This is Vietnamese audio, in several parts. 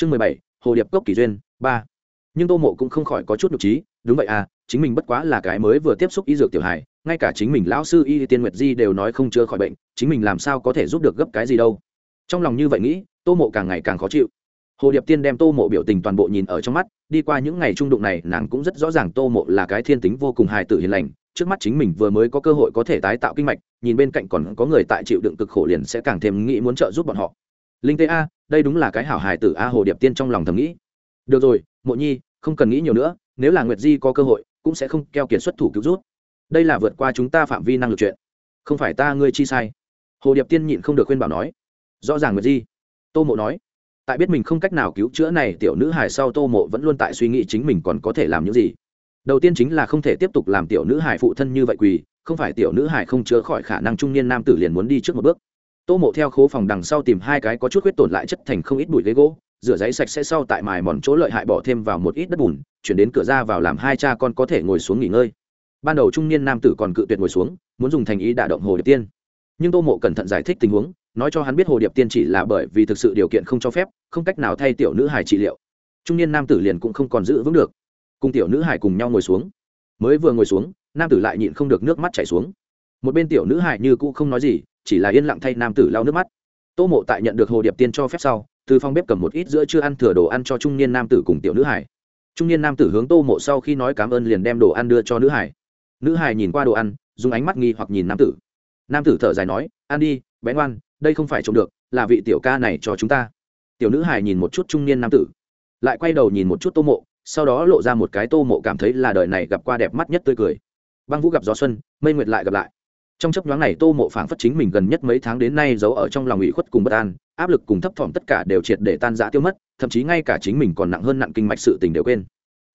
chương mười bảy, hồ điệp cốc kỳ duyên, ba. Nhưng tô mộ cũng không khỏi có chút nhục trí, đúng vậy à chính mình bất quá là cái mới vừa tiếp xúc y dược tiểu hài, ngay cả chính mình lão sư y tiên nguyệt di đều nói không chữa khỏi bệnh, chính mình làm sao có thể giúp được gấp cái gì đâu. Trong lòng như vậy nghĩ, tô mộ càng ngày càng khó chịu. Hồ điệp tiên đem tô mộ biểu tình toàn bộ nhìn ở trong mắt, đi qua những ngày trung đụng này, nàng cũng rất rõ ràng tô mộ là cái thiên tính vô cùng hài tử hiền lành, trước mắt chính mình vừa mới có cơ hội có thể tái tạo kinh mạch, nhìn bên cạnh còn có người tại chịu đựng cực khổ liền sẽ càng thêm nghĩ muốn trợ giúp bọn họ linh tê a, đây đúng là cái hảo hài tử a hồ điệp tiên trong lòng thầm nghĩ. Được rồi, mộ nhi, không cần nghĩ nhiều nữa, nếu là nguyệt di có cơ hội, cũng sẽ không keo kiệt xuất thủ cứu rút. Đây là vượt qua chúng ta phạm vi năng lực chuyện. Không phải ta ngươi chi sai. Hồ điệp tiên nhịn không được khuyên bảo nói. Rõ ràng nguyệt di. Tô mộ nói. Tại biết mình không cách nào cứu chữa này, tiểu nữ hài sau tô mộ vẫn luôn tại suy nghĩ chính mình còn có thể làm những gì. Đầu tiên chính là không thể tiếp tục làm tiểu nữ hài phụ thân như vậy quỳ, không phải tiểu nữ hài không chữa khỏi khả năng trung niên nam tử liền muốn đi trước một bước tô mộ theo khố phòng đằng sau tìm hai cái có chút huyết tổn lại chất thành không ít bụi ghế gỗ, rửa giấy sạch sẽ sau tại mài mòn chỗ lợi hại bỏ thêm vào một ít đất bùn, chuyển đến cửa ra vào làm hai cha con có thể ngồi xuống nghỉ ngơi. Ban đầu trung niên nam tử còn cự tuyệt ngồi xuống, muốn dùng thành ý đả động hồ điệp tiên. Nhưng tô mộ cẩn thận giải thích tình huống, nói cho hắn biết hồ điệp tiên chỉ là bởi vì thực sự điều kiện không cho phép, không cách nào thay tiểu nữ hải trị liệu. Trung niên nam tử liền cũng không còn giữ vững được. Cùng tiểu nữ hải cùng nhau ngồi xuống. Mới vừa ngồi xuống, nam tử lại nhịn không được nước mắt chảy xuống. Một bên tiểu nữ hải như cũ không nói gì chỉ là yên lặng thay nam tử lau nước mắt. Tô mộ tại nhận được hồ điệp tiên cho phép sau, từ phòng bếp cầm một ít giữa chưa ăn thừa đồ ăn cho trung niên nam tử cùng tiểu nữ hải trung niên nam tử hướng tô mộ sau khi nói cảm ơn liền đem đồ ăn đưa cho nữ hải nữ hải nhìn qua đồ ăn, dùng ánh mắt nghi hoặc nhìn nam tử. Nam tử thở dài nói, ăn đi, bé ngoan, đây không phải trộm được, là vị tiểu ca này cho chúng ta. Tiểu nữ hải nhìn một chút trung niên nam tử, lại quay đầu nhìn một chút tô mộ, sau đó lộ ra một cái tô mộ cảm thấy là đời này gặp qua đẹp mắt nhất tươi cười. Băng vũ gặp gió xuân, mây nguyệt lại gặp lại trong chấp nhoáng này tô mộ phảng phất chính mình gần nhất mấy tháng đến nay giấu ở trong lòng ủy khuất cùng bất an, áp lực cùng thấp thỏm tất cả đều triệt để tan giã tiêu mất, thậm chí ngay cả chính mình còn nặng hơn nặng kinh mạch sự tình đều quên.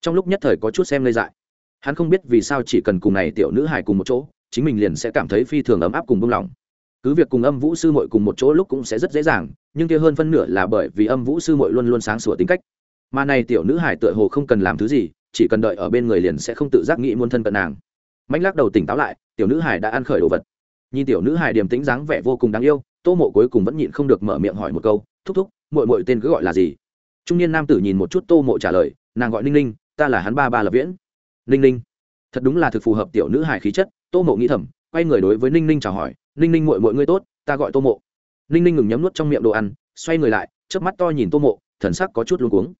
Trong lúc nhất thời có chút xem lây dại. Hắn không biết vì sao chỉ cần cùng này tiểu nữ hài cùng một chỗ, chính mình liền sẽ cảm thấy phi thường ấm áp cùng buông lỏng. Cứ việc cùng âm vũ sư mội cùng một chỗ lúc cũng sẽ rất dễ dàng, nhưng kia hơn phân nửa là bởi vì âm vũ sư mội luôn luôn sáng sủa tính cách. Mà này tiểu nữ hải tựa hồ không cần làm thứ gì, chỉ cần đợi ở bên người liền sẽ không tự giác nghĩ muôn thân cận nàng mạnh lắc đầu tỉnh táo lại, tiểu nữ hải đã ăn khởi đồ vật. Nhìn tiểu nữ hải điềm tĩnh dáng vẻ vô cùng đáng yêu, tô mộ cuối cùng vẫn nhịn không được mở miệng hỏi một câu, thúc thúc mội mội tên cứ gọi là gì? Trung niên nam tử nhìn một chút tô mộ trả lời, nàng gọi ninh ninh, ta là hắn ba ba lập viễn. Ninh ninh. Thật đúng là thực phù hợp tiểu nữ hải khí chất, tô mộ nghĩ thầm, quay người đối với ninh ninh chào hỏi, ninh ninh mội mội ngươi tốt, ta gọi tô mộ. Ninh ninh ngừng nhấm nuốt trong miệng đồ ăn, xoay người lại, chớp mắt to nhìn tô mộ, thần sắc có chút luôn cuống.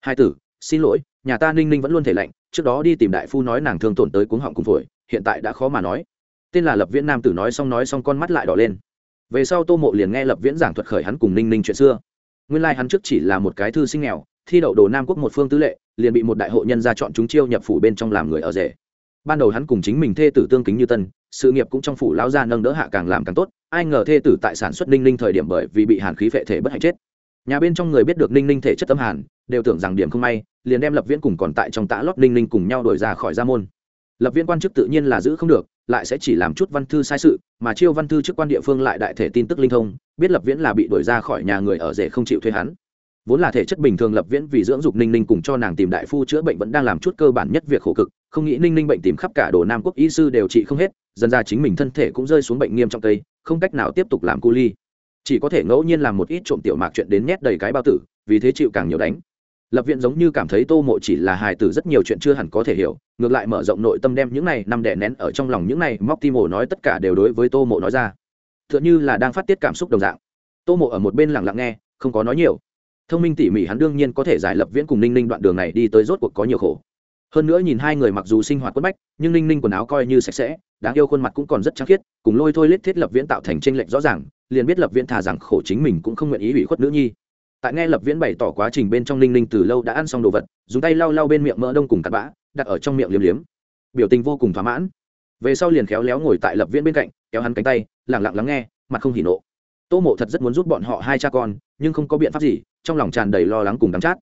Hai tử, xin lỗi, nhà ta ninh ninh vẫn luôn thể lạnh, trước đó đi tìm đại phu nói nàng thương tổn tới cuống họng cùng phổi hiện tại đã khó mà nói. Tên là lập viễn nam tử nói xong nói xong con mắt lại đỏ lên. Về sau tô mộ liền nghe lập viễn giảng thuật khởi hắn cùng ninh ninh chuyện xưa. Nguyên lai、like、hắn trước chỉ là một cái thư sinh nghèo, thi đậu đồ nam quốc một phương tư lệ, liền bị một đại hội nhân ra chọn chúng chiêu nhập phủ bên trong làm người ở rể. Ban đầu hắn cùng chính mình thê tử tương kính như tân, sự nghiệp cũng trong phủ lão gia nâng đỡ hạ càng làm càng tốt, ai ngờ thê tử tại sản xuất ninh ninh thời điểm bởi vì bị hàn khí phệ thể bất hạnh chết. Nhà bên trong người biết được ninh ninh thể chất âm hàn, đều tưởng rằng điểm không may, liền đem lập viễn cùng còn tại trong tã lót ninh ninh cùng nhau đổi ra khỏi gia môn lập viên quan chức tự nhiên là giữ không được, lại sẽ chỉ làm chút văn thư sai sự, mà chiêu văn thư chức quan địa phương lại đại thể tin tức linh thông, biết lập viễn là bị đuổi ra khỏi nhà người ở rể không chịu thuê hắn. Vốn là thể chất bình thường lập viễn vì dưỡng dục ninh ninh cùng cho nàng tìm đại phu chữa bệnh vẫn đang làm chút cơ bản nhất việc khổ cực, không nghĩ ninh ninh bệnh tìm khắp cả đồ nam quốc y sư đều trị không hết, dần ra chính mình thân thể cũng rơi xuống bệnh nghiêm trọng tây không cách nào tiếp tục làm cu ly. Chỉ có thể ngẫu nhiên làm một ít trộm tiểu mạc chuyện đến nhét đầy cái bao tử, vì thế chịu càng nhiều đánh lập viện giống như cảm thấy tô mộ chỉ là hài tử rất nhiều chuyện chưa hẳn có thể hiểu, ngược lại mở rộng nội tâm đem những này năm đè nén ở trong lòng những này móc ti mộ nói tất cả đều đối với tô mộ nói ra. T h ư ợ n như là đang phát tiết cảm xúc đồng dạng. Tô mộ ở một bên lặng lặng nghe, không có nói nhiều. Thông minh tỉ mỉ hắn đương nhiên có thể giải lập viễn cùng ninh ninh đoạn đường này đi tới rốt cuộc có nhiều khổ. Hơn nữa nhìn hai người mặc dù sinh hoạt quất bách, nhưng ninh ninh quần áo coi như sạch sẽ, đáng yêu khuôn mặt cũng còn rất trắng khiết, cùng lôi thôi lết thiết lập viễn tạo thành tranh lệch rõ ràng, liền biết lập viễn thà rằng khổ chính mình cũng không nguyện ý ủy khuất nữ nhi tại nghe lập viễn bày tỏ quá trình bên trong ninh ninh từ lâu đã ăn xong đồ vật, dùng tay lau lau bên miệng mỡ đông cùng cặn bã, đặt ở trong miệng liếm liếm. Biểu tình vô cùng thỏa mãn. Về sau liền khéo léo ngồi tại lập viễn bên cạnh, kéo hắn cánh tay lẳng lặng lắng nghe, mặt không hỉ nộ. Tô mộ thật rất muốn giúp bọn họ hai cha con, nhưng không có biện pháp gì, trong lòng tràn đầy lo lắng cùng đắm chát.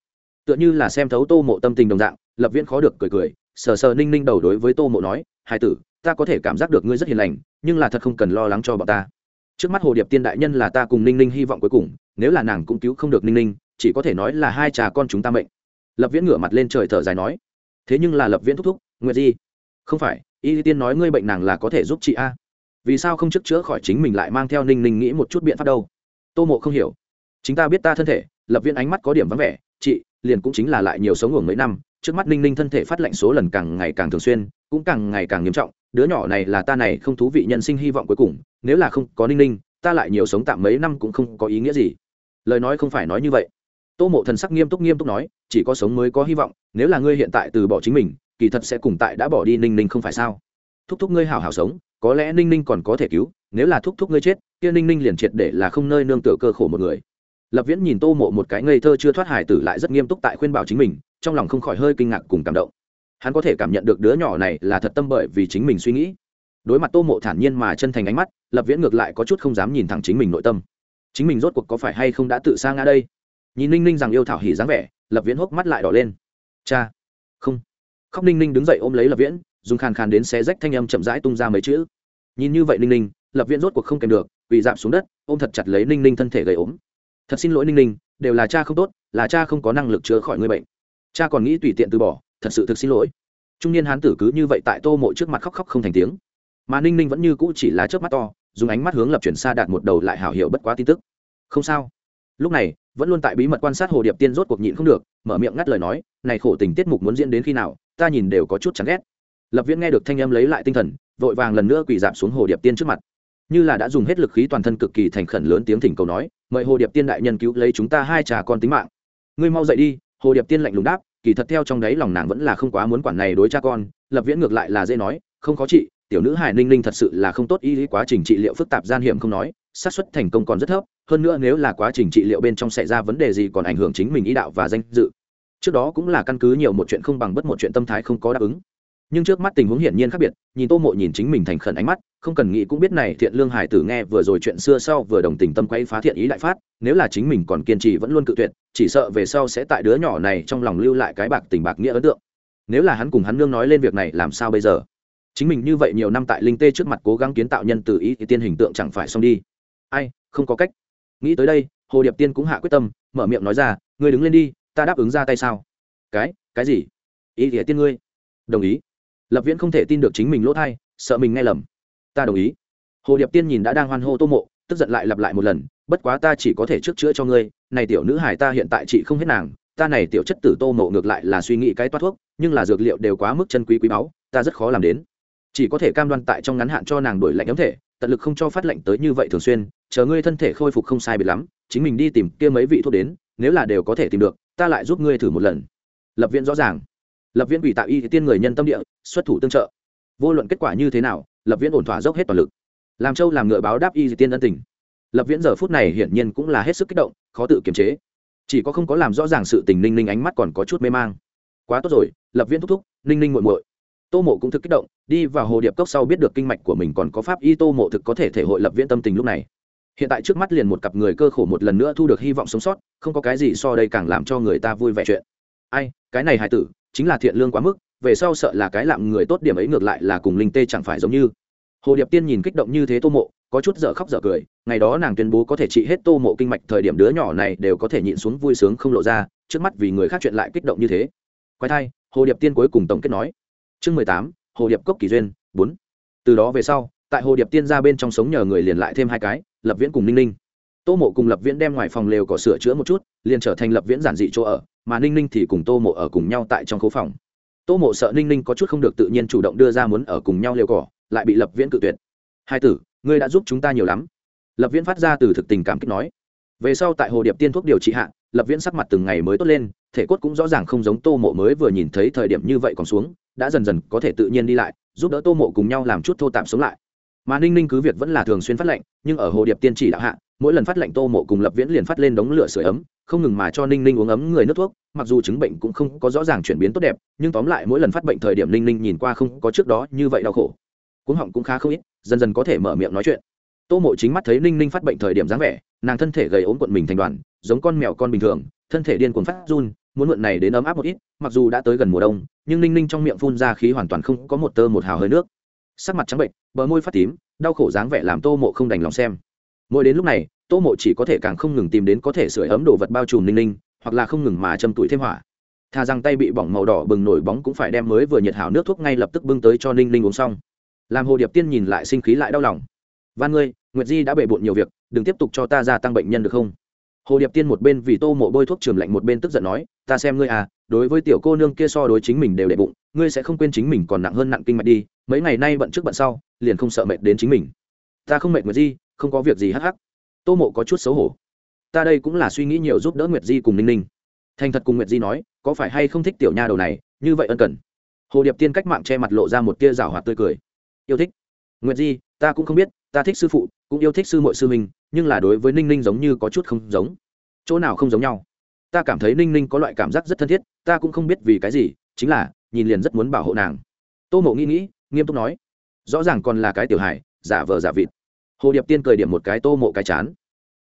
Tựa như là xem thấu tô mộ tâm tình đồng dạng, lập viễn khó được cười cười, sờ sờ ninh ninh đầu đối với tô mộ nói, hai tử, ta có thể cảm giác được ngươi rất hiền lành, nhưng là thật không cần lo lắng cho bọn ta. Trước mắt hồ điệp tiên đại nhân là ta cùng ninh ninh hy vọng cuối cùng nếu là nàng cũng cứu không được ninh ninh, chỉ có thể nói là hai cha con chúng ta mệnh. Lập viễn ngửa mặt lên trời thở dài nói, thế nhưng là lập viễn thúc thúc, nguyệt di. Không phải, y tiên nói ngươi bệnh nàng là có thể giúp chị a. Vì sao không trước chữa khỏi chính mình lại mang theo ninh ninh nghĩ một chút biện pháp đâu? Tô mộ không hiểu. Chính ta biết ta thân thể. Lập viễn ánh mắt có điểm vắng vẻ. Chị, liền cũng chính là lại nhiều sống ngủ mấy năm, trước mắt ninh ninh thân thể phát lạnh số lần càng ngày càng thường xuyên, cũng càng ngày càng nghiêm trọng, đứa nhỏ này là ta này không thú vị nhân sinh hy vọng cuối cùng, nếu là không có ninh ninh, ta lại nhiều sống tạm mấy năm cũng không có ý nghĩa gì lời nói không phải nói như vậy. Tô mộ thần sắc nghiêm túc nghiêm túc nói, chỉ có sống mới có hy vọng, nếu là ngươi hiện tại từ bỏ chính mình, kỳ thật sẽ cùng tại đã bỏ đi ninh ninh không phải sao? Thúc thúc ngươi hào hào sống, có lẽ ninh ninh còn có thể cứu, nếu là thúc thúc ngươi chết, kia ninh ninh liền triệt để là không nơi nương tựa cơ khổ một người. Lập viễn nhìn tô mộ một cái ngây thơ chưa thoát hải tử lại rất nghiêm túc tại khuyên bảo chính mình, trong lòng không khỏi hơi kinh ngạc cùng cảm động. Hắn có thể cảm nhận được đứa nhỏ này là thật tâm bởi vì chính mình suy nghĩ. Đối mặt tô mộ thản nhiên mà chân thành ánh mắt, lập viễn ngược lại có chút không dám nhìn thẳng chính mình nội tâm chính mình rốt cuộc có phải hay không đã tự xa ngã đây? Nhìn ninh ninh rằng yêu thảo hỉ dáng vẻ, lập viễn hốc mắt lại đỏ lên. Cha! Không. Khóc ninh ninh đứng dậy ôm lấy lập viễn, dùng khàn khàn đến xé rách thanh âm chậm rãi tung ra mấy chữ. Nhìn như vậy ninh ninh, lập viễn rốt cuộc không kèm được bị dạp xuống đất, ôm thật chặt lấy ninh ninh thân thể gầy ốm. Thật xin lỗi ninh ninh, đều là cha không tốt, là cha không có năng lực chữa khỏi người bệnh. Cha còn nghĩ tùy tiện từ bỏ, thật sự thực xin lỗi. Trung niên hán tử cứ như vậy tại tô mộ trước mặt khóc khóc không thành tiếng. Mà ninh ninh vẫn như cũ chỉ là trước mắt to dùng ánh mắt hướng lập chuyển xa đạt một đầu lại hảo hiệu bất quá tin tức. Không sao. Lúc này, vẫn luôn tại bí mật quan sát hồ điệp tiên rốt cuộc nhịn không được, mở miệng ngắt lời nói, này khổ tình tiết mục muốn diễn đến khi nào, ta nhìn đều có chút chán ghét. Lập viễn nghe được thanh âm lấy lại tinh thần, vội vàng lần nữa quỳ dạp xuống hồ điệp tiên trước mặt. Như là đã dùng hết lực khí toàn thân cực kỳ thành khẩn lớn tiếng thỉnh cầu nói, mời hồ điệp tiên đại nhân cứu lấy chúng ta hai trà con tính mạng. Ngươi mau dậy đi, hồ điệp tiên lạnh lùng đáp, kỳ thật theo trong đấy lòng nàng vẫn là không quá muốn quản này đối cha con, lập viễn ngược lại là dễ nói, không khó trị tiểu nữ hải ninh ninh thật sự là không tốt y quá trình trị liệu phức tạp gian hiểm không nói, xác suất thành công còn rất thấp, hơn nữa nếu là quá trình trị liệu bên trong xảy ra vấn đề gì còn ảnh hưởng chính mình ý đạo và danh dự. Trước đó cũng là căn cứ nhiều một chuyện không bằng bất một chuyện tâm thái không có đáp ứng. Nhưng trước mắt tình huống hiển nhiên khác biệt, nhìn tô mộ nhìn chính mình thành khẩn ánh mắt, không cần nghĩ cũng biết này thiện lương hải tử nghe vừa rồi chuyện xưa sau vừa đồng tình tâm quay phá thiện ý đại phát, nếu là chính mình còn kiên trì vẫn luôn cự tuyệt, chỉ sợ về sau sẽ tại đứa nhỏ này trong lòng lưu lại cái bạc tình bạc nghĩa ấn tượng. Nếu là hắn cùng hắn nương nói lên việc này, làm sao bây giờ? Chính mình như vậy nhiều năm tại linh tê trước mặt cố gắng kiến tạo nhân từ ý thì tiên hình tượng chẳng phải xong đi. Ai, không có cách. Nghĩ tới đây, hồ điệp tiên cũng hạ quyết tâm, mở miệng nói ra, ngươi đứng lên đi, ta đáp ứng ra tay sao? Cái cái gì? Ý thì tiên ngươi. Đồng ý. Lập viễn không thể tin được chính mình lỗ thai, sợ mình nghe lầm. Ta đồng ý. Hồ điệp tiên nhìn đã đang hoan hô tô mộ, tức giận lại lặp lại một lần, bất quá ta chỉ có thể trước chữa cho ngươi, này tiểu nữ hải ta hiện tại chị không hết nàng, ta này tiểu chất tử tô mộ ngược lại là suy nghĩ cái toát thuốc, nhưng là dược liệu đều quá mức chân quý quý báu, ta rất khó làm đến chỉ có thể cam đoan tại trong ngắn hạn cho nàng đổi lạnh ấm thể, tận lực không cho phát lệnh tới như vậy thường xuyên, chờ ngươi thân thể khôi phục không sai biệt lắm, chính mình đi tìm kia mấy vị thuốc đến, nếu là đều có thể tìm được, ta lại giúp ngươi thử một lần. Lập viện rõ ràng. Lập viện ủy tạo y tiên người nhân tâm địa, xuất thủ tương trợ. Vô luận kết quả như thế nào, lập viện ổn thỏa dốc hết toàn lực. Làm châu làm ngựa báo đáp y tiên ân tình. Lập viễn giờ phút này hiển nhiên cũng là hết sức kích động, khó tự kiềm chế. Chỉ có không có làm rõ ràng sự tình ninh ninh ánh mắt còn có chút mê mang. Quá tốt rồi, lập viễn thúc thúc, ninh ninh muộn muội tô mộ cũng thực kích động, đi vào hồ điệp cốc sau biết được kinh mạch của mình còn có pháp y, tô mộ thực có thể thể hội lập viễn tâm tình lúc này. Hiện tại trước mắt liền một cặp người cơ khổ một lần nữa thu được hy vọng sống sót, không có cái gì so đây càng làm cho người ta vui vẻ chuyện. Ai, cái này hài tử, chính là thiện lương quá mức, về sau sợ là cái lạm người tốt điểm ấy ngược lại là cùng linh tê chẳng phải giống như. Hồ điệp tiên nhìn kích động như thế tô mộ, có chút dở khóc dở cười, ngày đó nàng tuyên bố có thể trị hết tô mộ kinh mạch, thời điểm đứa nhỏ này đều có thể nhịn xuống vui sướng không lộ ra, trước mắt vì người khác chuyện lại kích động như thế. Quay thai, hồ điệp tiên cuối cùng tổng kết nói chương mười tám, hồ điệp cốc kỳ duyên, bốn. Từ đó về sau, tại hồ điệp tiên ra bên trong sống nhờ người liền lại thêm hai cái, lập viễn cùng ninh ninh. Tô mộ cùng lập viễn đem ngoài phòng lều cỏ sửa chữa một chút, liền trở thành lập viễn giản dị chỗ ở, mà ninh ninh thì cùng tô mộ ở cùng nhau tại trong khấu phòng. Tô mộ sợ ninh ninh có chút không được tự nhiên chủ động đưa ra muốn ở cùng nhau lều cỏ, lại bị lập viễn cự tuyệt. Hai tử, ngươi đã giúp chúng ta nhiều lắm. Lập viễn phát ra từ thực tình cảm kích nói. Về sau tại hồ điệp tiên thuốc điều trị hạ lập viễn sắc mặt từng ngày mới tốt lên, thể cốt cũng rõ ràng không giống tô mộ mới vừa nhìn thấy thời điểm như vậy còn xuống, đã dần dần có thể tự nhiên đi lại, giúp đỡ tô mộ cùng nhau làm chút thô tạm sống lại. Mà ninh ninh cứ việc vẫn là thường xuyên phát lệnh, nhưng ở hồ điệp tiên chỉ đạo hạ, mỗi lần phát lệnh tô mộ cùng lập viễn liền phát lên đống lửa sửa ấm, không ngừng mà cho ninh ninh uống ấm người nước thuốc, mặc dù chứng bệnh cũng không có rõ ràng chuyển biến tốt đẹp, nhưng tóm lại mỗi lần phát bệnh thời điểm ninh ninh nhìn qua không có trước đó như vậy đau khổ. Cuống họng cũng khá không ít, dần dần có thể mở miệng nói chuyện. Tô mộ chính mắt thấy ninh ninh phát bệnh thời điểm dáng vẻ nàng thân thể gầy ốm quận mình thành đoàn, giống con mèo con bình thường, thân thể điên cuồng phát run, muốn mượn này đến ấm áp một ít, mặc dù đã tới gần mùa đông, nhưng ninh ninh trong miệng phun ra khí hoàn toàn không có một tơ một hào hơi nước. Sắc mặt trắng bệnh, bờ môi phát tím, đau khổ dáng vẻ làm tô mộ không đành lòng xem. Mỗi đến lúc này, tô mộ chỉ có thể càng không ngừng tìm đến có thể sửa ấm đồ vật bao trùm ninh ninh, hoặc là không ngừng mà châm tuổi thêm hỏa. Thà rằng tay bị bỏng màu đỏ bừng nổi bóng cũng phải đem mới vừa nhiệt hảo nước thuốc ngay lập tức bưng tới cho ninh ninh uống xong. Làm hồ điệp tiên nhìn lại sinh khí lại đau lòng. Van ngươi, nguyệt di đã bề bộn nhiều việc đừng tiếp tục cho ta gia tăng bệnh nhân được không? Hồ điệp tiên một bên vì tô mộ bôi thuốc trường lạnh một bên tức giận nói, ta xem ngươi à đối với tiểu cô nương kia so đối chính mình đều đệ bụng, ngươi sẽ không quên chính mình còn nặng hơn nặng kinh mạch đi, mấy ngày nay bận trước bận sau, liền không sợ mệt đến chính mình. Ta không mệt nguyệt di, không có việc gì hắc hắc. Tô mộ có chút xấu hổ. Ta đây cũng là suy nghĩ nhiều giúp đỡ nguyệt di cùng ninh ninh. Thành thật cùng nguyệt di nói, có phải hay không thích tiểu nha đầu này, như vậy ân cần. Hồ điệp tiên cách mạng che mặt lộ ra một tia rào hoạt tươi cười. Yêu thích. Nguyệt di, ta cũng không biết, ta thích sư phụ, cũng yêu thích sư mội sư mình nhưng là đối với ninh ninh giống như có chút không giống. Chỗ nào không giống nhau? Ta cảm thấy ninh ninh có loại cảm giác rất thân thiết ta cũng không biết vì cái gì chính là nhìn liền rất muốn bảo hộ nàng. Tô mộ nghĩ nghĩ nghiêm túc nói rõ ràng còn là cái tiểu hài giả vờ giả vịt. Hồ điệp tiên cười điểm một cái tô mộ cái chán.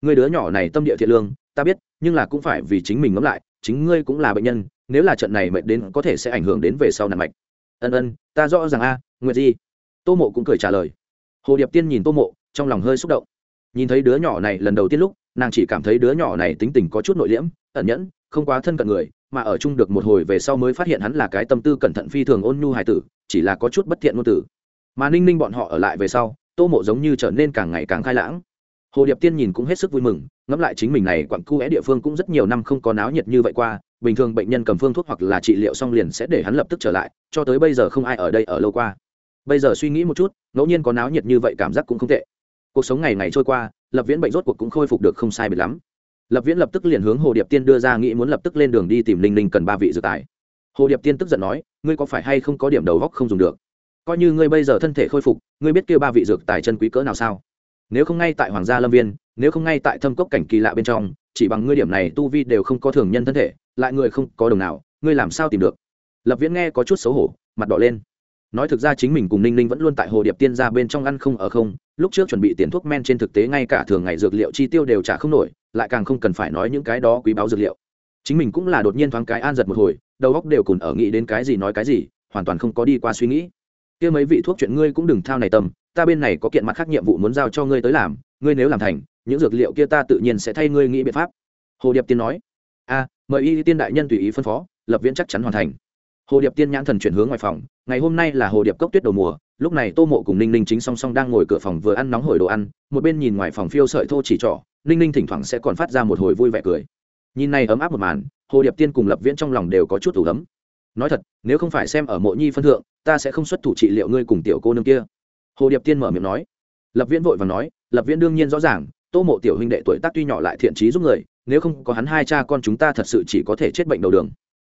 Người đứa nhỏ này tâm địa thiện lương ta biết nhưng là cũng phải vì chính mình ngẫm lại chính ngươi cũng là bệnh nhân nếu là trận này mệt đến có thể sẽ ảnh hưởng đến về sau nạn mạch. Ân ân ta rõ ràng a à, nguyệt di. Tô mộ cũng cười trả lời. Hồ điệp tiên nhìn tô mộ trong lòng hơi xúc động nhìn thấy đứa nhỏ này lần đầu tiên lúc, nàng chỉ cảm thấy đứa nhỏ này tính tình có chút nội liễm, ẩn nhẫn, không quá thân cận người, mà ở chung được một hồi về sau mới phát hiện hắn là cái tâm tư cẩn thận phi thường ôn nhu hài tử, chỉ là có chút bất thiện ngôn tử mà ninh ninh bọn họ ở lại về sau, tô mộ giống như trở nên càng ngày càng khai lãng. Hồ điệp tiên nhìn cũng hết sức vui mừng, ngẫm lại chính mình này quặng cu é địa phương cũng rất nhiều năm không có náo nhiệt như vậy qua, bình thường bệnh nhân cầm phương thuốc hoặc là trị liệu xong liền sẽ để hắn lập tức trở lại, cho tới bây giờ không ai ở đây ở lâu qua. Bây giờ suy nghĩ một chút, ngẫu nhiên có náo nhiệt như vậy cảm giác cũng không tệ cuộc sống ngày ngày trôi qua, lập viễn bệnh rốt cuộc cũng khôi phục được không sai biệt lắm. Lập viễn lập tức liền hướng hồ điệp tiên đưa ra nghĩ muốn lập tức lên đường đi tìm linh linh cần ba vị dự tài. Hồ điệp tiên tức giận nói, ngươi có phải hay không có điểm đầu góc không dùng được? Coi như ngươi bây giờ thân thể khôi phục, ngươi biết kêu ba vị dược tài chân quý cỡ nào sao? Nếu không ngay tại hoàng gia lâm viên, nếu không ngay tại thâm cốc cảnh kỳ lạ bên trong, chỉ bằng ngươi điểm này tu vi đều không có thường nhân thân thể, lại người không có đồng nào, ngươi làm sao tìm được? Lập viễn nghe có chút xấu hổ, mặt đỏ lên nói thực ra chính mình cùng ninh ninh vẫn luôn tại hồ điệp tiên ra bên trong ăn không ở không, lúc trước chuẩn bị tiền thuốc men trên thực tế ngay cả thường ngày dược liệu chi tiêu đều trả không nổi, lại càng không cần phải nói những cái đó quý báo dược liệu. Chính mình cũng là đột nhiên thoáng cái an giật một hồi, đầu óc đều cùng ở nghĩ đến cái gì nói cái gì, hoàn toàn không có đi qua suy nghĩ. Kia mấy vị thuốc chuyện ngươi cũng đừng thao này tâm ta bên này có kiện mặt khác nhiệm vụ muốn giao cho ngươi tới làm, ngươi nếu làm thành, những dược liệu kia ta tự nhiên sẽ thay ngươi nghĩ biện pháp. Hồ điệp tiên nói. A, mời y tiên đại nhân tùy ý phân phó, lập viễn chắc chắn hoàn thành hồ điệp tiên nhãn thần chuyển hướng ngoài phòng, ngày hôm nay là hồ điệp cốc tuyết đầu mùa, lúc này tô mộ cùng ninh ninh chính song song đang ngồi cửa phòng vừa ăn nóng hổi đồ ăn, một bên nhìn ngoài phòng phiêu sợi thô chỉ trỏ, ninh ninh thỉnh thoảng sẽ còn phát ra một hồi vui vẻ cười. Nhìn này ấm áp một màn, hồ điệp tiên cùng lập viễn trong lòng đều có chút thủ ấm. Nói thật, nếu không phải xem ở mộ nhi phân thượng, ta sẽ không xuất thủ trị liệu ngươi cùng tiểu cô nương kia. Hồ điệp tiên mở miệng nói. Lập viễn vội và nói, lập viễn đương nhiên rõ ràng, tô mộ tiểu huynh đệ tuổi tác tuy nhỏ lại thiện trí giúp người, nếu không có hắn hai cha con chúng ta thật sự chỉ có thể chết bệnh đầu đường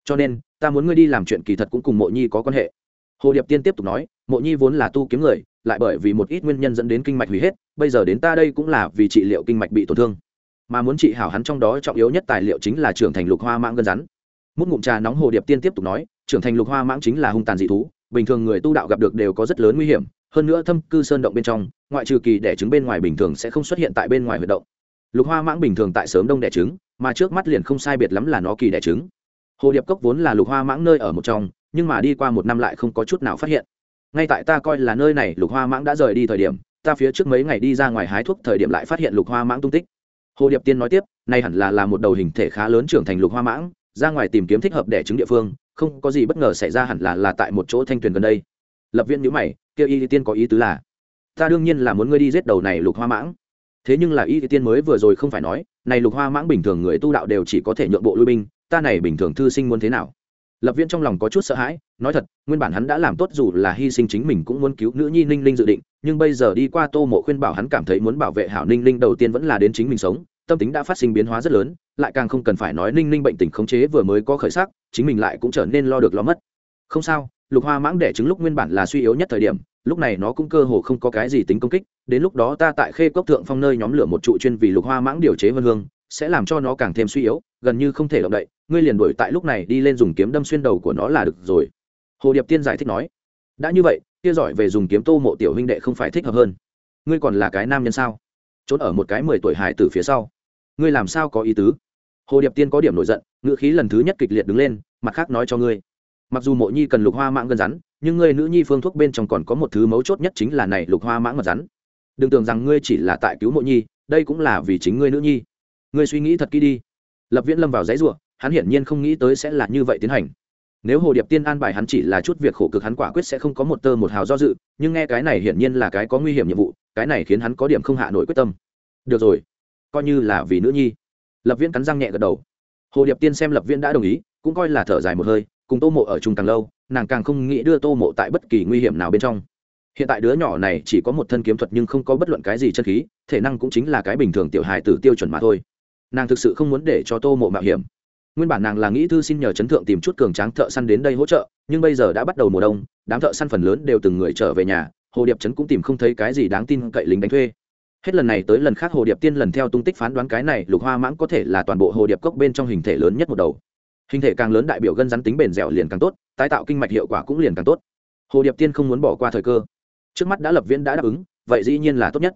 cho nên, ta muốn ngươi đi làm chuyện kỳ thật cũng cùng mộ nhi có quan hệ. Hồ điệp tiên tiếp tục nói, mộ nhi vốn là tu kiếm người, lại bởi vì một ít nguyên nhân dẫn đến kinh mạch hủy hết, bây giờ đến ta đây cũng là vì trị liệu kinh mạch bị tổn thương. Mà muốn trị hảo hắn trong đó trọng yếu nhất tài liệu chính là trưởng thành lục hoa mãng gân rắn. Mút ngụm trà nóng hồ điệp tiên tiếp tục nói, trưởng thành lục hoa mãng chính là hung tàn dị thú, bình thường người tu đạo gặp được đều có rất lớn nguy hiểm, hơn nữa thâm cư sơn động bên trong, ngoại trừ kỳ đẻ trứng bên ngoài bình thường sẽ không xuất hiện tại bên ngoài huyệt động. Lục hoa mãng bình thường tại sớm đông đẻ trứng, mà trước mắt liền không sai biệt lắm là nó kỳ đẻ trứng hồ điệp cốc vốn là lục hoa mãng nơi ở một trong, nhưng mà đi qua một năm lại không có chút nào phát hiện. Ngay tại ta coi là nơi này lục hoa mãng đã rời đi thời điểm, ta phía trước mấy ngày đi ra ngoài hái thuốc thời điểm lại phát hiện lục hoa mãng tung tích. Hồ điệp tiên nói tiếp nay hẳn là là một đầu hình thể khá lớn trưởng thành lục hoa mãng, ra ngoài tìm kiếm thích hợp để trứng địa phương, không có gì bất ngờ xảy ra hẳn là là tại một chỗ thanh tuyền gần đây. Lập viên nhữ mày kêu y tiên có ý tứ là, ta đương nhiên là muốn ngươi đi giết đầu này lục hoa mãng. Thế nhưng là y tiên mới vừa rồi không phải nói, này lục hoa mãng bình thường người tu đạo đều chỉ có thể nhượng bộ lui binh ta này bình thường thư sinh muốn thế nào? Lập viên trong lòng có chút sợ hãi, nói thật, nguyên bản hắn đã làm tốt dù là hy sinh chính mình cũng muốn cứu nữ nhi ninh linh dự định, nhưng bây giờ đi qua tô mộ khuyên bảo hắn cảm thấy muốn bảo vệ hảo ninh linh đầu tiên vẫn là đến chính mình sống, tâm tính đã phát sinh biến hóa rất lớn, lại càng không cần phải nói ninh ninh bệnh tình khống chế vừa mới có khởi sắc, chính mình lại cũng trở nên lo được lo mất. Không sao, lục hoa mãng đẻ trứng lúc nguyên bản là suy yếu nhất thời điểm, lúc này nó cũng cơ hồ không có cái gì tính công kích, đến lúc đó ta tại khê cốc thượng phong nơi nhóm lửa một trụ chuyên vì lục hoa mãng điều chế vân hương, sẽ làm cho nó càng thêm suy yếu, gần như không thể động đậy ngươi liền đuổi tại lúc này đi lên dùng kiếm đâm xuyên đầu của nó là được rồi. Hồ điệp tiên giải thích nói, đã như vậy, kia giỏi về dùng kiếm tô mộ tiểu huynh đệ không phải thích hợp hơn. Ngươi còn là cái nam nhân sao? Trốn ở một cái mười tuổi hải tử phía sau. Ngươi làm sao có ý tứ? Hồ điệp tiên có điểm nổi giận, ngữ khí lần thứ nhất kịch liệt đứng lên, mặt khác nói cho ngươi. Mặc dù mộ nhi cần lục hoa mãng gần rắn, nhưng ngươi nữ nhi phương thuốc bên trong còn có một thứ mấu chốt nhất chính là này lục hoa mãng mật rắn. Đừng tưởng rằng ngươi chỉ là tại cứu mộ nhi, đây cũng là vì chính ngươi nữ nhi. Ngươi suy nghĩ thật kỹ đi. Lập viễn lâm vào giấy ruộng hắn hiển nhiên không nghĩ tới sẽ là như vậy tiến hành. Nếu hồ điệp tiên an bài hắn chỉ là chút việc khổ cực, hắn quả quyết sẽ không có một tơ một hào do dự, nhưng nghe cái này hiển nhiên là cái có nguy hiểm nhiệm vụ, cái này khiến hắn có điểm không hạ nổi quyết tâm. Được rồi, coi như là vì nữ nhi. Lập viễn cắn răng nhẹ gật đầu. Hồ điệp tiên xem lập viễn đã đồng ý, cũng coi là thở dài một hơi, cùng tô mộ ở chung càng lâu, nàng càng không nghĩ đưa tô mộ tại bất kỳ nguy hiểm nào bên trong. Hiện tại đứa nhỏ này chỉ có một thân kiếm thuật nhưng không có bất luận cái gì chân khí, thể năng cũng chính là cái bình thường tiểu hài tử tiêu chuẩn mà thôi. Nàng thực sự không muốn để cho tô mộ mạo hiểm nguyên bản nàng là nghĩ thư xin nhờ chấn thượng tìm chút cường tráng thợ săn đến đây hỗ trợ, nhưng bây giờ đã bắt đầu mùa đông, đám thợ săn phần lớn đều từng người trở về nhà, hồ điệp trấn cũng tìm không thấy cái gì đáng tin cậy lính đánh thuê. Hết lần này tới lần khác hồ điệp tiên lần theo tung tích phán đoán cái này lục hoa mãng có thể là toàn bộ hồ điệp cốc bên trong hình thể lớn nhất một đầu. Hình thể càng lớn đại biểu gân rắn tính bền dẻo liền càng tốt, tái tạo kinh mạch hiệu quả cũng liền càng tốt. Hồ điệp tiên không muốn bỏ qua thời cơ. Trước mắt đã lập viễn đã đáp ứng, vậy dĩ nhiên là tốt nhất.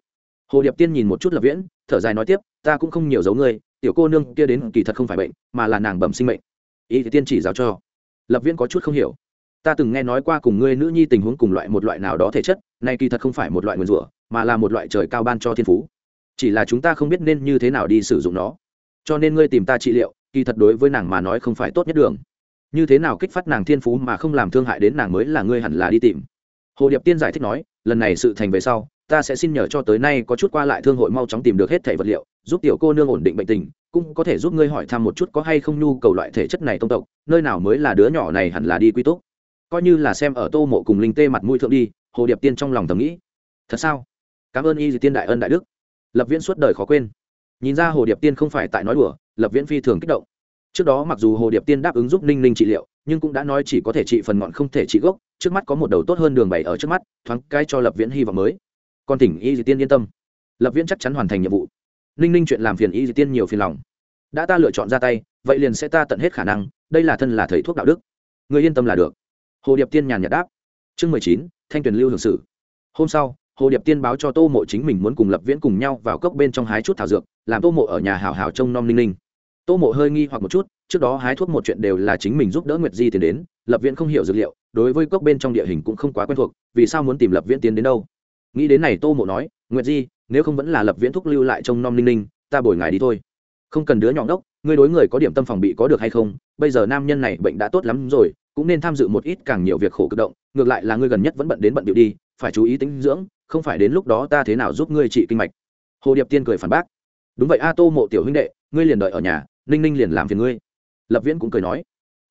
Hồ điệp tiên nhìn một chút lập viễn, thở dài nói tiếp, ta cũng không nhiều giấu ngươi tiểu cô nương kia đến kỳ thật không phải bệnh, mà là nàng bẩm sinh mệnh. Ý thì tiên chỉ giáo cho. Lập viễn có chút không hiểu. Ta từng nghe nói qua cùng ngươi nữ nhi tình huống cùng loại một loại nào đó thể chất, nay kỳ thật không phải một loại nguyên rủa, mà là một loại trời cao ban cho thiên phú. Chỉ là chúng ta không biết nên như thế nào đi sử dụng nó. Cho nên ngươi tìm ta trị liệu, kỳ thật đối với nàng mà nói không phải tốt nhất đường. Như thế nào kích phát nàng thiên phú mà không làm thương hại đến nàng mới là ngươi hẳn là đi tìm. Hồ điệp tiên giải thích nói, lần này sự thành về sau, ta sẽ xin nhờ cho tới nay có chút qua lại thương hội mau chóng tìm được hết thẻ vật liệu giúp tiểu cô nương ổn định bệnh tình, cũng có thể giúp ngươi hỏi thăm một chút có hay không nhu cầu loại thể chất này tông tộc, nơi nào mới là đứa nhỏ này hẳn là đi quy tốt coi như là xem ở tô mộ cùng linh tê mặt mũi thượng đi, hồ điệp tiên trong lòng thầm nghĩ. Thật sao? Cảm ơn y di tiên đại ân đại đức. Lập viễn suốt đời khó quên. Nhìn ra hồ điệp tiên không phải tại nói đùa, lập viễn phi thường kích động. Trước đó mặc dù hồ điệp tiên đáp ứng giúp ninh ninh trị liệu, nhưng cũng đã nói chỉ có thể trị phần ngọn không thể trị gốc, trước mắt có một đầu tốt hơn đường bày ở trước mắt, thoáng cái cho lập viễn hy vọng mới. Còn tỉnh y di tiên yên tâm. Lập viễn chắc chắn hoàn thành nhiệm vụ ninh ninh chuyện làm phiền y di tiên nhiều phiền lòng. Đã ta lựa chọn ra tay, vậy liền sẽ ta tận hết khả năng, đây là thân là thầy thuốc đạo đức. Người yên tâm là được. Hồ điệp tiên nhàn nhạt đáp. Chương mười chín, thanh tuyền lưu hưởng sử. Hôm sau, hồ điệp tiên báo cho tô mộ chính mình muốn cùng lập viễn cùng nhau vào cốc bên trong hái chút thảo dược, làm tô mộ ở nhà hào hào trông nom ninh ninh tô mộ hơi nghi hoặc một chút, trước đó hái thuốc một chuyện đều là chính mình giúp đỡ nguyệt di tiến đến, lập viễn không hiểu dược liệu, đối với cốc bên trong địa hình cũng không quá quen thuộc, vì sao muốn tìm lập viễn tiến đến đâu? Nghĩ đến này tô mộ nói, nguyệt di nếu không vẫn là lập viễn thúc lưu lại trông nom ninh ninh, ta bồi ngài đi thôi. Không cần đứa nhỏ đốc ngươi đối người có điểm tâm phòng bị có được hay không? Bây giờ nam nhân này bệnh đã tốt lắm rồi, cũng nên tham dự một ít càng nhiều việc khổ cực động, ngược lại là ngươi gần nhất vẫn bận đến bận điệu đi, phải chú ý tính dưỡng, không phải đến lúc đó ta thế nào giúp ngươi trị kinh mạch. Hồ điệp tiên cười phản bác. Đúng vậy a tô mộ tiểu huynh đệ, ngươi liền đợi ở nhà, ninh ninh liền làm phiền ngươi. Lập viễn cũng cười nói.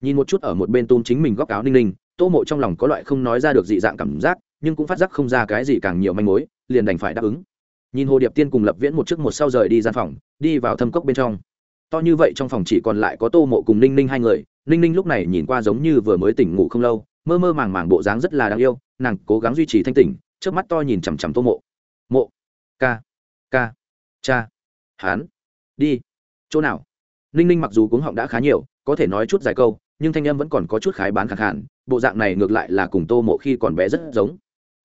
Nhìn một chút ở một bên tôn chính mình góc áo ninh ninh, tô mộ trong lòng có loại không nói ra được dị dạng cảm giác, nhưng cũng phát giác không ra cái gì càng nhiều manh mối, liền đành phải đáp ứng nhìn hồ điệp tiên cùng lập viễn một trước một sau rời đi gian phòng, đi vào thâm cốc bên trong. To như vậy trong phòng chỉ còn lại có tô mộ cùng ninh ninh hai người. Ninh ninh lúc này nhìn qua giống như vừa mới tỉnh ngủ không lâu, mơ mơ màng màng bộ dáng rất là đáng yêu, nàng cố gắng duy trì thanh tỉnh trước mắt to nhìn chằm chằm tô mộ. Mộ, ca ca, cha, hán, đi, chỗ nào? Ninh ninh mặc dù cuống họng đã khá nhiều, có thể nói chút dài câu, nhưng thanh âm vẫn còn có chút khái bán khẳng hạn bộ dạng này ngược lại là cùng tô mộ khi còn bé rất giống.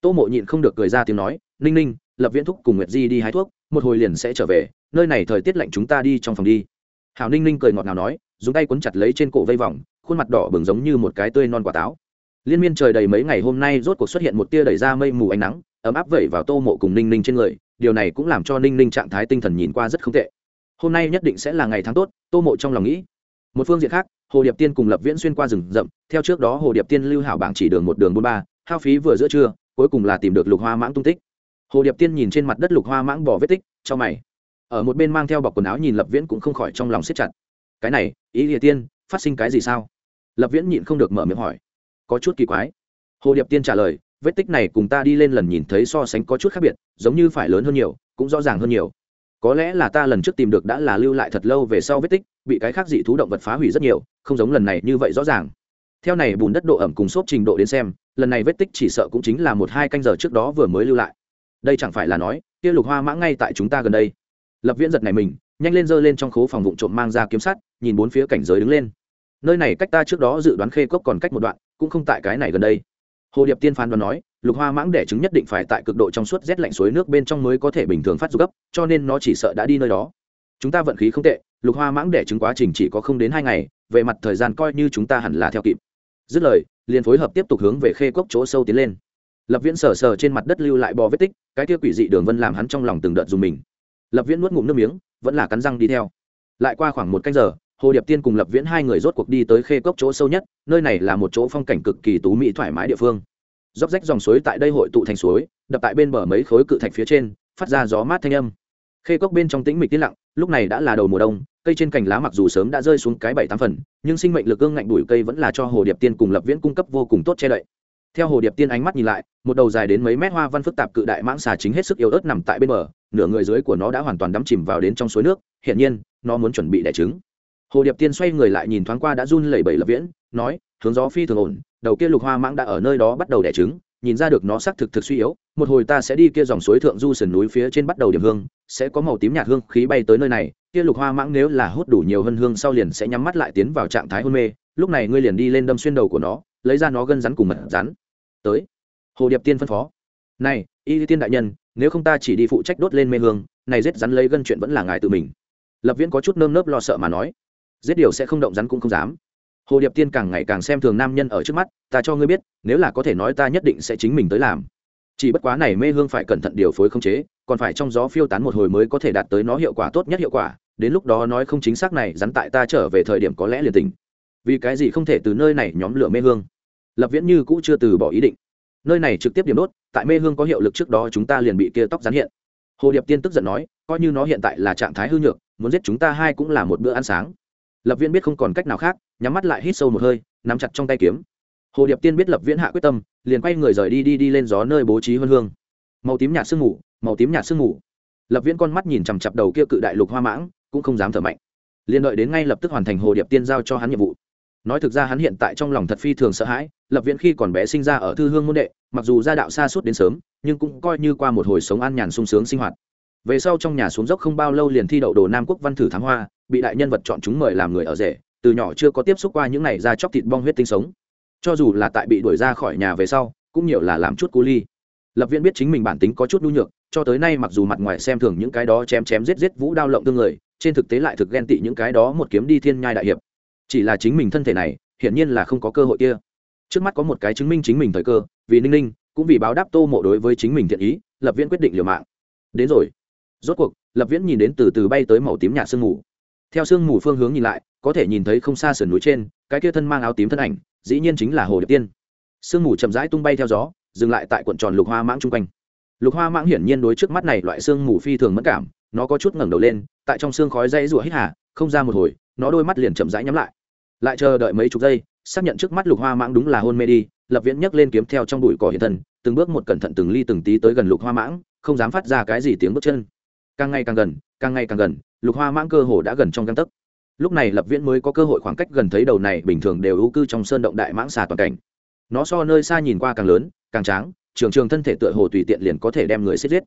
Tô mộ nhịn không được cười ra tiếng nói, ninh ninh lập viễn thúc cùng nguyệt di đi hái thuốc, một hồi liền sẽ trở về, nơi này thời tiết lạnh chúng ta đi trong phòng đi. Hảo ninh ninh cười ngọt ngào nói, dùng tay quấn chặt lấy trên cổ vây vòng, khuôn mặt đỏ bừng giống như một cái tươi non quả táo. Liên miên trời đầy mấy ngày hôm nay rốt cuộc xuất hiện một tia đẩy ra mây mù ánh nắng, ấm áp vẩy vào tô mộ cùng ninh ninh trên người, điều này cũng làm cho ninh ninh trạng thái tinh thần nhìn qua rất không tệ. Hôm nay nhất định sẽ là ngày tháng tốt, tô mộ trong lòng nghĩ. Một phương diện khác, hồ điệp tiên cùng lập viễn xuyên qua rừng rậm, theo trước đó hồ điệp tiên lưu hảo bảng chỉ đường một đường bốn ba, hao phí vừa giữa trưa, cuối cùng là tìm được lục hoa mãng tung tích hồ điệp tiên nhìn trên mặt đất lục hoa mãng bỏ vết tích, cho mày. Ở một bên mang theo bọc quần áo nhìn lập viễn cũng không khỏi trong lòng siết chặt. Cái này, ý địa tiên, phát sinh cái gì sao? Lập viễn nhịn không được mở miệng hỏi. Có chút kỳ quái. Hồ điệp tiên trả lời, vết tích này cùng ta đi lên lần nhìn thấy so sánh có chút khác biệt, giống như phải lớn hơn nhiều, cũng rõ ràng hơn nhiều. Có lẽ là ta lần trước tìm được đã là lưu lại thật lâu về sau vết tích, bị cái khác dị thú động vật phá hủy rất nhiều, không giống lần này như vậy rõ ràng. Theo này bùn đất độ ẩm cùng xốp trình độ đến xem, lần này vết tích chỉ sợ cũng chính là một hai canh giờ trước đó vừa mới lưu lại đây chẳng phải là nói, kia lục hoa mã ngay tại chúng ta gần đây. Lập viễn giật này mình, nhanh lên giơ lên trong khố phòng vụ trộm mang ra kiếm sắt, nhìn bốn phía cảnh giới đứng lên. Nơi này cách ta trước đó dự đoán khê cốc còn cách một đoạn, cũng không tại cái này gần đây. Hồ điệp tiên phán đoán nói, lục hoa mãng đẻ trứng nhất định phải tại cực độ trong suốt rét lạnh suối nước bên trong mới có thể bình thường phát dục gấp, cho nên nó chỉ sợ đã đi nơi đó. Chúng ta vận khí không tệ, lục hoa mãng đẻ trứng quá trình chỉ có không đến hai ngày, về mặt thời gian coi như chúng ta hẳn là theo kịp. Dứt lời, liền phối hợp tiếp tục hướng về khê cốc chỗ sâu tiến lên lập viễn sờ sờ trên mặt đất lưu lại bò vết tích, cái kia quỷ dị đường vân làm hắn trong lòng từng đợt dùng mình. Lập viễn nuốt ngụm nước miếng, vẫn là cắn răng đi theo. Lại qua khoảng một canh giờ, hồ điệp tiên cùng lập viễn hai người rốt cuộc đi tới khê cốc chỗ sâu nhất, nơi này là một chỗ phong cảnh cực kỳ tú mỹ thoải mái địa phương. Dốc rách dòng suối tại đây hội tụ thành suối, đập tại bên bờ mấy khối cự thạch phía trên, phát ra gió mát thanh âm. Khê cốc bên trong tĩnh mịch yên lặng, lúc này đã là đầu mùa đông, cây trên cành lá mặc dù sớm đã rơi xuống cái bảy tám phần, nhưng sinh mệnh lực gương ngạnh đuổi cây vẫn là cho hồ điệp tiên cùng lập viễn cung cấp vô cùng tốt che đậy theo hồ điệp tiên ánh mắt nhìn lại, một đầu dài đến mấy mét hoa văn phức tạp cự đại mãng xà chính hết sức yếu ớt nằm tại bên bờ, nửa người dưới của nó đã hoàn toàn đắm chìm vào đến trong suối nước hiện nhiên, nó muốn chuẩn bị đẻ trứng. Hồ điệp tiên xoay người lại nhìn thoáng qua đã run lẩy bẩy lập viễn, nói, hướng gió phi thường ổn, đầu kia lục hoa mãng đã ở nơi đó bắt đầu đẻ trứng, nhìn ra được nó xác thực thực suy yếu, một hồi ta sẽ đi kia dòng suối thượng du sườn núi phía trên bắt đầu điểm hương, sẽ có màu tím nhạt hương khí bay tới nơi này, kia lục hoa mãng nếu là hút đủ nhiều hơn hương sau liền sẽ nhắm mắt lại tiến vào trạng thái hôn mê, lúc này ngươi liền đi lên đâm xuyên đầu của nó, lấy ra nó gân rắn cùng mật rắn tới. Hồ điệp tiên phân phó, này, y tiên đại nhân, nếu không ta chỉ đi phụ trách đốt lên mê hương, này giết rắn lấy gân chuyện vẫn là ngài tự mình. Lập viễn có chút nơm nớp lo sợ mà nói, giết điều sẽ không động rắn cũng không dám. Hồ điệp tiên càng ngày càng xem thường nam nhân ở trước mắt, ta cho ngươi biết, nếu là có thể nói ta nhất định sẽ chính mình tới làm. Chỉ bất quá này mê hương phải cẩn thận điều phối không chế, còn phải trong gió phiêu tán một hồi mới có thể đạt tới nó hiệu quả tốt nhất hiệu quả, đến lúc đó nói không chính xác này rắn tại ta trở về thời điểm có lẽ liền tình vì cái gì không thể từ nơi này nhóm lửa mê hương? Lập viễn như cũ chưa từ bỏ ý định. Nơi này trực tiếp điểm đốt, tại mê hương có hiệu lực trước đó chúng ta liền bị kia tóc rắn hiện. Hồ điệp tiên tức giận nói, coi như nó hiện tại là trạng thái hư nhược, muốn giết chúng ta hai cũng là một bữa ăn sáng. Lập viễn biết không còn cách nào khác, nhắm mắt lại hít sâu một hơi, nắm chặt trong tay kiếm. Hồ điệp tiên biết lập viễn hạ quyết tâm, liền quay người rời đi đi đi lên gió nơi bố trí huân hương. Màu tím nhạt sương mù, màu tím nhạt sương mù. Lập viễn con mắt nhìn chằm chặp đầu kia cự đại lục hoa mãng, cũng không dám thở mạnh. Liền đợi đến ngay lập tức hoàn thành hồ điệp tiên giao cho hắn nhiệm vụ nói thực ra hắn hiện tại trong lòng thật phi thường sợ hãi, lập viễn khi còn bé sinh ra ở thư hương môn đệ, mặc dù gia đạo xa suốt đến sớm, nhưng cũng coi như qua một hồi sống an nhàn sung sướng sinh hoạt. Về sau trong nhà xuống dốc không bao lâu liền thi đậu đồ nam quốc văn thử thám hoa, bị đại nhân vật chọn chúng mời làm người ở rể, từ nhỏ chưa có tiếp xúc qua những này ra chóc thịt bong huyết tinh sống. Cho dù là tại bị đuổi ra khỏi nhà về sau, cũng nhiều là làm chút cu ly. Lập viễn biết chính mình bản tính có chút nhu nhược, cho tới nay mặc dù mặt ngoài xem thường những cái đó chém chém giết giết vũ đao lộng tương người, trên thực tế lại thực ghen tị những cái đó một kiếm đi thiên nhai đại hiệp chỉ là chính mình thân thể này, hiển nhiên là không có cơ hội kia. Trước mắt có một cái chứng minh chính mình thời cơ, vì ninh ninh, cũng vì báo đáp tô mộ đối với chính mình thiện ý, lập viễn quyết định liều mạng. Đến rồi. Rốt cuộc, lập viễn nhìn đến từ từ bay tới màu tím nhạt sương mù. Theo sương mù phương hướng nhìn lại, có thể nhìn thấy không xa sườn núi trên, cái kia thân mang áo tím thân ảnh, dĩ nhiên chính là hồ điệp tiên. Sương mù chậm rãi tung bay theo gió, dừng lại tại cuộn tròn lục hoa mãng chung quanh. Lục hoa mãng hiển nhiên đối trước mắt này loại sương mù phi thường mất cảm, nó có chút ngẩng đầu lên, tại trong sương khói dây rủa hít hà, không ra một hồi nó đôi mắt liền chậm rãi nhắm lại. Lại chờ đợi mấy chục giây, xác nhận trước mắt lục hoa mãng đúng là hôn mê đi, lập viễn nhấc lên kiếm theo trong bụi cỏ hiện thân, từng bước một cẩn thận từng ly từng tí tới gần lục hoa mãng, không dám phát ra cái gì tiếng bước chân. Càng ngày càng gần, càng ngày càng gần, lục hoa mãng cơ hồ đã gần trong găng tấc. Lúc này lập viễn mới có cơ hội khoảng cách gần thấy đầu này bình thường đều ưu cư trong sơn động đại mãng xà toàn cảnh. Nó so nơi xa nhìn qua càng lớn, càng tráng, trường trường thân thể tựa hồ tùy tiện liền có thể đem người xếp giết.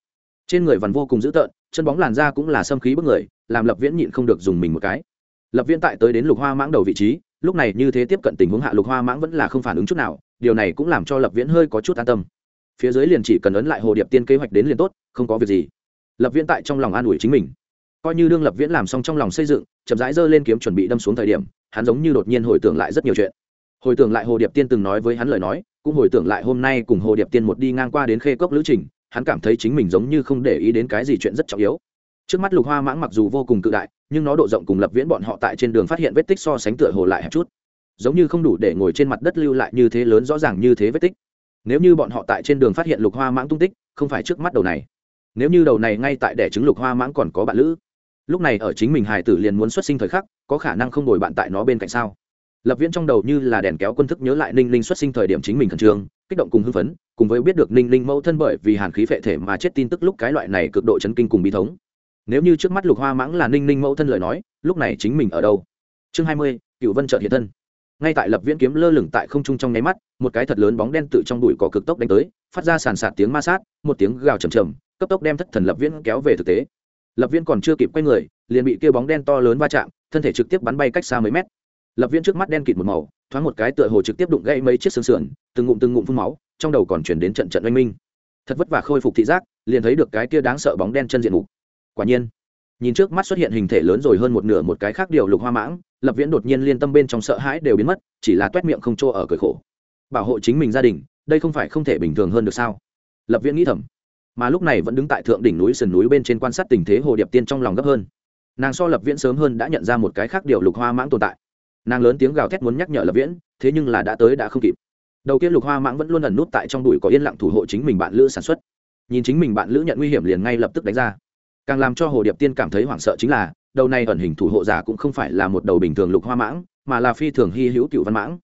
Trên người vằn vô cùng dữ tợn, chân bóng làn da cũng là sâm khí bức người, làm lập viễn nhịn không được dùng mình một cái lập viễn tại tới đến lục hoa mãng đầu vị trí, lúc này như thế tiếp cận tình huống hạ lục hoa mãng vẫn là không phản ứng chút nào, điều này cũng làm cho lập viễn hơi có chút an tâm. Phía dưới liền chỉ cần ấn lại hồ điệp tiên kế hoạch đến liền tốt, không có việc gì. Lập viễn tại trong lòng an ủi chính mình. Coi như đương lập viễn làm xong trong lòng xây dựng, chậm rãi giơ lên kiếm chuẩn bị đâm xuống thời điểm, hắn giống như đột nhiên hồi tưởng lại rất nhiều chuyện. Hồi tưởng lại hồ điệp tiên từng nói với hắn lời nói, cũng hồi tưởng lại hôm nay cùng hồ điệp tiên một đi ngang qua đến khê cốc lữ trình, hắn cảm thấy chính mình giống như không để ý đến cái gì chuyện rất trọng yếu. Trước mắt lục hoa mãng mặc dù vô cùng cự đại nhưng nó độ rộng cùng lập viễn bọn họ tại trên đường phát hiện vết tích so sánh tựa hồ lại hẹp chút. Giống như không đủ để ngồi trên mặt đất lưu lại như thế lớn rõ ràng như thế vết tích. Nếu như bọn họ tại trên đường phát hiện lục hoa mãng tung tích, không phải trước mắt đầu này. Nếu như đầu này ngay tại đẻ trứng lục hoa mãng còn có bạn lữ. Lúc này ở chính mình hài tử liền muốn xuất sinh thời khắc, có khả năng không đổi bạn tại nó bên cạnh sao? Lập viễn trong đầu như là đèn kéo quân thức nhớ lại ninh linh xuất sinh thời điểm chính mình khẩn trương, kích động cùng hưng phấn, cùng với biết được ninh linh mẫu thân bởi vì hàn khí phệ thể mà chết tin tức lúc cái loại này cực độ chấn kinh cùng bi thống nếu như trước mắt lục hoa mãng là ninh ninh mẫu thân lời nói, lúc này chính mình ở đâu? Chương hai mươi cựu vân trợt hiện thân. Ngay tại lập viễn kiếm lơ lửng tại không trung trong nháy mắt, một cái thật lớn bóng đen tự trong đùi cỏ cực tốc đánh tới, phát ra sàn sạt tiếng ma sát, một tiếng gào trầm trầm cấp tốc đem thất thần lập viễn kéo về thực tế. Lập viễn còn chưa kịp quay người, liền bị kia bóng đen to lớn va chạm, thân thể trực tiếp bắn bay cách xa mấy mét. Lập viễn trước mắt đen kịt một màu, thoáng một cái tựa hồ trực tiếp đụng gãy mấy chiếc xương sườn, từng ngụm từng ngụm phun máu, trong đầu còn chuyển đến trận trận oanh minh. Thật vất vả khôi phục thị giác, liền thấy được cái kia đáng sợ bóng đen chân diện mục quả nhiên. Nhìn trước mắt xuất hiện hình thể lớn rồi hơn một nửa một cái khác điều lục hoa mãng, lập viễn đột nhiên liên tâm bên trong sợ hãi đều biến mất, chỉ là toét miệng không trô ở cởi khổ. Bảo hộ chính mình gia đình, đây không phải không thể bình thường hơn được sao? Lập viễn nghĩ thầm, mà lúc này vẫn đứng tại thượng đỉnh núi sườn núi bên trên quan sát tình thế hồ điệp tiên trong lòng gấp hơn. Nàng so lập viễn sớm hơn đã nhận ra một cái khác điều lục hoa mãng tồn tại. Nàng lớn tiếng gào thét muốn nhắc nhở lập viễn, thế nhưng là đã tới đã không kịp. Đầu kia lục hoa mãng vẫn luôn ẩn nút tại trong đùi có yên lặng thủ hộ chính mình bạn lữ sản xuất. Nhìn chính mình bạn lữ nhận nguy hiểm liền ngay lập tức đánh ra càng làm cho hồ điệp tiên cảm thấy hoảng sợ chính là, đầu này ẩn hình thủ hộ giả cũng không phải là một đầu bình thường lục hoa mãng, mà là phi thường hy hữu cựu văn mãng.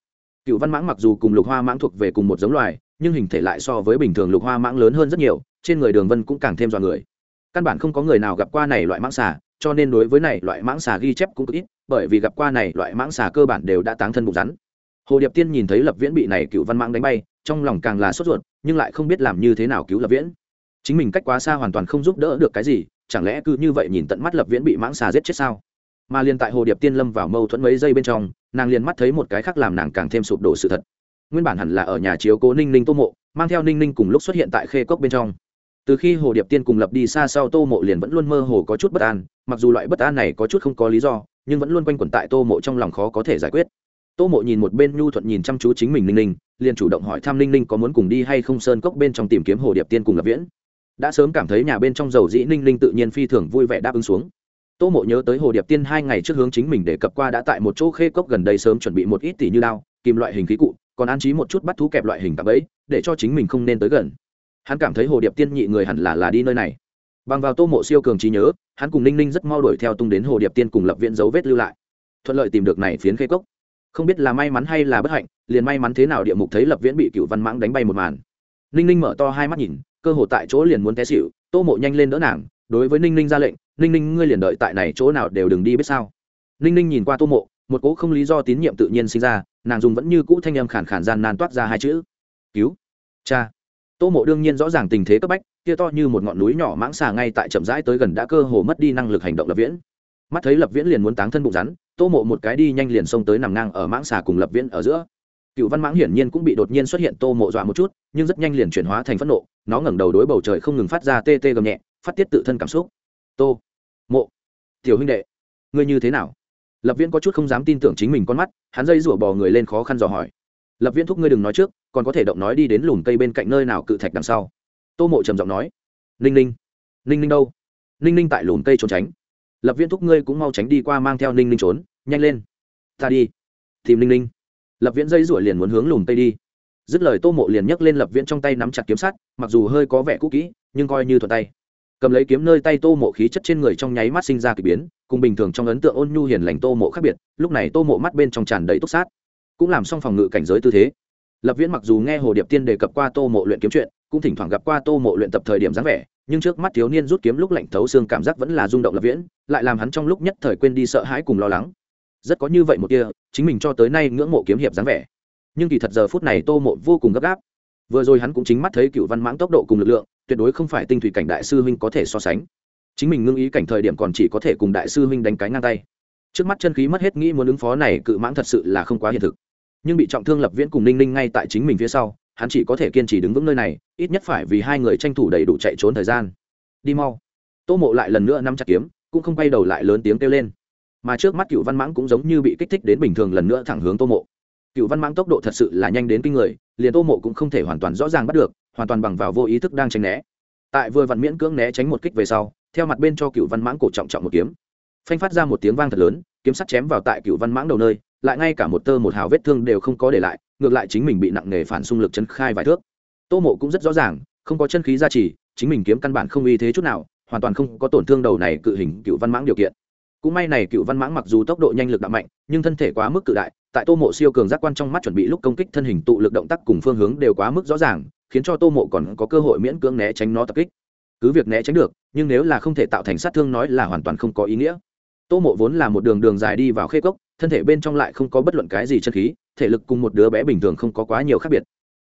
Cựu văn mãng mặc dù cùng lục hoa mãng thuộc về cùng một giống loài, nhưng hình thể lại so với bình thường lục hoa mãng lớn hơn rất nhiều, trên người đường vân cũng càng thêm dọa người. Căn bản không có người nào gặp qua này loại mãng xà, cho nên đối với này loại mãng xà ghi chép cũng cực ít, bởi vì gặp qua này loại mãng xà cơ bản đều đã táng thân bụng rắn. Hồ điệp tiên nhìn thấy lập viễn bị này cựu văn mãng đánh bay, trong lòng càng là sốt ruột, nhưng lại không biết làm như thế nào cứu lập viễn. Chính mình cách quá xa hoàn toàn không giúp đỡ được cái gì chẳng lẽ cứ như vậy nhìn tận mắt lập viễn bị mãng xà giết chết sao? Mà liền tại hồ điệp tiên lâm vào mâu thuẫn mấy giây bên trong, nàng liền mắt thấy một cái khác làm nàng càng thêm sụp đổ sự thật. Nguyên bản hẳn là ở nhà chiếu cố ninh ninh tô mộ, mang theo ninh ninh cùng lúc xuất hiện tại khê cốc bên trong. Từ khi hồ điệp tiên cùng lập đi xa sau tô mộ liền vẫn luôn mơ hồ có chút bất an, mặc dù loại bất an này có chút không có lý do, nhưng vẫn luôn quanh quẩn tại tô mộ trong lòng khó có thể giải quyết. Tô mộ nhìn một bên nhu thuận nhìn chăm chú chính mình ninh ninh, liền chủ động hỏi thăm ninh ninh có muốn cùng đi hay không sơn cốc bên trong tìm kiếm hồ điệp tiên cùng lập viễn đã sớm cảm thấy nhà bên trong dầu dĩ ninh ninh tự nhiên phi thường vui vẻ đáp ứng xuống. Tô mộ nhớ tới hồ điệp tiên hai ngày trước hướng chính mình để cập qua đã tại một chỗ khê cốc gần đây sớm chuẩn bị một ít tỷ như đao kìm loại hình khí cụ, còn an trí một chút bắt thú kẹp loại hình tạm ấy để cho chính mình không nên tới gần. Hắn cảm thấy hồ điệp tiên nhị người hẳn là là đi nơi này. Bằng vào tô mộ siêu cường trí nhớ, hắn cùng ninh ninh rất mau đuổi theo tung đến hồ điệp tiên cùng lập viện dấu vết lưu lại. Thuận lợi tìm được này phiến khê cốc. Không biết là may mắn hay là bất hạnh, liền may mắn thế nào địa mục thấy lập viễn bị cựu văn mãng đánh bay một màn. Ninh ninh mở to hai mắt nhìn cơ hồ tại chỗ liền muốn té xịu tô mộ nhanh lên đỡ nàng, đối với ninh ninh ra lệnh, ninh ninh ngươi liền đợi tại này chỗ nào đều đừng đi biết sao. Ninh ninh nhìn qua tô mộ, một cỗ không lý do tín nhiệm tự nhiên sinh ra, nàng dùng vẫn như cũ thanh âm khản khản gian nan toát ra hai chữ, cứu, cha. Tô mộ đương nhiên rõ ràng tình thế cấp bách, kia to như một ngọn núi nhỏ mãng xà ngay tại chậm rãi tới gần đã cơ hồ mất đi năng lực hành động lập viễn. Mắt thấy lập viễn liền muốn táng thân bụng rắn, tô mộ một cái đi nhanh liền xông tới nằm ngang ở mãng xà cùng lập viễn ở giữa cựu văn mãng hiển nhiên cũng bị đột nhiên xuất hiện tô mộ dọa một chút, nhưng rất nhanh liền chuyển hóa thành phẫn nộ, nó ngẩng đầu đối bầu trời không ngừng phát ra tê tê gầm nhẹ, phát tiết tự thân cảm xúc. Tô mộ, tiểu huynh đệ, ngươi như thế nào? Lập viễn có chút không dám tin tưởng chính mình con mắt, hắn dây rủa bò người lên khó khăn dò hỏi. Lập viễn thúc ngươi đừng nói trước, còn có thể động nói đi đến lùm cây bên cạnh nơi nào cự thạch đằng sau. Tô mộ trầm giọng nói. Ninh ninh ninh ninh đâu? Ninh ninh tại lùm cây trốn tránh. Lập viễn thúc ngươi cũng mau tránh đi qua mang theo ninh ninh trốn, nhanh lên. Ta đi. Tìm ninh ninh lập viễn dây rủa liền muốn hướng lùm tây đi. Dứt lời tô mộ liền nhấc lên lập viễn trong tay nắm chặt kiếm sắt, mặc dù hơi có vẻ cũ kỹ, nhưng coi như thuật tay. Cầm lấy kiếm nơi tay tô mộ khí chất trên người trong nháy mắt sinh ra k ỳ biến, cùng bình thường trong ấn tượng ôn nhu hiền lành tô mộ khác biệt, lúc này tô mộ mắt bên trong tràn đầy túc sát. Cũng làm xong phòng ngự cảnh giới tư thế. Lập viễn mặc dù nghe hồ điệp tiên đề cập qua tô mộ luyện kiếm chuyện, cũng thỉnh thoảng gặp qua tô mộ luyện tập thời điểm dáng vẻ, nhưng trước mắt thiếu niên rút kiếm lúc lạnh thấu xương cảm giác vẫn là rung động lập viễn, lại làm hắn trong lúc nhất thời quên đi sợ hãi cùng lo lắng rất có như vậy một kia, chính mình cho tới nay ngưỡng mộ kiếm hiệp dáng vẻ. Nhưng kỳ thật giờ phút này tô mộ vô cùng gấp gáp. Vừa rồi hắn cũng chính mắt thấy cựu văn mãng tốc độ cùng lực lượng, tuyệt đối không phải tinh thủy cảnh đại sư huynh có thể so sánh. Chính mình ngưng ý cảnh thời điểm còn chỉ có thể cùng đại sư huynh đánh cái ngang tay. Trước mắt chân khí mất hết nghĩ muốn ứng phó này, cự mãng thật sự là không quá hiện thực. Nhưng bị trọng thương lập viễn cùng ninh ninh ngay tại chính mình phía sau, hắn chỉ có thể kiên trì đứng vững nơi này, ít nhất phải vì hai người tranh thủ đầy đủ chạy trốn thời gian. Đi mau. Tô mộ lại lần nữa nắm chặt kiếm, cũng không quay đầu lại lớn tiếng kêu lên mà trước mắt cựu văn mãng cũng giống như bị kích thích đến bình thường lần nữa thẳng hướng tô mộ. Cựu văn mãng tốc độ thật sự là nhanh đến kinh người, liền tô mộ cũng không thể hoàn toàn rõ ràng bắt được, hoàn toàn bằng vào vô ý thức đang tránh né. Tại vừa vặn miễn cưỡng né tránh một kích về sau, theo mặt bên cho cựu văn mãng cổ trọng trọng một kiếm. Phanh phát ra một tiếng vang thật lớn, kiếm sắt chém vào tại cựu văn mãng đầu nơi, lại ngay cả một tơ một hào vết thương đều không có để lại, ngược lại chính mình bị nặng nề phản xung lực chấn khai vài thước. Tô mộ cũng rất rõ ràng, không có chân khí gia trì, chính mình kiếm căn bản không uy thế chút nào, hoàn toàn không có tổn thương đầu này cự hình cựu văn mãng điều kiện cũng may này cựu văn mãng mặc dù tốc độ nhanh lực đạm mạnh, nhưng thân thể quá mức cự đại, tại tô mộ siêu cường giác quan trong mắt chuẩn bị lúc công kích thân hình tụ lực động tác cùng phương hướng đều quá mức rõ ràng, khiến cho tô mộ còn có cơ hội miễn cưỡng né tránh nó tập kích. Cứ việc né tránh được, nhưng nếu là không thể tạo thành sát thương nói là hoàn toàn không có ý nghĩa. Tô mộ vốn là một đường đường dài đi vào khê cốc, thân thể bên trong lại không có bất luận cái gì chân khí, thể lực cùng một đứa bé bình thường không có quá nhiều khác biệt.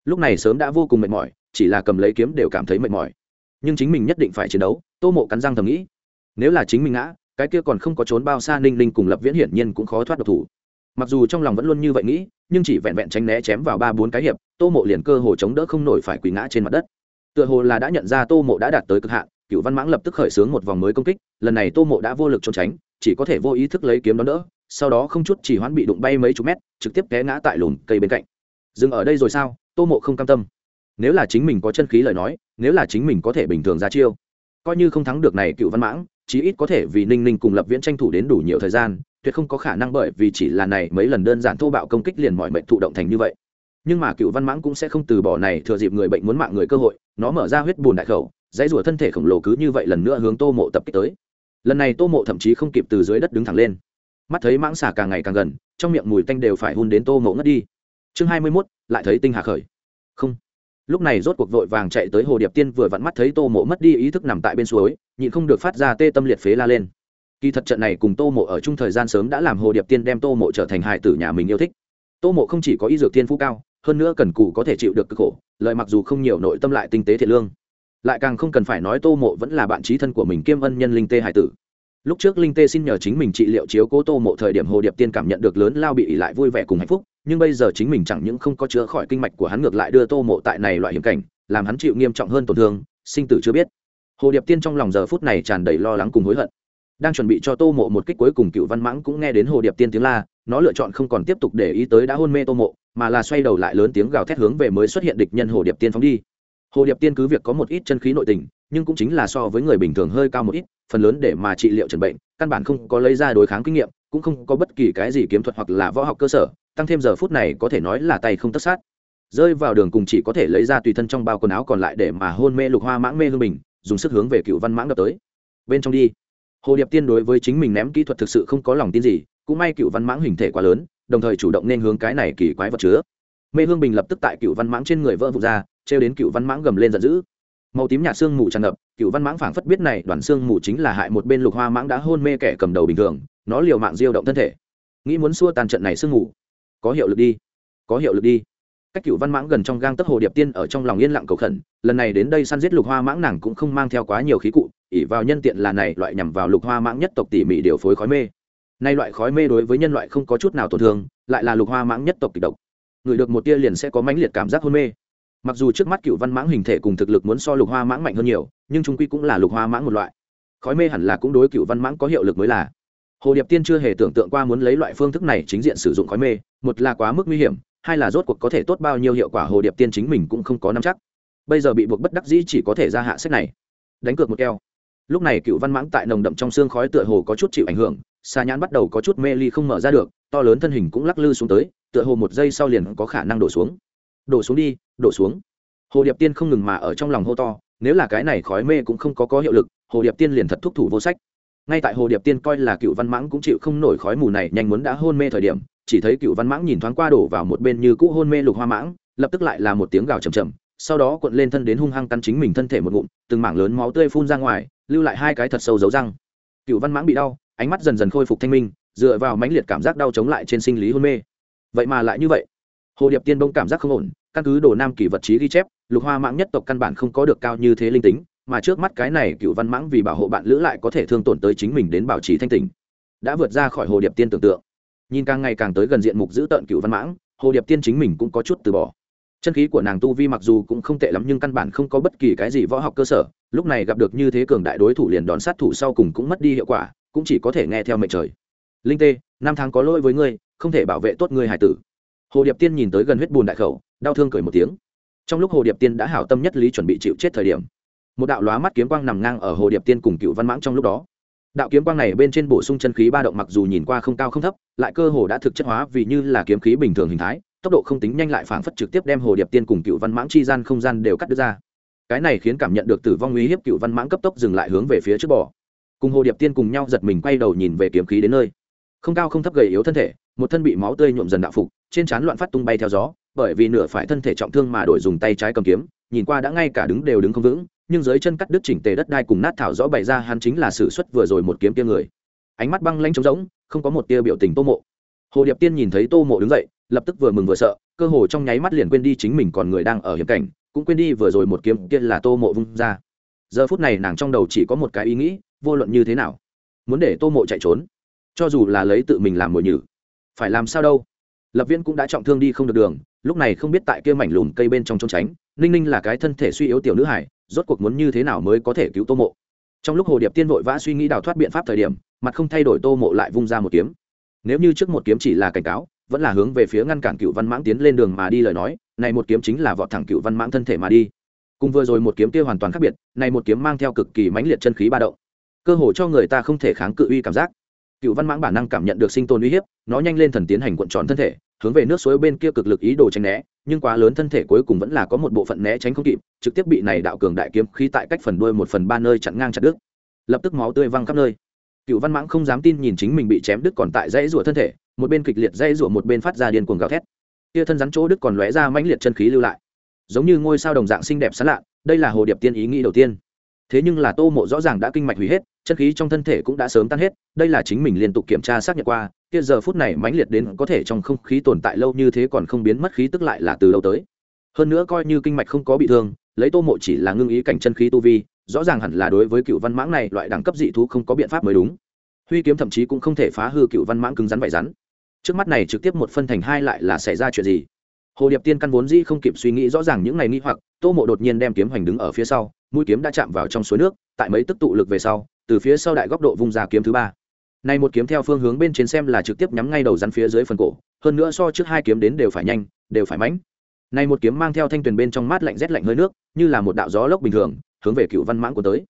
Lúc này sớm đã vô cùng mệt mỏi, chỉ là cầm lấy kiếm đều cảm thấy mệt mỏi. Nhưng chính mình nhất định phải chiến đấu, tô mộ cắn răng thầm nghĩ. Nếu là chính mình ngã cái kia còn không có trốn bao xa ninh ninh cùng lập viễn hiển nhiên cũng khó thoát độc thủ. Mặc dù trong lòng vẫn luôn như vậy nghĩ, nhưng chỉ vẹn vẹn tránh né chém vào ba bốn cái hiệp, tô mộ liền cơ hồ chống đỡ không nổi phải quỳ ngã trên mặt đất. Tựa hồ là đã nhận ra tô mộ đã đạt tới cực hạn cựu văn mãng lập tức khởi xướng một vòng mới công kích, lần này tô mộ đã vô lực trốn tránh, chỉ có thể vô ý thức lấy kiếm đón đỡ, sau đó không chút chỉ hoãn bị đụng bay mấy chục mét, trực tiếp té ngã tại lùm cây bên cạnh. Dừng ở đây rồi sao? Tô mộ không cam tâm. Nếu là chính mình có chân khí lời nói, nếu là chính mình có thể bình thường ra chiêu, coi như không thắng được này cựu văn mãng chí ít có thể vì ninh ninh cùng lập viễn tranh thủ đến đủ nhiều thời gian, tuyệt không có khả năng bởi vì chỉ là này mấy lần đơn giản thô bạo công kích liền mọi mệnh thụ động thành như vậy. Nhưng mà cựu văn mãng cũng sẽ không từ bỏ này thừa dịp người bệnh muốn mạng người cơ hội, nó mở ra huyết bùn đại khẩu, dãy rủa thân thể khổng lồ cứ như vậy lần nữa hướng tô mộ tập kích tới. Lần này tô mộ thậm chí không kịp từ dưới đất đứng thẳng lên. Mắt thấy mãng xà càng ngày càng gần, trong miệng mùi tanh đều phải hun đến tô mộ ngất đi. Chương hai mươi mốt, lại thấy tinh hà khởi. Không lúc này rốt cuộc vội vàng chạy tới hồ điệp tiên vừa vặn mắt thấy tô mộ mất đi ý thức nằm tại bên suối, nhịn không được phát ra tê tâm liệt phế la lên. Kỳ thật trận này cùng tô mộ ở chung thời gian sớm đã làm hồ điệp tiên đem tô mộ trở thành hại tử nhà mình yêu thích. Tô mộ không chỉ có y dược tiên phú cao, hơn nữa cần cù có thể chịu được cực khổ, lợi mặc dù không nhiều nội tâm lại tinh tế thiệt lương. Lại càng không cần phải nói tô mộ vẫn là bạn trí thân của mình kiêm ân nhân linh tê hải tử. Lúc trước linh tê xin nhờ chính mình trị liệu chiếu cố tô mộ thời điểm hồ điệp tiên cảm nhận được lớn lao bị lại vui vẻ cùng hạnh phúc nhưng bây giờ chính mình chẳng những không có chữa khỏi kinh mạch của hắn ngược lại đưa tô mộ tại này loại hiểm cảnh, làm hắn chịu nghiêm trọng hơn tổn thương, sinh tử chưa biết. Hồ điệp tiên trong lòng giờ phút này tràn đầy lo lắng cùng hối hận. Đang chuẩn bị cho tô mộ một kích cuối cùng cựu văn mãng cũng nghe đến hồ điệp tiên tiếng la, nó lựa chọn không còn tiếp tục để ý tới đã hôn mê tô mộ, mà là xoay đầu lại lớn tiếng gào thét hướng về mới xuất hiện địch nhân hồ điệp tiên phóng đi. Hồ điệp tiên cứ việc có một ít chân khí nội tình, nhưng cũng chính là so với người bình thường hơi cao một ít, phần lớn để mà trị liệu trần bệnh, căn bản không có lấy ra đối kháng kinh nghiệm, cũng không có bất kỳ cái gì kiếm thuật hoặc là võ học cơ sở tăng thêm giờ phút này có thể nói là tay không tất sát. Rơi vào đường cùng chỉ có thể lấy ra tùy thân trong bao quần áo còn lại để mà hôn mê lục hoa mãng mê hương mình dùng sức hướng về cựu văn mãng đập tới. Bên trong đi, hồ điệp tiên đối với chính mình ném kỹ thuật thực sự không có lòng tin gì, cũng may cựu văn mãng hình thể quá lớn, đồng thời chủ động nên hướng cái này kỳ quái vật chứa. Mê hương bình lập tức tại cựu văn mãng trên người vỡ vụt ra, trêu đến cựu văn mãng gầm lên giận dữ. Màu tím nhạt xương mù tràn ngập, cựu văn mãng phảng phất biết này đoàn xương mù chính là hại một bên lục hoa mãng đã hôn mê kẻ cầm đầu bình thường, nó liều mạng diêu động thân thể. Nghĩ muốn xua tàn trận này xương mù có hiệu lực đi, có hiệu lực đi. Cách cựu văn mãng gần trong gang tấc hồ điệp tiên ở trong lòng yên lặng cầu khẩn, lần này đến đây săn giết lục hoa mãng nàng cũng không mang theo quá nhiều khí cụ ỉ vào nhân tiện là này loại nhằm vào lục hoa mãng nhất tộc tỉ mỉ điều phối khói mê. Nay loại khói mê đối với nhân loại không có chút nào tổn thương, lại là lục hoa mãng nhất tộc kịch độc. Người được một tia liền sẽ có mãnh liệt cảm giác hôn mê. Mặc dù trước mắt cựu văn mãng hình thể cùng thực lực muốn so lục hoa mãng mạnh hơn nhiều, nhưng chúng quy cũng là lục hoa mãng một loại. Khói mê hẳn là cũng đối cựu văn mãng có hiệu lực mới là hồ điệp tiên chưa hề tưởng tượng qua muốn lấy loại phương thức này chính diện sử dụng khói mê, một là quá mức nguy hiểm, hai là rốt cuộc có thể tốt bao nhiêu hiệu quả hồ điệp tiên chính mình cũng không có nắm chắc. Bây giờ bị buộc bất đắc dĩ chỉ có thể ra hạ sách này. Đánh cược một keo. Lúc này cựu văn mãng tại nồng đậm trong xương khói tựa hồ có chút chịu ảnh hưởng xa nhãn bắt đầu có chút mê ly không mở ra được, to lớn thân hình cũng lắc lư xuống tới, tựa hồ một giây sau liền có khả năng đổ xuống. Đổ xuống đi, đổ xuống. Hồ điệp tiên không ngừng mà ở trong lòng hô to, nếu là cái này khói mê cũng không có có hiệu lực, hồ điệp tiên liền thật thúc thủ vô sách ngay tại hồ điệp tiên coi là cựu văn mãng cũng chịu không nổi khói mù này, nhanh muốn đã hôn mê thời điểm, chỉ thấy cựu văn mãng nhìn thoáng qua đổ vào một bên như cũ hôn mê lục hoa mãng, lập tức lại là một tiếng gào chầm chầm sau đó cuộn lên thân đến hung hăng cắn chính mình thân thể một ngụm, từng mảng lớn máu tươi phun ra ngoài, lưu lại hai cái thật sâu dấu răng. Cựu văn mãng bị đau, ánh mắt dần dần khôi phục thanh minh, dựa vào mãnh liệt cảm giác đau chống lại trên sinh lý hôn mê. Vậy mà lại như vậy, hồ điệp tiên bông cảm giác không ổn, căn cứ đồ nam kỳ vật trí ghi chép, lục hoa mãng nhất tộc căn bản không có được cao như thế linh tính mà trước mắt cái này cựu văn mãng vì bảo hộ bạn lữ lại có thể thương tổn tới chính mình đến bảo trì thanh tình đã vượt ra khỏi hồ điệp tiên tưởng tượng. Nhìn càng ngày càng tới gần diện mục giữ tợn cựu văn mãng, hồ điệp tiên chính mình cũng có chút từ bỏ. Chân khí của nàng tu vi mặc dù cũng không tệ lắm nhưng căn bản không có bất kỳ cái gì võ học cơ sở, lúc này gặp được như thế cường đại đối thủ liền đón sát thủ sau cùng cũng mất đi hiệu quả, cũng chỉ có thể nghe theo mệnh trời. Linh tê, năm tháng có lỗi với ngươi, không thể bảo vệ tốt ngươi hải tử. Hồ điệp tiên nhìn tới gần huyết bùn đại khẩu, đau thương cười một tiếng. Trong lúc hồ điệp tiên đã hảo tâm nhất lý chuẩn bị chịu chết thời điểm một đạo lóa mắt kiếm quang nằm ngang ở hồ điệp tiên cùng cựu văn mãng trong lúc đó. Đạo kiếm quang này bên trên bổ sung chân khí ba động mặc dù nhìn qua không cao không thấp, lại cơ hồ đã thực chất hóa vì như là kiếm khí bình thường hình thái, tốc độ không tính nhanh lại phảng phất trực tiếp đem hồ điệp tiên cùng cựu văn mãng chi gian không gian đều cắt đứt ra. Cái này khiến cảm nhận được tử vong uy hiếp cựu văn mãng cấp tốc dừng lại hướng về phía trước bò. Cùng hồ điệp tiên cùng nhau giật mình quay đầu nhìn về kiếm khí đến nơi. Không cao không thấp gầy yếu thân thể, một thân bị máu tươi nhuộm dần đạo phục, trên trán loạn phát tung bay theo gió, bởi vì nửa phải thân thể trọng thương mà đổi dùng tay trái cầm kiếm, nhìn qua đã ngay cả đứng đều đứng không vững nhưng dưới chân cắt đứt chỉnh tề đất đai cùng nát thảo rõ bày ra hắn chính là sử xuất vừa rồi một kiếm kia người. Ánh mắt băng lanh trống rỗng, không có một tia biểu tình tô mộ. Hồ điệp tiên nhìn thấy tô mộ đứng dậy, lập tức vừa mừng vừa sợ, cơ hồ trong nháy mắt liền quên đi chính mình còn người đang ở hiểm cảnh, cũng quên đi vừa rồi một kiếm kia là tô mộ vung ra. Giờ phút này nàng trong đầu chỉ có một cái ý nghĩ, vô luận như thế nào, muốn để tô mộ chạy trốn. Cho dù là lấy tự mình làm mồi nhử, phải làm sao đâu. Lập viễn cũng đã trọng thương đi không được đường, lúc này không biết tại kia mảnh lùm cây bên trong trốn tránh, ninh ninh là cái thân thể suy yếu tiểu nữ hải rốt cuộc muốn như thế nào mới có thể cứu tô mộ? Trong lúc hồ điệp tiên vội vã suy nghĩ đào thoát biện pháp thời điểm, mặt không thay đổi tô mộ lại vung ra một kiếm. Nếu như trước một kiếm chỉ là cảnh cáo, vẫn là hướng về phía ngăn cản cựu văn mãng tiến lên đường mà đi lời nói, này một kiếm chính là vọt thẳng cựu văn mãng thân thể mà đi. Cùng vừa rồi một kiếm kia hoàn toàn khác biệt, này một kiếm mang theo cực kỳ mãnh liệt chân khí ba động. Cơ hồ cho người ta không thể kháng cự uy cảm giác. Cựu văn mãng bản năng cảm nhận được sinh tồn uy hiếp, nó nhanh lên thần tiến hành cuộn tròn thân thể hướng về nước suối bên kia cực lực ý đồ tránh né, nhưng quá lớn thân thể cuối cùng vẫn là có một bộ phận né tránh không kịp, trực tiếp bị này đạo cường đại kiếm khí tại cách phần đuôi một phần ba nơi chặn ngang chặt đứt. Lập tức máu tươi văng khắp nơi. Cựu văn mãng không dám tin nhìn chính mình bị chém đứt còn tại dãy rủa thân thể, một bên kịch liệt dãy rủa một bên phát ra điên cuồng gào thét. Kia thân rắn chỗ đứt còn lóe ra mãnh liệt chân khí lưu lại. Giống như ngôi sao đồng dạng xinh đẹp sán lạ, đây là hồ điệp tiên ý nghĩ đầu tiên. Thế nhưng là tô mộ rõ ràng đã kinh mạch hủy hết, chân khí trong thân thể cũng đã sớm tan hết, đây là chính mình liên tục kiểm tra xác nhận qua kia giờ phút này mãnh liệt đến có thể trong không khí tồn tại lâu như thế còn không biến mất khí tức lại là từ lâu tới. Hơn nữa coi như kinh mạch không có bị thương, lấy tô mộ chỉ là ngưng ý cảnh chân khí tu vi, rõ ràng hẳn là đối với cựu văn mãng này loại đẳng cấp dị thú không có biện pháp mới đúng. Huy kiếm thậm chí cũng không thể phá hư cựu văn mãng cứng rắn vải rắn. Trước mắt này trực tiếp một phân thành hai lại là xảy ra chuyện gì? Hồ điệp tiên căn vốn dĩ không kịp suy nghĩ rõ ràng những ngày nghi hoặc, tô mộ đột nhiên đem kiếm hoành đứng ở phía sau, mũi kiếm đã chạm vào trong suối nước, tại mấy tức tụ lực về sau, từ phía sau đại góc độ vung ra kiếm thứ ba này một kiếm theo phương hướng bên trên xem là trực tiếp nhắm ngay đầu rắn phía dưới phần cổ, hơn nữa so trước hai kiếm đến đều phải nhanh, đều phải mãnh. Này một kiếm mang theo thanh tuyền bên trong mát lạnh rét lạnh hơi nước, như là một đạo gió lốc bình thường, hướng về cựu văn mãng của tới.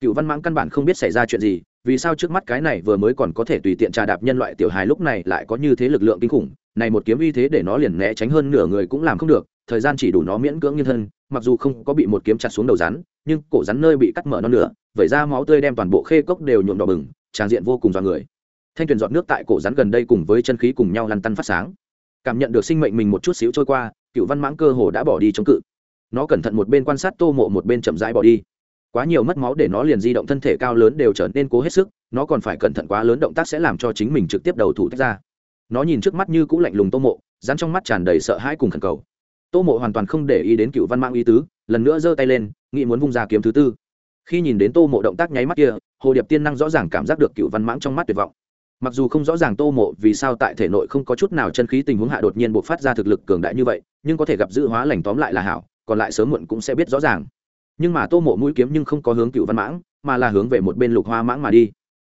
Cựu văn mãng căn bản không biết xảy ra chuyện gì, vì sao trước mắt cái này vừa mới còn có thể tùy tiện trà đạp nhân loại tiểu hài lúc này lại có như thế lực lượng kinh khủng, này một kiếm uy thế để nó liền né tránh hơn nửa người cũng làm không được, thời gian chỉ đủ nó miễn cưỡng nhân thân, mặc dù không có bị một kiếm chặt xuống đầu rắn, nhưng cổ rắn nơi bị cắt mở non nửa, vẩy ra máu tươi đem toàn bộ khê cốc đều nhuộm đỏ bừng tràng diện vô cùng do người. Thanh tuyền dọn nước tại cổ rắn gần đây cùng với chân khí cùng nhau lăn tăn phát sáng. Cảm nhận được sinh mệnh mình một chút xíu trôi qua, cựu văn mãng cơ hồ đã bỏ đi chống cự. Nó cẩn thận một bên quan sát tô mộ một bên chậm rãi bỏ đi. Quá nhiều mất máu để nó liền di động thân thể cao lớn đều trở nên cố hết sức, nó còn phải cẩn thận quá lớn động tác sẽ làm cho chính mình trực tiếp đầu thủ tách ra. Nó nhìn trước mắt như cũ lạnh lùng tô mộ, rắn trong mắt tràn đầy sợ hãi cùng khẩn cầu. Tô mộ hoàn toàn không để ý đến cựu văn mãng ý tứ, lần nữa giơ tay lên, nghĩ muốn vung ra kiếm thứ tư khi nhìn đến tô mộ động tác nháy mắt kia, hồ điệp tiên năng rõ ràng cảm giác được cựu văn mãng trong mắt tuyệt vọng. Mặc dù không rõ ràng tô mộ vì sao tại thể nội không có chút nào chân khí tình huống hạ đột nhiên buộc phát ra thực lực cường đại như vậy, nhưng có thể gặp dự hóa lành tóm lại là hảo, còn lại sớm muộn cũng sẽ biết rõ ràng. Nhưng mà tô mộ mũi kiếm nhưng không có hướng cựu văn mãng, mà là hướng về một bên lục hoa mãng mà đi.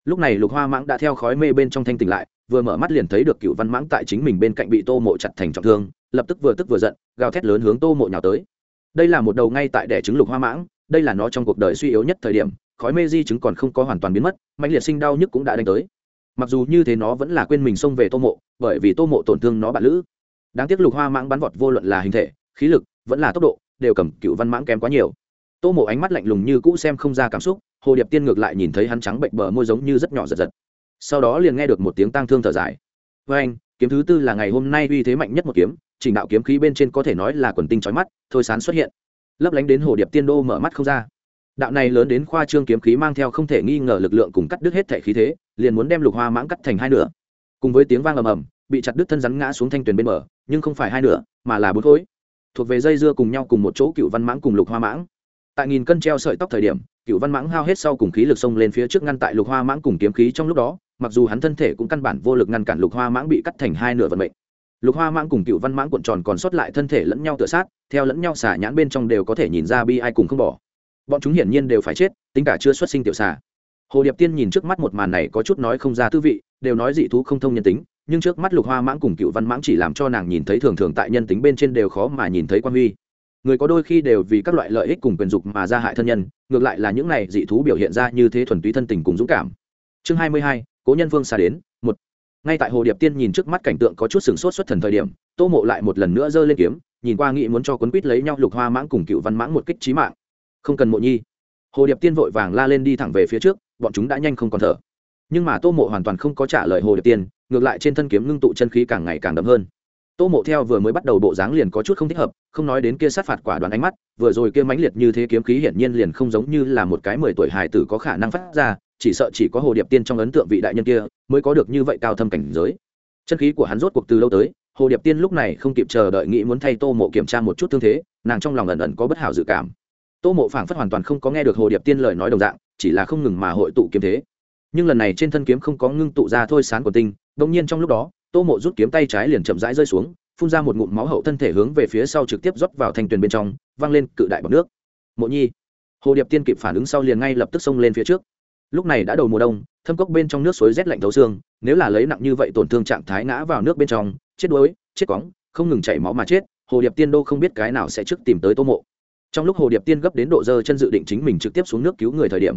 Lúc này lục hoa mãng đã theo khói mê bên trong thanh tỉnh lại, vừa mở mắt liền thấy được cựu văn mãng tại chính mình bên cạnh bị tô mộ chặt thành trọng thương, lập tức vừa tức vừa giận, gào thét lớn hướng tô mộ nhào tới. Đây là một đầu ngay tại đẻ trứng lục hoa mãng đây là nó trong cuộc đời suy yếu nhất thời điểm, khói mê di chứng còn không có hoàn toàn biến mất mạnh liệt sinh đau nhức cũng đã đánh tới. Mặc dù như thế nó vẫn là quên mình xông về tô mộ, bởi vì tô mộ tổn thương nó bạn lữ. Đáng tiếc lục hoa mãng bắn vọt vô luận là hình thể, khí lực, vẫn là tốc độ, đều cầm cựu văn mãng kém quá nhiều. Tô mộ ánh mắt lạnh lùng như cũ xem không ra cảm xúc, hồ điệp tiên ngược lại nhìn thấy hắn trắng bệnh bờ môi giống như rất nhỏ giật giật. Sau đó liền nghe được một tiếng tang thương thở dài. Vê anh, kiếm thứ tư là ngày hôm nay uy thế mạnh nhất một kiếm trình đạo kiếm khí bên trên có thể nói là quần tinh trói mắt, thôi sán xuất hiện lấp lánh đến hồ điệp tiên đô mở mắt không ra. Đạo này lớn đến khoa trương kiếm khí mang theo không thể nghi ngờ lực lượng cùng cắt đứt hết thể khí thế liền muốn đem lục hoa mãng cắt thành hai nửa. Cùng với tiếng vang ầm ầm bị chặt đứt thân rắn ngã xuống thanh tuyền bên mở, nhưng không phải hai nửa mà là bốn khối. Thuộc về dây dưa cùng nhau cùng một chỗ cựu văn mãng cùng lục hoa mãng. Tại nghìn cân treo sợi tóc thời điểm cựu văn mãng hao hết sau cùng khí lực xông lên phía trước ngăn tại lục hoa mãng cùng kiếm khí trong lúc đó mặc dù hắn thân thể cũng căn bản vô lực ngăn cản lục hoa mãng bị cắt thành hai nửa vận mệnh lục hoa mãng cùng cựu văn mãng cuộn tròn còn sót lại thân thể lẫn nhau tựa sát, theo lẫn nhau xả nhãn bên trong đều có thể nhìn ra bi ai cùng không bỏ. Bọn chúng hiển nhiên đều phải chết, tính cả chưa xuất sinh tiểu xà. Hồ điệp tiên nhìn trước mắt một màn này có chút nói không ra tư vị, đều nói dị thú không thông nhân tính, nhưng trước mắt lục hoa mãng cùng cựu văn mãng chỉ làm cho nàng nhìn thấy thường thường tại nhân tính bên trên đều khó mà nhìn thấy quan huy. Người có đôi khi đều vì các loại lợi ích cùng quyền dục mà ra hại thân nhân, ngược lại là những này dị thú biểu hiện ra như thế thuần túy thân tình cùng dũng cảm. Chương hai mươi hai, cố nhân vương xa đến, một ngay tại hồ điệp tiên nhìn trước mắt cảnh tượng có chút sừng sốt xuất thần thời điểm, tô mộ lại một lần nữa giơ lên kiếm, nhìn qua nghĩ muốn cho quấn quýt lấy nhau lục hoa mãng cùng cựu văn mãng một kích trí mạng. Không cần mộ nhi. Hồ điệp tiên vội vàng la lên đi thẳng về phía trước, bọn chúng đã nhanh không còn thở. Nhưng mà tô mộ hoàn toàn không có trả lời hồ điệp tiên, ngược lại trên thân kiếm ngưng tụ chân khí càng ngày càng đậm hơn. Tô mộ theo vừa mới bắt đầu bộ dáng liền có chút không thích hợp, không nói đến kia sát phạt quả đoán ánh mắt, vừa rồi kia mãnh liệt như thế kiếm khí hiển nhiên liền không giống như là một cái mười tuổi hài tử có khả năng phát ra chỉ sợ chỉ có hồ điệp tiên trong ấn tượng vị đại nhân kia mới có được như vậy cao thâm cảnh giới. Chân khí của hắn rốt cuộc từ lâu tới, hồ điệp tiên lúc này không kịp chờ đợi nghĩ muốn thay tô mộ kiểm tra một chút thương thế, nàng trong lòng ẩn ẩn có bất hảo dự cảm. Tô mộ phảng phất hoàn toàn không có nghe được hồ điệp tiên lời nói đồng dạng, chỉ là không ngừng mà hội tụ kiếm thế. Nhưng lần này trên thân kiếm không có ngưng tụ ra thôi sán của tinh đông nhiên trong lúc đó, tô mộ rút kiếm tay trái liền chậm rãi rơi xuống, phun ra một ngụm máu hậu thân thể hướng về phía sau trực tiếp rót vào thanh tuyền bên trong văng lên cự đại bọc nước. Mộ nhi. Hồ điệp tiên kịp phản ứng sau liền ngay lập tức xông lên phía trước lúc này đã đầu mùa đông, thâm cốc bên trong nước suối rét lạnh thấu xương, nếu là lấy nặng như vậy tổn thương trạng thái ngã vào nước bên trong, chết đuối, chết cóng không ngừng chảy máu mà chết, hồ điệp tiên đô không biết cái nào sẽ trước tìm tới tô mộ. Trong lúc hồ điệp tiên gấp đến độ dơ chân dự định chính mình trực tiếp xuống nước cứu người thời điểm,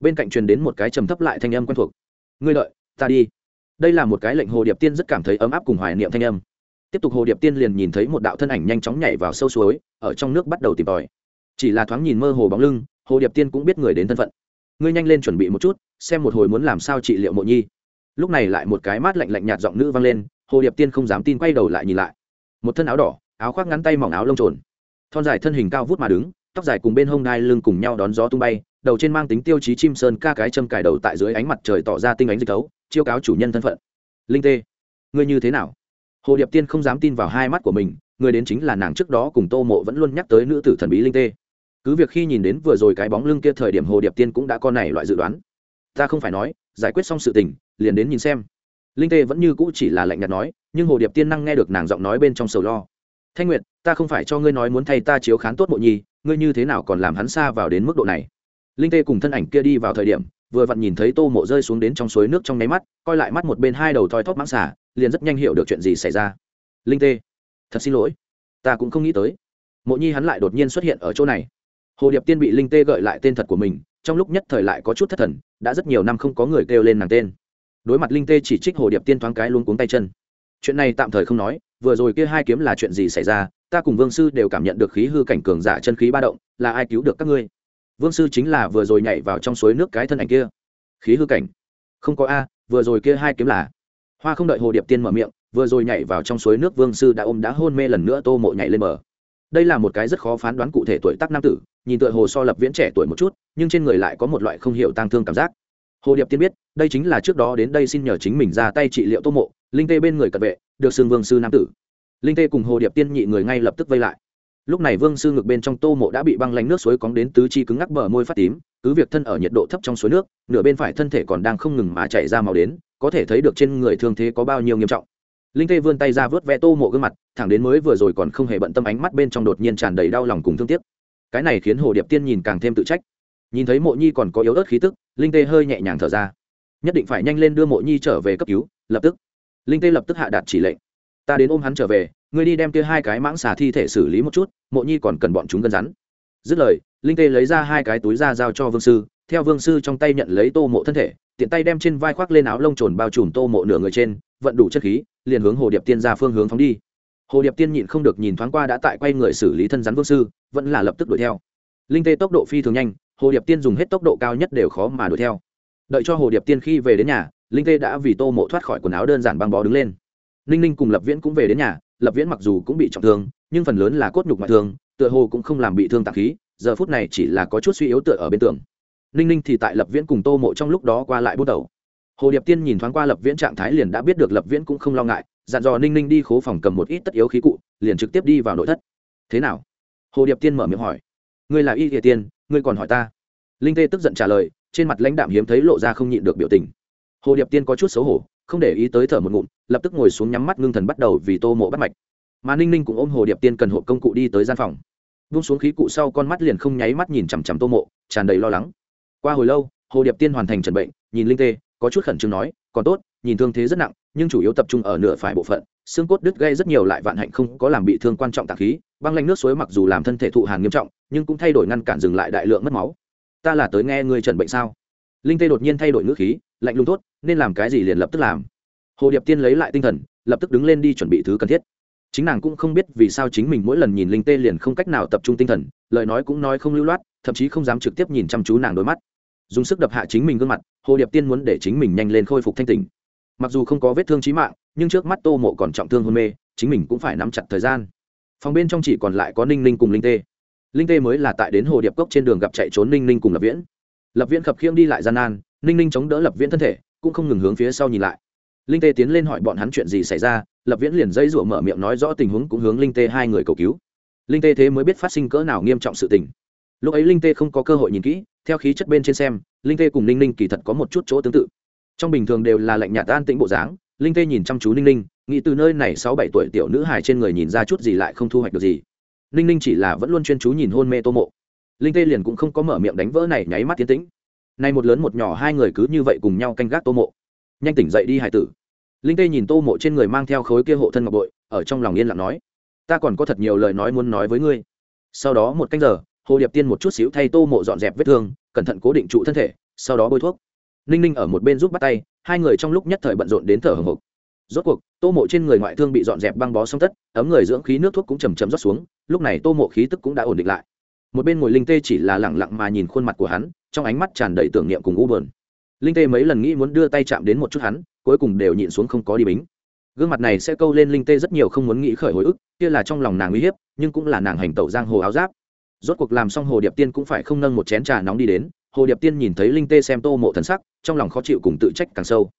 bên cạnh truyền đến một cái trầm thấp lại thanh âm quen thuộc. Ngươi lợi ta đi. Đây là một cái lệnh hồ điệp tiên rất cảm thấy ấm áp cùng hoài niệm thanh âm. Tiếp tục hồ điệp tiên liền nhìn thấy một đạo thân ảnh nhanh chóng nhảy vào sâu suối, ở trong nước bắt đầu tìm tòi. Chỉ là thoáng nhìn mơ hồ bóng lưng, hồ điệp tiên cũng biết người đến thân phận ngươi nhanh lên chuẩn bị một chút, xem một hồi muốn làm sao trị liệu mộ nhi. Lúc này lại một cái mát lạnh lạnh nhạt giọng nữ vang lên, hồ điệp tiên không dám tin quay đầu lại nhìn lại. Một thân áo đỏ, áo khoác ngắn tay mỏng áo lông trồn. Thon dài thân hình cao vút mà đứng, tóc dài cùng bên hông đai lưng cùng nhau đón gió tung bay, đầu trên mang tính tiêu chí chim sơn ca cái châm cài đầu tại dưới ánh mặt trời tỏ ra tinh ánh dịch tấu, chiêu cáo chủ nhân thân phận. Linh tê, ngươi như thế nào? Hồ điệp tiên không dám tin vào hai mắt của mình, người đến chính là nàng trước đó cùng tô mộ vẫn luôn nhắc tới nữ tử thần bí linh tê cứ việc khi nhìn đến vừa rồi cái bóng lưng kia thời điểm hồ điệp tiên cũng đã con này loại dự đoán. Ta không phải nói, giải quyết xong sự tình, liền đến nhìn xem. Linh tê vẫn như cũ chỉ là lạnh nhạt nói, nhưng hồ điệp tiên năng nghe được nàng giọng nói bên trong sầu lo. Thanh nguyệt, ta không phải cho ngươi nói muốn thay ta chiếu khán tốt mộ nhi, ngươi như thế nào còn làm hắn xa vào đến mức độ này? Linh tê cùng thân ảnh kia đi vào thời điểm, vừa vặn nhìn thấy tô mộ rơi xuống đến trong suối nước trong nháy mắt, coi lại mắt một bên hai đầu thoi thóp mãng xả liền rất nhanh hiểu được chuyện gì xảy ra. Linh tê, thật xin lỗi, ta cũng không nghĩ tới. Mộ nhi hắn lại đột nhiên xuất hiện ở chỗ này hồ điệp tiên bị linh tê gợi lại tên thật của mình, trong lúc nhất thời lại có chút thất thần, đã rất nhiều năm không có người kêu lên nàng tên. Đối mặt linh tê chỉ trích hồ điệp tiên thoáng cái luôn cuống tay chân. Chuyện này tạm thời không nói, vừa rồi kia hai kiếm là chuyện gì xảy ra, ta cùng vương sư đều cảm nhận được khí hư cảnh cường giả chân khí ba động, là ai cứu được các ngươi? Vương sư chính là vừa rồi nhảy vào trong suối nước cái thân ảnh kia. Khí hư cảnh? Không có a, vừa rồi kia hai kiếm là. Hoa không đợi hồ điệp tiên mở miệng, vừa rồi nhảy vào trong suối nước vương sư đã ôm đã hôn mê lần nữa tô mộ nhảy lên bờ đây là một cái rất khó phán đoán cụ thể tuổi tác nam tử, nhìn tựa hồ so lập viễn trẻ tuổi một chút, nhưng trên người lại có một loại không hiểu tang thương cảm giác. Hồ điệp tiên biết, đây chính là trước đó đến đây xin nhờ chính mình ra tay trị liệu tô mộ, linh tê bên người cận vệ, được xưng vương sư nam tử. Linh tê cùng hồ điệp tiên nhị người ngay lập tức vây lại. Lúc này vương sư ngực bên trong tô mộ đã bị băng lánh nước suối cóng đến tứ chi cứng ngắc bờ môi phát tím, cứ việc thân ở nhiệt độ thấp trong suối nước, nửa bên phải thân thể còn đang không ngừng mà chạy ra màu đến, có thể thấy được trên người thương thế có bao nhiêu nghiêm trọng linh tê vươn tay ra vớt vẽ tô mộ gương mặt, thẳng đến mới vừa rồi còn không hề bận tâm ánh mắt bên trong đột nhiên tràn đầy đau lòng cùng thương tiếc. Cái này khiến hồ điệp tiên nhìn càng thêm tự trách. Nhìn thấy mộ nhi còn có yếu ớt khí tức, linh tê hơi nhẹ nhàng thở ra. Nhất định phải nhanh lên đưa mộ nhi trở về cấp cứu, lập tức. Linh tê lập tức hạ đạt chỉ lệnh. Ta đến ôm hắn trở về, ngươi đi đem kia hai cái mãng xà thi thể xử lý một chút, mộ nhi còn cần bọn chúng gần rắn. Dứt lời, linh tê lấy ra hai cái túi ra giao cho vương sư, theo vương sư trong tay nhận lấy tô mộ thân thể, tiện tay đem trên vai khoác lên áo lông trồn bao trùm tô mộ nửa người trên vận đủ chất khí, liền hướng hồ điệp tiên ra phương hướng phóng đi. Hồ điệp tiên nhịn không được nhìn thoáng qua đã tại quay người xử lý thân rắn vương sư, vẫn là lập tức đuổi theo. Linh tê tốc độ phi thường nhanh, hồ điệp tiên dùng hết tốc độ cao nhất đều khó mà đuổi theo. Đợi cho hồ điệp tiên khi về đến nhà, linh tê đã vì tô mộ thoát khỏi quần áo đơn giản băng bó đứng lên. Ninh ninh cùng lập viễn cũng về đến nhà, lập viễn mặc dù cũng bị trọng thương, nhưng phần lớn là cốt nhục ngoại thương, tựa hồ cũng không làm bị thương tạc khí, giờ phút này chỉ là có chút suy yếu tựa ở bên tường. Ninh ninh thì tại lập viễn cùng tô mộ trong lúc đó qua lại bút đầu hồ điệp tiên nhìn thoáng qua lập viễn trạng thái liền đã biết được lập viễn cũng không lo ngại, dặn dò ninh ninh đi khố phòng cầm một ít tất yếu khí cụ, liền trực tiếp đi vào nội thất. Thế nào? Hồ điệp tiên mở miệng hỏi. Ngươi là y địa tiên, ngươi còn hỏi ta? Linh tê tức giận trả lời, trên mặt lãnh đạm hiếm thấy lộ ra không nhịn được biểu tình. Hồ điệp tiên có chút xấu hổ, không để ý tới thở một ngụm, lập tức ngồi xuống nhắm mắt ngưng thần bắt đầu vì tô mộ bắt mạch. Mà ninh ninh cũng ôm hồ điệp tiên cần hộp công cụ đi tới gian phòng. Vung xuống khí cụ sau con mắt liền không nháy mắt nhìn chằm chằm tô mộ, tràn đầy lo lắng. Qua hồi lâu, hồ điệp tiên hoàn thành trần bệnh, nhìn linh tê có chút khẩn trương nói, còn tốt, nhìn thương thế rất nặng, nhưng chủ yếu tập trung ở nửa phải bộ phận, xương cốt đứt gây rất nhiều lại vạn hạnh không có làm bị thương quan trọng tạc khí, băng lanh nước suối mặc dù làm thân thể thụ hàn nghiêm trọng, nhưng cũng thay đổi ngăn cản dừng lại đại lượng mất máu. Ta là tới nghe người trần bệnh sao? Linh tê đột nhiên thay đổi ngữ khí, lạnh lùng tốt, nên làm cái gì liền lập tức làm. Hồ điệp tiên lấy lại tinh thần, lập tức đứng lên đi chuẩn bị thứ cần thiết. Chính nàng cũng không biết vì sao chính mình mỗi lần nhìn linh tê liền không cách nào tập trung tinh thần, lời nói cũng nói không lưu loát, thậm chí không dám trực tiếp nhìn chăm chú nàng đôi mắt dùng sức đập hạ chính mình gương mặt, hồ điệp tiên muốn để chính mình nhanh lên khôi phục thanh tình mặc dù không có vết thương trí mạng, nhưng trước mắt tô mộ còn trọng thương hôn mê, chính mình cũng phải nắm chặt thời gian. Phòng bên trong chỉ còn lại có ninh ninh cùng linh tê. Linh tê mới là tại đến hồ điệp cốc trên đường gặp chạy trốn ninh ninh cùng lập viễn. Lập viễn khập khiêng đi lại gian nan, ninh ninh chống đỡ lập viễn thân thể, cũng không ngừng hướng phía sau nhìn lại. Linh tê tiến lên hỏi bọn hắn chuyện gì xảy ra, lập viễn liền dây rủa mở miệng nói rõ tình huống cũng hướng linh tê hai người cầu cứu. Linh tê thế mới biết phát sinh cỡ nào nghiêm trọng sự tình. Lúc ấy linh tê không có cơ hội nhìn kỹ theo khí chất bên trên xem, linh tê cùng ninh ninh kỳ thật có một chút chỗ tương tự. Trong bình thường đều là lạnh nhạt an tĩnh bộ dáng, linh tê nhìn chăm chú ninh ninh, nghĩ từ nơi này sáu bảy tuổi tiểu nữ hài trên người nhìn ra chút gì lại không thu hoạch được gì. Ninh ninh chỉ là vẫn luôn chuyên chú nhìn hôn mê tô mộ. Linh tê liền cũng không có mở miệng đánh vỡ này nháy mắt tiến tĩnh. Nay một lớn một nhỏ hai người cứ như vậy cùng nhau canh gác tô mộ. Nhanh tỉnh dậy đi hải tử. Linh tê nhìn tô mộ trên người mang theo khối kia hộ thân ngọc bội, ở trong lòng yên lặng nói, ta còn có thật nhiều lời nói muốn nói với ngươi. Sau đó một canh giờ hồ điệp tiên một chút xíu thay tô mộ dọn dẹp vết thương, cẩn thận cố định trụ thân thể, sau đó bôi thuốc. Ninh ninh ở một bên giúp bắt tay, hai người trong lúc nhất thời bận rộn đến thở hồng hộc. Rốt cuộc, tô mộ trên người ngoại thương bị dọn dẹp băng bó xong tất, ấm người dưỡng khí nước thuốc cũng chầm chầm rót xuống, lúc này tô mộ khí tức cũng đã ổn định lại. Một bên ngồi linh tê chỉ là lẳng lặng mà nhìn khuôn mặt của hắn, trong ánh mắt tràn đầy tưởng niệm cùng u bờn linh tê mấy lần nghĩ muốn đưa tay chạm đến một chút hắn, cuối cùng đều nhịn xuống không có đi bính. Gương mặt này sẽ câu lên linh tê rất nhiều không muốn nghĩ khởi hồi ức, kia là trong lòng nàng uy hiếp, nhưng cũng là nàng hành tẩu giang hồ áo giáp rốt cuộc làm xong hồ điệp tiên cũng phải không nâng một chén trà nóng đi đến, hồ điệp tiên nhìn thấy linh tê xem tô mộ thần sắc, trong lòng khó chịu cùng tự trách càng sâu.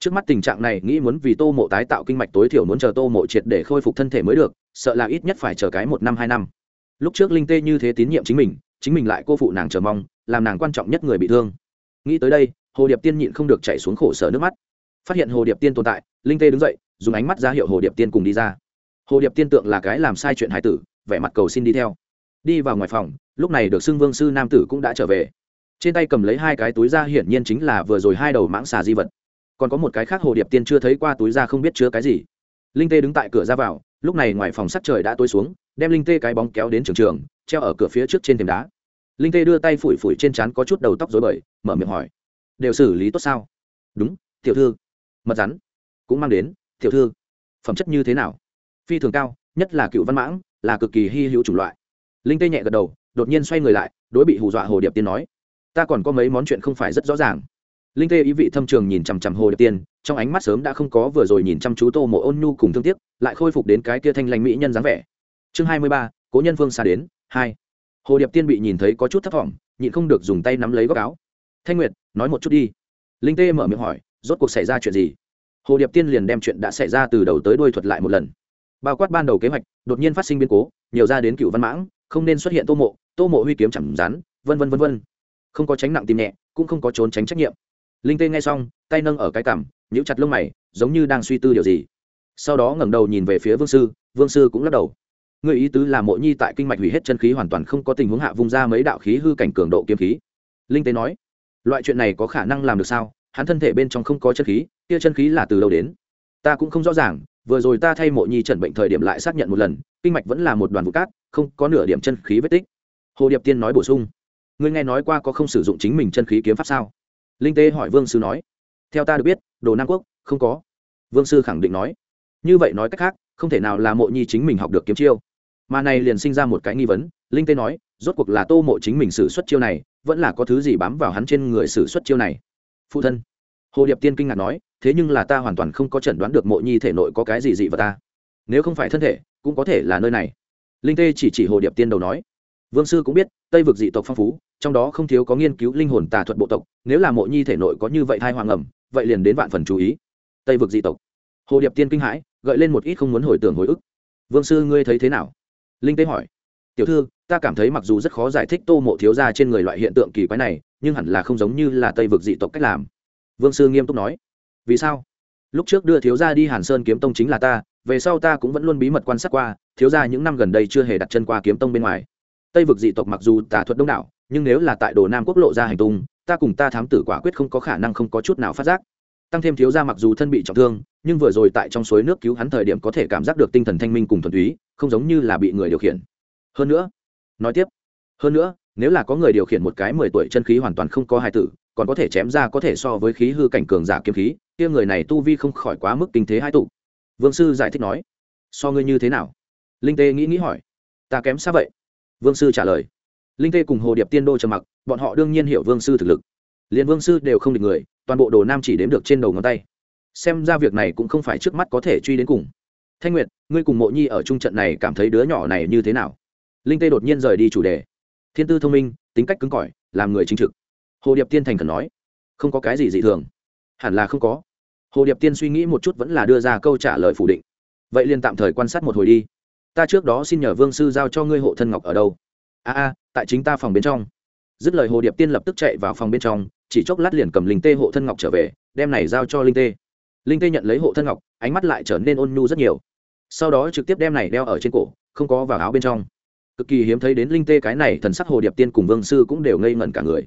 Trước mắt tình trạng này, nghĩ muốn vì tô mộ tái tạo kinh mạch tối thiểu muốn chờ tô mộ triệt để khôi phục thân thể mới được, sợ là ít nhất phải chờ cái một năm, hai năm. Lúc trước linh tê như thế tín nhiệm chính mình chính mình lại cô phụ nàng chờ mong, làm nàng quan trọng nhất người bị thương. Nghĩ tới đây, hồ điệp tiên nhịn không được chạy xuống khổ sở nước mắt. Phát hiện hồ điệp tiên tồn tại, linh tê đứng dậy, dùng ánh mắt ra hiệu hồ điệp tiên cùng đi ra. Hồ điệp tiên tượng là cái làm sai chuyện hải tử, vẻ mặt cầu xin đi theo đi vào ngoài phòng, lúc này được xưng vương sư nam tử cũng đã trở về. Trên tay cầm lấy hai cái túi da hiển nhiên chính là vừa rồi hai đầu mãng xà di vật. Còn có một cái khác hồ điệp tiên chưa thấy qua túi da không biết chứa cái gì. Linh tê đứng tại cửa ra vào, lúc này ngoài phòng sắt trời đã tối xuống, đem linh tê cái bóng kéo đến trường trường, treo ở cửa phía trước trên thềm đá. Linh tê đưa tay phủi phủi trên trán có chút đầu tóc dối bời, mở miệng hỏi, đều xử lý tốt sao? Đúng, tiểu thư. Mật rắn, cũng mang đến, tiểu thư. Phẩm chất như thế nào? Phi thường cao, nhất là cựu văn mãng, là cực kỳ hy hữu chủng loại linh tê nhẹ gật đầu, đột nhiên xoay người lại, đối bị hù dọa hồ điệp tiên nói, ta còn có mấy món chuyện không phải rất rõ ràng. Linh tê ý vị thâm trường nhìn chằm chằm hồ điệp tiên, trong ánh mắt sớm đã không có vừa rồi nhìn chăm chú tô mộ ôn nhu cùng thương tiếc, lại khôi phục đến cái kia thanh lành mỹ nhân dáng vẻ. Chương hai mươi ba, cố nhân vương xa đến, hai. Hồ điệp tiên bị nhìn thấy có chút thấp t nhịn không được dùng tay nắm lấy góc áo. Thanh nguyệt, nói một chút đi. Linh tê mở miệng hỏi, rốt cuộc xảy ra chuyện gì? Hồ điệp tiên liền đem chuyện đã xảy ra từ đầu tới đuôi thuật lại một lần. Bao quát ban đầu kế hoạch, đột nhiên phát sinh biến cố, nhiều ra đến cựu văn mãng không nên xuất hiện tô mộ tô mộ huy kiếm chẳng rắn, vân vân vân vân. Không có tránh nặng tìm nhẹ, cũng không có trốn tránh trách nhiệm. Linh tê nghe xong, tay nâng ở cái cằm, nhíu chặt lông mày, giống như đang suy tư điều gì. Sau đó ngẩng đầu nhìn về phía vương sư vương sư cũng lắc đầu. Người ý tứ là mộ nhi tại kinh mạch hủy hết chân khí hoàn toàn không có tình huống hạ vung ra mấy đạo khí hư cảnh cường độ kiếm khí. Linh tế nói, loại chuyện này có khả năng làm được sao? Hắn thân thể bên trong không có chân khí, kia chân khí là từ đâu đến? Ta cũng không rõ ràng vừa rồi ta thay mộ nhi trần bệnh thời điểm lại xác nhận một lần, kinh mạch vẫn là một đoàn vụ cát, không có nửa điểm chân khí vết tích. Hồ điệp tiên nói bổ sung. Ngươi nghe nói qua có không sử dụng chính mình chân khí kiếm pháp sao? Linh tê hỏi vương sư nói. Theo ta được biết, đồ nam quốc, không có. Vương sư khẳng định nói. Như vậy nói cách khác, không thể nào là mộ nhi chính mình học được kiếm chiêu. Mà này liền sinh ra một cái nghi vấn, linh tê nói, rốt cuộc là tô mộ chính mình xử suất chiêu này, vẫn là có thứ gì bám vào hắn trên người xử suất chiêu này? Phụ thân hồ điệp tiên kinh ngạc nói, thế nhưng là ta hoàn toàn không có chẩn đoán được mộ nhi thể nội có cái gì dị vào ta. Nếu không phải thân thể, cũng có thể là nơi này. Linh tê chỉ chỉ hồ điệp tiên đầu nói, vương sư cũng biết, tây vực dị tộc phong phú, trong đó không thiếu có nghiên cứu linh hồn tà thuật bộ tộc, nếu là mộ nhi thể nội có như vậy thai hoàng ẩm, vậy liền đến vạn phần chú ý. Tây vực dị tộc. Hồ điệp tiên kinh hãi, gợi lên một ít không muốn hồi tưởng hồi ức. Vương sư, ngươi thấy thế nào? Linh tế hỏi. Tiểu thư, ta cảm thấy mặc dù rất khó giải thích tô mộ thiếu ra trên người loại hiện tượng kỳ quái này, nhưng hẳn là không giống như là tây vực dị tộc cách làm vương sư nghiêm túc nói. Vì sao? Lúc trước đưa thiếu gia đi hàn sơn kiếm tông chính là ta, về sau ta cũng vẫn luôn bí mật quan sát qua, thiếu gia những năm gần đây chưa hề đặt chân qua kiếm tông bên ngoài. Tây vực dị tộc mặc dù tà thuật đông đảo, nhưng nếu là tại đồ nam quốc lộ ra hành tung, ta cùng ta thám tử quả quyết không có khả năng không có chút nào phát giác. Tăng thêm thiếu gia mặc dù thân bị trọng thương, nhưng vừa rồi tại trong suối nước cứu hắn thời điểm có thể cảm giác được tinh thần thanh minh cùng thuần túy, không giống như là bị người điều khiển. Hơn nữa, nói tiếp, hơn nữa, nếu là có người điều khiển một cái mười tuổi chân khí hoàn toàn không có hai tử còn có thể chém ra có thể so với khí hư cảnh cường giả kiếm khí, kia người này tu vi không khỏi quá mức kinh thế hai tụ. Vương sư giải thích nói, so ngươi như thế nào? Linh tê nghĩ nghĩ hỏi. Ta kém xa vậy. Vương sư trả lời. Linh tê cùng hồ điệp tiên đô trầm mặc, bọn họ đương nhiên hiểu vương sư thực lực. Liền vương sư đều không địch người, toàn bộ đồ nam chỉ đếm được trên đầu ngón tay. Xem ra việc này cũng không phải trước mắt có thể truy đến cùng. Thanh nguyệt, ngươi cùng mộ nhi ở trung trận này cảm thấy đứa nhỏ này như thế nào? Linh tê đột nhiên rời đi chủ đề. Thiên tư thông minh, tính cách cứng cỏi, làm người chính trực hồ điệp tiên thành khẩn nói, không có cái gì dị thường. Hẳn là không có. Hồ điệp tiên suy nghĩ một chút vẫn là đưa ra câu trả lời phủ định. Vậy liền tạm thời quan sát một hồi đi. Ta trước đó xin nhờ vương sư giao cho ngươi hộ thân ngọc ở đâu. A a, tại chính ta phòng bên trong. Dứt lời hồ điệp tiên lập tức chạy vào phòng bên trong, chỉ chốc lát liền cầm linh tê hộ thân ngọc trở về, đem này giao cho linh tê. Linh tê nhận lấy hộ thân ngọc, ánh mắt lại trở nên ôn nhu rất nhiều. Sau đó trực tiếp đem này đeo ở trên cổ, không có vào áo bên trong. Cực kỳ hiếm thấy đến linh tê cái này thần sắc hồ điệp tiên cùng vương sư cũng đều ngây ngẩn cả người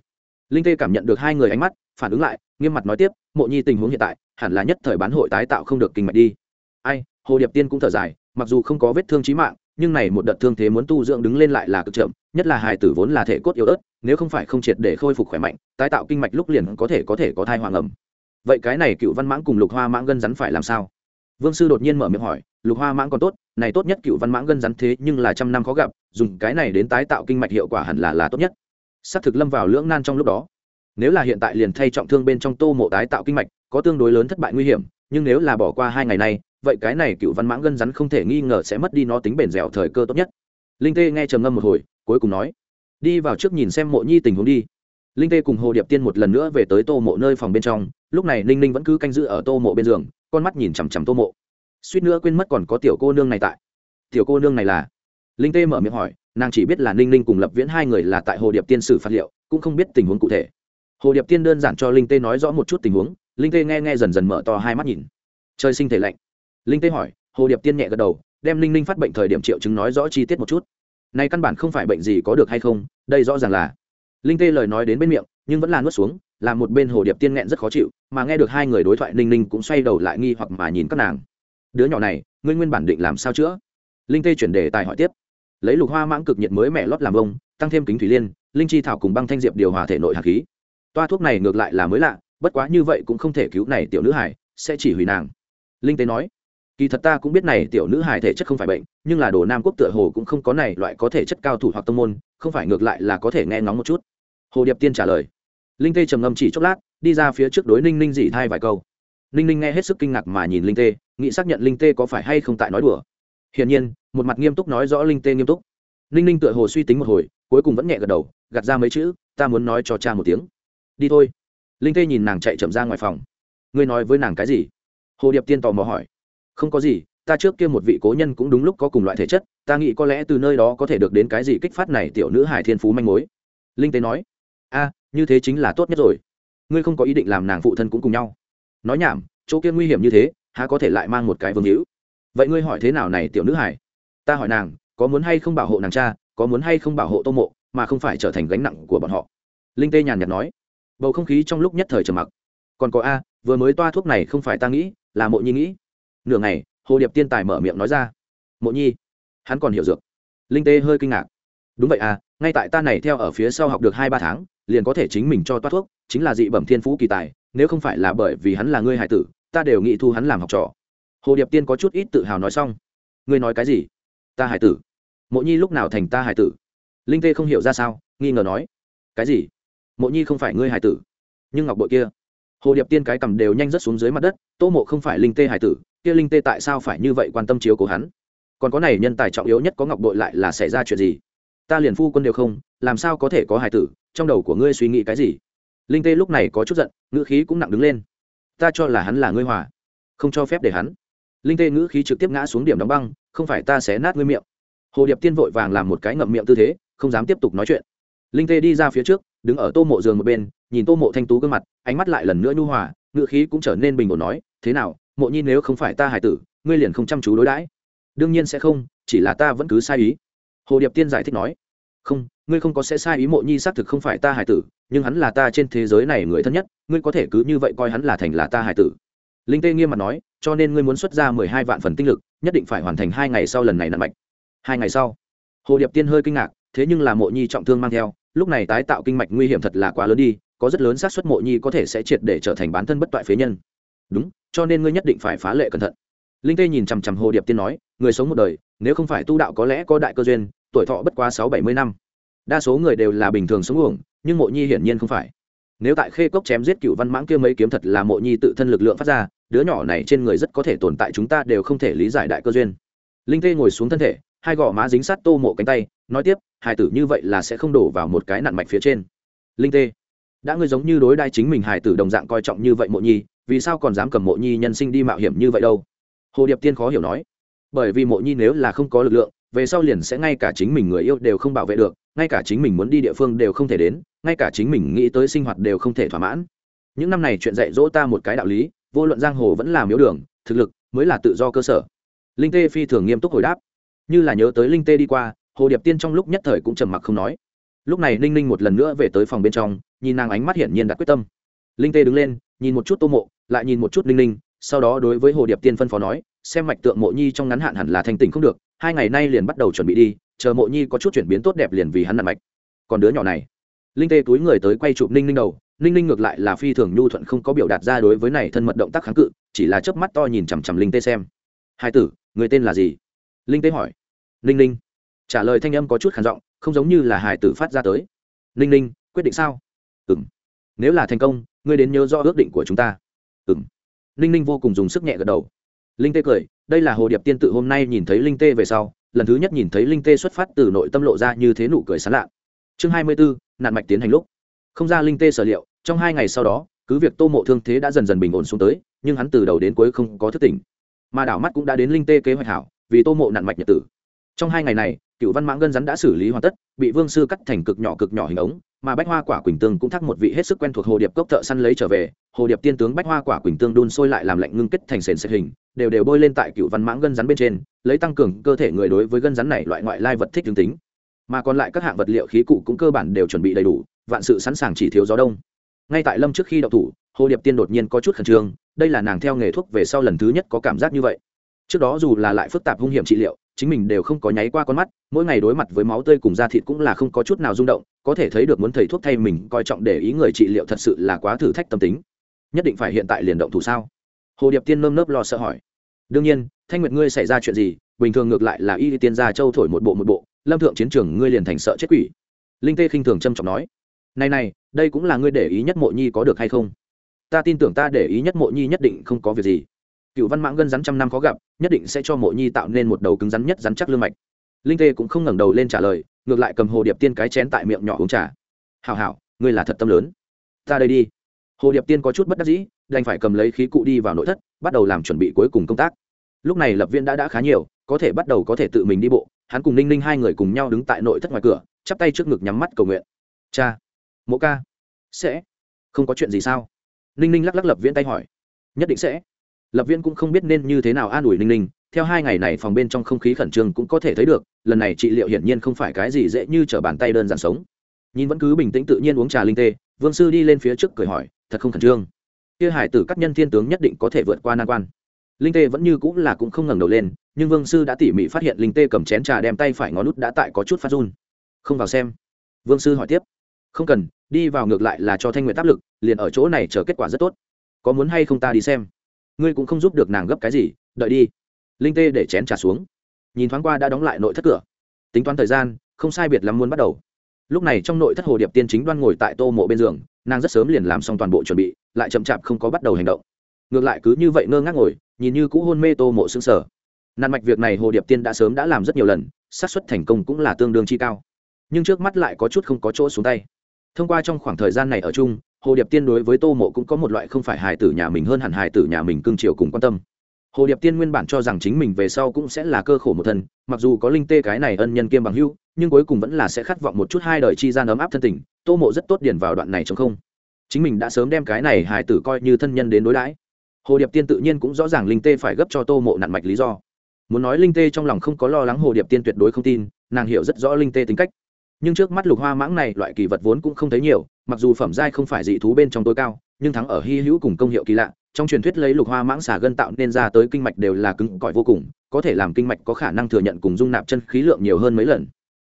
linh tê cảm nhận được hai người ánh mắt, phản ứng lại, nghiêm mặt nói tiếp, mộ nhi tình huống hiện tại, hẳn là nhất thời bán hội tái tạo không được kinh mạch đi. Ai? Hồ điệp tiên cũng thở dài, mặc dù không có vết thương trí mạng, nhưng này một đợt thương thế muốn tu dưỡng đứng lên lại là cực chậm, nhất là hài tử vốn là thể cốt yếu ớt, nếu không phải không triệt để khôi phục khỏe mạnh, tái tạo kinh mạch lúc liền có thể có thể có thai hoàng ẩm. Vậy cái này cựu văn mãng cùng lục hoa mãng gân rắn phải làm sao? Vương sư đột nhiên mở miệng hỏi, lục hoa mãng còn tốt, này tốt nhất cựu văn mãng gân rắn thế nhưng là trăm năm khó gặp, dùng cái này đến tái tạo kinh mạch hiệu quả hẳn là là tốt nhất xác thực lâm vào lưỡng nan trong lúc đó. Nếu là hiện tại liền thay trọng thương bên trong tô mộ tái tạo kinh mạch, có tương đối lớn thất bại nguy hiểm, nhưng nếu là bỏ qua hai ngày này, vậy cái này cựu văn mãng gân rắn không thể nghi ngờ sẽ mất đi nó tính bền dẻo thời cơ tốt nhất. Linh tê nghe trầm ngâm một hồi, cuối cùng nói, đi vào trước nhìn xem mộ nhi tình huống đi. Linh tê cùng hồ điệp tiên một lần nữa về tới tô mộ nơi phòng bên trong, lúc này ninh ninh vẫn cứ canh giữ ở tô mộ bên giường, con mắt nhìn chằm chằm tô mộ. Suýt nữa quên mất còn có tiểu cô nương này tại. Tiểu cô nương này là? Linh tê mở miệng hỏi nàng chỉ biết là ninh ninh cùng lập viễn hai người là tại hồ điệp tiên sử phạt liệu, cũng không biết tình huống cụ thể. Hồ điệp tiên đơn giản cho linh tê nói rõ một chút tình huống, linh tê nghe nghe dần dần mở to hai mắt nhìn. Trời sinh thể lạnh. Linh tê hỏi, hồ điệp tiên nhẹ gật đầu, đem ninh ninh phát bệnh thời điểm triệu chứng nói rõ chi tiết một chút. Nay căn bản không phải bệnh gì có được hay không, đây rõ ràng là. Linh tê lời nói đến bên miệng, nhưng vẫn là nuốt xuống làm một bên hồ điệp tiên nghẹn rất khó chịu, mà nghe được hai người đối thoại ninh ninh cũng xoay đầu lại nghi hoặc mà nhìn các nàng. Đứa nhỏ này, ngươi nguyên bản định làm sao chữa? Linh tê chuyển đề tài hỏi tiếp lấy lục hoa mãng cực nhiệt mới mẹ lót làm bông tăng thêm kính thủy liên, linh chi thảo cùng băng thanh diệp điều hòa thể nội hạt khí. Toa thuốc này ngược lại là mới lạ, bất quá như vậy cũng không thể cứu này tiểu nữ hải sẽ chỉ hủy nàng. Linh tế nói, kỳ thật ta cũng biết này tiểu nữ hải thể chất không phải bệnh, nhưng là đồ nam quốc tựa hồ cũng không có này loại có thể chất cao thủ hoặc tông môn, không phải ngược lại là có thể nghe ngóng một chút. Hồ điệp tiên trả lời. Linh tê trầm ngâm chỉ chốc lát, đi ra phía trước đối ninh ninh dị thai vài câu. Ninh ninh nghe hết sức kinh ngạc mà nhìn linh tê nghĩ xác nhận linh tê có phải hay không tại nói đùa hiển nhiên, một mặt nghiêm túc nói rõ linh tê nghiêm túc. Ninh ninh tựa hồ suy tính một hồi, cuối cùng vẫn nhẹ gật đầu, gạt ra mấy chữ, ta muốn nói cho cha một tiếng. Đi thôi. Linh tê nhìn nàng chạy chậm ra ngoài phòng. Ngươi nói với nàng cái gì? Hồ điệp tiên tò mò hỏi. Không có gì, ta trước kia một vị cố nhân cũng đúng lúc có cùng loại thể chất, ta nghĩ có lẽ từ nơi đó có thể được đến cái gì kích phát này tiểu nữ hải thiên phú manh mối. Linh tế nói. A, như thế chính là tốt nhất rồi. Ngươi không có ý định làm nàng phụ thân cũng cùng nhau. Nói nhảm, chỗ kia nguy hiểm như thế, há có thể lại mang một cái vương hữu? Vậy ngươi hỏi thế nào này tiểu nữ hải? Ta hỏi nàng, có muốn hay không bảo hộ nàng cha, có muốn hay không bảo hộ tô mộ, mà không phải trở thành gánh nặng của bọn họ. Linh tê nhàn nhạt nói. Bầu không khí trong lúc nhất thời trầm mặc. Còn có a, vừa mới toa thuốc này không phải ta nghĩ, là mộ nhi nghĩ. Nửa ngày, hồ điệp tiên tài mở miệng nói ra. Mộ nhi, hắn còn hiểu dược. Linh tê hơi kinh ngạc. Đúng vậy à ngay tại ta này theo ở phía sau học được hai ba tháng, liền có thể chính mình cho toa thuốc, chính là dị bẩm thiên phú kỳ tài, nếu không phải là bởi vì hắn là ngươi hải tử, ta đều nghĩ thu hắn làm học trò hồ điệp tiên có chút ít tự hào nói xong. Ngươi nói cái gì? Ta hải tử. Mộ nhi lúc nào thành ta hải tử? Linh tê không hiểu ra sao, nghi ngờ nói. Cái gì? Mộ nhi không phải ngươi hải tử? Nhưng ngọc bội kia, hồ điệp tiên cái cầm đều nhanh rất xuống dưới mặt đất, tô mộ không phải linh tê hải tử, kia linh tê tại sao phải như vậy quan tâm chiếu của hắn? Còn có này nhân tài trọng yếu nhất có ngọc bội lại là xảy ra chuyện gì? Ta liền phu quân đều không, làm sao có thể có hải tử? Trong đầu của ngươi suy nghĩ cái gì? Linh tê lúc này có chút giận, ngữ khí cũng nặng đứng lên. Ta cho là hắn là ngươi hòa, không cho phép để hắn linh tê ngữ khí trực tiếp ngã xuống điểm đóng băng, không phải ta sẽ nát ngươi miệng. Hồ điệp tiên vội vàng làm một cái ngậm miệng tư thế, không dám tiếp tục nói chuyện. Linh tê đi ra phía trước, đứng ở tô mộ giường một bên, nhìn tô mộ thanh tú gương mặt, ánh mắt lại lần nữa nhu hòa, ngữ khí cũng trở nên bình ổn nói, thế nào, mộ nhi nếu không phải ta hải tử, ngươi liền không chăm chú đối đãi. Đương nhiên sẽ không, chỉ là ta vẫn cứ sai ý. Hồ điệp tiên giải thích nói. Không, ngươi không có sẽ sai ý mộ nhi xác thực không phải ta hải tử, nhưng hắn là ta trên thế giới này người thân nhất, ngươi có thể cứ như vậy coi hắn là thành là ta hải tử linh tê nghiêm mặt nói, cho nên ngươi muốn xuất ra mười hai vạn phần tinh lực, nhất định phải hoàn thành hai ngày sau lần này nặn mạch. Hai ngày sau, hồ điệp tiên hơi kinh ngạc, thế nhưng là mộ nhi trọng thương mang theo, lúc này tái tạo kinh mạch nguy hiểm thật là quá lớn đi, có rất lớn xác suất mộ nhi có thể sẽ triệt để trở thành bán thân bất toại phế nhân. Đúng, cho nên ngươi nhất định phải phá lệ cẩn thận. Linh tê nhìn chằm chằm hồ điệp tiên nói, người sống một đời, nếu không phải tu đạo có lẽ có đại cơ duyên, tuổi thọ bất quá sáu bảy mươi năm. Đa số người đều là bình thường sống uổng, nhưng mộ nhi hiển nhiên không phải. Nếu tại khê cốc chém giết cựu văn mãng kia mấy kiếm thật là mộ nhi tự thân lực lượng phát ra đứa nhỏ này trên người rất có thể tồn tại chúng ta đều không thể lý giải đại cơ duyên. Linh tê ngồi xuống thân thể, hai gò má dính sát tô mộ cánh tay, nói tiếp hài tử như vậy là sẽ không đổ vào một cái nạn mạch phía trên. Linh tê, đã ngươi giống như đối đai chính mình hài tử đồng dạng coi trọng như vậy mộ nhi, vì sao còn dám cầm mộ nhi nhân sinh đi mạo hiểm như vậy đâu? Hồ điệp tiên khó hiểu nói, bởi vì mộ nhi nếu là không có lực lượng, về sau liền sẽ ngay cả chính mình người yêu đều không bảo vệ được, ngay cả chính mình muốn đi địa phương đều không thể đến, ngay cả chính mình nghĩ tới sinh hoạt đều không thể thỏa mãn. Những năm này chuyện dạy dỗ ta một cái đạo lý vô luận giang hồ vẫn là miếu đường, thực lực mới là tự do cơ sở. Linh tê phi thường nghiêm túc hồi đáp. Như là nhớ tới linh tê đi qua, hồ điệp tiên trong lúc nhất thời cũng trầm mặc không nói. Lúc này ninh ninh một lần nữa về tới phòng bên trong, nhìn nàng ánh mắt hiển nhiên đã quyết tâm. Linh tê đứng lên, nhìn một chút tô mộ, lại nhìn một chút ninh ninh, sau đó đối với hồ điệp tiên phân phó nói, xem mạch tượng mộ nhi trong ngắn hạn hẳn là thanh tỉnh không được, hai ngày nay liền bắt đầu chuẩn bị đi, chờ mộ nhi có chút chuyển biến tốt đẹp liền vì hắn nặn mạch. Còn đứa nhỏ này. Linh tê túi người tới quay chụp ninh ninh đầu ninh ninh ngược lại là phi thường nhu thuận không có biểu đạt ra đối với này thân mật động tác kháng cự, chỉ là chớp mắt to nhìn chằm chằm linh tê xem. Hai tử, người tên là gì? Linh tê hỏi. Ninh ninh. Trả lời thanh âm có chút khản giọng, không giống như là hải tử phát ra tới. Ninh ninh, quyết định sao? Ừ m nếu là thành công, ngươi đến nhớ rõ ước định của chúng ta. Ừ m ninh ninh vô cùng dùng sức nhẹ gật đầu. Linh tê cười, đây là hồ điệp tiên tự hôm nay nhìn thấy linh tê về sau, lần thứ nhất nhìn thấy linh tê xuất phát từ nội tâm lộ ra như thế nụ cười sán lạ. Chương hai mươi bốn nạn mạch tiến hành lúc không ra linh tê sở liệu, trong hai ngày sau đó, cứ việc tô mộ thương thế đã dần dần bình ổn xuống tới, nhưng hắn từ đầu đến cuối không có thức tỉnh. Mà đảo mắt cũng đã đến linh tê kế hoạch hảo, vì tô mộ nạn mạch nhật tử. Trong hai ngày này cựu văn mãng gân rắn đã xử lý hoàn tất, bị vương sư cắt thành cực nhỏ cực nhỏ hình ống, mà bách hoa quả quỳnh tương cũng thắc một vị hết sức quen thuộc hồ điệp cốc thợ săn lấy trở về. Hồ điệp tiên tướng bách hoa quả quỳnh tương đun sôi lại làm lạnh ngưng kết thành sền sệt hình, đều đều bôi lên tại cựu văn mãng gân rắn bên trên, lấy tăng cường cơ thể người đối với gân rắn này loại ngoại lai vật thích tương tính. Mà còn lại các hạng vật liệu khí cụ cũng cơ bản đều chuẩn bị đầy đủ vạn sự sẵn sàng chỉ thiếu gió đông. Ngay tại lâm trước khi đậu thủ, hồ điệp tiên đột nhiên có chút khẩn trương, đây là nàng theo nghề thuốc về sau lần thứ nhất có cảm giác như vậy. Trước đó dù là lại phức tạp hung hiểm trị liệu, chính mình đều không có nháy qua con mắt, mỗi ngày đối mặt với máu tươi cùng da thịt cũng là không có chút nào rung động, có thể thấy được muốn thầy thuốc thay mình coi trọng để ý người trị liệu thật sự là quá thử thách tâm tính. Nhất định phải hiện tại liền động thủ sao? Hồ điệp tiên nơm nớp lo sợ hỏi. Đương nhiên, thanh nguyệt ngươi xảy ra chuyện gì? Bình thường ngược lại là y tiên gia châu thổi một bộ một bộ, lâm thượng chiến trường ngươi liền thành sợ chết quỷ. Linh tê khinh thường trâm trọng nói này này, đây cũng là ngươi để ý nhất mộ nhi có được hay không? Ta tin tưởng ta để ý nhất mộ nhi nhất định không có việc gì. Cựu văn mãng gân rắn trăm năm khó gặp, nhất định sẽ cho mộ nhi tạo nên một đầu cứng rắn nhất rắn chắc lương mạch. Linh tê cũng không ngẩng đầu lên trả lời, ngược lại cầm hồ điệp tiên cái chén tại miệng nhỏ uống trà. Hảo hảo, ngươi là thật tâm lớn. Ta đây đi. Hồ điệp tiên có chút bất đắc dĩ, đành phải cầm lấy khí cụ đi vào nội thất, bắt đầu làm chuẩn bị cuối cùng công tác. Lúc này lập viên đã đã khá nhiều, có thể bắt đầu có thể tự mình đi bộ. Hắn cùng ninh ninh hai người cùng nhau đứng tại nội thất ngoài cửa, chắp tay trước ngực nhắm mắt cầu nguyện. Cha mộ ca. Sẽ. Không có chuyện gì sao? Ninh ninh lắc lắc lập viễn tay hỏi. Nhất định sẽ. Lập viễn cũng không biết nên như thế nào an ủi ninh ninh. Theo hai ngày này phòng bên trong không khí khẩn trương cũng có thể thấy được, lần này trị liệu hiển nhiên không phải cái gì dễ như t r ở bàn tay đơn giản sống. Nhìn vẫn cứ bình tĩnh tự nhiên uống trà linh tê, vương sư đi lên phía trước cười hỏi, thật không khẩn trương? Kia hải tử các nhân thiên tướng nhất định có thể vượt qua nan quan. Linh tê vẫn như cũng là cũng không ngẩng đầu lên, nhưng vương sư đã tỉ mỉ phát hiện linh tê cầm chén trà đem tay phải ngón nút đã tại có chút phát run. Không vào xem. Vương sư hỏi tiếp. Không cần đi vào ngược lại là cho thanh nguyện áp lực, liền ở chỗ này chờ kết quả rất tốt. Có muốn hay không ta đi xem. Ngươi cũng không giúp được nàng gấp cái gì, đợi đi. Linh tê để chén trà xuống. Nhìn thoáng qua đã đóng lại nội thất cửa. Tính toán thời gian, không sai biệt lắm muốn bắt đầu. Lúc này trong nội thất hồ điệp tiên chính đoan ngồi tại tô mộ bên giường, nàng rất sớm liền làm xong toàn bộ chuẩn bị, lại chậm chạp không có bắt đầu hành động. Ngược lại cứ như vậy ngơ ngác ngồi, nhìn như cũ hôn mê tô mộ xương sở nạn mạch việc này hồ điệp tiên đã sớm đã làm rất nhiều lần, xác suất thành công cũng là tương đương chi cao. Nhưng trước mắt lại có chút không có chỗ xuống tay thông qua trong khoảng thời gian này ở chung, hồ điệp tiên đối với tô mộ cũng có một loại không phải hài tử nhà mình hơn hẳn hài tử nhà mình cưng chiều cùng quan tâm. Hồ điệp tiên nguyên bản cho rằng chính mình về sau cũng sẽ là cơ khổ một thân, mặc dù có linh tê cái này ân nhân kiêm bằng hưu nhưng cuối cùng vẫn là sẽ khát vọng một chút hai đời chi gian ấm áp thân tình, tô mộ rất tốt điền vào đoạn này chống không. Chính mình đã sớm đem cái này hài tử coi như thân nhân đến đối đãi. Hồ điệp tiên tự nhiên cũng rõ ràng linh tê phải gấp cho tô mộ nặn mạch lý do. Muốn nói linh tê trong lòng không có lo lắng hồ điệp tiên tuyệt đối không tin, nàng hiểu rất rõ linh tê tính cách nhưng trước mắt lục hoa mãng này, loại kỳ vật vốn cũng không thấy nhiều, mặc dù phẩm giai không phải dị thú bên trong tối cao, nhưng thắng ở hy hữu cùng công hiệu kỳ lạ, trong truyền thuyết lấy lục hoa mãng xà gân tạo nên ra tới kinh mạch đều là cứng cỏi vô cùng, có thể làm kinh mạch có khả năng thừa nhận cùng dung nạp chân khí lượng nhiều hơn mấy lần.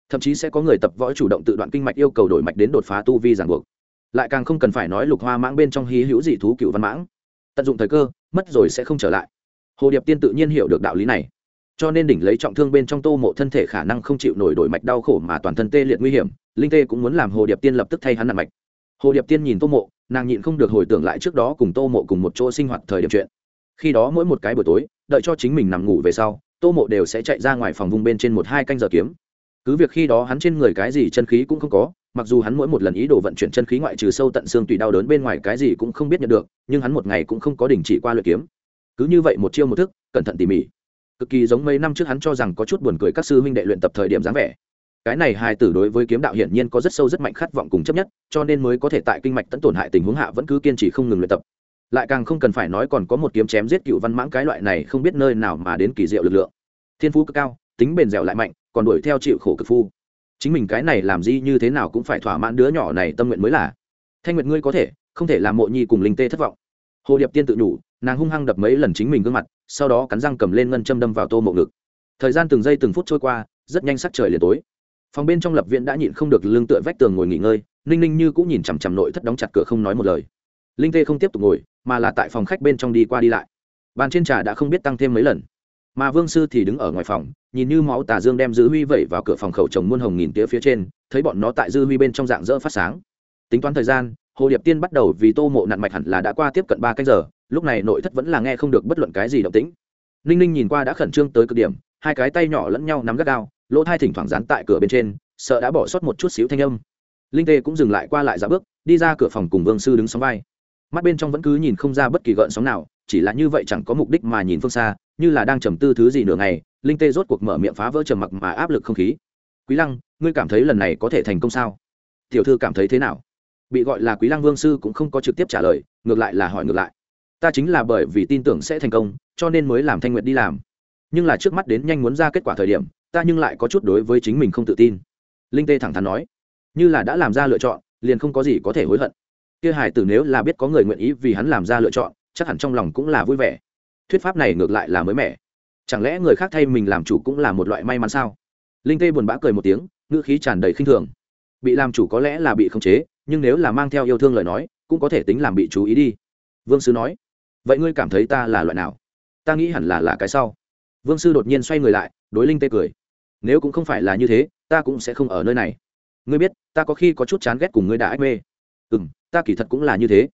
Thậm chí sẽ có người tập võ chủ động tự đoạn kinh mạch yêu cầu đổi mạch đến đột phá tu vi giảng buộc. Lại càng không cần phải nói lục hoa mãng bên trong hy hữu dị thú cựu văn mãng. Tận dụng thời cơ, mất rồi sẽ không trở lại. Hồ điệp tiên tự nhiên hiểu được đạo lý này cho nên đỉnh lấy trọng thương bên trong tô mộ thân thể khả năng không chịu nổi đổi mạch đau khổ mà toàn thân tê liệt nguy hiểm, linh tê cũng muốn làm hồ điệp tiên lập tức thay hắn nằm mạch. Hồ điệp tiên nhìn tô mộ, nàng nhịn không được hồi tưởng lại trước đó cùng tô mộ cùng một chỗ sinh hoạt thời điểm chuyện. Khi đó mỗi một cái buổi tối, đợi cho chính mình nằm ngủ về sau, tô mộ đều sẽ chạy ra ngoài phòng vùng bên trên một hai canh giờ kiếm. Cứ việc khi đó hắn trên người cái gì chân khí cũng không có, mặc dù hắn mỗi một lần ý đồ vận chuyển chân khí ngoại trừ sâu tận xương tùy đau đớn bên ngoài cái gì cũng không biết nhận được, nhưng hắn một ngày cũng không có đình chỉ qua luyện kiếm. Cứ như vậy một chiêu một thức, cẩn thận tỉ mỉ cực kỳ giống mấy năm trước hắn cho rằng có chút buồn cười các sư huynh đệ luyện tập thời điểm dáng vẻ. Cái này hai tử đối với kiếm đạo hiển nhiên có rất sâu rất mạnh khát vọng cùng chấp nhất, cho nên mới có thể tại kinh mạch tận tổn hại tình huống hạ vẫn cứ kiên trì không ngừng luyện tập. Lại càng không cần phải nói còn có một kiếm chém giết cựu văn mãng cái loại này không biết nơi nào mà đến kỳ diệu lực lượng. Thiên phú cực cao, tính bền dẻo lại mạnh, còn đuổi theo chịu khổ cực phu. Chính mình cái này làm gì như thế nào cũng phải thỏa mãn đứa nhỏ này tâm nguyện mới là. Thanh nguyện ngươi có thể, không thể làm mộ nhi cùng linh tê thất vọng. Hồ điệp tiên tự nhủ, nàng hung hăng đập mấy lần chính mình gương mặt sau đó cắn răng cầm lên ngân châm đâm vào tô mộ ngực. Thời gian từng giây từng phút trôi qua, rất nhanh sắc trời liền tối. Phòng bên trong lập viện đã nhịn không được lưng tựa vách tường ngồi nghỉ ngơi, ninh ninh như cũng nhìn chằm chằm nội thất đóng chặt cửa không nói một lời. Linh tê không tiếp tục ngồi, mà là tại phòng khách bên trong đi qua đi lại. Bàn trên trà đã không biết tăng thêm mấy lần. Mà vương sư thì đứng ở ngoài phòng, nhìn như máu tà dương đem dư huy vẩy vào cửa phòng khẩu chồng muôn hồng nghìn tía phía trên, thấy bọn nó tại dư huy bên trong dạng dỡ phát sáng. Tính toán thời gian, hồ điệp tiên bắt đầu vì tô mộ nặn mạch hẳn là đã qua tiếp cận ba canh giờ lúc này nội thất vẫn là nghe không được bất luận cái gì động tĩnh. Ninh ninh nhìn qua đã khẩn trương tới cực điểm, hai cái tay nhỏ lẫn nhau nắm gắt gao, lỗ thai thỉnh thoảng dán tại cửa bên trên, sợ đã bỏ sót một chút xíu thanh âm. Linh tê cũng dừng lại qua lại ra bước, đi ra cửa phòng cùng vương sư đứng sóng vai. Mắt bên trong vẫn cứ nhìn không ra bất kỳ gợn sóng nào, chỉ là như vậy chẳng có mục đích mà nhìn phương xa, như là đang trầm tư thứ gì nửa ngày, linh tê rốt cuộc mở miệng phá vỡ trầm mặc mà áp lực không khí. Quý lăng, ngươi cảm thấy lần này có thể thành công sao? Tiểu thư cảm thấy thế nào? Bị gọi là quý lăng vương sư cũng không có trực tiếp trả lời, ngược lại là hỏi ngược lại ta chính là bởi vì tin tưởng sẽ thành công, cho nên mới làm thanh nguyện đi làm. Nhưng là trước mắt đến nhanh muốn ra kết quả thời điểm, ta nhưng lại có chút đối với chính mình không tự tin. Linh tê thẳng thắn nói, như là đã làm ra lựa chọn, liền không có gì có thể hối hận. Kia hải tử nếu là biết có người nguyện ý vì hắn làm ra lựa chọn, chắc hẳn trong lòng cũng là vui vẻ. Thuyết pháp này ngược lại là mới mẻ. Chẳng lẽ người khác thay mình làm chủ cũng là một loại may mắn sao? Linh tê buồn bã cười một tiếng, ngữ khí tràn đầy khinh thường. Bị làm chủ có lẽ là bị khống chế, nhưng nếu là mang theo yêu thương lời nói, cũng có thể tính làm bị chú ý đi. Vương sư nói vậy ngươi cảm thấy ta là loại nào? Ta nghĩ hẳn là là cái sau. Vương sư đột nhiên xoay người lại, đối linh tê cười. Nếu cũng không phải là như thế, ta cũng sẽ không ở nơi này. Ngươi biết, ta có khi có chút chán ghét cùng ngươi đã ách mê. Ừ m ta kỳ thật cũng là như thế.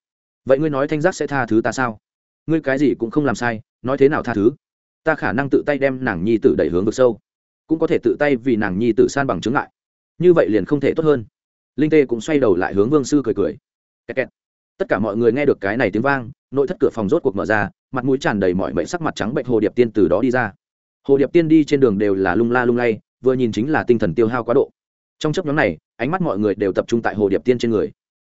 Vậy ngươi nói thanh giác sẽ tha thứ ta sao? Ngươi cái gì cũng không làm sai, nói thế nào tha thứ? Ta khả năng tự tay đem nàng nhi tử đẩy hướng vực sâu. Cũng có thể tự tay vì nàng nhi tử san bằng chứng lại như vậy liền không thể tốt hơn. Linh tê cũng xoay đầu lại hướng vương sư cười cười. Kẹt kẹt. tất cả mọi người nghe được cái này tiếng vang nội thất cửa phòng rốt cuộc mở ra, mặt mũi tràn đầy mọi mệnh sắc mặt trắng bệnh hồ điệp tiên từ đó đi ra. Hồ điệp tiên đi trên đường đều là lung la lung lay, vừa nhìn chính là tinh thần tiêu hao quá độ. Trong chấp nhóm này, ánh mắt mọi người đều tập trung tại hồ điệp tiên trên người.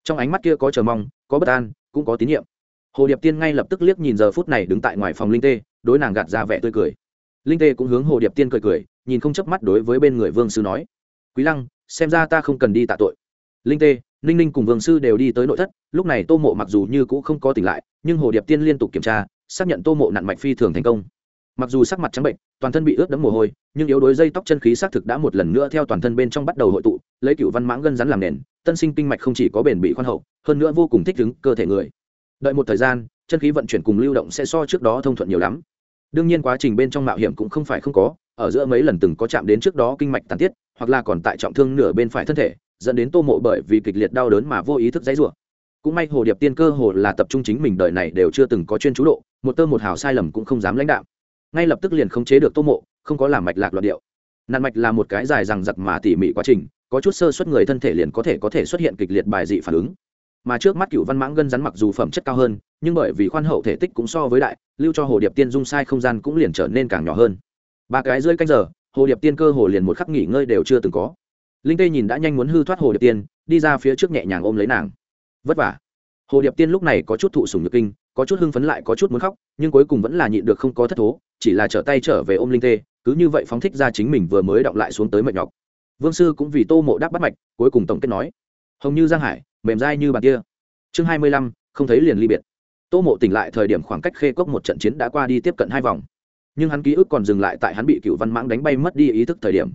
Trong ánh mắt kia có chờ mong, có bất an, cũng có tín nhiệm. Hồ điệp tiên ngay lập tức liếc nhìn giờ phút này đứng tại ngoài phòng linh tê, đối nàng gạt ra vẻ tươi cười. Linh tê cũng hướng hồ điệp tiên cười cười, nhìn không chớp mắt đối với bên người vương sư nói, quý lăng, xem ra ta không cần đi tạ tội. Linh tê ninh ninh cùng vương sư đều đi tới nội thất, lúc này tô mộ mặc dù như cũ không có tỉnh lại, nhưng hồ điệp tiên liên tục kiểm tra, xác nhận tô mộ nặn mạch phi thường thành công. Mặc dù sắc mặt trắng bệnh, toàn thân bị ướt đẫm mồ hôi, nhưng yếu đuối dây tóc chân khí xác thực đã một lần nữa theo toàn thân bên trong bắt đầu hội tụ, lấy cựu văn mãng gân rắn làm nền, tân sinh kinh mạch không chỉ có bền bị khoan hậu, hơn nữa vô cùng thích ứng cơ thể người. Đợi một thời gian, chân khí vận chuyển cùng lưu động sẽ so trước đó thông thuận nhiều lắm. Đương nhiên quá trình bên trong mạo hiểm cũng không phải không có, ở giữa mấy lần từng có chạm đến trước đó kinh mạch tàn tiết, hoặc là còn tại trọng thương nửa bên phải thân thể dẫn đến tô mộ bởi vì kịch liệt đau đớn mà vô ý thức dãy rủa. Cũng may hồ điệp tiên cơ hồ là tập trung chính mình đời này đều chưa từng có chuyên chú độ, một tơ một hào sai lầm cũng không dám lãnh đạo. Ngay lập tức liền khống chế được tô mộ, không có làm mạch lạc loạt điệu. Nạn mạch là một cái dài rằng giặc mà tỉ mỉ quá trình, có chút sơ suất người thân thể liền có thể có thể xuất hiện kịch liệt bài dị phản ứng. Mà trước mắt cựu văn mãng gân rắn mặc dù phẩm chất cao hơn, nhưng bởi vì khoan hậu thể tích cũng so với đại, lưu cho hồ điệp tiên dung sai không gian cũng liền trở nên càng nhỏ hơn. Ba cái rơi canh giờ, hồ điệp tiên cơ hồ liền một khắc nghỉ ngơi đều chưa từng có linh tê nhìn đã nhanh muốn hư thoát hồ điệp tiên, đi ra phía trước nhẹ nhàng ôm lấy nàng. Vất vả. Hồ điệp tiên lúc này có chút thụ sùng nhược kinh, có chút hưng phấn lại có chút muốn khóc, nhưng cuối cùng vẫn là nhịn được không có thất thố, chỉ là trở tay trở về ôm linh tê, cứ như vậy phóng thích ra chính mình vừa mới động lại xuống tới mệt nhọc. Vương sư cũng vì tô mộ đáp bắt mạch, cuối cùng tổng kết nói, hồng như giang hải, mềm dai như bàn kia. Chương hai mươi lăm, không thấy liền ly biệt. Tô mộ tỉnh lại thời điểm khoảng cách khê cốc một trận chiến đã qua đi tiếp cận hai vòng, nhưng hắn ký ức còn dừng lại tại hắn bị cựu văn mãng đánh bay mất đi ý thức thời điểm.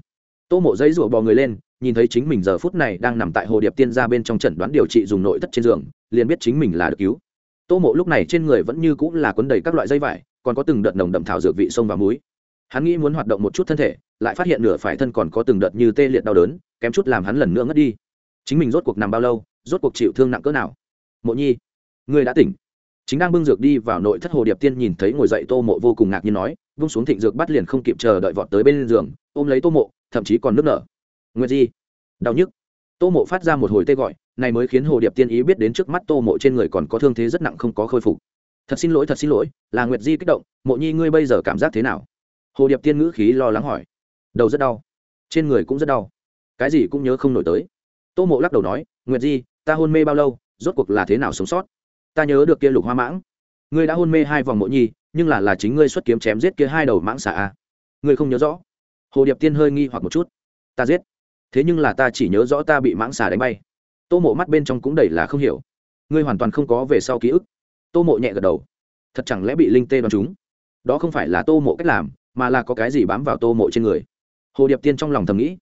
Tô mộ dây rủa bò người lên nhìn thấy chính mình giờ phút này đang nằm tại hồ điệp tiên gia bên trong trận đoán điều trị dùng nội thất trên giường, liền biết chính mình là được cứu. Tô mộ lúc này trên người vẫn như cũng là quấn đầy các loại dây vải, còn có từng đợt nồng đậm thảo dược vị sông và muối hắn nghĩ muốn hoạt động một chút thân thể, lại phát hiện nửa phải thân còn có từng đợt như tê liệt đau đớn, kém chút làm hắn lần nữa ngất đi. Chính mình rốt cuộc nằm bao lâu, rốt cuộc chịu thương nặng cỡ nào? Mộ nhi, ngươi đã tỉnh. Chính đang bưng dược đi vào nội thất hồ điệp tiên nhìn thấy ngồi dậy tô mộ vô cùng ngạc nhiên nói, vung xuống thịnh dược bắt liền không kịp chờ đợi vọt tới bên giường, ôm lấy tô mộ, thậm chí còn nước nở nguyệt di. Đau nhức. Tô mộ phát ra một hồi tê gọi, này mới khiến hồ điệp tiên ý biết đến trước mắt tô mộ trên người còn có thương thế rất nặng không có khôi phục. Thật xin lỗi, thật xin lỗi, là nguyệt di kích động, mộ nhi ngươi bây giờ cảm giác thế nào? Hồ điệp tiên ngữ khí lo lắng hỏi. Đầu rất đau. Trên người cũng rất đau. Cái gì cũng nhớ không nổi tới. Tô mộ lắc đầu nói, nguyệt di, ta hôn mê bao lâu, rốt cuộc là thế nào sống sót? Ta nhớ được kia lục hoa mãng. Ngươi đã hôn mê hai vòng mộ nhi, nhưng là là chính ngươi xuất kiếm chém giết kia hai đầu mãng xả a à. ngươi không nhớ rõ. Hồ điệp tiên hơi nghi hoặc một chút. Ta giết thế nhưng là ta chỉ nhớ rõ ta bị mãng xà đánh bay. Tô mộ mắt bên trong cũng đầy là không hiểu. Ngươi hoàn toàn không có về sau ký ức. Tô mộ nhẹ gật đầu. Thật chẳng lẽ bị linh tê đoán chúng? Đó không phải là tô mộ cách làm, mà là có cái gì bám vào tô mộ trên người. Hồ điệp tiên trong lòng thầm nghĩ.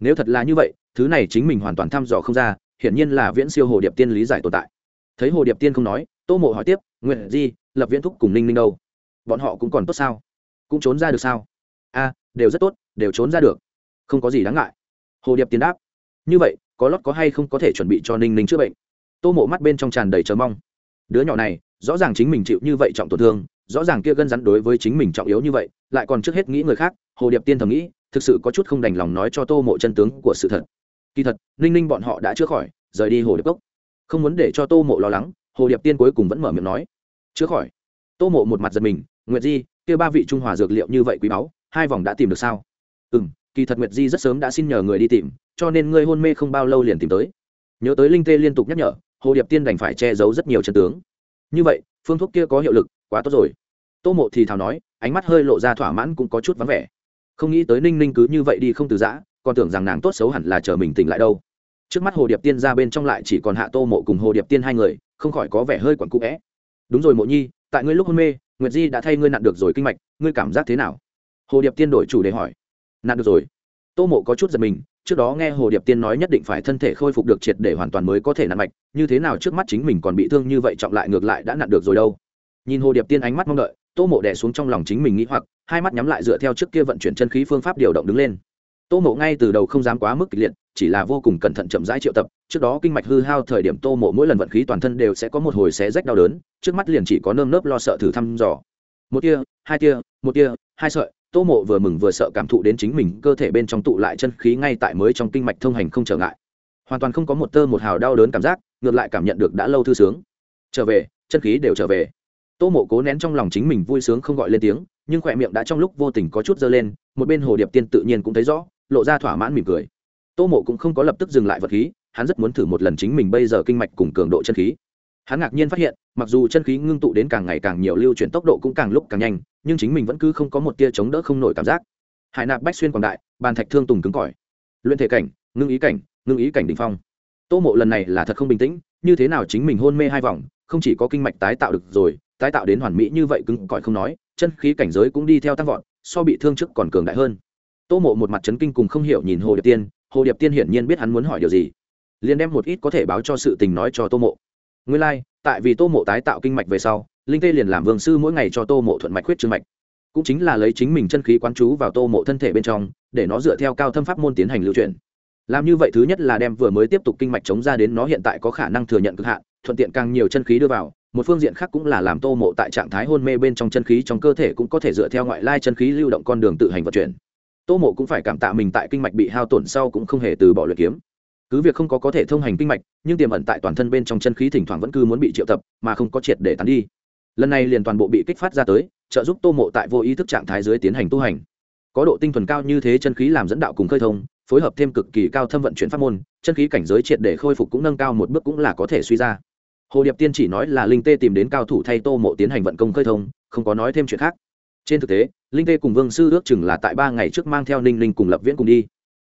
Nếu thật là như vậy, thứ này chính mình hoàn toàn thăm dò không ra, hiển nhiên là viễn siêu hồ điệp tiên lý giải tồn tại. Thấy hồ điệp tiên không nói, tô mộ hỏi tiếp nguyện di, lập viễn thúc cùng ninh ninh đâu? Bọn họ cũng còn tốt sao? Cũng trốn ra được sao? A, đều rất tốt, đều trốn ra được. Không có gì đáng ngại hồ điệp tiên đáp, như vậy, có lót có hay không có thể chuẩn bị cho ninh ninh chữa bệnh? Tô mộ mắt bên trong tràn đầy chờ mong. Đứa nhỏ này, rõ ràng chính mình chịu như vậy trọng tổn thương, rõ ràng kia gân rắn đối với chính mình trọng yếu như vậy, lại còn trước hết nghĩ người khác, hồ điệp tiên thầm nghĩ, thực sự có chút không đành lòng nói cho tô mộ chân tướng của sự thật. Kỳ thật, ninh ninh bọn họ đã chữa khỏi, rời đi hồ điệp cốc. Không muốn để cho tô mộ lo lắng, hồ điệp tiên cuối cùng vẫn mở miệng nói, chữa khỏi. Tô mộ một mặt giật mình, nguyệt di, kia ba vị trung hòa dược liệu như vậy quý báu, hai vòng đã tìm được sao? Ừ m kỳ thật nguyệt di rất sớm đã xin nhờ người đi tìm, cho nên ngươi hôn mê không bao lâu liền tìm tới. Nhớ tới linh tê liên tục nhắc nhở, hồ điệp tiên đành phải che giấu rất nhiều chân tướng. Như vậy, phương thuốc kia có hiệu lực, quá tốt rồi. Tô mộ thì thào nói, ánh mắt hơi lộ ra thỏa mãn cũng có chút vắng vẻ. Không nghĩ tới ninh ninh cứ như vậy đi không từ giã, còn tưởng rằng nàng tốt xấu hẳn là chờ mình tỉnh lại đâu. Trước mắt hồ điệp tiên ra bên trong lại chỉ còn hạ tô mộ cùng hồ điệp tiên hai người, không khỏi có vẻ hơi quẩn cũ vẽ đúng rồi mộ nhi, tại ngươi lúc hôn mê, nguyệt di đã thay ngươi nặn được rồi kinh mạch, ngươi cảm giác thế nào? Hồ điệp tiên đổi chủ đề hỏi nạn được rồi. Tô mộ có chút giật mình, trước đó nghe hồ điệp tiên nói nhất định phải thân thể khôi phục được triệt để hoàn toàn mới có thể nạn mạch, như thế nào trước mắt chính mình còn bị thương như vậy trọng lại ngược lại đã nạn được rồi đâu. Nhìn hồ điệp tiên ánh mắt mong đợi, tô mộ đẻ xuống trong lòng chính mình nghĩ hoặc, hai mắt nhắm lại dựa theo trước kia vận chuyển chân khí phương pháp điều động đứng lên. Tô mộ ngay từ đầu không dám quá mức kịch liệt, chỉ là vô cùng cẩn thận chậm rãi triệu tập, trước đó kinh mạch hư hao thời điểm tô mộ mỗi lần vận khí toàn thân đều sẽ có một hồi xé rách đau đớn, trước mắt liền chỉ có nơm nớp lo sợ thử thăm dò. Một tia, hai tia, một tia, hai sợi tô mộ vừa mừng vừa sợ cảm thụ đến chính mình cơ thể bên trong tụ lại chân khí ngay tại mới trong kinh mạch thông hành không trở ngại. Hoàn toàn không có một tơ một hào đau đớn cảm giác, ngược lại cảm nhận được đã lâu thư sướng. Trở về, chân khí đều trở về. Tô mộ cố nén trong lòng chính mình vui sướng không gọi lên tiếng, nhưng khỏe miệng đã trong lúc vô tình có chút dơ lên, một bên hồ điệp tiên tự nhiên cũng thấy rõ, lộ ra thỏa mãn mỉm cười. Tô mộ cũng không có lập tức dừng lại vật khí, hắn rất muốn thử một lần chính mình bây giờ kinh mạch cùng cường độ chân khí hắn ngạc nhiên phát hiện, mặc dù chân khí ngưng tụ đến càng ngày càng nhiều lưu chuyển tốc độ cũng càng lúc càng nhanh, nhưng chính mình vẫn cứ không có một tia chống đỡ không nổi cảm giác. Hải nạp bách xuyên quảng đại, bàn thạch thương tùng cứng cỏi. Luyện thể cảnh, ngưng ý cảnh, ngưng ý cảnh đ ỉ n h phong. Tô mộ lần này là thật không bình tĩnh, như thế nào chính mình hôn mê hai vòng, không chỉ có kinh mạch tái tạo được rồi, tái tạo đến hoàn mỹ như vậy cứng cỏi không nói, chân khí cảnh giới cũng đi theo tăng vọt, so bị thương trước còn cường đại hơn. Tô mộ một mặt c kinh cùng không hiểu nhìn hồ điệp tiên, hồ điệp tiên hiển nhiên biết hắn muốn hỏi điều gì, liền đem một ít có thể báo cho sự tình nói cho tô mộ nguyên lai、like, tại vì tô mộ tái tạo kinh mạch về sau linh tê liền làm vương sư mỗi ngày cho tô mộ thuận mạch huyết trương mạch. Cũng chính là lấy chính mình chân khí quán chú vào tô mộ thân thể bên trong để nó dựa theo cao thâm pháp môn tiến hành lưu truyền. Làm như vậy thứ nhất là đem vừa mới tiếp tục kinh mạch chống ra đến nó hiện tại có khả năng thừa nhận cực hạn thuận tiện càng nhiều chân khí đưa vào một phương diện khác cũng là làm tô mộ tại trạng thái hôn mê bên trong chân khí trong cơ thể cũng có thể dựa theo ngoại lai chân khí lưu động con đường tự hành vận chuyển. Tô mộ cũng phải cảm tạ mình tại kinh mạch bị hao tổn sau cũng không hề từ bỏ luyện kiếm cứ việc không có có thể thông hành kinh mạch, nhưng tiềm ẩn tại toàn thân bên trong chân khí thỉnh thoảng vẫn cứ muốn bị triệu tập, mà không có triệt để tán đi. Lần này liền toàn bộ bị kích phát ra tới, trợ giúp tô mộ tại vô ý thức trạng thái dưới tiến hành tu hành. Có độ tinh thuần cao như thế chân khí làm dẫn đạo cùng khơi thông, phối hợp thêm cực kỳ cao thâm vận chuyển pháp môn, chân khí cảnh giới triệt để khôi phục cũng nâng cao một bước cũng là có thể suy ra. Hồ điệp tiên chỉ nói là linh tê tìm đến cao thủ thay tô mộ tiến hành vận công khơi thông, không có nói thêm chuyện khác. Trên thực tế, linh tê cùng vương sư ước chừng là tại ba ngày trước mang theo ninh linh cùng lập viễn cùng đi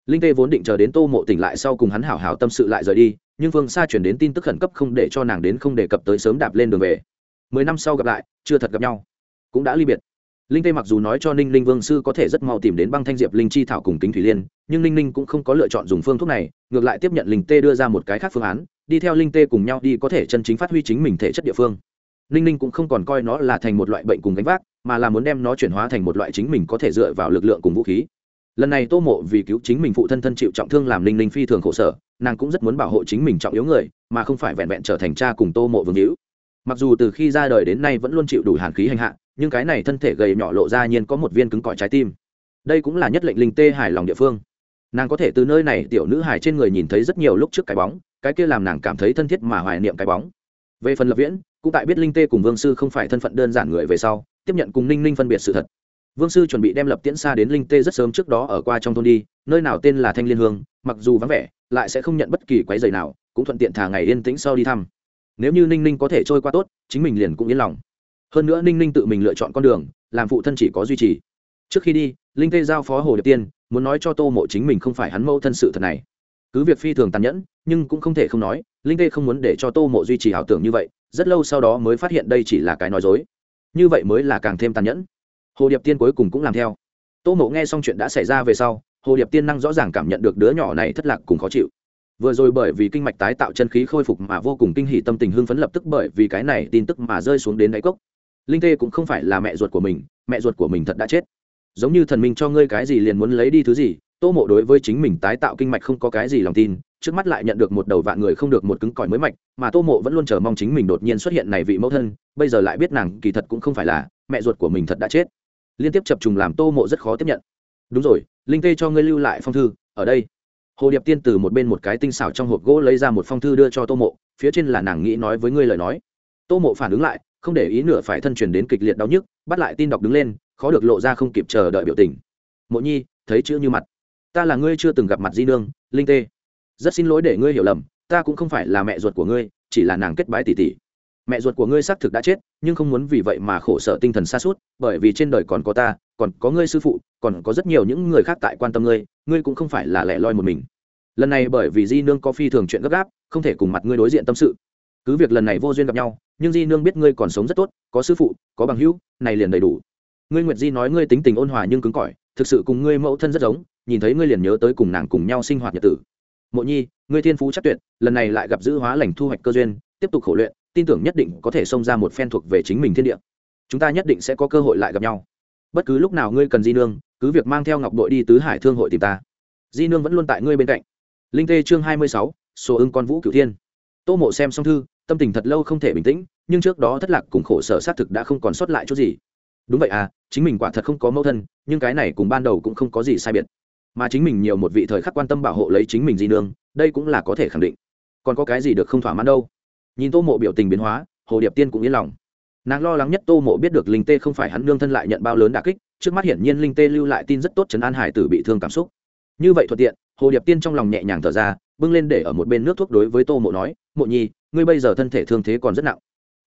linh tê vốn định chờ đến tô mộ tỉnh lại sau cùng hắn hảo hảo tâm sự lại rời đi, nhưng vương xa chuyển đến tin tức khẩn cấp không để cho nàng đến không đề cập tới sớm đạp lên đường về. Mười năm sau gặp lại, chưa thật gặp nhau. Cũng đã ly biệt. Linh tê mặc dù nói cho ninh linh vương sư có thể rất mau tìm đến băng thanh diệp linh chi thảo cùng kính thủy liên, nhưng ninh linh cũng không có lựa chọn dùng phương thuốc này, ngược lại tiếp nhận linh tê đưa ra một cái khác phương án, đi theo linh tê cùng nhau đi có thể chân chính phát huy chính mình thể chất địa phương. Ninh ninh cũng không còn coi nó là thành một loại bệnh cùng gánh vác, mà là muốn đem nó chuyển hóa thành một loại chính mình có thể dựa vào lực lượng cùng vũ khí lần này tô mộ vì cứu chính mình phụ thân thân chịu trọng thương làm ninh ninh phi thường khổ sở, nàng cũng rất muốn bảo hộ chính mình trọng yếu người, mà không phải vẹn vẹn trở thành cha cùng tô mộ vương hữu. Mặc dù từ khi ra đời đến nay vẫn luôn chịu đủ hàn khí hành hạ, nhưng cái này thân thể gầy nhỏ lộ ra nhiên có một viên cứng cỏi trái tim. Đây cũng là nhất lệnh linh tê hài lòng địa phương. Nàng có thể từ nơi này tiểu nữ hài trên người nhìn thấy rất nhiều lúc trước cái bóng, cái kia làm nàng cảm thấy thân thiết mà hoài niệm cái bóng. Về phần lập viễn, cũng tại biết linh tê cùng vương sư không phải thân phận đơn giản người về sau, tiếp nhận cùng ninh ninh phân biệt sự thật vương sư chuẩn bị đem lập tiễn xa đến linh tê rất sớm trước đó ở qua trong thôn đi, nơi nào tên là thanh liên hương, mặc dù vắng vẻ, lại sẽ không nhận bất kỳ quái dày nào, cũng thuận tiện thả ngày yên tĩnh sau đi thăm. Nếu như ninh ninh có thể trôi qua tốt, chính mình liền cũng yên lòng. Hơn nữa ninh ninh tự mình lựa chọn con đường, làm phụ thân chỉ có duy trì. Trước khi đi, linh tê giao phó hồ điệp tiên, muốn nói cho tô mộ chính mình không phải hắn mâu thân sự thật này. Cứ việc phi thường tàn nhẫn, nhưng cũng không thể không nói, linh tê không muốn để cho tô mộ duy trì ảo tưởng như vậy, rất lâu sau đó mới phát hiện đây chỉ là cái nói dối. Như vậy mới là càng thêm tàn nhẫn hồ điệp tiên cuối cùng cũng làm theo tô mộ nghe xong chuyện đã xảy ra về sau hồ điệp tiên năng rõ ràng cảm nhận được đứa nhỏ này thất lạc cùng khó chịu vừa rồi bởi vì kinh mạch tái tạo chân khí khôi phục mà vô cùng kinh hỉ tâm tình hưng phấn lập tức bởi vì cái này tin tức mà rơi xuống đến đáy cốc. Linh tê cũng không phải là mẹ ruột của mình, mẹ ruột của mình thật đã chết. Giống như thần minh cho ngươi cái gì liền muốn lấy đi thứ gì, tô mộ đối với chính mình tái tạo kinh mạch không có cái gì lòng tin, trước mắt lại nhận được một đầu vạn người không được một cứng cỏi mới mạch, mà tô mộ vẫn luôn chờ mong chính mình đột nhiên xuất hiện này vị mẫu thân, bây giờ lại biết nàng kỳ thật cũng không phải là mẹ ruột của mình thật đã chết liên tiếp chập trùng làm tô mộ rất khó tiếp nhận. Đúng rồi, linh tê cho ngươi lưu lại phong thư, ở đây. Hồ điệp tiên từ một bên một cái tinh xảo trong hộp gỗ lấy ra một phong thư đưa cho tô mộ, phía trên là nàng nghĩ nói với ngươi lời nói. Tô mộ phản ứng lại, không để ý nửa phải thân truyền đến kịch liệt đau nhức, bắt lại tin đọc đứng lên, khó được lộ ra không kịp chờ đợi biểu tình. Mộ nhi, thấy chữ như mặt. Ta là ngươi chưa từng gặp mặt di nương, linh tê. Rất xin lỗi để ngươi hiểu lầm, ta cũng không phải là mẹ ruột của ngươi, chỉ là nàng kết bái tỷ tỷ mẹ ruột của ngươi xác thực đã chết, nhưng không muốn vì vậy mà khổ sở tinh thần xa suốt bởi vì trên đời còn có ta, còn có ngươi sư phụ, còn có rất nhiều những người khác tại quan tâm ngươi ngươi cũng không phải là lẻ loi một mình. Lần này bởi vì di nương có phi thường chuyện gấp gáp, không thể cùng mặt ngươi đối diện tâm sự. Cứ việc lần này vô duyên gặp nhau, nhưng di nương biết ngươi còn sống rất tốt, có sư phụ, có bằng hữu, này liền đầy đủ. Ngươi nguyệt di nói ngươi tính tình ôn hòa nhưng cứng cỏi, thực sự cùng ngươi mẫu thân rất giống, nhìn thấy ngươi liền nhớ tới cùng nàng cùng nhau sinh hoạt nhật tử. Mộ nhi, ngươi thiên phú chắc tuyệt, lần này lại gặp giữ hóa lành thu hoạch cơ duyên, tiếp tục khổ luyện tin tưởng nhất định có thể xông ra một phen thuộc về chính mình thiên địa. Chúng ta nhất định sẽ có cơ hội lại gặp nhau. Bất cứ lúc nào ngươi cần di nương, cứ việc mang theo ngọc đội đi tứ hải thương hội tìm ta. Di nương vẫn luôn tại ngươi bên cạnh. Linh tê chương hai mươi sáu, số ưng con vũ cửu thiên. Tô mộ xem xong thư, tâm tình thật lâu không thể bình tĩnh, nhưng trước đó thất lạc cùng khổ sở xác thực đã không còn sót lại chút gì. Đúng vậy à chính mình quả thật không có mẫu thân, nhưng cái này cùng ban đầu cũng không có gì sai biệt. Mà chính mình nhiều một vị thời khắc quan tâm bảo hộ lấy chính mình di nương, đây cũng là có thể khẳng định. Còn có cái gì được không thỏa mãn đâu? Nhìn tô mộ biểu tình biến hóa, hồ điệp tiên cũng yên lòng. Nàng lo lắng nhất tô mộ biết được linh tê không phải hắn nương thân lại nhận bao lớn đà kích, trước mắt hiển nhiên linh tê lưu lại tin rất tốt chấn an hải tử bị thương cảm xúc. Như vậy thuận tiện, hồ điệp tiên trong lòng nhẹ nhàng thở ra, bưng lên để ở một bên nước thuốc đối với tô mộ nói, mộ nhi, ngươi bây giờ thân thể thương thế còn rất nặng.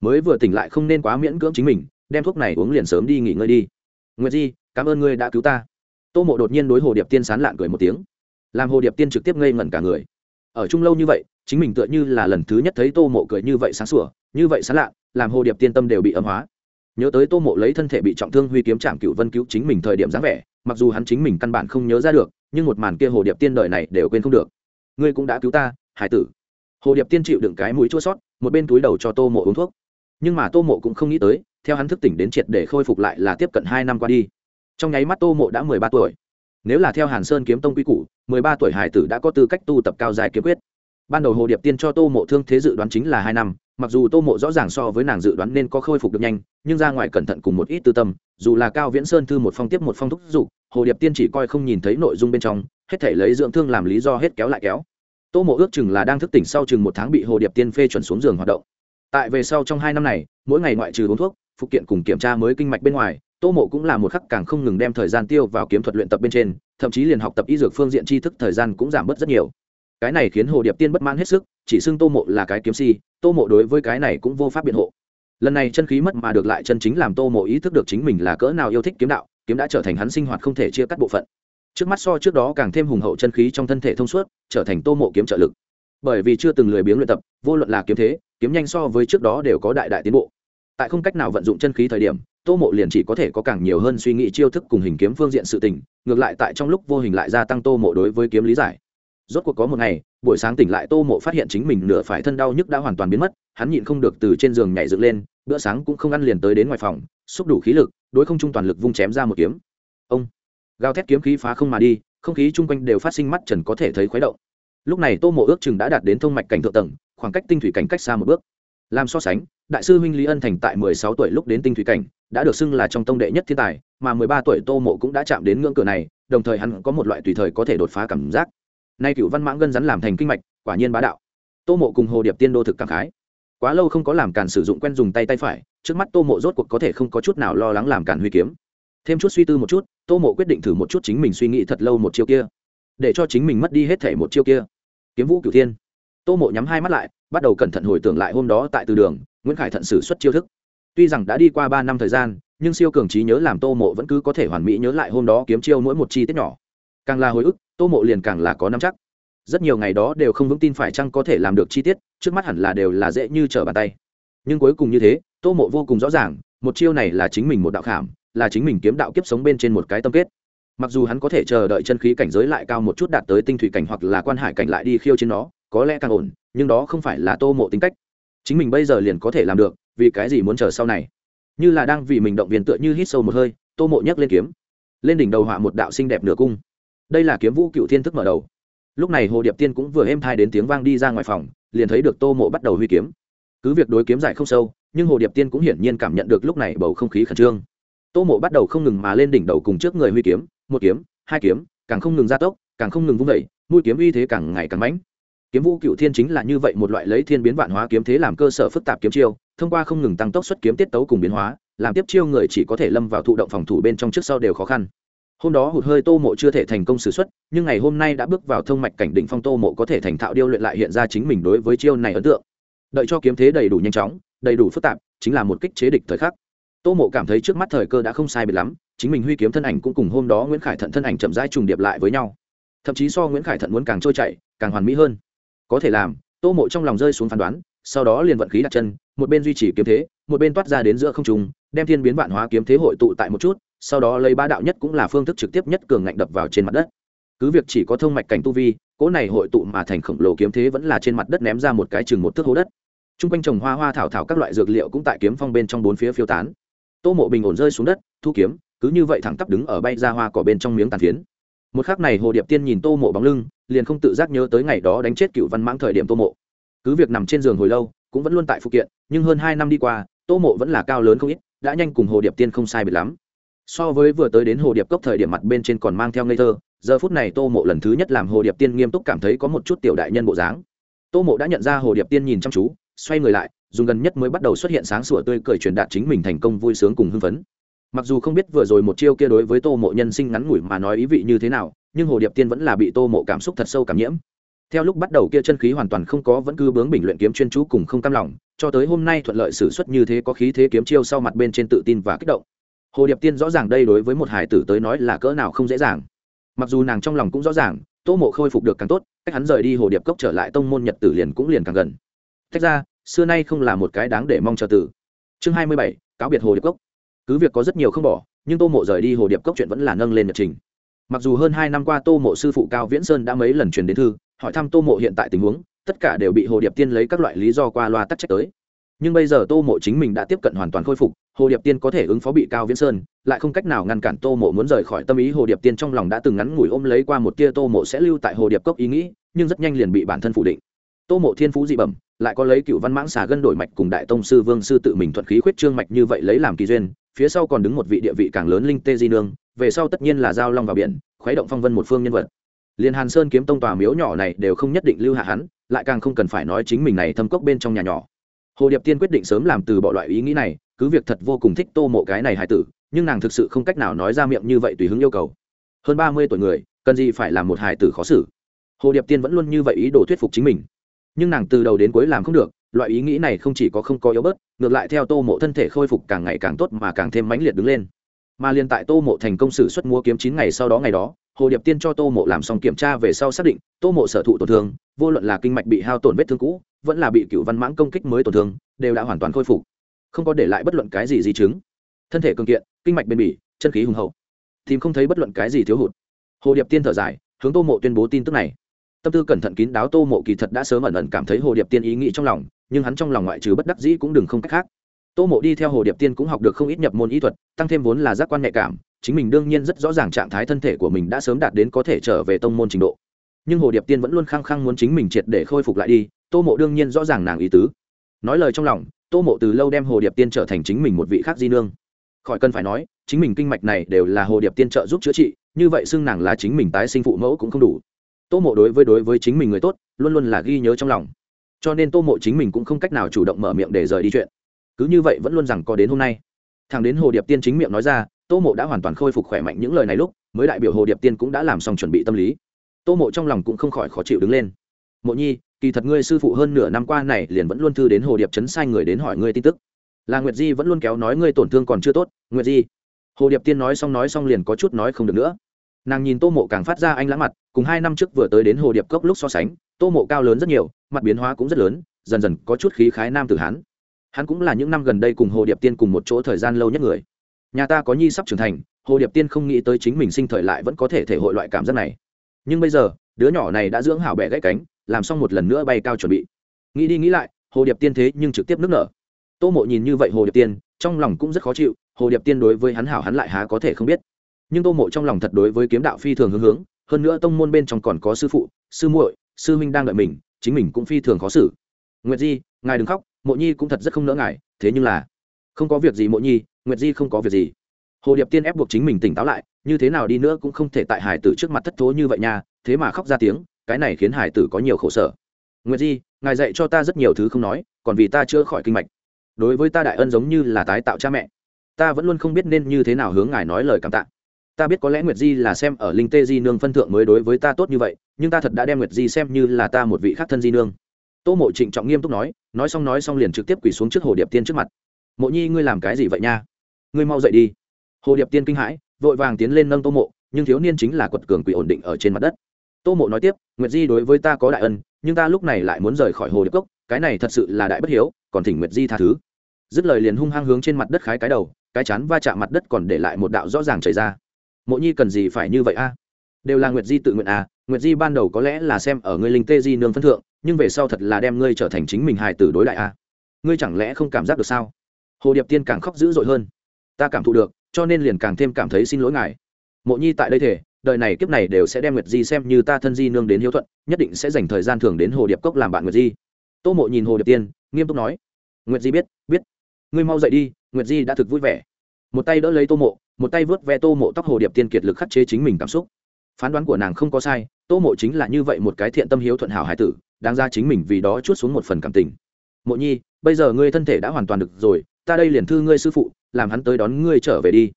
Mới vừa tỉnh lại không nên quá miễn cưỡng chính mình, đem thuốc này uống liền sớm đi nghỉ ngơi đi. Nguyệt di, cảm ơn ngươi đã cứu ta. Tô mộ đột nhiên đối hồ điệp tiên sán lạn cười một tiếng. Làm hồ điệp tiên trực tiếp ngây ngẩn cả người ở chung lâu như vậy, chính mình tựa như là lần thứ nhất thấy tô mộ cười như vậy sáng sủa, như vậy sán lạ, làm hồ điệp tiên tâm đều bị ấm hóa. Nhớ tới tô mộ lấy thân thể bị trọng thương huy kiếm trạm cựu vân cứu chính mình thời điểm dáng vẻ, mặc dù hắn chính mình căn bản không nhớ ra được, nhưng một màn kia hồ điệp tiên đời này đều quên không được. Ngươi cũng đã cứu ta, hải tử. Hồ điệp tiên chịu đựng cái mũi chua sót, một bên túi đầu cho tô mộ uống thuốc. Nhưng mà tô mộ cũng không nghĩ tới, theo hắn thức tỉnh đến triệt để khôi phục lại là tiếp cận hai năm qua đi. Trong nháy mắt tô mộ đã mười ba tuổi nếu là theo hàn sơn kiếm tông quy củ, mười ba tuổi hải tử đã có tư cách tu tập cao dài kiếm quyết. Ban đầu hồ điệp tiên cho tô mộ thương thế dự đoán chính là hai năm, mặc dù tô mộ rõ ràng so với nàng dự đoán nên có khôi phục được nhanh, nhưng ra ngoài cẩn thận cùng một ít tư tâm, dù là cao viễn sơn thư một phong tiếp một phong thúc giục, hồ điệp tiên chỉ coi không nhìn thấy nội dung bên trong, hết thể lấy dưỡng thương làm lý do hết kéo lại kéo. Tô mộ ước chừng là đang thức tỉnh sau chừng một tháng bị hồ điệp tiên phê chuẩn xuống giường hoạt động. Tại về sau trong hai năm này, mỗi ngày ngoại trừ uống thuốc phụ kiện cùng kiểm tra mới kinh mạch bên ngoài tô mộ cũng là một khắc càng không ngừng đem thời gian tiêu vào kiếm thuật luyện tập bên trên, thậm chí liền học tập y dược phương diện tri thức thời gian cũng giảm bớt rất nhiều. Cái này khiến hồ điệp tiên bất mãn hết sức, chỉ xưng tô mộ là cái kiếm si, tô mộ đối với cái này cũng vô pháp biện hộ. Lần này chân khí mất mà được lại chân chính làm tô mộ ý thức được chính mình là cỡ nào yêu thích kiếm đạo, kiếm đã trở thành hắn sinh hoạt không thể chia cắt bộ phận. Trước mắt so trước đó càng thêm hùng hậu chân khí trong thân thể thông suốt, trở thành tô mộ kiếm trợ lực. Bởi vì chưa từng lười biếng luyện tập, vô luận là kiếm thế, kiếm nhanh so với trước đó đều có đại đại tiến bộ. Tại không cách nào vận dụng chân khí thời điểm tô mộ liền chỉ có thể có càng nhiều hơn suy nghĩ chiêu thức cùng hình kiếm phương diện sự tình, ngược lại tại trong lúc vô hình lại gia tăng tô mộ đối với kiếm lý giải. Rốt cuộc có một ngày, buổi sáng tỉnh lại tô mộ phát hiện chính mình nửa phải thân đau nhức đã hoàn toàn biến mất, hắn nhịn không được từ trên giường nhảy dựng lên, bữa sáng cũng không ăn liền tới đến ngoài phòng, xúc đủ khí lực, đối không trung toàn lực vung chém ra một kiếm. Ông! Gào thét kiếm khí phá không mà đi, không khí chung quanh đều phát sinh mắt trần có thể thấy khuấy động. Lúc này tô mộ ước chừng đã đạt đến thông mạch cảnh thượng tầng, khoảng cách tinh thủy cảnh cách xa một bước làm so sánh, đại sư huynh lý ân thành tại mười sáu tuổi lúc đến tinh thủy cảnh, đã được xưng là trong tông đệ nhất thiên tài, mà mười ba tuổi tô mộ cũng đã chạm đến ngưỡng cửa này, đồng thời hắn có một loại tùy thời có thể đột phá cảm giác. Nay cựu văn mãng gân rắn làm thành kinh mạch, quả nhiên bá đạo. Tô mộ cùng hồ điệp tiên đô thực cảm khái. Quá lâu không có làm càn sử dụng quen dùng tay tay phải, trước mắt tô mộ rốt cuộc có thể không có chút nào lo lắng làm càn huy kiếm. Thêm chút suy tư một chút, tô mộ quyết định thử một chút chính mình suy nghĩ thật lâu một chiêu kia, để cho chính mình mất đi hết thể một chiêu kia. Kiếm vũ cửu thiên. Tô mộ nhắm hai mắt lại bắt đầu cẩn thận hồi tưởng lại hôm đó tại từ đường, nguyễn khải thận sử xuất chiêu thức. Tuy rằng đã đi qua ba năm thời gian, nhưng siêu cường trí nhớ làm tô mộ vẫn cứ có thể hoàn mỹ nhớ lại hôm đó kiếm chiêu mỗi một chi tiết nhỏ. Càng là hồi ức, tô mộ liền càng là có năm chắc. Rất nhiều ngày đó đều không vững tin phải chăng có thể làm được chi tiết, trước mắt hẳn là đều là dễ như trở bàn tay. Nhưng cuối cùng như thế, tô mộ vô cùng rõ ràng, một chiêu này là chính mình một đạo khảm, là chính mình kiếm đạo kiếp sống bên trên một cái tâm kết. Mặc dù hắn có thể chờ đợi chân khí cảnh giới lại cao một chút đạt tới tinh thủy cảnh hoặc là quan hải cảnh lại đi khiêu trên nó có lẽ càng ổn, nhưng đó không phải là tô mộ tính cách. Chính mình bây giờ liền có thể làm được, vì cái gì muốn chờ sau này? Như là đang vì mình động viên tựa như hít sâu một hơi, tô mộ nhấc lên kiếm. Lên đỉnh đầu họa một đạo xinh đẹp nửa cung. Đây là kiếm vũ cựu thiên thức mở đầu. Lúc này hồ điệp tiên cũng vừa êm thai đến tiếng vang đi ra ngoài phòng, liền thấy được tô mộ bắt đầu huy kiếm. Cứ việc đối kiếm giải không sâu, nhưng hồ điệp tiên cũng hiển nhiên cảm nhận được lúc này bầu không khí khẩn trương. Tô mộ bắt đầu không ngừng mà lên đỉnh đầu cùng trước người huy kiếm, một kiếm, hai kiếm, càng không ngừng gia tốc, càng không ngừng vung vẩy mũi kiếm uy thế càng ngày càng mãnh kiếm vũ cựu thiên chính là như vậy một loại lấy thiên biến vạn hóa kiếm thế làm cơ sở phức tạp kiếm chiêu, thông qua không ngừng tăng tốc xuất kiếm tiết tấu cùng biến hóa, làm tiếp chiêu người chỉ có thể lâm vào thụ động phòng thủ bên trong trước sau đều khó khăn. Hôm đó hụt hơi tô mộ chưa thể thành công xử xuất, nhưng ngày hôm nay đã bước vào thông mạch cảnh định phong tô mộ có thể thành thạo điêu luyện lại hiện ra chính mình đối với chiêu này ấn tượng. Đợi cho kiếm thế đầy đủ nhanh chóng, đầy đủ phức tạp, chính là một kích chế địch thời khắc. Tô mộ cảm thấy trước mắt thời cơ đã không sai biệt lắm, chính mình huy kiếm thân ảnh cũng cùng hôm đó nguyễn khải thận thân ảnh chậm rãi trùng điệp lại với nhau. Thậm chí so nguyễn khải thận muốn càng trôi chảy, càng hoàn mỹ hơn có thể làm, tô mộ trong lòng rơi xuống phán đoán, sau đó liền vận khí đặt chân, một bên duy trì kiếm thế, một bên toát ra đến giữa không trùng đem thiên biến vạn hóa kiếm thế hội tụ tại một chút, sau đó lấy ba đạo nhất cũng là phương thức trực tiếp nhất cường ngạnh đập vào trên mặt đất. Cứ việc chỉ có thông mạch cảnh tu vi, cỗ này hội tụ mà thành khổng lồ kiếm thế vẫn là trên mặt đất ném ra một cái chừng một thước hố đất. T r u n g quanh trồng hoa hoa thảo thảo các loại dược liệu cũng tại kiếm phong bên trong bốn phía phiêu tán. Tô mộ bình ổn rơi xuống đất, thu kiếm, cứ như vậy thẳng tắp đứng ở bay ra hoa cỏ bên trong miếng tàn phiến một khác này hồ điệp tiên nhìn tô mộ bóng lưng, liền không tự giác nhớ tới ngày đó đánh chết cựu văn mãng thời điểm tô mộ. Cứ việc nằm trên giường hồi lâu, cũng vẫn luôn tại phụ kiện, nhưng hơn hai năm đi qua, tô mộ vẫn là cao lớn không ít, đã nhanh cùng hồ điệp tiên không sai biệt lắm. So với vừa tới đến hồ điệp cốc thời điểm mặt bên trên còn mang theo ngây thơ, giờ phút này tô mộ lần thứ nhất làm hồ điệp tiên nghiêm túc cảm thấy có một chút tiểu đại nhân bộ dáng. Tô mộ đã nhận ra hồ điệp tiên nhìn chăm chú, xoay người lại, dùng gần nhất mới bắt đầu xuất hiện sáng sủa tươi cười truyền đạt chính mình thành công vui sướng cùng hưng phấn mặc dù không biết vừa rồi một chiêu kia đối với tô mộ nhân sinh ngắn ngủi mà nói ý vị như thế nào, nhưng hồ điệp tiên vẫn là bị tô mộ cảm xúc thật sâu cảm nhiễm. Theo lúc bắt đầu kia chân khí hoàn toàn không có, vẫn cứ bướng bình luyện kiếm chuyên chú cùng không cam lòng, cho tới hôm nay thuận lợi xử suất như thế có khí thế kiếm chiêu sau mặt bên trên tự tin và kích động. Hồ điệp tiên rõ ràng đây đối với một hải tử tới nói là cỡ nào không dễ dàng. Mặc dù nàng trong lòng cũng rõ ràng, tô mộ khôi phục được càng tốt, cách hắn rời đi hồ điệp cốc trở lại tông môn nhật tử liền cũng liền càng gần. Tách ra, xưa nay không là một cái đáng để mong chờ tử. Chương hai mươi bảy, cáo biệt hồ điệp cốc cứ việc có rất nhiều không bỏ, nhưng tô mộ rời đi hồ điệp cốc chuyện vẫn là nâng lên nhật trình. Mặc dù hơn hai năm qua tô mộ sư phụ cao viễn sơn đã mấy lần truyền đến thư, hỏi thăm tô mộ hiện tại tình huống, tất cả đều bị hồ điệp tiên lấy các loại lý do qua loa tắc trách tới. Nhưng bây giờ tô mộ chính mình đã tiếp cận hoàn toàn khôi phục, hồ điệp tiên có thể ứng phó bị cao viễn sơn, lại không cách nào ngăn cản tô mộ muốn rời khỏi tâm ý. Hồ điệp tiên trong lòng đã từng ngắn ngủi ôm lấy qua một tia tô mộ sẽ lưu tại hồ điệp cốc ý nghĩ, nhưng rất nhanh liền bị bản thân phủ định. Tô mộ thiên phú dị bẩm, lại có lấy cựu văn mãng xà gân đổi mạch cùng đại tông sư vương sư tự mình thuận khí khuyết trương mạch như vậy lấy làm kỳ duyên phía sau còn đứng một vị địa vị càng lớn linh tê di nương, về sau tất nhiên là giao long vào biển, khuấy động phong vân một phương nhân vật. Liền hàn sơn kiếm tông tòa miếu nhỏ này đều không nhất định lưu hạ hắn, lại càng không cần phải nói chính mình này thâm cốc bên trong nhà nhỏ. Hồ điệp tiên quyết định sớm làm từ bỏ loại ý nghĩ này, cứ việc thật vô cùng thích tô mộ cái này hài tử, nhưng nàng thực sự không cách nào nói ra miệng như vậy tùy hứng yêu cầu. Hơn ba mươi tuổi người, cần gì phải làm một hài tử khó xử? Hồ điệp tiên vẫn luôn như vậy ý đồ thuyết phục chính mình. Nhưng nàng từ đầu đến cuối làm không được loại ý nghĩ này không chỉ có không có yếu bớt, ngược lại theo tô mộ thân thể khôi phục càng ngày càng tốt mà càng thêm mãnh liệt đứng lên. Mà liên tại tô mộ thành công sử xuất mua kiếm chín ngày sau đó ngày đó, hồ điệp tiên cho tô mộ làm xong kiểm tra về sau xác định, tô mộ sở thụ tổn thương, vô luận là kinh mạch bị hao tổn vết thương cũ, vẫn là bị cựu văn mãng công kích mới tổn thương, đều đã hoàn toàn khôi phục. Không có để lại bất luận cái gì di chứng. Thân thể cường kiện, kinh mạch bền bỉ, chân khí hùng hậu. Tìm không thấy bất luận cái gì thiếu hụt. Hồ điệp tiên thở dài, hướng tô mộ tuyên bố tin tức này tâm tư cẩn thận kín đáo tô mộ kỳ thật đã sớm ẩn ẩn cảm thấy hồ điệp tiên ý nghĩ trong lòng, nhưng hắn trong lòng ngoại trừ bất đắc dĩ cũng đừng không cách khác. Tô mộ đi theo hồ điệp tiên cũng học được không ít nhập môn ý thuật, tăng thêm vốn là giác quan nhạy cảm, chính mình đương nhiên rất rõ ràng trạng thái thân thể của mình đã sớm đạt đến có thể trở về tông môn trình độ. Nhưng hồ điệp tiên vẫn luôn khăng khăng muốn chính mình triệt để khôi phục lại đi, tô mộ đương nhiên rõ ràng nàng ý tứ. Nói lời trong lòng, tô mộ từ lâu đem hồ điệp tiên trở thành chính mình một vị khác di nương. Khỏi cần phải nói, chính mình kinh mạch này đều là hồ điệp tiên trợ giúp chữa trị, như vậy xưng nàng là chính mình tái sinh phụ mẫu cũng không đủ tô mộ đối với đối với chính mình người tốt, luôn luôn là ghi nhớ trong lòng. Cho nên tô mộ chính mình cũng không cách nào chủ động mở miệng để rời đi chuyện. Cứ như vậy vẫn luôn rằng có đến hôm nay. Thằng đến hồ điệp tiên chính miệng nói ra, tô mộ đã hoàn toàn khôi phục khỏe mạnh những lời này lúc, mới đại biểu hồ điệp tiên cũng đã làm xong chuẩn bị tâm lý. Tô mộ trong lòng cũng không khỏi khó chịu đứng lên. Mộ nhi, kỳ thật ngươi sư phụ hơn nửa năm qua này liền vẫn luôn thư đến hồ điệp chấn sai người đến hỏi ngươi tin tức. Là nguyệt di vẫn luôn kéo nói ngươi tổn thương còn chưa tốt. Nguyệt di. Hồ điệp tiên nói xong nói xong liền có chút nói không được nữa nàng nhìn tô mộ càng phát ra anh lãng mặt, cùng hai năm trước vừa tới đến hồ điệp cốc lúc so sánh, tô mộ cao lớn rất nhiều, mặt biến hóa cũng rất lớn, dần dần có chút khí khái nam tử hán. Hắn cũng là những năm gần đây cùng hồ điệp tiên cùng một chỗ thời gian lâu nhất người. Nhà ta có nhi sắp trưởng thành, hồ điệp tiên không nghĩ tới chính mình sinh thời lại vẫn có thể thể hội loại cảm giác này. Nhưng bây giờ, đứa nhỏ này đã dưỡng hảo bẹ gãy cánh, làm xong một lần nữa bay cao chuẩn bị. Nghĩ đi nghĩ lại, hồ điệp tiên thế nhưng trực tiếp nước nở. Tô mộ nhìn như vậy hồ điệp tiên, trong lòng cũng rất khó chịu, hồ điệp tiên đối với hắn hảo hắn lại há có thể không biết nhưng tô mộ trong lòng thật đối với kiếm đạo phi thường hướng hướng, hơn nữa tông môn bên trong còn có sư phụ, sư muội, sư minh đang đợi mình, chính mình cũng phi thường khó xử. Nguyệt di, ngài đừng khóc, mộ nhi cũng thật rất không nỡ ngài, thế nhưng là, không có việc gì mộ nhi, nguyệt di không có việc gì. Hồ điệp tiên ép buộc chính mình tỉnh táo lại, như thế nào đi nữa cũng không thể tại hải tử trước mặt thất thố như vậy nha, thế mà khóc ra tiếng, cái này khiến hải tử có nhiều khổ sở. Nguyệt di, ngài dạy cho ta rất nhiều thứ không nói, còn vì ta chữa khỏi kinh mạch. Đối với ta đại ân giống như là tái tạo cha mẹ. Ta vẫn luôn không biết nên như thế nào hướng ngài nói lời cảm tạ ta biết có lẽ nguyệt di là xem ở linh tê di nương phân thượng mới đối với ta tốt như vậy, nhưng ta thật đã đem nguyệt di xem như là ta một vị khác thân di nương. Tô mộ trịnh trọng nghiêm túc nói nói xong nói xong liền trực tiếp quỳ xuống trước hồ điệp tiên trước mặt. Mộ nhi ngươi làm cái gì vậy nha? Ngươi mau dậy đi. Hồ điệp tiên kinh hãi, vội vàng tiến lên nâng tô mộ, nhưng thiếu niên chính là quật cường quỷ ổn định ở trên mặt đất. Tô mộ nói tiếp, nguyệt di đối với ta có đại ân, nhưng ta lúc này lại muốn rời khỏi hồ điệp cốc, cái này thật sự là đại bất hiếu, còn thỉnh nguyệt di tha thứ. Dứt lời liền hung hăng hướng trên mặt đất khái cái đầu, cái chán va chạm mặt đất còn để lại một đạo rõ ràng chảy ra mộ nhi cần gì phải như vậy a? Đều là nguyệt di tự nguyện à nguyệt di ban đầu có lẽ là xem ở ngươi linh tê di nương phân thượng, nhưng về sau thật là đem ngươi trở thành chính mình hài tử đối đại a ngươi chẳng lẽ không cảm giác được sao? Hồ điệp tiên càng khóc dữ dội hơn. Ta cảm thụ được, cho nên liền càng thêm cảm thấy xin lỗi ngài. Mộ nhi tại đây thể, đời này kiếp này đều sẽ đem nguyệt di xem như ta thân di nương đến hiếu thuận, nhất định sẽ dành thời gian thường đến hồ điệp cốc làm bạn nguyệt di. Tô mộ nhìn hồ điệp tiên, nghiêm túc nói. Nguyệt di biết biết. Ngươi mau dậy đi, nguyệt di đã thực vui vẻ một tay đỡ lấy tô mộ, một tay vớt ve tô mộ tóc hồ điệp tiên kiệt lực khắc chế chính mình cảm xúc. Phán đoán của nàng không có sai, tô mộ chính là như vậy một cái thiện tâm hiếu thuận hảo hải tử, đáng ra chính mình vì đó chút xuống một phần cảm tình. Mộ nhi, bây giờ ngươi thân thể đã hoàn toàn được rồi, ta đây liền thư ngươi sư phụ, làm hắn tới đón ngươi trở về đi.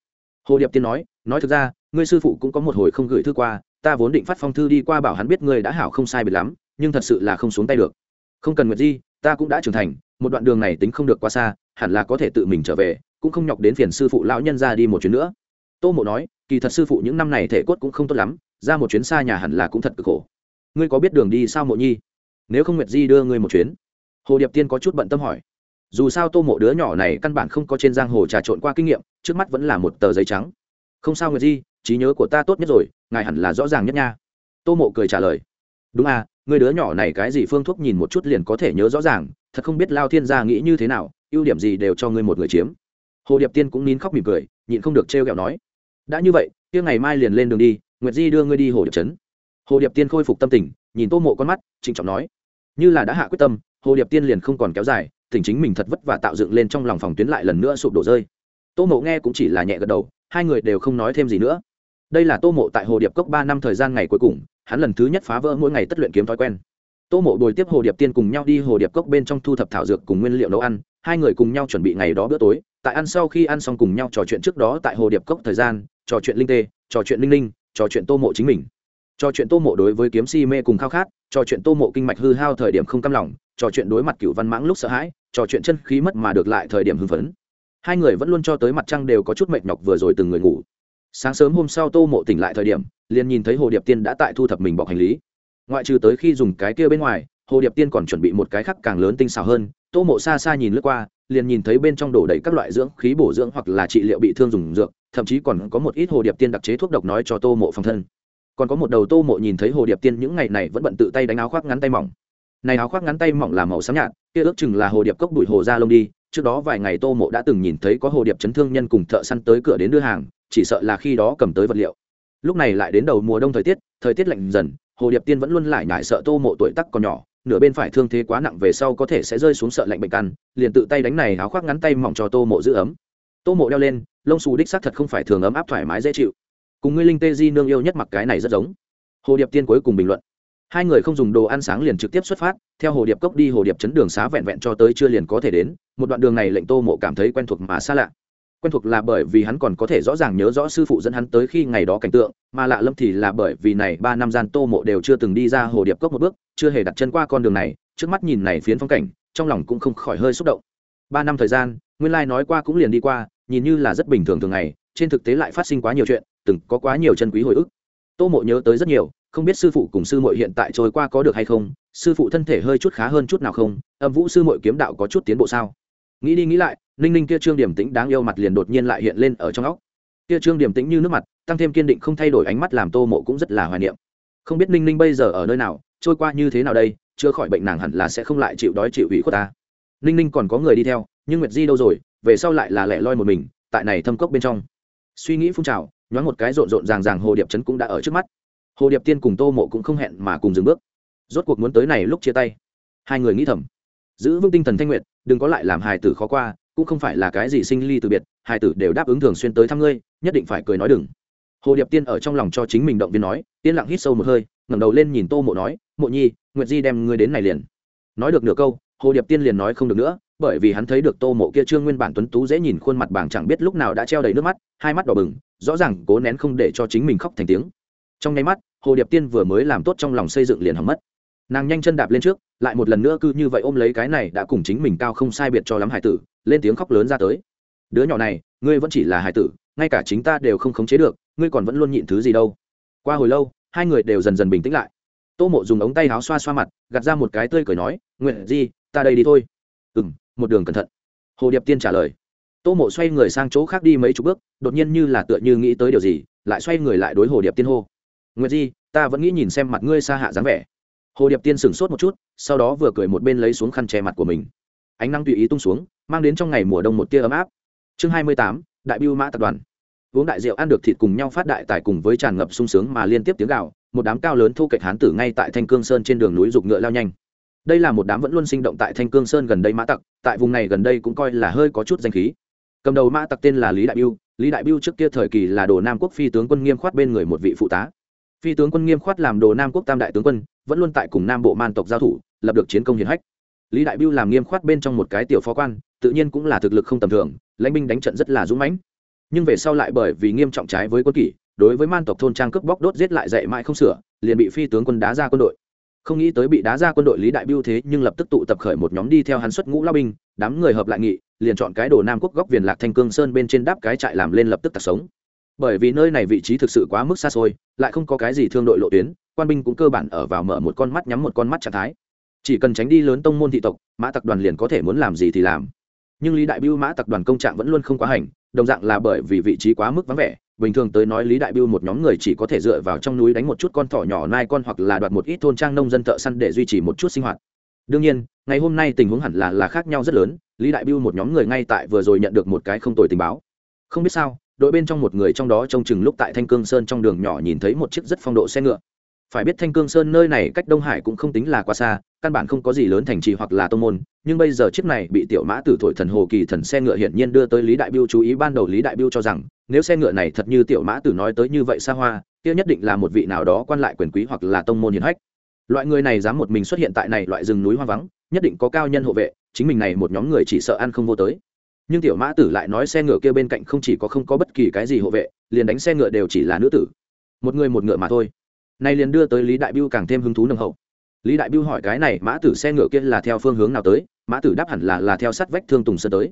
Hồ điệp tiên nói nói thực ra, ngươi sư phụ cũng có một hồi không gửi thư qua, ta vốn định phát phong thư đi qua bảo hắn biết ngươi đã hảo không sai biệt lắm, nhưng thật sự là không xuống tay được. Không cần nguyệt di, ta cũng đã trưởng thành, một đoạn đường này tính không được quá xa, hẳn là có thể tự mình trở về cũng không nhọc đến phiền sư phụ lão nhân ra đi một chuyến nữa. Tô mộ nói, kỳ thật sư phụ những năm này thể cốt cũng không tốt lắm, ra một chuyến xa nhà hẳn là cũng thật cực khổ. Ngươi có biết đường đi sao mộ nhi? Nếu không nguyệt di đưa ngươi một chuyến. Hồ điệp tiên có chút bận tâm hỏi. Dù sao tô mộ đứa nhỏ này căn bản không có trên giang hồ trà trộn qua kinh nghiệm, trước mắt vẫn là một tờ giấy trắng. Không sao nguyệt di, trí nhớ của ta tốt nhất rồi, ngài hẳn là rõ ràng nhất nha. Tô mộ cười trả lời. Đúng à người đứa nhỏ này cái gì phương thuốc nhìn một chút liền có thể nhớ rõ ràng, thật không biết lao thiên gia nghĩ như thế nào, ưu điểm gì đều cho ngươi một người chiếm hồ điệp tiên cũng nín khóc mỉm cười, nhịn không được trêu ghẹo nói, đã như vậy, kia ngày mai liền lên đường đi, nguyệt di đưa ngươi đi hồ điệp trấn. Hồ điệp tiên khôi phục tâm tình, nhìn tô mộ con mắt, trịnh trọng nói, như là đã hạ quyết tâm, hồ điệp tiên liền không còn kéo dài tỉnh chính mình thật vất vả tạo dựng lên trong lòng phòng tuyến lại lần nữa sụp đổ rơi. Tô mộ nghe cũng chỉ là nhẹ gật đầu, hai người đều không nói thêm gì nữa. Đây là tô mộ tại hồ điệp cốc ba năm thời gian ngày cuối cùng, hắn lần thứ nhất phá vỡ mỗi ngày tất luyện kiếm thói quen. Tô mộ đồi tiếp hồ điệp tiên cùng nhau đi hồ điệp cốc bên trong thu thập thảo dược cùng nguyên liệu nấu ăn, hai người cùng nhau chuẩn bị ngày đó bữa tối tại ăn sau khi ăn xong cùng nhau trò chuyện trước đó tại hồ điệp cốc thời gian, trò chuyện linh tê, trò chuyện linh linh, trò chuyện tô mộ chính mình. Trò chuyện tô mộ đối với kiếm si mê cùng khao khát, trò chuyện tô mộ kinh mạch hư hao thời điểm không căm lòng, trò chuyện đối mặt cựu văn mãng lúc sợ hãi, trò chuyện chân khí mất mà được lại thời điểm hưng phấn. Hai người vẫn luôn cho tới mặt trăng đều có chút mệt nhọc vừa rồi từng người ngủ. Sáng sớm hôm sau tô mộ tỉnh lại thời điểm, liền nhìn thấy hồ điệp tiên đã tại thu thập mình bọc hành lý. Ngoại trừ tới khi dùng cái kia bên ngoài, hồ điệp tiên còn chuẩn bị một cái khác càng lớn tinh xảo hơn, tô mộ xa xa nhìn lướt qua liền nhìn thấy bên trong đổ đầy các loại dưỡng khí bổ dưỡng hoặc là trị liệu bị thương dùng dược, thậm chí còn có một ít hồ điệp tiên đặc chế thuốc độc nói cho tô mộ phòng thân. Còn có một đầu tô mộ nhìn thấy hồ điệp tiên những ngày này vẫn bận tự tay đánh áo khoác ngắn tay mỏng. Này áo khoác ngắn tay mỏng là màu xám nhạt, kia ước chừng là hồ điệp cốc bụi hồ ra lông đi, trước đó vài ngày tô mộ đã từng nhìn thấy có hồ điệp chấn thương nhân cùng thợ săn tới cửa đến đưa hàng, chỉ sợ là khi đó cầm tới vật liệu. Lúc này lại đến đầu mùa đông thời tiết thời tiết lạnh dần, hồ điệp tiên vẫn luôn lại nhải sợ tô mộ tuổi tắc còn nhỏ nửa bên phải thương thế quá nặng về sau có thể sẽ rơi xuống sợ lạnh bệnh căn, liền tự tay đánh này áo khoác ngắn tay mỏng cho tô mộ giữ ấm. Tô mộ đeo lên, lông xù đích xác thật không phải thường ấm áp thoải mái dễ chịu. Cùng ngươi linh tê di nương yêu nhất mặc cái này rất giống. Hồ điệp tiên cuối cùng bình luận. Hai người không dùng đồ ăn sáng liền trực tiếp xuất phát, theo hồ điệp cốc đi, hồ điệp chấn đường xá vẹn vẹn cho tới chưa liền có thể đến, một đoạn đường này lệnh tô mộ cảm thấy quen thuộc mà xa lạ quen thuộc là bởi vì hắn còn có thể rõ ràng nhớ rõ sư phụ dẫn hắn tới khi ngày đó cảnh tượng, mà lạ lâm thì là bởi vì này ba năm gian tô mộ đều chưa từng đi ra hồ điệp cốc một bước, chưa hề đặt chân qua con đường này, trước mắt nhìn này phiến phong cảnh, trong lòng cũng không khỏi hơi xúc động. Ba năm thời gian, nguyên lai nói qua cũng liền đi qua, nhìn như là rất bình thường thường ngày, trên thực tế lại phát sinh quá nhiều chuyện, từng có quá nhiều chân quý hồi ức. Tô mộ nhớ tới rất nhiều, không biết sư phụ cùng sư muội hiện tại trôi qua có được hay không, sư phụ thân thể hơi chút khá hơn chút nào không, âm vũ sư muội kiếm đạo có chút tiến bộ sao? Nghĩ đi nghĩ lại, ninh ninh kia trương điểm tĩnh đáng yêu mặt liền đột nhiên lại hiện lên ở trong óc. Kia trương điểm tĩnh như nước mặt, tăng thêm kiên định không thay đổi ánh mắt làm tô mộ cũng rất là hoài niệm. Không biết ninh ninh bây giờ ở nơi nào, trôi qua như thế nào đây, chưa khỏi bệnh nàng hẳn là sẽ không lại chịu đói chịu ủy khuất ta. Ninh ninh còn có người đi theo, nhưng nguyệt di đâu rồi, về sau lại là lẻ loi một mình, tại này thâm cốc bên trong. Suy nghĩ phun trào, nhoáng một cái rộn rộn ràng ràng hồ điệp trấn cũng đã ở trước mắt. Hồ điệp tiên cùng tô mộ cũng không hẹn mà cùng dừng bước. Rốt cuộc muốn tới này lúc chia tay. Hai người nghĩ thầm. Giữ vững tinh thần thanh nguyện đừng có lại làm hài tử khó qua, cũng không phải là cái gì sinh ly từ biệt, hài tử đều đáp ứng thường xuyên tới thăm ngươi, nhất định phải cười nói đừng. Hồ điệp tiên ở trong lòng cho chính mình động viên nói, yên lặng hít sâu một hơi, ngẩng đầu lên nhìn tô mộ nói, mộ nhi, nguyệt di đem ngươi đến này liền. Nói được nửa câu, hồ điệp tiên liền nói không được nữa, bởi vì hắn thấy được tô mộ kia trương nguyên bản tuấn tú dễ nhìn khuôn mặt bảng chẳng biết lúc nào đã treo đầy nước mắt, hai mắt đỏ bừng, rõ ràng cố nén không để cho chính mình khóc thành tiếng. Trong nháy mắt, hồ điệp tiên vừa mới làm tốt trong lòng xây dựng liền hỏng mất nàng nhanh chân đạp lên trước lại một lần nữa cứ như vậy ôm lấy cái này đã cùng chính mình cao không sai biệt cho lắm hải tử lên tiếng khóc lớn ra tới. Đứa nhỏ này ngươi vẫn chỉ là hải tử ngay cả chính ta đều không khống chế được ngươi còn vẫn luôn nhịn thứ gì đâu. Qua hồi lâu hai người đều dần dần bình tĩnh lại. Tô mộ dùng ống tay áo xoa xoa mặt gạt ra một cái tươi cười nói nguyện Di, ta đây đi thôi. Ừ m một đường cẩn thận. Hồ điệp tiên trả lời. Tô mộ xoay người sang chỗ khác đi mấy chục bước đột nhiên như là tựa như nghĩ tới điều gì lại xoay người lại đối hồ điệp tiên hô. Nguyệt di ta vẫn nghĩ nhìn xem mặt ngươi xa hạ dáng vẻ hồ điệp tiên sửng sốt một chút, sau đó vừa cười một bên lấy xuống khăn che mặt của mình. Ánh nắng tùy ý tung xuống, mang đến trong ngày mùa đông một tia ấm áp. Chương hai mươi tám, đại biêu mã tập đoàn. Uống đại rượu, ăn được thịt cùng nhau phát đại tài cùng với tràn ngập sung sướng mà liên tiếp tiếng gạo một đám cao lớn thu kệch hán tử ngay tại thanh cương sơn trên đường núi dục ngựa lao nhanh. Đây là một đám vẫn luôn sinh động tại thanh cương sơn gần đây mã tặc, tại vùng này gần đây cũng coi là hơi có chút danh khí. Cầm đầu mã tặc tên là lý đại biêu, lý đại biêu trước kia thời kỳ là đồ nam quốc phi tướng quân nghiêm khoát bên người một vị phụ tá phi tướng quân nghiêm khoát làm đồ nam quốc tam đại tướng quân, vẫn luôn tại cùng nam bộ man tộc giao thủ, lập được chiến công hiển hách. Lý đại biêu làm nghiêm khoát bên trong một cái tiểu phó quan, tự nhiên cũng là thực lực không tầm thường, lãnh binh đánh trận rất là dũng mãnh. Nhưng về sau lại bởi vì nghiêm trọng trái với quân kỷ, đối với man tộc thôn trang cướp bóc đốt giết lại dạy mãi không sửa, liền bị phi tướng quân đá ra quân đội. Không nghĩ tới bị đá ra quân đội lý đại biêu thế nhưng lập tức tụ tập khởi một nhóm đi theo hắn xuất ngũ lao binh, đám người hợp lại nghị, liền chọn cái đồ nam quốc góc viền lạc thanh cương sơn bên trên đáp cái trại làm lên lập tức tạc sống bởi vì nơi này vị trí thực sự quá mức xa xôi, lại không có cái gì thương đội lộ tuyến, quan binh cũng cơ bản ở vào mở một con mắt nhắm một con mắt trạng thái. Chỉ cần tránh đi lớn tông môn thị tộc, mã tặc đoàn liền có thể muốn làm gì thì làm. Nhưng lý đại biêu mã tặc đoàn công trạng vẫn luôn không quá hành, đồng dạng là bởi vì vị trí quá mức vắng vẻ, bình thường tới nói lý đại biêu một nhóm người chỉ có thể dựa vào trong núi đánh một chút con thỏ nhỏ nai con hoặc là đoạt một ít thôn trang nông dân thợ săn để duy trì một chút sinh hoạt. Đương nhiên, ngày hôm nay tình huống hẳn là là khác nhau rất lớn, lý đại biêu một nhóm người ngay tại vừa rồi nhận được một cái không tồi tình báo. Không biết sao đội bên trong một người trong đó trông chừng lúc tại thanh cương sơn trong đường nhỏ nhìn thấy một chiếc rất phong độ xe ngựa. Phải biết thanh cương sơn nơi này cách đông hải cũng không tính là quá xa, căn bản không có gì lớn thành trì hoặc là tông môn, nhưng bây giờ chiếc này bị tiểu mã tử thổi thần hồ kỳ thần xe ngựa hiển nhiên đưa tới lý đại biêu chú ý, ban đầu lý đại biêu cho rằng, nếu xe ngựa này thật như tiểu mã tử nói tới như vậy xa hoa, kia nhất định là một vị nào đó quan lại quyền quý hoặc là tông môn hiển hách. Loại người này dám một mình xuất hiện tại này loại rừng núi hoang vắng, nhất định có cao nhân hộ vệ, chính mình này một nhóm người chỉ sợ ăn không vô tới nhưng tiểu mã tử lại nói xe ngựa kia bên cạnh không chỉ có không có bất kỳ cái gì hộ vệ, liền đánh xe ngựa đều chỉ là nữ tử. Một người một ngựa mà thôi. Nay liền đưa tới lý đại biêu càng thêm hứng thú nồng hậu. Lý đại biêu hỏi cái này, mã tử xe ngựa kia là theo phương hướng nào tới? Mã tử đáp hẳn là là theo sát vách thương tùng sơn tới.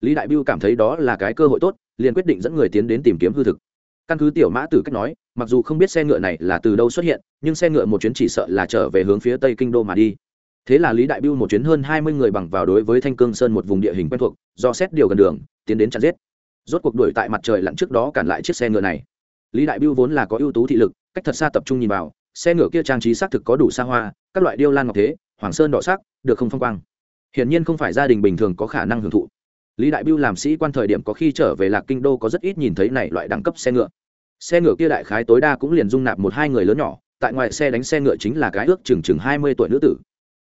Lý đại biêu cảm thấy đó là cái cơ hội tốt, liền quyết định dẫn người tiến đến tìm kiếm hư thực. Căn cứ tiểu mã tử cách nói, mặc dù không biết xe ngựa này là từ đâu xuất hiện, nhưng xe ngựa một chuyến chỉ sợ là trở về hướng phía tây kinh đô mà đi thế là lý đại biêu một chuyến hơn hai mươi người bằng vào đối với thanh cương sơn một vùng địa hình quen thuộc, do xét điều gần đường, tiến đến chặn giết. Rốt cuộc đuổi tại mặt trời lặn trước đó cản lại chiếc xe ngựa này. Lý đại biêu vốn là có ưu tú thị lực, cách thật xa tập trung nhìn vào, xe ngựa kia trang trí xác thực có đủ xa hoa, các loại điêu lan ngọc thế, hoàng sơn đỏ sắc, được không phong quang. Hiển nhiên không phải gia đình bình thường có khả năng hưởng thụ. Lý đại biêu làm sĩ quan thời điểm có khi trở về lạc kinh đô có rất ít nhìn thấy này loại đẳng cấp xe ngựa. Xe ngựa kia đại khái tối đa cũng liền dung nạp một hai người lớn nhỏ, tại ngoài xe đánh xe ngựa chính là cái ước chừng chừng hai mươi tuổi nữ tử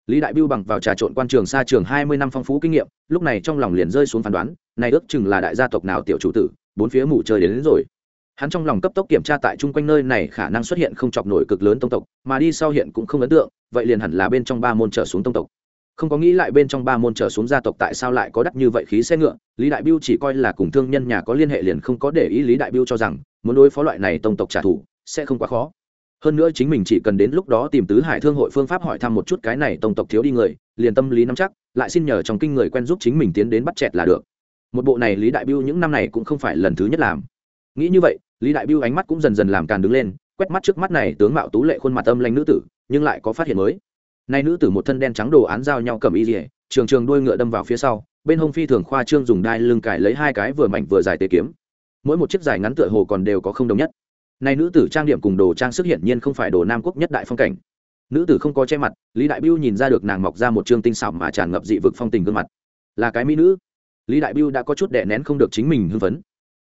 lý đại biêu bằng vào trà trộn quan trường xa trường hai mươi năm phong phú kinh nghiệm lúc này trong lòng liền rơi xuống phán đoán này ước chừng là đại gia tộc nào tiểu chủ tử bốn phía mù trời đến, đến rồi. Hắn trong lòng cấp tốc kiểm tra tại chung quanh nơi này khả năng xuất hiện không chọc nổi cực lớn tông tộc mà đi sau hiện cũng không ấn tượng vậy liền hẳn là bên trong ba môn trở xuống tông tộc. Không có nghĩ lại bên trong ba môn trở xuống gia tộc tại sao lại có đắt như vậy khí xe ngựa lý đại biêu chỉ coi là cùng thương nhân nhà có liên hệ liền không có để ý lý đại biêu cho rằng muốn đối phó loại này tông tộc trả thù sẽ không quá khó hơn nữa chính mình chỉ cần đến lúc đó tìm tứ hải thương hội phương pháp hỏi thăm một chút cái này tông tộc thiếu đi người, liền tâm lý nắm chắc, lại xin nhờ trong kinh người quen giúp chính mình tiến đến bắt chẹt là được. Một bộ này lý đại biêu những năm này cũng không phải lần thứ nhất làm. Nghĩ như vậy, lý đại biêu ánh mắt cũng dần dần làm càn đứng lên, quét mắt trước mắt này tướng mạo tú lệ khuôn mặt âm lanh nữ tử, nhưng lại có phát hiện mới. Nay nữ tử một thân đen trắng đồ án giao nhau cầm y dỉa trường trường đuôi ngựa đâm vào phía sau, bên hông phi thường khoa trương dùng đai lưng cài lấy hai cái vừa mảnh vừa dài tê kiếm. Mỗi một chiếc dài ngắn tựa hồ còn đều có không đồng nhất nay nữ tử trang điểm cùng đồ trang sức hiển nhiên không phải đồ nam quốc nhất đại phong cảnh. Nữ tử không có che mặt, lý đại biêu nhìn ra được nàng mọc ra một trương tinh xảo mà tràn ngập dị vực phong tình gương mặt. Là cái mỹ nữ. Lý đại biêu đã có chút đè nén không được chính mình hưng phấn.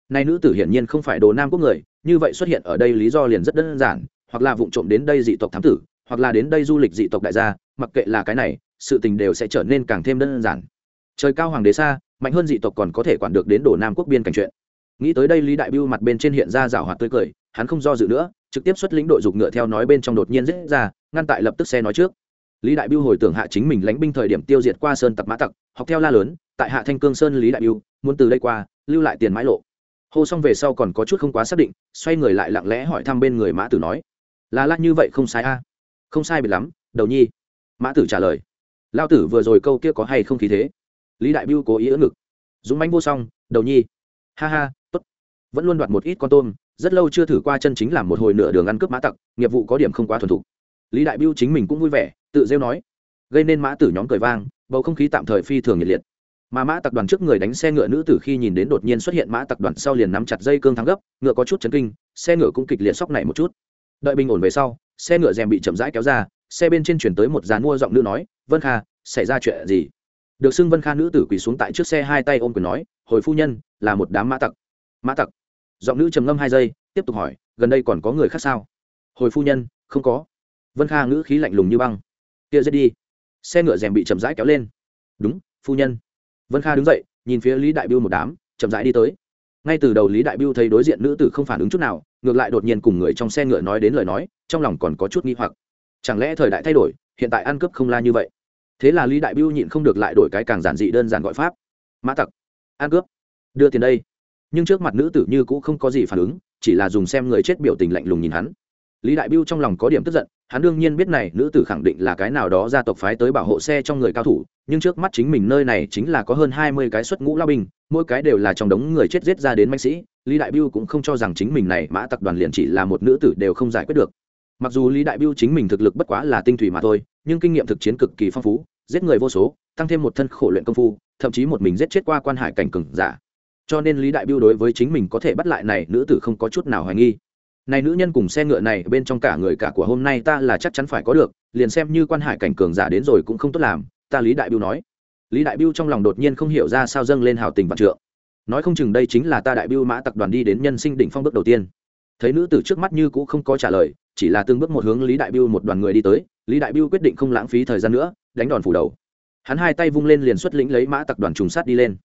Nay nữ tử hiển nhiên không phải đồ nam quốc người, như vậy xuất hiện ở đây lý do liền rất đơn giản, hoặc là vụ trộm đến đây dị tộc thám tử, hoặc là đến đây du lịch dị tộc đại gia, mặc kệ là cái này, sự tình đều sẽ trở nên càng thêm đơn giản. Trời cao hoàng đế xa, mạnh hơn dị tộc còn có thể quản được đến đồ nam quốc biên cảnh chuyện. Nghĩ tới đây lý đại biêu mặt bên trên hiện ra rảo hoạt tươi cười hắn không do dự nữa, trực tiếp xuất lĩnh đội dục ngựa theo nói bên trong đột nhiên dễ ra, ngăn tại lập tức xe nói trước. Lý đại biêu hồi tưởng hạ chính mình lánh binh thời điểm tiêu diệt qua sơn tặc mã tặc, học theo la lớn, tại hạ thanh cương sơn lý đại biêu muốn từ đây qua, lưu lại tiền mãi lộ. Hô xong về sau còn có chút không quá xác định, xoay người lại lặng lẽ hỏi thăm bên người mã tử nói, là la như vậy không sai a? À, không sai biệt lắm, đầu nhi. Mã tử trả lời lao tử vừa rồi câu kia có hay không khí thế? Lý đại biêu cố ý ỡ ngực, dũng mánh vô song, đầu nhi. Ha ha, tốt, vẫn luôn đoạt một ít con tôm rất lâu chưa thử qua chân chính làm một hồi nửa đường ăn cướp mã tặc, nghiệp vụ có điểm không quá thuần thục. Lý đại biêu chính mình cũng vui vẻ, tự rêu nói. Gây nên mã tử nhóm cười vang, bầu không khí tạm thời phi thường nhiệt liệt. Mà mã tặc đoàn trước người đánh xe ngựa nữ tử khi nhìn đến đột nhiên xuất hiện mã tặc đoàn sau liền nắm chặt dây cương thắng gấp, ngựa có chút chấn kinh, xe ngựa cũng kịch liệt sóc này một chút. Đợi bình ổn về sau, xe ngựa rèm bị chậm rãi kéo ra, xe bên trên chuyển tới một dàn mua giọng nữ nói, vân kha, xảy ra chuyện gì? Được xưng vân kha nữ tử quỳ xuống tại trước xe hai tay ôm quyền nói, hồi phu nhân, là một đám mã tặc. Mã tặc giọng nữ trầm ngâm hai giây, tiếp tục hỏi, gần đây còn có người khác sao? Hồi phu nhân, không có. Vân kha ngữ khí lạnh lùng như băng. Kia giết đi. Xe ngựa rèm bị chậm rãi kéo lên. Đúng, phu nhân. Vân kha đứng dậy, nhìn phía lý đại biêu một đám, chậm rãi đi tới. Ngay từ đầu lý đại biêu thấy đối diện nữ tử không phản ứng chút nào, ngược lại đột nhiên cùng người trong xe ngựa nói đến lời nói, trong lòng còn có chút nghi hoặc. Chẳng lẽ thời đại thay đổi, hiện tại ăn cướp không la như vậy? Thế là lý đại biêu nhịn không được lại đổi cái càng giản dị đơn giản gọi pháp. Mã tặc, ăn cướp, đưa tiền đây nhưng trước mặt nữ tử như cũng không có gì phản ứng, chỉ là dùng xem người chết biểu tình lạnh lùng nhìn hắn. Lý đại biêu trong lòng có điểm tức giận, hắn đương nhiên biết này nữ tử khẳng định là cái nào đó gia tộc phái tới bảo hộ xe trong người cao thủ, nhưng trước mắt chính mình nơi này chính là có hơn hai mươi cái xuất ngũ lao binh, mỗi cái đều là trong đống người chết giết ra đến mạnh sĩ, lý đại biêu cũng không cho rằng chính mình này mã tặc đoàn liền chỉ là một nữ tử đều không giải quyết được. Mặc dù lý đại biêu chính mình thực lực bất quá là tinh thủy mà thôi, nhưng kinh nghiệm thực chiến cực kỳ phong phú, giết người vô số, tăng thêm một thân khổ luyện công phu, thậm chí một mình giết chết qua quan hải cảnh cừng giả cho nên lý đại biêu đối với chính mình có thể bắt lại này nữ tử không có chút nào hoài nghi. Này nữ nhân cùng xe ngựa này bên trong cả người cả của hôm nay ta là chắc chắn phải có được, liền xem như quan hải cảnh cường giả đến rồi cũng không tốt làm, ta lý đại biêu nói. Lý đại biêu trong lòng đột nhiên không hiểu ra sao dâng lên hào tình vạn trượng. Nói không chừng đây chính là ta đại biêu mã tập đoàn đi đến nhân sinh đỉnh phong bước đầu tiên. Thấy nữ tử trước mắt như cũ không có trả lời, chỉ là từng bước một hướng lý đại biêu một đoàn người đi tới, lý đại biêu quyết định không lãng phí thời gian nữa, đánh đòn phủ đầu. Hắn hai tay vung lên liền xuất lĩnh lấy mã tặc đoàn trùng sát đi lên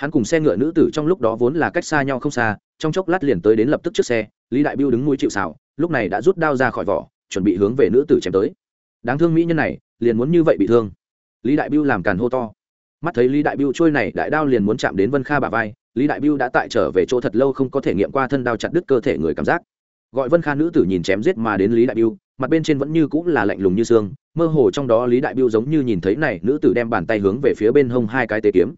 hắn cùng xe ngựa nữ tử trong lúc đó vốn là cách xa nhau không xa, trong chốc lát liền tới đến lập tức trước xe, lý đại biêu đứng mũi chịu xào lúc này đã rút đao ra khỏi vỏ, chuẩn bị hướng về nữ tử chém tới. Đáng thương mỹ nhân này, liền muốn như vậy bị thương. Lý đại biêu làm càn hô to. Mắt thấy lý đại biêu trôi này, đại đao liền muốn chạm đến vân kha bà vai, lý đại biêu đã tại trở về chỗ thật lâu không có thể nghiệm qua thân đao chặt đứt cơ thể người cảm giác. Gọi vân kha nữ tử nhìn chém giết mà đến lý đại biêu, mặt bên trên vẫn như cũng là lạnh lùng như xương, mơ hồ trong đó lý đại biêu giống như nhìn thấy này, nữ tử đem bàn tay hướng về phía bên hông hai cái tế kiếm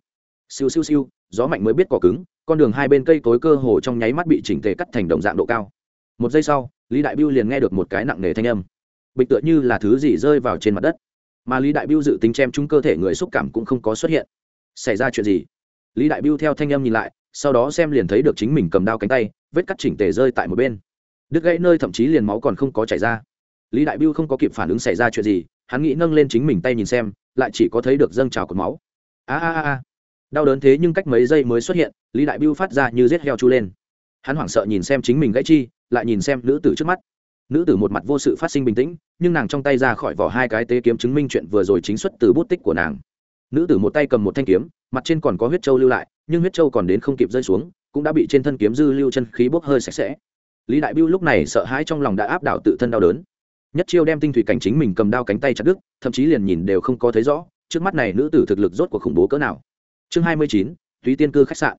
siêu siêu siêu, gió mạnh mới biết cỏ cứng, con đường hai bên cây cối cơ hồ trong nháy mắt bị chỉnh tề cắt thành đồng dạng độ cao. Một giây sau, lý đại biêu liền nghe được một cái nặng nề thanh âm. Bịch tựa như là thứ gì rơi vào trên mặt đất. Mà lý đại biêu dự tính chém trúng cơ thể người xúc cảm cũng không có xuất hiện. Xảy ra chuyện gì? Lý đại biêu theo thanh âm nhìn lại, sau đó xem liền thấy được chính mình cầm đao cánh tay, vết cắt chỉnh tề rơi tại một bên. Đứt gãy nơi thậm chí liền máu còn không có chảy ra. Lý đại biêu không có kịp phản ứng xảy ra chuyện gì, hắn nghĩ nâng lên chính mình tay nhìn xem, lại chỉ có thấy được dâng trào cột máu. A a a đau đớn thế nhưng cách mấy giây mới xuất hiện, lý đại biêu phát ra như rết heo chu lên. Hắn hoảng sợ nhìn xem chính mình gãy chi, lại nhìn xem nữ tử trước mắt. Nữ tử một mặt vô sự phát sinh bình tĩnh, nhưng nàng trong tay ra khỏi vỏ hai cái tế kiếm chứng minh chuyện vừa rồi chính xuất từ bút tích của nàng. Nữ tử một tay cầm một thanh kiếm, mặt trên còn có huyết trâu lưu lại, nhưng huyết trâu còn đến không kịp rơi xuống, cũng đã bị trên thân kiếm dư lưu chân khí bốc hơi sạch sẽ. Lý đại biêu lúc này sợ hãi trong lòng đã áp đảo tự thân đau đớn. Nhất chiêu đem tinh thủy cảnh chính mình cầm đao cánh tay chặt đứt, thậm chí liền nhìn đều không có thấy rõ, trước mắt này nữ tử thực lực rốt của khủng bố cỡ nào chương hai mươi chín túy tiên cư khách sạn.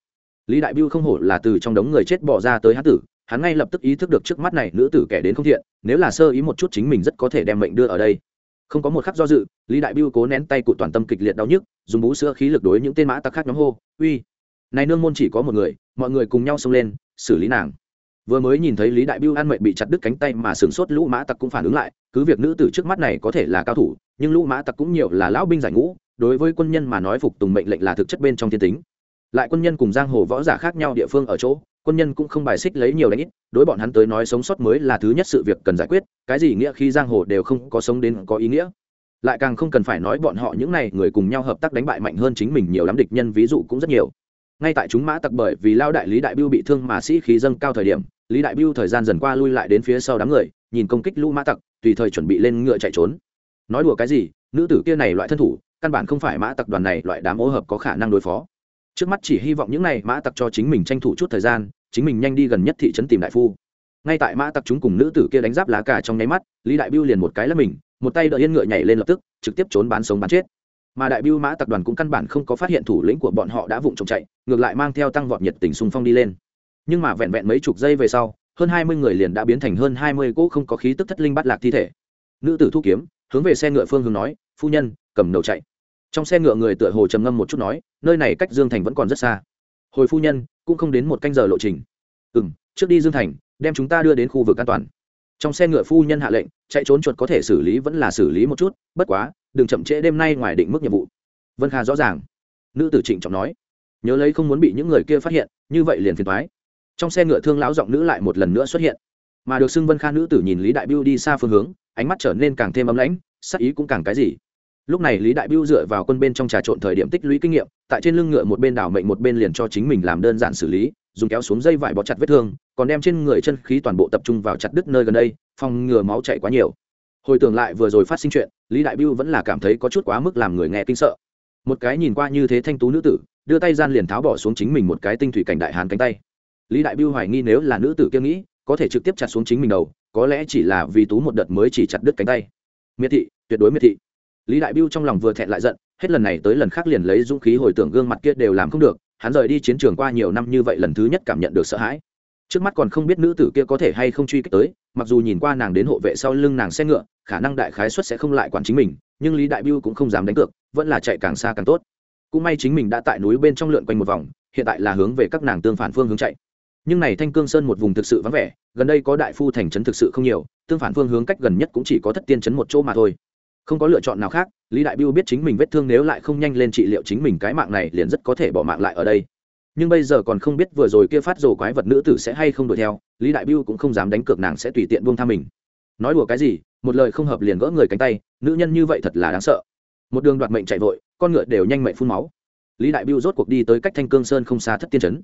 Lý đại biêu không hổ là từ trong đống người chết bỏ ra tới hán tử, hắn ngay lập tức ý thức được trước mắt này nữ tử kẻ đến không thiện, nếu là sơ ý một chút chính mình rất có thể đem mệnh đưa ở đây. Không có một khắc do dự, lý đại biêu cố nén tay cụ toàn tâm kịch liệt đau nhức, dùng bú sữa khí lực đối những tên mã tặc khác nhóm hô, uy! Này nương môn chỉ có một người, mọi người cùng nhau xông lên, xử lý nàng. Vừa mới nhìn thấy lý đại biêu ăn mệnh bị chặt đứt cánh tay mà sửng sốt, lũ mã tặc cũng phản ứng lại, cứ việc nữ tử trước mắt này có thể là cao thủ, nhưng lũ mã tặc cũng nhiều là lão binh giải ngũ đối với quân nhân mà nói phục tùng mệnh lệnh là thực chất bên trong thiên tính. Lại quân nhân cùng giang hồ võ giả khác nhau địa phương ở chỗ, quân nhân cũng không bài xích lấy nhiều đánh ít, đối bọn hắn tới nói sống sót mới là thứ nhất sự việc cần giải quyết, cái gì nghĩa khi giang hồ đều không có sống đến có ý nghĩa. Lại càng không cần phải nói bọn họ những n à y người cùng nhau hợp tác đánh bại mạnh hơn chính mình nhiều lắm, địch nhân ví dụ cũng rất nhiều. Ngay tại chúng mã tặc bởi vì lao đại lý đại biêu bị thương mà sĩ khí dâng cao thời điểm, lý đại biêu thời gian dần qua lui lại đến phía sau đám người, nhìn công kích lũ mã tặc, tùy thời chuẩn bị lên ngựa chạy trốn. Nói đùa cái gì, nữ tử kia này loại thân thủ căn bản không phải mã tặc đoàn này, loại đám ô hợp có khả năng đối phó. Trước mắt chỉ hy vọng những này mã tặc cho chính mình tranh thủ chút thời gian, chính mình nhanh đi gần nhất thị trấn tìm đại phu. Ngay tại mã tặc chúng cùng nữ tử kia đánh giáp lá cả trong nháy mắt, lý đại biêu liền một cái là mình, một tay đợi yên ngựa nhảy lên lập tức, trực tiếp trốn bán sống bán chết. Mà đại biêu mã tập đoàn cũng căn bản không có phát hiện thủ lĩnh của bọn họ đã vụng trộm chạy, ngược lại mang theo tăng vọt nhiệt tình xung phong đi lên. Nhưng mà vẹn vẹn mấy chục giây về sau, hơn hai mươi người liền đã biến thành hơn hai mươi cỗ không có khí tức thất linh bắt lạc thi thể. Nữ tử thu kiếm, hướng về xe ngựa phương hướng nói, phu nhân, cầm đầu chạy trong xe ngựa người tựa hồ trầm ngâm một chút nói, nơi này cách dương thành vẫn còn rất xa. Hồi phu nhân, cũng không đến một canh giờ lộ trình. Ừ m trước đi dương thành, đem chúng ta đưa đến khu vực an toàn. Trong xe ngựa phu nhân hạ lệnh, chạy trốn chuột có thể xử lý vẫn là xử lý một chút, bất quá, đừng chậm trễ đêm nay ngoài định mức nhiệm vụ. Vân kha rõ ràng. Nữ tử trịnh trọng nói. Nhớ lấy không muốn bị những người kia phát hiện, như vậy liền phiền thoái trong xe ngựa thương lão giọng nữ lại một lần nữa xuất hiện. Mà được xưng vân kha nữ tử nhìn lý đại biêu đi xa phương hướng, ánh mắt trở nên càng thêm ấm lãnh, sắc ý cũng càng cái gì lúc này lý đại biêu dựa vào quân bên trong trà trộn thời điểm tích lũy kinh nghiệm, tại trên lưng ngựa một bên đảo mệnh một bên liền cho chính mình làm đơn giản xử lý, dùng kéo xuống dây vải bó chặt vết thương, còn đem trên người chân khí toàn bộ tập trung vào chặt đứt nơi gần đây, phòng ngừa máu chạy quá nhiều. Hồi tưởng lại vừa rồi phát sinh chuyện, lý đại biêu vẫn là cảm thấy có chút quá mức làm người nghe kinh sợ. Một cái nhìn qua như thế thanh tú nữ tử, đưa tay gian liền tháo bỏ xuống chính mình một cái tinh thủy cảnh đại hàn cánh tay. Lý đại biêu hoài nghi nếu là nữ tử kia nghĩ, có thể trực tiếp chặt xuống chính mình đầu, có lẽ chỉ là vì tú một đợt mới chỉ chặt đứt cánh tay. Miệt thị, tuyệt đối miệt thị lý đại biêu trong lòng vừa thẹn lại giận, hết lần này tới lần khác liền lấy dũng khí hồi tưởng gương mặt kia đều làm không được, hắn rời đi chiến trường qua nhiều năm như vậy lần thứ nhất cảm nhận được sợ hãi. Trước mắt còn không biết nữ tử kia có thể hay không truy kích tới, mặc dù nhìn qua nàng đến hộ vệ sau lưng nàng xe ngựa, khả năng đại khái xuất sẽ không lại quản chính mình, nhưng lý đại biêu cũng không dám đánh cược, vẫn là chạy càng xa càng tốt. Cũng may chính mình đã tại núi bên trong lượn quanh một vòng, hiện tại là hướng về các nàng tương phản phương hướng chạy. Nhưng này thanh cương sơn một vùng thực sự vắng vẻ, gần đây có đại phu thành trấn thực sự không nhiều, tương phản phương hướng cách gần nhất cũng chỉ có thất tiên trấn một chỗ mà thôi không có lựa chọn nào khác, lý đại biêu biết chính mình vết thương nếu lại không nhanh lên trị liệu chính mình cái mạng này liền rất có thể bỏ mạng lại ở đây. Nhưng bây giờ còn không biết vừa rồi kia phát rồ quái vật nữ tử sẽ hay không đuổi theo, lý đại biêu cũng không dám đánh cược nàng sẽ tùy tiện buông tha mình. Nói đùa cái gì, một lời không hợp liền gỡ người cánh tay, nữ nhân như vậy thật là đáng sợ. Một đường đoạt mệnh chạy vội, con ngựa đều nhanh mệnh phun máu. Lý đại biêu rốt cuộc đi tới cách thanh cương sơn không xa thất tiên trấn.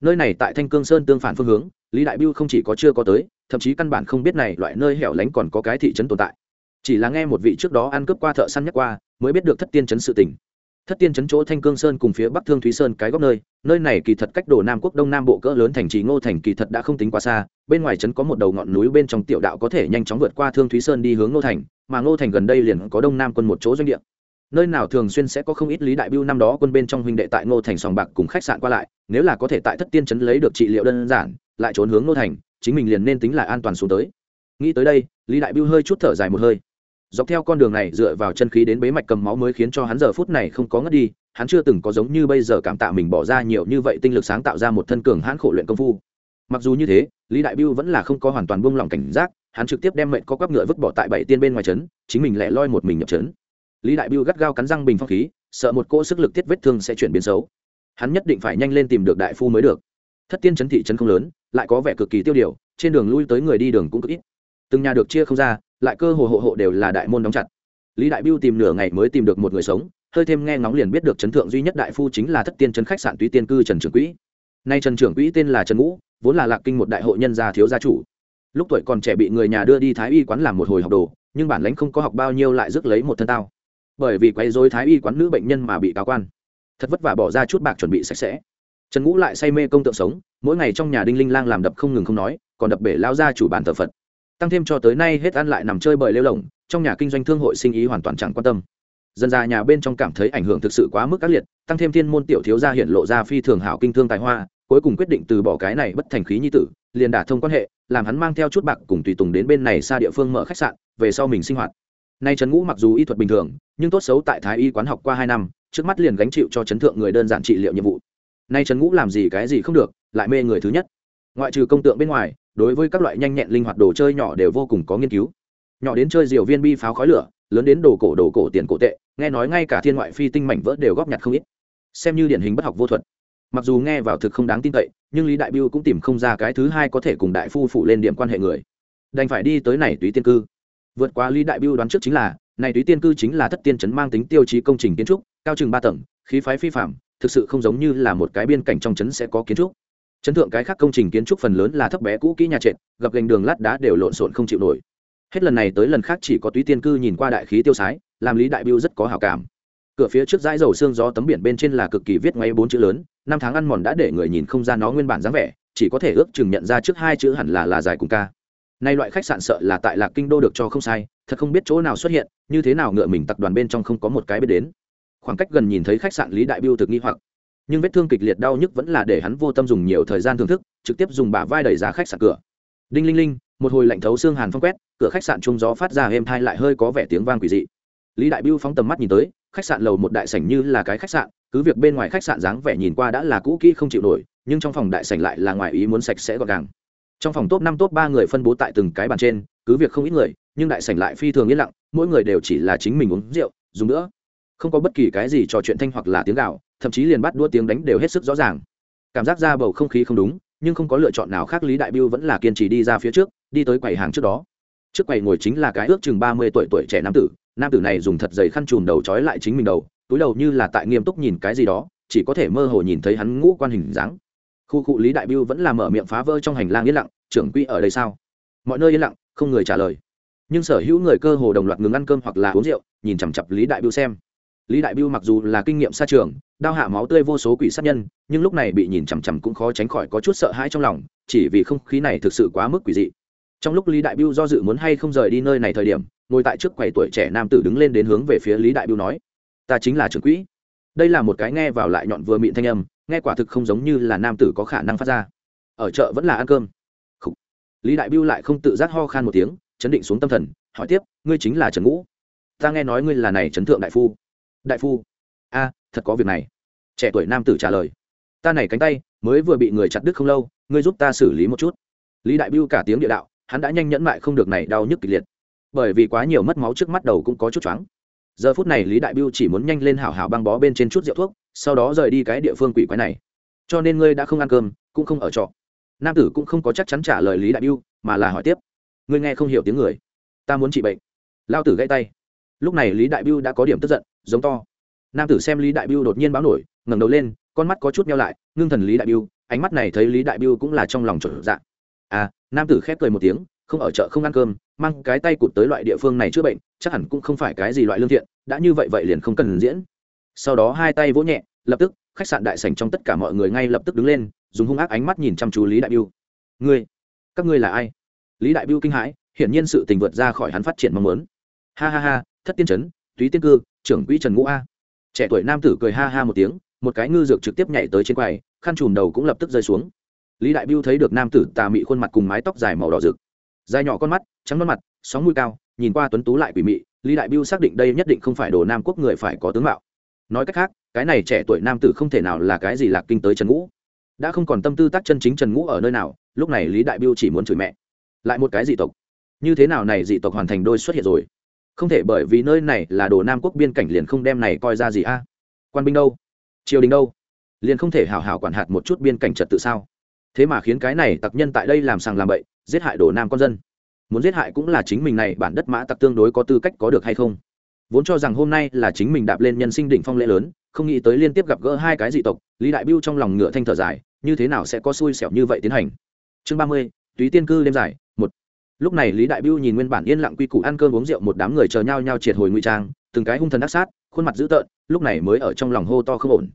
Nơi này tại thanh cương sơn tương phản phương hướng, lý đại biêu không chỉ có chưa có tới, thậm chí căn bản không biết này loại nơi hẻo lánh còn có cái thị trấn tồn tại chỉ là nghe một vị trước đó ăn cướp qua thợ săn nhắc qua, mới biết được thất tiên chấn sự tình. Thất tiên chấn chỗ thanh cương sơn cùng phía bắc thương thúy sơn cái góc nơi nơi này kỳ thật cách đồ nam quốc đông nam bộ cỡ lớn thành trì ngô thành kỳ thật đã không tính quá xa, bên ngoài trấn có một đầu ngọn núi bên trong tiểu đạo có thể nhanh chóng vượt qua thương thúy sơn đi hướng ngô thành, mà ngô thành gần đây liền có đông nam quân một chỗ doanh địa. Nơi nào thường xuyên sẽ có không ít lý đại biêu năm đó quân bên trong huynh đệ tại ngô thành sòng bạc cùng khách sạn qua lại, nếu là có thể tại thất tiên trấn lấy được trị liệu đơn giản, lại trốn hướng ngô thành, chính mình liền nên tính là an toàn xuống tới. Nghĩ tới đây, lý đại biêu hơi chút thở dài một hơi dọc theo con đường này dựa vào chân khí đến bế mạch cầm máu mới khiến cho hắn giờ phút này không có ngất đi, hắn chưa từng có giống như bây giờ cảm tạ mình bỏ ra nhiều như vậy tinh lực sáng tạo ra một thân cường hãn khổ luyện công phu. Mặc dù như thế, lý đại biêu vẫn là không có hoàn toàn buông lỏng cảnh giác, hắn trực tiếp đem mệnh có quắp ngựa vứt bỏ tại bảy tiên bên ngoài trấn, chính mình lẻ loi một mình nhập trấn. Lý đại biêu gắt gao cắn răng bình phong khí, sợ một cỗ sức lực tiết vết thương sẽ chuyển biến xấu. Hắn nhất định phải nhanh lên tìm được đại phu mới được. Thất tiên trấn thị trấn không lớn, lại có vẻ cực kỳ tiêu điều, trên đường lui tới người đi đường cũng cực ít từng nhà được chia không ra, lại cơ hồ hộ hộ đều là đại môn đóng chặt. Lý đại biêu tìm nửa ngày mới tìm được một người sống, hơi thêm nghe ngóng liền biết được chấn thượng duy nhất đại phu chính là thất tiên chấn khách sạn túy tiên cư trần trưởng quỹ. Nay trần trưởng quỹ tên là trần ngũ, vốn là lạc kinh một đại hội nhân gia thiếu gia chủ. Lúc tuổi còn trẻ bị người nhà đưa đi thái y quán làm một hồi học đồ, nhưng bản lãnh không có học bao nhiêu lại rước lấy một thân tao. Bởi vì quấy dối thái y quán nữ bệnh nhân mà bị cáo quan. Thật vất vả bỏ ra chút bạc chuẩn bị sạch sẽ. Trần ngũ lại say mê công tượng sống, mỗi ngày trong nhà đinh linh lang làm đập không ngừng không nói, còn đập bể lao ra chủ bàn thờ phật tăng thêm cho tới nay hết ăn lại nằm chơi bời lêu lồng trong nhà kinh doanh thương hội sinh ý hoàn toàn chẳng quan tâm. Dân ra nhà bên trong cảm thấy ảnh hưởng thực sự quá mức ác liệt, tăng thêm thiên môn tiểu thiếu gia hiện lộ ra phi thường hảo kinh thương tài hoa, cuối cùng quyết định từ bỏ cái này bất thành khí nhi tử, liền đả thông quan hệ, làm hắn mang theo chút bạc cùng tùy tùng đến bên này xa địa phương mở khách sạn, về sau mình sinh hoạt. Nay trần ngũ mặc dù y thuật bình thường, nhưng tốt xấu tại thái y quán học qua hai năm, trước mắt liền gánh chịu cho chấn thượng người đơn giản trị liệu nhiệm vụ. Nay trần ngũ làm gì cái gì không được, lại mê người thứ nhất. Ngoại trừ công tượng bên ngoài đối với các loại nhanh nhẹn linh hoạt đồ chơi nhỏ đều vô cùng có nghiên cứu. Nhỏ đến chơi diều viên bi pháo khói lửa, lớn đến đồ cổ đồ cổ tiền cổ tệ, nghe nói ngay cả thiên ngoại phi tinh mảnh vỡ đều góp nhặt không ít. Xem như điển hình bất học vô thuật. Mặc dù nghe vào thực không đáng tin cậy, nhưng lý đại biêu cũng tìm không ra cái thứ hai có thể cùng đại phu phụ lên điểm quan hệ người. Đành phải đi tới này túy tiên cư. Vượt qua lý đại biêu đoán trước chính là, này túy tiên cư chính là thất tiên trấn mang tính tiêu chí công trình kiến trúc, cao chừng ba tầng, khí phái phi phạm thực sự không giống như là một cái biên cảnh trong trấn sẽ có kiến trúc chấn thượng cái khác công trình kiến trúc phần lớn là thấp bé cũ kỹ nhà trệt, gập gành đường lát đá đều lộn xộn không chịu nổi. Hết lần này tới lần khác chỉ có túy tiên cư nhìn qua đại khí tiêu sái, làm lý đại biêu rất có hào cảm. Cửa phía trước dãi dầu xương gió tấm biển bên trên là cực kỳ viết ngay bốn chữ lớn, năm tháng ăn mòn đã để người nhìn không ra nó nguyên bản dáng vẻ, chỉ có thể ước chừng nhận ra trước hai chữ hẳn là là dài cùng ca. Nay loại khách sạn sợ là tại lạc kinh đô được cho không sai, thật không biết chỗ nào xuất hiện, như thế nào ngựa mình tập đoàn bên trong không có một cái biết đến. Khoảng cách gần nhìn thấy khách sạn lý đại biêu thực nghi hoặc nhưng vết thương kịch liệt đau nhức vẫn là để hắn vô tâm dùng nhiều thời gian thưởng thức, trực tiếp dùng bả vai đẩy ra khách sạn cửa. Đinh linh linh, một hồi lạnh thấu xương hàn phong quét, cửa khách sạn trung gió phát ra êm thai lại hơi có vẻ tiếng vang quỷ dị. Lý đại biêu phóng tầm mắt nhìn tới, khách sạn lầu một đại sảnh như là cái khách sạn, cứ việc bên ngoài khách sạn dáng vẻ nhìn qua đã là cũ kỹ không chịu nổi, nhưng trong phòng đại sảnh lại là ngoài ý muốn sạch sẽ gọn gàng. Trong phòng top năm, top ba người phân bố tại từng cái bàn trên, cứ việc không ít người, nhưng đại sảnh lại phi thường yên lặng, mỗi người đều chỉ là chính mình uống rượu, dùng nữa. Không có bất kỳ cái gì trò chuyện thanh hoặc là tiếng gạo thậm chí liền bắt đua tiếng đánh đều hết sức rõ ràng. Cảm giác ra bầu không khí không đúng, nhưng không có lựa chọn nào khác lý đại biêu vẫn là kiên trì đi ra phía trước, đi tới quầy hàng trước đó. Trước quầy ngồi chính là cái ước chừng ba mươi tuổi tuổi trẻ nam tử nam tử này dùng thật dày khăn chùm đầu trói lại chính mình đầu, túi đầu như là tại nghiêm túc nhìn cái gì đó, chỉ có thể mơ hồ nhìn thấy hắn ngũ quan hình dáng. Khu cụ lý đại biêu vẫn là mở miệng phá vỡ trong hành lang yên lặng, trưởng quỹ ở đây sao? Mọi nơi yên lặng, không người trả lời. Nhưng sở hữu người cơ hồ đồng loạt ngừng ăn cơm hoặc là uống rượu, nhìn chằm chặp lý đại biêu xem lý đại biêu mặc dù là kinh nghiệm xa trường, đao hạ máu tươi vô số quỷ sát nhân, nhưng lúc này bị nhìn chằm chằm cũng khó tránh khỏi có chút sợ hãi trong lòng, chỉ vì không khí này thực sự quá mức quỷ dị. Trong lúc lý đại biêu do dự muốn hay không rời đi nơi này thời điểm, ngồi tại trước quầy tuổi trẻ nam tử đứng lên đến hướng về phía lý đại biêu nói, ta chính là trưởng quỹ. Đây là một cái nghe vào lại nhọn vừa mịn thanh âm, nghe quả thực không giống như là nam tử có khả năng phát ra. Ở chợ vẫn là ăn cơm. Khủ. lý đại biêu lại không tự giác ho khan một tiếng, chấn định xuống tâm thần, hỏi tiếp, ngươi chính là trần ngũ? Ta nghe nói ngươi là này trấn thượng đại phu đại phu, a, thật có việc này. Trẻ tuổi nam tử trả lời, ta này cánh tay mới vừa bị người chặt đứt không lâu, ngươi giúp ta xử lý một chút. Lý đại biêu cả tiếng địa đạo, hắn đã nhanh nhẫn mại không được này đau nhức kịch liệt. Bởi vì quá nhiều mất máu trước mắt đầu cũng có chút choáng. Giờ phút này lý đại biêu chỉ muốn nhanh lên hảo hảo băng bó bên trên chút rượu thuốc, sau đó rời đi cái địa phương quỷ quái này. Cho nên ngươi đã không ăn cơm, cũng không ở trọ. Nam tử cũng không có chắc chắn trả lời lý đại biêu mà là hỏi tiếp. Ngươi nghe không hiểu tiếng người. Ta muốn trị bệnh. Lao tử gãy tay lúc này lý đại biêu đã có điểm tức giận, giống to. Nam tử xem lý đại biêu đột nhiên báo nổi, ngẩng đầu lên, con mắt có chút nhau lại, ngưng thần lý đại biêu ánh mắt này thấy lý đại biêu cũng là trong lòng trở dạ. À nam tử khép cười một tiếng, không ở chợ không ăn cơm, mang cái tay cụt tới loại địa phương này chữa bệnh, chắc hẳn cũng không phải cái gì loại lương thiện, đã như vậy vậy liền không cần diễn. Sau đó hai tay vỗ nhẹ, lập tức, khách sạn đại sảnh trong tất cả mọi người ngay lập tức đứng lên, dùng hung ác ánh mắt nhìn chăm chú lý đại biêu ngươi, các ngươi là ai? Lý đại biêu kinh hãi, hiển nhiên sự tình vượt ra khỏi hắn phát triển mong muốn. Ha ha ha thất tiên trấn, túy tiên cư, trưởng quỹ trần ngũ a. Trẻ tuổi nam tử cười ha ha một tiếng, một cái ngư dược trực tiếp nhảy tới trên quầy, khăn chùm đầu cũng lập tức rơi xuống. Lý đại biêu thấy được nam tử tà mị khuôn mặt cùng mái tóc dài màu đỏ rực. Dài nhỏ con mắt, trắng non mặt, sóng mũi cao, nhìn qua tuấn tú lại quỷ mị, lý đại biêu xác định đây nhất định không phải đồ nam quốc người phải có tướng mạo. Nói cách khác, cái này trẻ tuổi nam tử không thể nào là cái gì lạc kinh tới trần ngũ. Đã không còn tâm tư tác chân chính trần ngũ ở nơi nào, lúc này lý đại biêu chỉ muốn chửi mẹ. Lại một cái dị tộc. Như thế nào này dị tộc hoàn thành đôi xuất hiện rồi? Không thể bởi vì nơi này là đồ nam quốc biên cảnh liền không đem này coi ra gì a. Quan binh đâu? Triều đình đâu? Liền không thể hào hào quản hạt một chút biên cảnh trật tự sao? Thế mà khiến cái này tặc nhân tại đây làm sàng làm bậy, giết hại đồ nam con dân. Muốn giết hại cũng là chính mình này, bản đất mã tặc tương đối có tư cách có được hay không? Vốn cho rằng hôm nay là chính mình đạp lên nhân sinh đỉnh phong lễ lớn, không nghĩ tới liên tiếp gặp gỡ hai cái dị tộc, lý đại biêu trong lòng ngựa thanh thở dài, như thế nào sẽ có xui xẻo như vậy tiến hành? Chương ba mươi, túy tiên cư đêm dài lúc này lý đại biêu nhìn nguyên bản yên lặng quy củ ăn cơm uống rượu một đám người chờ nhau nhau triệt hồi ngụy trang, từng cái hung thần ác sát, khuôn mặt dữ tợn, lúc này mới ở trong lòng hô to không ổn.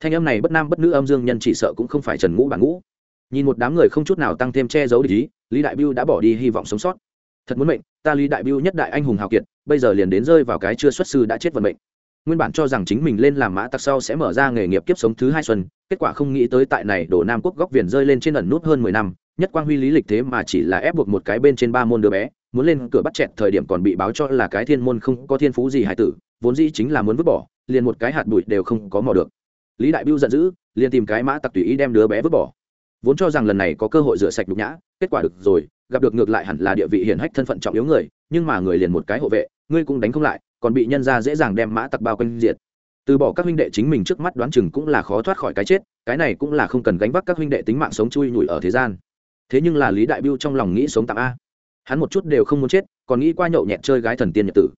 Thanh âm này bất nam bất nữ âm dương nhân chỉ sợ cũng không phải trần ngũ bản ngũ. Nhìn một đám người không chút nào tăng thêm che giấu ý, lý đại biêu đã bỏ đi hy vọng sống sót. Thật muốn mệnh, ta lý đại biêu nhất đại anh hùng hào kiệt, bây giờ liền đến rơi vào cái chưa xuất sư đã chết vận mệnh. Nguyên bản cho rằng chính mình lên làm mã tặc sau sẽ mở ra nghề nghiệp kiếp sống thứ hai xuân, kết quả không nghĩ tới tại này đổ nam quốc góc viền rơi lên trên ẩn nút hơn mười năm nhất quang huy lý lịch thế mà chỉ là ép buộc một cái bên trên ba môn đứa bé, muốn lên cửa bắt chẹt thời điểm còn bị báo cho là cái thiên môn không có thiên phú gì hải tử, vốn dĩ chính là muốn vứt bỏ, liền một cái hạt bụi đều không có mò được. Lý đại biêu giận dữ, liền tìm cái mã tặc tùy ý đem đứa bé vứt bỏ. Vốn cho rằng lần này có cơ hội rửa sạch nhục nhã, kết quả được rồi, gặp được ngược lại hẳn là địa vị hiển hách thân phận trọng yếu người, nhưng mà người liền một cái hộ vệ, ngươi cũng đánh không lại, còn bị nhân ra dễ dàng đem mã tặc bao quanh diệt. Từ bỏ các huynh đệ chính mình trước mắt đoán chừng cũng là khó thoát khỏi cái chết, cái này cũng là không cần gánh vác các huynh đệ tính mạng sống chui nhủi ở thế gian thế nhưng là lý đại biêu trong lòng nghĩ sống tạm a. Hắn một chút đều không muốn chết, còn nghĩ qua nhậu nhẹt chơi gái thần tiên nhật tử.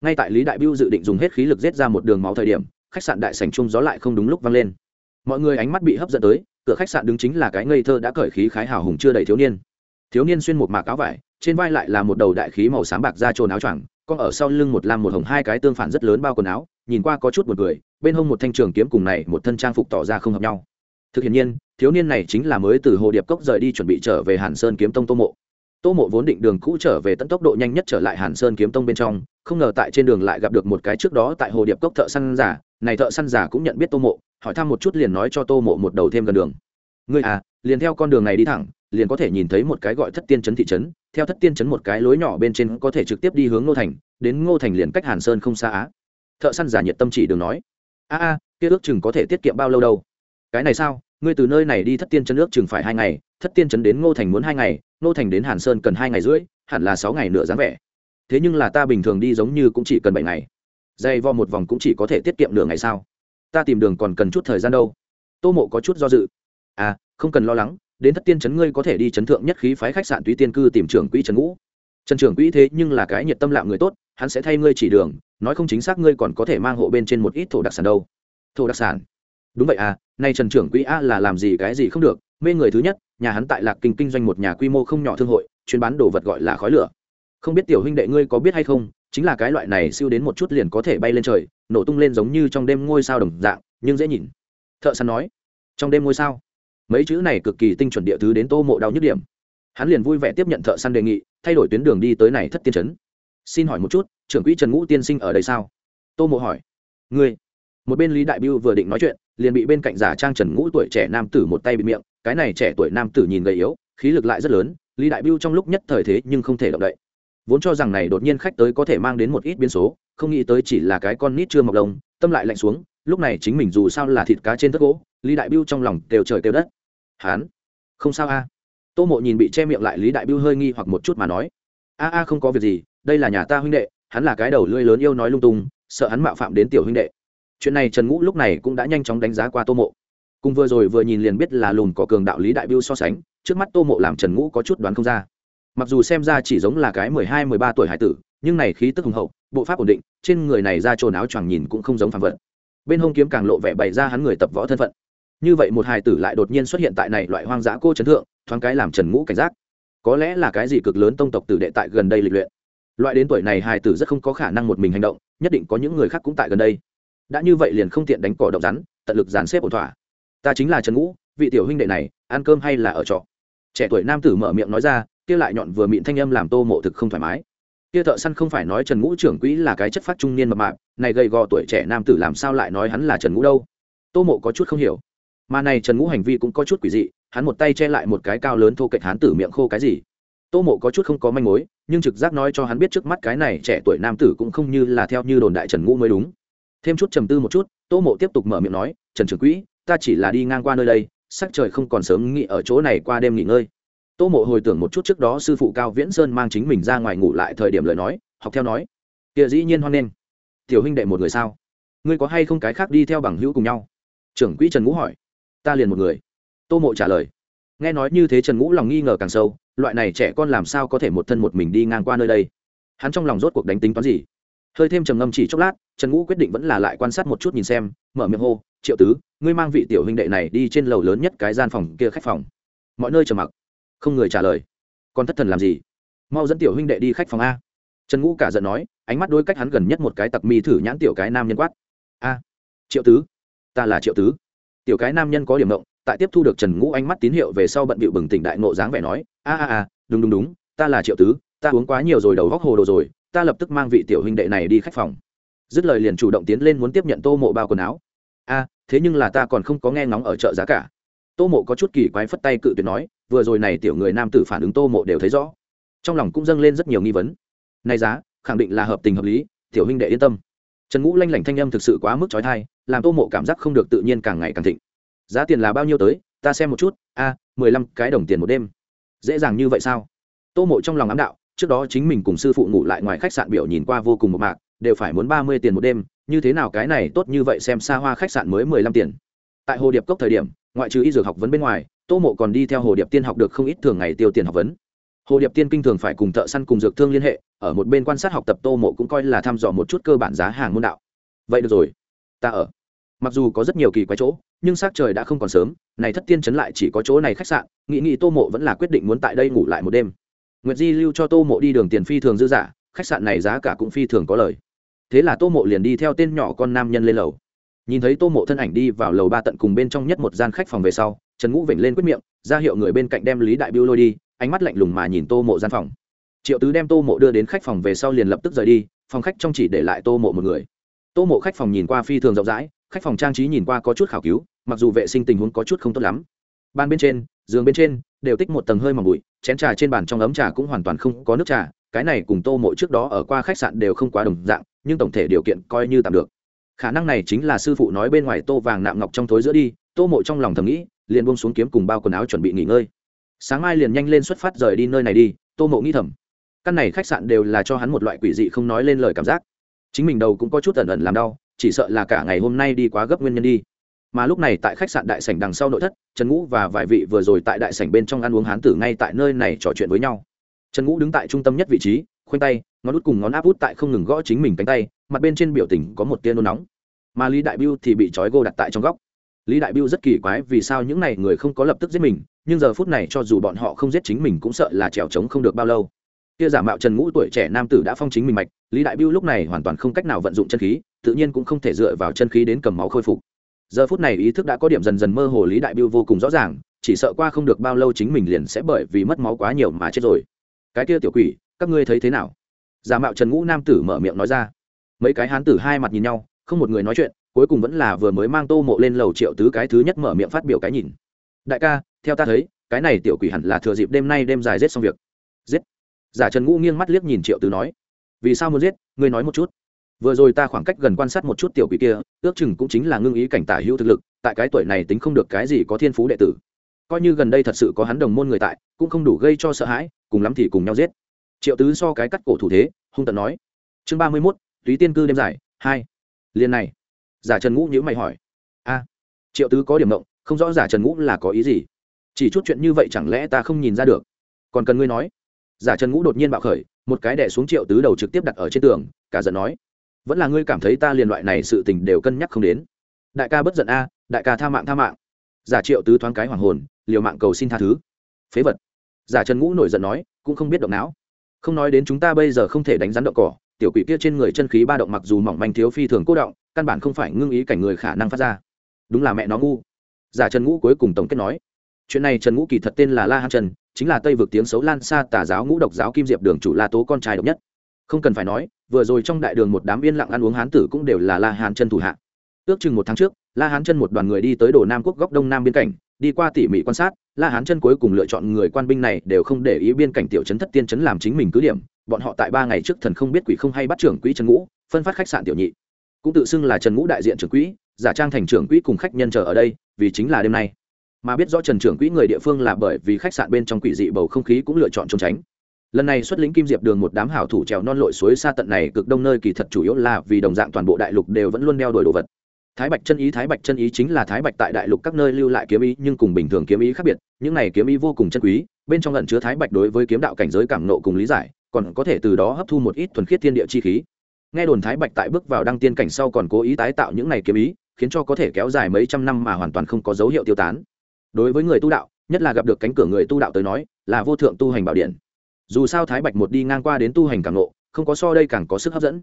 Ngay tại lý đại biêu dự định dùng hết khí lực giết ra một đường máu thời điểm, khách sạn đại sành chung gió lại không đúng lúc vang lên. Mọi người ánh mắt bị hấp dẫn tới, cửa khách sạn đứng chính là cái ngây thơ đã cởi khí khái hào hùng chưa đầy thiếu niên. Thiếu niên xuyên một mạc áo vải, trên vai lại là một đầu đại khí màu xám bạc da trồn áo choàng còn ở sau lưng một lam một hồng hai cái tương phản rất lớn bao quần áo, nhìn qua có chút một người bên hông một thanh trường kiếm cùng này một thân trang phục tỏ ra không hợp nhau. Thực hiện nhiên thiếu niên này chính là mới từ hồ điệp cốc rời đi chuẩn bị trở về hàn sơn kiếm tông tô mộ. Tô mộ vốn định đường cũ trở về tận tốc độ nhanh nhất trở lại hàn sơn kiếm tông bên trong, không ngờ tại trên đường lại gặp được một cái trước đó tại hồ điệp cốc thợ săn giả, này thợ săn giả cũng nhận biết tô mộ, hỏi thăm một chút liền nói cho tô mộ một đầu thêm gần đường. Ngươi à liền theo con đường này đi thẳng, liền có thể nhìn thấy một cái gọi thất tiên trấn thị trấn, theo thất tiên trấn một cái lối nhỏ bên trên có thể trực tiếp đi hướng ngô thành, đến ngô thành liền cách hàn sơn không xa á. Thợ săn giả nhiệt tâm chỉ đường nói. A a, kia ước chừng có thể tiết kiệm bao lâu đâu? Cái này sao? Ngươi từ nơi này đi thất tiên chấn nước chừng phải hai ngày, thất tiên chấn đến ngô thành muốn hai ngày, ngô thành đến hàn sơn cần hai ngày rưỡi, hẳn là sáu ngày nửa dáng vẻ. Thế nhưng là ta bình thường đi giống như cũng chỉ cần bảy ngày. Dây vo một vòng cũng chỉ có thể tiết kiệm nửa ngày sao? Ta tìm đường còn cần chút thời gian đâu. Tô mộ có chút do dự. À không cần lo lắng, đến thất tiên chấn ngươi có thể đi chấn thượng nhất khí phái khách sạn túy tiên cư tìm trưởng quỹ trần ngũ. Trần trưởng quỹ thế nhưng là cái nhiệt tâm lạm người tốt, hắn sẽ thay ngươi chỉ đường, nói không chính xác ngươi còn có thể mang hộ bên trên một ít thổ đặc sản đâu. Thổ đặc sản? Đúng vậy à nay trần trưởng quỹ a là làm gì cái gì không được, mê người thứ nhất, nhà hắn tại lạc kinh kinh doanh một nhà quy mô không nhỏ thương hội, chuyên bán đồ vật gọi là khói lửa. Không biết tiểu huynh đệ ngươi có biết hay không, chính là cái loại này siêu đến một chút liền có thể bay lên trời, nổ tung lên giống như trong đêm ngôi sao đồng dạng, nhưng dễ nhìn. Thợ săn nói, trong đêm ngôi sao? Mấy chữ này cực kỳ tinh chuẩn địa thứ đến tô mộ đau nhức điểm. Hắn liền vui vẻ tiếp nhận thợ săn đề nghị, thay đổi tuyến đường đi tới này thất tiên trấn. Xin hỏi một chút, trưởng quỹ trần ngũ tiên sinh ở đây sao? Tô mộ hỏi. Ngươi. Một bên lý đại biêu vừa định nói chuyện liền bị bên cạnh giả trang trần ngũ tuổi trẻ nam tử một tay bị miệng, cái này trẻ tuổi nam tử nhìn gầy yếu, khí lực lại rất lớn, lý đại biêu trong lúc nhất thời thế nhưng không thể động đậy. Vốn cho rằng này đột nhiên khách tới có thể mang đến một ít biến số, không nghĩ tới chỉ là cái con nít chưa mọc đồng tâm lại lạnh xuống, lúc này chính mình dù sao là thịt cá trên tất gỗ, lý đại biêu trong lòng đều trời kêu đất. Hán, không sao a. Tô mộ nhìn bị che miệng lại lý đại biêu hơi nghi hoặc một chút mà nói. A a không có việc gì, đây là nhà ta huynh đệ, hắn là cái đầu lưỡi lớn yêu nói lung tung, sợ hắn mạo phạm đến tiểu huynh đệ chuyện này trần ngũ lúc này cũng đã nhanh chóng đánh giá qua tô mộ. Cùng vừa rồi vừa nhìn liền biết là lùn có cường đạo lý đại biêu so sánh, trước mắt tô mộ làm trần ngũ có chút đoán không ra. Mặc dù xem ra chỉ giống là cái mười hai, mười ba tuổi hải tử, nhưng này khí tức hùng hậu, bộ pháp ổn định, trên người này ra trồn áo choàng nhìn cũng không giống phàm vật. Bên hông kiếm càng lộ vẻ bày ra hắn người tập võ thân phận. Như vậy một hài tử lại đột nhiên xuất hiện tại này loại hoang dã cô chấn thượng, thoáng cái làm trần ngũ cảnh giác. Có lẽ là cái gì cực lớn tông tộc tử đệ tại gần đây lịch luyện. Loại đến tuổi này hài tử rất không có khả năng một mình hành động, nhất định có những người khác cũng tại gần đây đã như vậy liền không tiện đánh cỏ động rắn, tận lực dàn xếp ổn thỏa. Ta chính là trần ngũ, vị tiểu huynh đệ này, ăn cơm hay là ở trọ? Trẻ tuổi nam tử mở miệng nói ra, kia lại nhọn vừa mịn thanh âm làm tô mộ thực không thoải mái. Kia thợ săn không phải nói trần ngũ trưởng quỹ là cái chất phát trung niên mập mạp, này gầy gò tuổi trẻ nam tử làm sao lại nói hắn là trần ngũ đâu? Tô mộ có chút không hiểu. Mà này trần ngũ hành vi cũng có chút quỷ dị, hắn một tay che lại một cái cao lớn thô kệch hán tử miệng khô cái gì. Tô mộ có chút không có manh mối, nhưng trực giác nói cho hắn biết trước mắt cái này trẻ tuổi nam tử cũng không như là theo như đồn đại trần ngũ mới đúng thêm chút trầm tư một chút, tô mộ tiếp tục mở miệng nói, trần trưởng quỹ, ta chỉ là đi ngang qua nơi đây, sắc trời không còn sớm nghỉ ở chỗ này qua đêm nghỉ ngơi. Tô mộ hồi tưởng một chút trước đó sư phụ cao viễn sơn mang chính mình ra ngoài ngủ lại thời điểm lời nói, học theo nói, kia dĩ nhiên hoan nghênh. Tiểu huynh đệ một người sao? Ngươi có hay không cái khác đi theo bằng hữu cùng nhau? Trưởng quỹ trần ngũ hỏi. Ta liền một người. Tô mộ trả lời. Nghe nói như thế trần ngũ lòng nghi ngờ càng sâu, loại này trẻ con làm sao có thể một thân một mình đi ngang qua nơi đây? Hắn trong lòng rốt cuộc đánh tính toán gì? Hơi thêm trầm ngâm chỉ chốc lát, trần ngũ quyết định vẫn là lại quan sát một chút nhìn xem, mở miệng hô, triệu tứ, ngươi mang vị tiểu huynh đệ này đi trên lầu lớn nhất cái gian phòng kia khách phòng. Mọi nơi trầm mặc. Không người trả lời. Còn thất thần làm gì? Mau dẫn tiểu huynh đệ đi khách phòng a. Trần ngũ cả giận nói, ánh mắt đôi cách hắn gần nhất một cái tặc mi thử nhãn tiểu cái nam nhân quát. A, triệu tứ, ta là triệu tứ. Tiểu cái nam nhân có điểm động, tại tiếp thu được trần ngũ ánh mắt tín hiệu về sau bận bịu bừng tỉnh đại ngộ dáng vẻ nói, a a a, đúng đúng đúng, ta là triệu tứ, ta uống quá nhiều rồi, đầu góc hồ đồ rồi ta lập tức mang vị tiểu huynh đệ này đi khách phòng. Dứt lời liền chủ động tiến lên muốn tiếp nhận tô mộ bao quần áo. A, thế nhưng là ta còn không có nghe ngóng ở chợ giá cả. Tô mộ có chút kỳ quái phất tay cự tuyệt nói, vừa rồi này tiểu người nam tử phản ứng tô mộ đều thấy rõ. Trong lòng cũng dâng lên rất nhiều nghi vấn. Này giá, khẳng định là hợp tình hợp lý, tiểu huynh đệ yên tâm. Trần ngũ lanh lảnh thanh âm thực sự quá mức trói thai làm tô mộ cảm giác không được tự nhiên càng ngày càng thịnh. Giá tiền là bao nhiêu tới? Ta xem một chút. A, mười lăm cái đồng tiền một đêm. Dễ dàng như vậy sao? Tô mộ trong lòng ám đạo trước đó chính mình cùng sư phụ ngủ lại ngoài khách sạn biểu nhìn qua vô cùng một mạc, đều phải muốn ba mươi tiền một đêm, như thế nào cái này tốt như vậy xem xa hoa khách sạn mới mười lăm tiền. Tại hồ điệp cốc thời điểm, ngoại trừ y dược học vấn bên ngoài, tô mộ còn đi theo hồ điệp tiên học được không ít thường ngày tiêu tiền học vấn. Hồ điệp tiên kinh thường phải cùng thợ săn cùng dược thương liên hệ, ở một bên quan sát học tập tô mộ cũng coi là thăm dò một chút cơ bản giá hàng môn đạo. Vậy được rồi, ta ở. Mặc dù có rất nhiều kỳ quái chỗ, nhưng s trời đã không còn sớm, này thất tiên chấn lại chỉ có chỗ này khách sạn nghị nghị tô mộ vẫn là quyết định muốn tại đây ngủ lại một đêm nguyệt di lưu cho tô mộ đi đường tiền phi thường dư giả khách sạn này giá cả cũng phi thường có lời. Thế là tô mộ liền đi theo tên nhỏ con nam nhân lên lầu. Nhìn thấy tô mộ thân ảnh đi vào lầu ba tận cùng bên trong nhất một gian khách phòng về sau, trần ngũ vểnh lên quyết miệng, ra hiệu người bên cạnh đem lý đại biêu lôi đi, ánh mắt lạnh lùng mà nhìn tô mộ gian phòng. Triệu tứ đem tô mộ đưa đến khách phòng về sau liền lập tức rời đi, phòng khách trong chỉ để lại tô mộ một người. Tô mộ khách phòng nhìn qua phi thường rộng rãi, khách phòng trang trí nhìn qua có chút khảo cứu, mặc dù vệ sinh tình huống có chút không tốt lắm. Ban bên trên giường bên trên, đều tích một tầng hơi mỏng bụi, chén trà trên bàn trong ấm trà cũng hoàn toàn không có nước trà, cái này cùng tô mộ trước đó ở qua khách sạn đều không quá đồng dạng, nhưng tổng thể điều kiện coi như tạm được. Khả năng này chính là sư phụ nói bên ngoài tô vàng nạm ngọc trong thối giữa đi, tô mộ trong lòng thầm nghĩ, liền buông xuống kiếm cùng bao quần áo chuẩn bị nghỉ ngơi. Sáng mai liền nhanh lên xuất phát rời đi nơi này đi, tô mộ nghĩ thầm. Căn này khách sạn đều là cho hắn một loại quỷ dị không nói lên lời cảm giác. Chính mình đầu cũng có chút ẩn ẩn làm đau, chỉ sợ là cả ngày hôm nay đi quá gấp nguyên nhân đi mà lúc này tại khách sạn đại sảnh đằng sau nội thất, trần ngũ và vài vị vừa rồi tại đại sảnh bên trong ăn uống hán tử ngay tại nơi này trò chuyện với nhau. Trần ngũ đứng tại trung tâm nhất vị trí, khoanh tay, ngón út cùng ngón áp út tại không ngừng gõ chính mình cánh tay, mặt bên trên biểu tình có một tia nôn nóng. Mà lý đại biêu thì bị trói gô đặt tại trong góc. Lý đại biêu rất kỳ quái vì sao những n à y người không có lập tức giết mình, nhưng giờ phút này cho dù bọn họ không giết chính mình cũng sợ là trèo trống không được bao lâu. Kia giả mạo trần ngũ tuổi trẻ nam tử đã phong chính mình mạch, lý đại biêu lúc này hoàn toàn không cách nào vận dụng chân khí, tự nhiên cũng không thể dựa vào chân khí đến cầm máu khôi phục giờ phút này ý thức đã có điểm dần dần mơ hồ lý đại biêu vô cùng rõ ràng, chỉ sợ qua không được bao lâu chính mình liền sẽ bởi vì mất máu quá nhiều mà chết rồi. Cái kia tiểu quỷ, các ngươi thấy thế nào? Giả mạo trần ngũ nam tử mở miệng nói ra. Mấy cái hán tử hai mặt nhìn nhau, không một người nói chuyện, cuối cùng vẫn là vừa mới mang tô mộ lên lầu triệu tứ cái thứ nhất mở miệng phát biểu cái nhìn. Đại ca, theo ta thấy, cái này tiểu quỷ hẳn là thừa dịp đêm nay đêm dài giết xong việc. Giết. Giả trần ngũ nghiêng mắt liếc nhìn triệu tứ nói. Vì sao muốn giết? Ngươi nói một chút vừa rồi ta khoảng cách gần quan sát một chút tiểu quỷ kia, ước chừng cũng chính là ngưng ý cảnh tả hữu thực lực, tại cái tuổi này tính không được cái gì có thiên phú đệ tử. Coi như gần đây thật sự có hắn đồng môn người tại, cũng không đủ gây cho sợ hãi, cùng lắm thì cùng nhau giết. Triệu tứ so cái cắt cổ thủ thế, hung tận nói. Chương ba mươi mốt, túy tiên cư đêm dài, hai. Liên này. Giả trần ngũ nhữ mày hỏi. A. Triệu tứ có điểm mộng không rõ giả trần ngũ là có ý gì. Chỉ chút chuyện như vậy chẳng lẽ ta không nhìn ra được? Còn cần ngươi nói. Giả trần ngũ đột nhiên bạo khởi, một cái đẻ xuống triệu tứ đầu trực tiếp đặt ở trên tường, cả giận nói vẫn là ngươi cảm thấy ta liền loại này sự tình đều cân nhắc không đến. Đại ca bất giận a, đại ca tha mạng tha mạng. Giả triệu tứ thoáng cái hoàng hồn, liều mạng cầu xin tha thứ. Phế vật. Giả trần ngũ nổi giận nói, cũng không biết động não. Không nói đến chúng ta bây giờ không thể đánh rắn động cỏ, tiểu quỷ kia trên người chân khí ba động mặc dù mỏng manh thiếu phi thường cố động, căn bản không phải ngưng ý cảnh người khả năng phát ra. Đúng là mẹ nó ngu. Giả trần ngũ cuối cùng tổng kết nói, chuyện này trần ngũ kỳ thật tên là la hán trần, chính là tây vực tiếng xấu lan xa tà giáo ngũ độc giáo kim diệp đường chủ la tố con trai độc nhất không cần phải nói, vừa rồi trong đại đường một đám yên lặng ăn uống hán tử cũng đều là la hán chân thủ hạ. Ước chừng một tháng trước, la hán chân một đoàn người đi tới đồ nam quốc góc đông nam biên cảnh, đi qua tỉ mỉ quan sát, la hán chân cuối cùng lựa chọn người quan binh này đều không để ý biên cảnh tiểu trấn thất tiên trấn làm chính mình cứ điểm, bọn họ tại ba ngày trước thần không biết quỷ không hay bắt trưởng quỹ trần ngũ, phân phát khách sạn tiểu nhị. Cũng tự xưng là trần ngũ đại diện trưởng quỹ, giả trang thành trưởng quỹ cùng khách nhân chờ ở đây, vì chính là đêm nay. Mà biết rõ trần trưởng quỹ người địa phương là bởi vì khách sạn bên trong quỷ dị bầu không khí cũng lựa chọn trốn tránh lần này xuất lĩnh kim diệp đường một đám hảo thủ trèo non lội suối xa tận này cực đông nơi kỳ thật chủ yếu là vì đồng dạng toàn bộ đại lục đều vẫn luôn đeo đuổi đồ vật. Thái bạch chân ý, thái bạch chân ý chính là thái bạch tại đại lục các nơi lưu lại kiếm ý nhưng cùng bình thường kiếm ý khác biệt, những này kiếm ý vô cùng chân quý, bên trong lẫn chứa thái bạch đối với kiếm đạo cảnh giới cảm nộ cùng lý giải, còn có thể từ đó hấp thu một ít thuần khiết thiên địa chi khí. Nghe đồn thái bạch tại bước vào đăng tiên cảnh sau còn cố ý tái tạo những này kiếm ý, khiến cho có thể kéo dài mấy trăm năm mà hoàn toàn không có dấu hiệu tiêu tán. Đối với người tu đạo, nhất là gặp được cánh cửa người tu đạo tới nói, là vô thượng tu hành bảo điện dù sao thái bạch một đi ngang qua đến tu hành càng nộ không có so đây càng có sức hấp dẫn.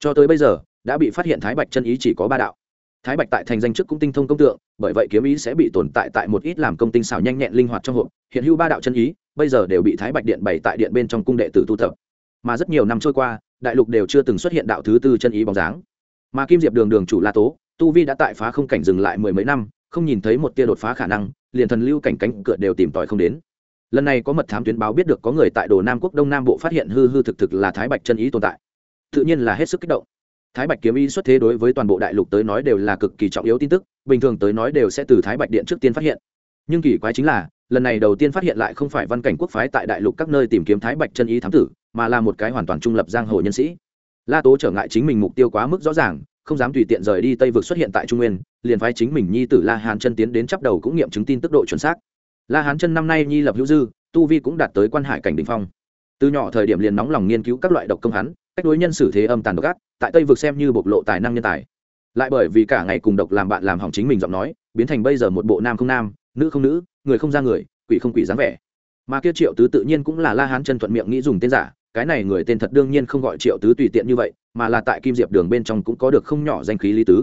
Cho tới bây giờ, đã bị phát hiện thái bạch chân ý chỉ có ba đạo. Thái bạch tại thành danh chức cũng tinh thông công tượng, bởi vậy kiếm ý sẽ bị tồn tại tại một ít làm công tinh xảo nhanh nhẹn linh hoạt trong hộp, hiện hữu ba đạo chân ý, bây giờ đều bị thái bạch điện bày tại điện bên trong cung đệ tử tu tập. Mà rất nhiều năm trôi qua, đại lục đều chưa từng xuất hiện đạo thứ tư chân ý bóng dáng. Mà kim diệp đường đường chủ la tố, tu vi đã tại phá không cảnh dừng lại mười mấy năm, không nhìn thấy một tia đột phá khả năng, liền thần lưu cảnh cánh cửa đều tìm tòi không đến lần này có mật thám tuyến báo biết được có người tại đồ nam quốc đông nam bộ phát hiện hư hư thực thực là thái bạch chân ý tồn tại. Tự nhiên là hết sức kích động. Thái bạch kiếm ý xuất thế đối với toàn bộ đại lục tới nói đều là cực kỳ trọng yếu tin tức, bình thường tới nói đều sẽ từ thái bạch điện trước tiên phát hiện. Nhưng kỳ quái chính là, lần này đầu tiên phát hiện lại không phải văn cảnh quốc phái tại đại lục các nơi tìm kiếm thái bạch chân ý thám tử, mà là một cái hoàn toàn trung lập giang hồ nhân sĩ. La tố trở ngại chính mình mục tiêu quá mức rõ ràng, không dám tùy tiện rời đi tây vực xuất hiện tại trung nguyên, liền phái chính mình nhi tử la hàn chân tiến đến chấp đầu cũng nghiệm chứng tin tức độ chuẩn xác la hán chân năm nay nhi lập hữu dư, tu vi cũng đạt tới quan hải cảnh đỉnh phong. Từ nhỏ thời điểm liền nóng lòng nghiên cứu các loại độc công hắn, cách đối nhân xử thế âm tàn độc ác, tại tây vực xem như bộc lộ tài năng nhân tài. Lại bởi vì cả ngày cùng độc làm bạn làm hỏng chính mình giọng nói, biến thành bây giờ một bộ nam không nam, nữ không nữ, người không ra người, quỷ không quỷ dáng vẻ. Mà kia triệu tứ tự nhiên cũng là la hán chân thuận miệng nghĩ dùng tên giả, cái này người tên thật đương nhiên không gọi triệu tứ tùy tiện như vậy, mà là tại kim diệp đường bên trong cũng có được không nhỏ danh khí lý tứ.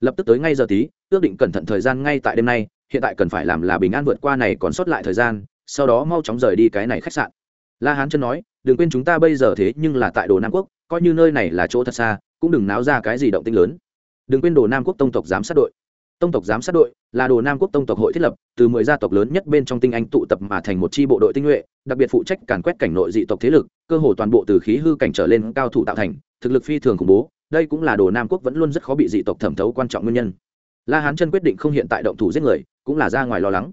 Lập tức tới ngay giờ tí, ước định cẩn thận thời gian ngay tại đêm nay hiện tại cần phải làm là bình an vượt qua này còn sót lại thời gian, sau đó mau chóng rời đi cái này khách sạn. La hán chân nói, đừng quên chúng ta bây giờ thế nhưng là tại đồ nam quốc, coi như nơi này là chỗ thật xa, cũng đừng náo ra cái gì động tinh lớn. Đừng quên đồ nam quốc tông tộc giám sát đội. Tông tộc giám sát đội là đồ nam quốc tông tộc hội thiết lập, từ mười gia tộc lớn nhất bên trong tinh anh tụ tập mà thành một chi bộ đội tinh nhuệ, đặc biệt phụ trách càn quét cảnh nội dị tộc thế lực, cơ hồ toàn bộ từ khí hư cảnh trở lên cao thủ tạo thành, thực lực phi thường khủng bố, đây cũng là đồ nam quốc vẫn luôn rất khó bị dị tộc thẩm thấu quan trọng nguyên nhân. La hán chân quyết định không hiện tại động thủ giết người cũng là ra ngoài lo lắng.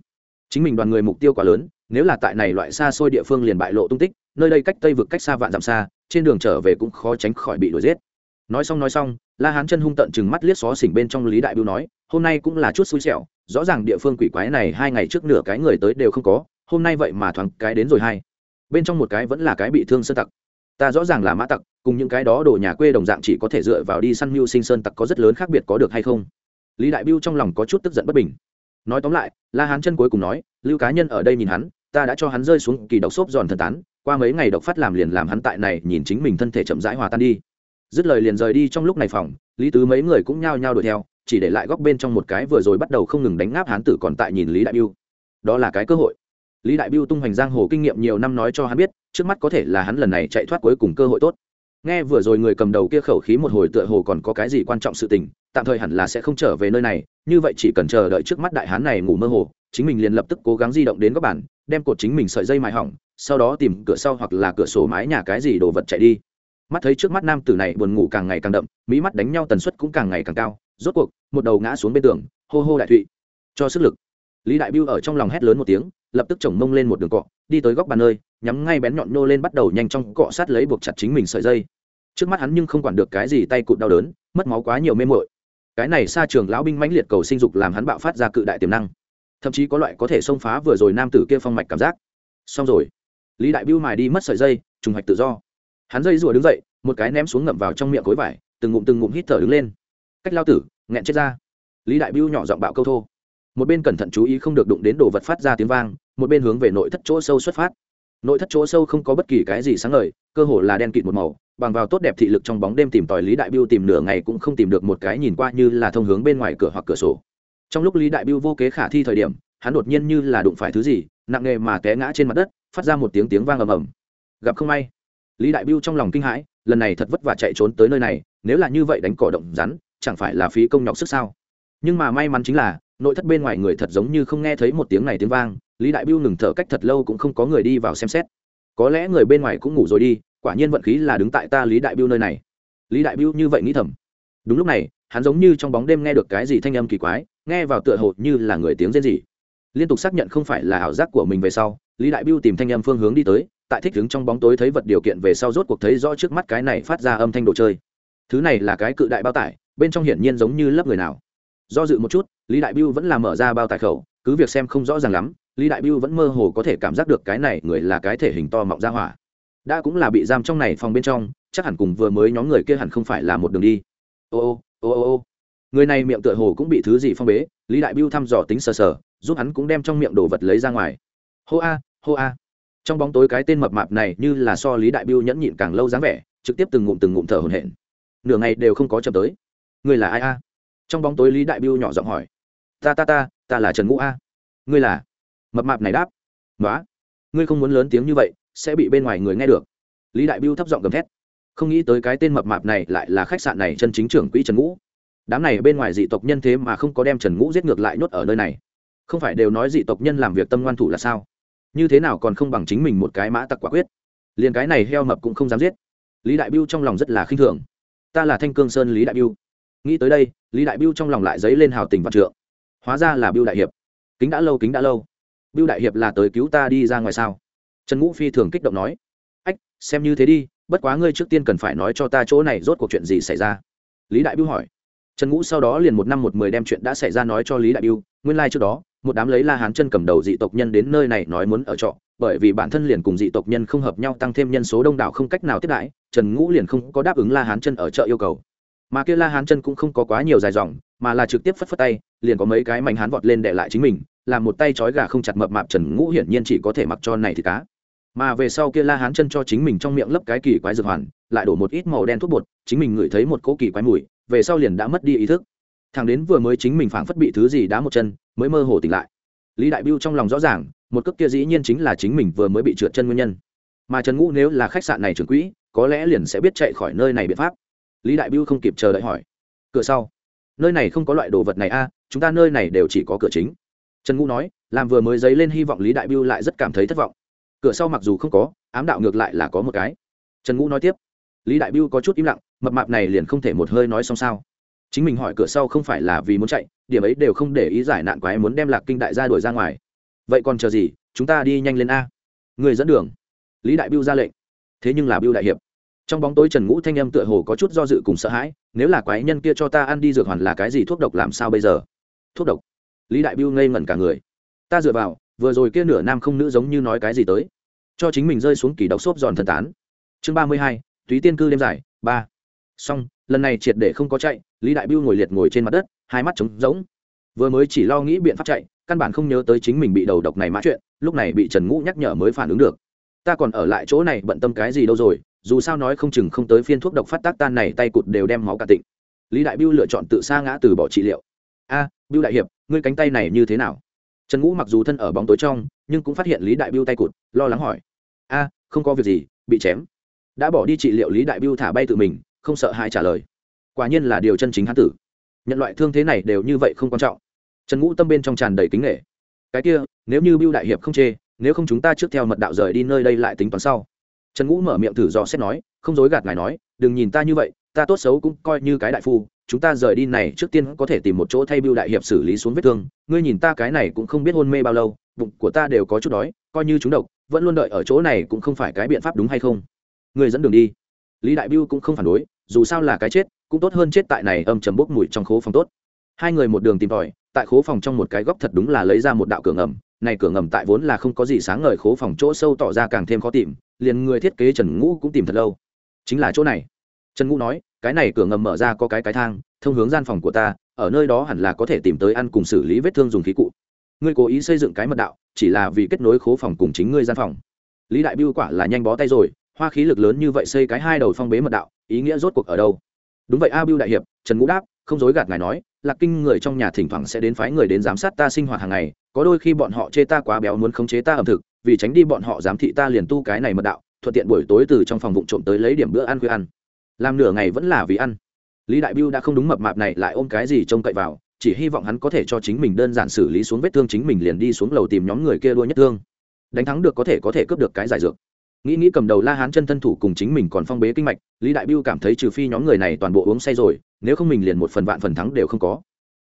Chính mình đoàn người mục tiêu quá lớn, nếu là tại này loại xa xôi địa phương liền bại lộ tung tích, nơi đây cách tây vực cách xa vạn dặm xa, trên đường trở về cũng khó tránh khỏi bị đuổi giết. Nói xong nói xong, la hán chân hung tận chừng mắt liếc xó xỉnh bên trong lý đại biêu nói, hôm nay cũng là chút xui xẻo, rõ ràng địa phương quỷ quái này hai ngày trước nửa cái người tới đều không có, hôm nay vậy mà thoáng cái đến rồi hay? bên trong một cái vẫn là cái bị thương sơn tặc. Ta rõ ràng là mã tặc, cùng những cái đó đồ nhà quê đồng dạng chỉ có thể dựa vào đi săn mưu sinh sơn tặc có rất lớn khác biệt có được hay không? Lý đại biêu trong lòng có chút tức giận bất bình nói tóm lại, la hán chân cuối cùng nói, lưu cá nhân ở đây nhìn hắn, ta đã cho hắn rơi xuống kỳ độc xốp giòn thần tán, qua mấy ngày độc phát làm liền làm hắn tại này nhìn chính mình thân thể chậm rãi hòa tan đi. Dứt lời liền rời đi trong lúc này phòng, lý tứ mấy người cũng nhao nhao đuổi theo, chỉ để lại góc bên trong một cái vừa rồi bắt đầu không ngừng đánh ngáp hán tử còn tại nhìn lý đại biêu. Đó là cái cơ hội. Lý đại biêu tung hoành giang hồ kinh nghiệm nhiều năm nói cho hắn biết, trước mắt có thể là hắn lần này chạy thoát cuối cùng cơ hội tốt. Nghe vừa rồi người cầm đầu kia khẩu khí một hồi tựa hồ còn có cái gì quan trọng sự tình tạm thời hẳn là sẽ không trở về nơi này, như vậy chỉ cần chờ đợi trước mắt đại hán này ngủ mơ hồ, chính mình liền lập tức cố gắng di động đến các bản đem cột chính mình sợi dây mài hỏng, sau đó tìm cửa sau hoặc là cửa sổ mái nhà cái gì đồ vật chạy đi. Mắt thấy trước mắt nam tử này buồn ngủ càng ngày càng đậm, mỹ mắt đánh nhau tần suất cũng càng ngày càng cao, rốt cuộc, một đầu ngã xuống bên tường, hô hô đại thụy. Cho sức lực. Lý đại biêu ở trong lòng hét lớn một tiếng, lập tức chồng mông lên một đường cọ, đi tới góc bàn nơi, nhắm ngay bén nhọn nô lên bắt đầu nhanh trong cọ sát lấy buộc chặt chính mình sợi dây. Trước mắt hắn nhưng không quản được cái gì tay cụt đau đớn, mất máu quá nhiều mê mội cái này xa trường lão binh mãnh liệt cầu sinh dục làm hắn bạo phát ra cự đại tiềm năng. Thậm chí có loại có thể xông phá vừa rồi nam tử kia phong mạch cảm giác. Xong rồi. Lý đại biêu mài đi mất sợi dây, trùng hoạch tự do. Hắn dây rùa đứng dậy, một cái ném xuống ngậm vào trong miệng khối vải, từng ngụm từng ngụm hít thở đứng lên. Cách lao tử, nghẹn chết ra. Lý đại biêu nhỏ giọng bạo câu thô. Một bên cẩn thận chú ý không được đụng đến đồ vật phát ra tiếng vang, một bên hướng về nội thất chỗ sâu xuất phát. Nội thất chỗ sâu không có bất kỳ cái gì sáng ngời, cơ hồ là đen kịt một màu bằng vào tốt đẹp thị lực trong bóng đêm tìm tòi lý đại biêu tìm nửa ngày cũng không tìm được một cái nhìn qua như là thông hướng bên ngoài cửa hoặc cửa sổ. Trong lúc lý đại biêu vô kế khả thi thời điểm, hắn đột nhiên như là đụng phải thứ gì, nặng nghề mà té ngã trên mặt đất, phát ra một tiếng tiếng vang ầm ầm. Gặp không may, lý đại biêu trong lòng kinh hãi, lần này thật vất vả chạy trốn tới nơi này, nếu là như vậy đánh cỏ động rắn, chẳng phải là phí công nhọc sức sao? Nhưng mà may mắn chính là, nội thất bên ngoài người thật giống như không nghe thấy một tiếng này tiếng vang, lý đại biêu ngừng thở cách thật lâu cũng không có người đi vào xem xét. Có lẽ người bên ngoài cũng ngủ rồi đi quả nhiên vận khí là đứng tại ta lý đại biêu nơi này. Lý đại biêu như vậy nghĩ thầm. Đúng lúc này, hắn giống như trong bóng đêm nghe được cái gì thanh âm kỳ quái, nghe vào tựa hồ như là người tiếng rên gì liên tục xác nhận không phải là ảo giác của mình về sau, lý đại biêu tìm thanh âm phương hướng đi tới, tại thích đứng trong bóng tối thấy vật điều kiện về sau rốt cuộc thấy rõ trước mắt cái này phát ra âm thanh đồ chơi. Thứ này là cái cự đại bao tải, bên trong hiển nhiên giống như lớp người nào. Do dự một chút, lý đại biêu vẫn là mở ra bao tải khẩu, cứ việc xem không rõ ràng lắm, lý đại biêu vẫn mơ hồ có thể cảm giác được cái này người là cái thể hình to mọng ra hỏa đã cũng là bị giam trong này phòng bên trong, chắc hẳn cùng vừa mới nhóm người kia hẳn không phải là một đường đi. Ô ô ô ô ô. Người này miệng tựa hồ cũng bị thứ gì phong bế, lý đại biêu thăm dò tính sờ sờ, giúp hắn cũng đem trong miệng đồ vật lấy ra ngoài. Hô a hô a. Trong bóng tối cái tên mập mạp này như là so lý đại biêu nhẫn nhịn càng lâu dáng vẻ, trực tiếp từng ngụm từng ngụm thở hổn hển. Nửa ngày đều không có chậm tới. Người là ai a? Trong bóng tối lý đại biêu nhỏ giọng hỏi. Ta ta ta ta là trần ngũ a. Ngươi là? Mập mạp này đáp. Nói ngươi không muốn lớn tiếng như vậy sẽ bị bên ngoài người nghe được. Lý đại biêu thấp giọng gầm thét. Không nghĩ tới cái tên mập mạp này lại là khách sạn này chân chính trưởng quỹ trần ngũ. Đám này bên ngoài dị tộc nhân thế mà không có đem trần ngũ giết ngược lại nhốt ở nơi này. Không phải đều nói dị tộc nhân làm việc tâm ngoan thủ là sao? Như thế nào còn không bằng chính mình một cái mã tặc quả quyết? Liền cái này heo mập cũng không dám giết. Lý đại biêu trong lòng rất là khinh thường. Ta là thanh cương sơn lý đại biêu nghĩ tới đây, lý đại biêu trong lòng lại dấy lên hào tình vạn trượng. Hóa ra là biêu đại hiệp. Kính đã lâu, kính đã lâu. Biêu đại hiệp là tới cứu ta đi ra ngoài sao? Trần ngũ phi thường kích động nói, ách, xem như thế đi, bất quá ngươi trước tiên cần phải nói cho ta chỗ này rốt cuộc chuyện gì xảy ra. Lý đại biêu hỏi. Trần ngũ sau đó liền một năm một mười đem chuyện đã xảy ra nói cho lý đại biêu nguyên lai、like、trước đó, một đám lấy la hán chân cầm đầu dị tộc nhân đến nơi này nói muốn ở trọ, bởi vì bản thân liền cùng dị tộc nhân không hợp nhau tăng thêm nhân số đông đảo không cách nào tiếp đãi, trần ngũ liền không có đáp ứng la hán chân ở chợ yêu cầu. Mà kia la hán chân cũng không có quá nhiều dài dòng, mà là trực tiếp phất phất tay, liền có mấy cái mảnh hán vọt lên để lại chính mình, làm một tay trói gà không chặt mập mạp trần ngũ hiển nhiên chỉ có thể mặc cho này thì cá mà về sau kia la hán chân cho chính mình trong miệng lấp cái kỳ quái dược hoàn, lại đổ một ít màu đen thuốc bột, chính mình ngửi thấy một cỗ kỳ quái mùi, về sau liền đã mất đi ý thức. Thằng đến vừa mới chính mình phảng phất bị thứ gì đá một chân, mới mơ hồ tỉnh lại. Lý đại biêu trong lòng rõ ràng, một cước kia dĩ nhiên chính là chính mình vừa mới bị trượt chân nguyên nhân. Mà trần ngũ nếu là khách sạn này trưởng quỹ, có lẽ liền sẽ biết chạy khỏi nơi này biện pháp. Lý đại biêu không kịp chờ đợi hỏi. Cửa sau. Nơi này không có loại đồ vật này a, chúng ta nơi này đều chỉ có cửa chính. Trần ngũ nói, làm vừa mới dấy lên hy vọng lý đại biêu lại rất cảm thấy thất vọng cửa sau mặc dù không có, ám đạo ngược lại là có một cái. Trần ngũ nói tiếp, lý đại biêu có chút im lặng, mập mạp này liền không thể một hơi nói xong sao. Chính mình hỏi cửa sau không phải là vì muốn chạy, điểm ấy đều không để ý giải nạn quái muốn đem lạc kinh đại gia đuổi ra ngoài. Vậy còn chờ gì, chúng ta đi nhanh lên a. Người dẫn đường. Lý đại biêu ra lệnh. Thế nhưng là biêu đại hiệp. Trong bóng tối trần ngũ thanh âm tựa hồ có chút do dự cùng sợ hãi, nếu là quái nhân kia cho ta ăn đi dược hoàn là cái gì thuốc độc làm sao bây giờ? Thuốc độc. Lý đại biêu ngây ngẩn cả người. Ta dựa vào vừa rồi kia nửa nam không nữ giống như nói cái gì tới. Cho chính mình rơi xuống kỳ độc xốp giòn thần tán. Chương ba mươi hai túy tiên cư đêm dài ba. Xong lần này triệt để không có chạy lý đại biêu ngồi liệt ngồi trên mặt đất hai mắt trống rỗng. Vừa mới chỉ lo nghĩ biện pháp chạy căn bản không nhớ tới chính mình bị đầu độc này mã chuyện lúc này bị trần ngũ nhắc nhở mới phản ứng được. Ta còn ở lại chỗ này bận tâm cái gì đâu rồi dù sao nói không chừng không tới phiên thuốc độc phát tác tan này tay cụt đều đem máu cả tịnh. Lý đại biêu lựa chọn tự sa ngã từ bỏ trị liệu. A à, biêu đại hiệp ngươi cánh tay này như thế nào? Trần ngũ mặc dù thân ở bóng tối trong, nhưng cũng phát hiện lý đại biêu tay cụt, lo lắng hỏi, a, không có việc gì, bị chém. Đã bỏ đi trị liệu lý đại biêu thả bay tự mình, không sợ hãi trả lời. Quả nhiên là điều chân chính hán tử. Nhận loại thương thế này đều như vậy không quan trọng. Trần ngũ tâm bên trong tràn đầy kính nghệ cái kia, nếu như biêu đại hiệp không chê, nếu không chúng ta trước theo mật đạo rời đi nơi đây lại tính toán sau. Trần ngũ mở miệng thử dò xét nói, không dối gạt ngài nói, đừng nhìn ta như vậy ta tốt xấu cũng coi như cái đại phu, chúng ta rời đi này trước tiên có thể tìm một chỗ thay bưu đại hiệp xử lý xuống vết thương. Ngươi nhìn ta cái này cũng không biết hôn mê bao lâu, bụng của ta đều có chút đói, coi như chúng độc, vẫn luôn đợi ở chỗ này cũng không phải cái biện pháp đúng hay không? Ngươi dẫn đường đi. Lý đại bưu cũng không phản đối, dù sao là cái chết, cũng tốt hơn chết tại này âm chầm bốc mùi trong khố phòng tốt. Hai người một đường tìm tòi, tại khố phòng trong một cái góc thật đúng là lấy ra một đạo cửa ngầm, này cửa ngầm tại vốn là không có gì sáng ngời khố phòng chỗ sâu tỏ ra càng thêm khó tìm, liền người thiết kế trần ngũ cũng tìm thật lâu. Chính là chỗ này. Trần ngũ nói cái này cửa ngầm mở ra có cái cái thang, thông hướng gian phòng của ta, ở nơi đó hẳn là có thể tìm tới ăn cùng xử lý vết thương dùng khí cụ. Ngươi cố ý xây dựng cái mật đạo, chỉ là vì kết nối khố phòng cùng chính ngươi gian phòng. Lý đại biêu quả là nhanh bó tay rồi, hoa khí lực lớn như vậy xây cái hai đầu phong bế mật đạo, ý nghĩa rốt cuộc ở đâu? Đúng vậy a biêu đại hiệp, trần ngũ đáp, không dối gạt ngài nói, lạc kinh người trong nhà thỉnh thoảng sẽ đến phái người đến giám sát ta sinh hoạt hàng ngày, có đôi khi bọn họ chê ta quá béo muốn khống chế ta ẩm thực, vì tránh đi bọn họ giám thị ta liền tu cái này mật đạo, thuận tiện buổi tối từ trong phòng vụ trộm tới lấy điểm bữa ăn khuya ăn làm nửa ngày vẫn là vì ăn. Lý đại biêu đã không đúng mập mạp này lại ôm cái gì trông cậy vào, chỉ hy vọng hắn có thể cho chính mình đơn giản xử lý xuống vết thương chính mình liền đi xuống lầu tìm nhóm người kia đua nhất thương. Đánh thắng được có thể có thể cướp được cái giải dược. Nghĩ nghĩ cầm đầu la hán chân thân thủ cùng chính mình còn phong bế kinh mạch, lý đại biêu cảm thấy trừ phi nhóm người này toàn bộ uống say rồi, nếu không mình liền một phần vạn phần thắng đều không có.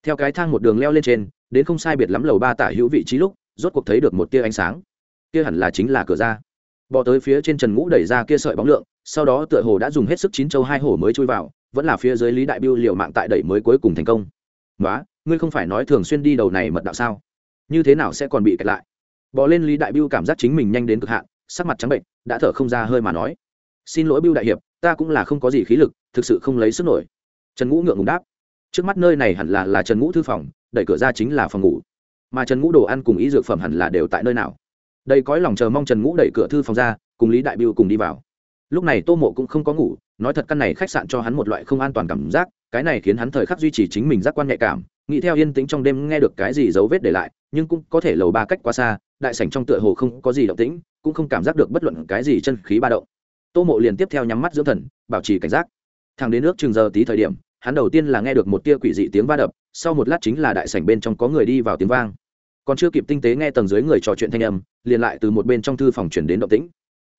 Theo cái thang một đường leo lên trên, đến không sai biệt lắm lầu ba tả hữu vị trí lúc, rốt cuộc thấy được một tia ánh sáng. Kia hẳn là chính là cửa ra bỏ tới phía trên trần ngũ đẩy ra kia sợi bóng lượng, sau đó tựa hồ đã dùng hết sức chín châu hai hổ mới chui vào, vẫn là phía dưới lý đại biêu liều mạng tại đẩy mới cuối cùng thành công. Nói ngươi không phải nói thường xuyên đi đầu này mật đạo sao? Như thế nào sẽ còn bị kẹt lại? Bỏ lên lý đại biêu cảm giác chính mình nhanh đến cực hạn, sắc mặt trắng bệnh, đã thở không ra hơi mà nói, xin lỗi biêu đại hiệp, ta cũng là không có gì khí lực, thực sự không lấy sức nổi. Trần ngũ ngượng ngùng đáp, trước mắt nơi này hẳn là là trần ngũ thư phòng, đẩy cửa ra chính là phòng ngủ. Mà trần ngũ đồ ăn cùng ý dược phẩm hẳn là đều tại nơi nào? Đây cõi lòng chờ mong trần ngũ đẩy cửa thư phòng ra, cùng lý đại biêu cùng đi vào. Lúc này tô mộ cũng không có ngủ, nói thật căn này khách sạn cho hắn một loại không an toàn cảm giác, cái này khiến hắn thời khắc duy trì chính mình giác quan nhạy cảm, nghĩ theo yên tĩnh trong đêm nghe được cái gì dấu vết để lại, nhưng cũng có thể lầu ba cách quá xa, đại sảnh trong tựa hồ không có gì động tĩnh, cũng không cảm giác được bất luận cái gì chân khí ba động. Tô mộ liền tiếp theo nhắm mắt dưỡng thần, bảo trì cảnh giác. Thằng đến nước chừng giờ tí thời điểm, hắn đầu tiên là nghe được một tia quỷ dị tiếng va đập, sau một lát chính là đại sảnh bên trong có người đi vào tiếng vang. Còn chưa kịp tinh tế nghe tầng dưới người trò chuyện thanh âm liền lại từ một bên trong thư phòng chuyển đến động tĩnh.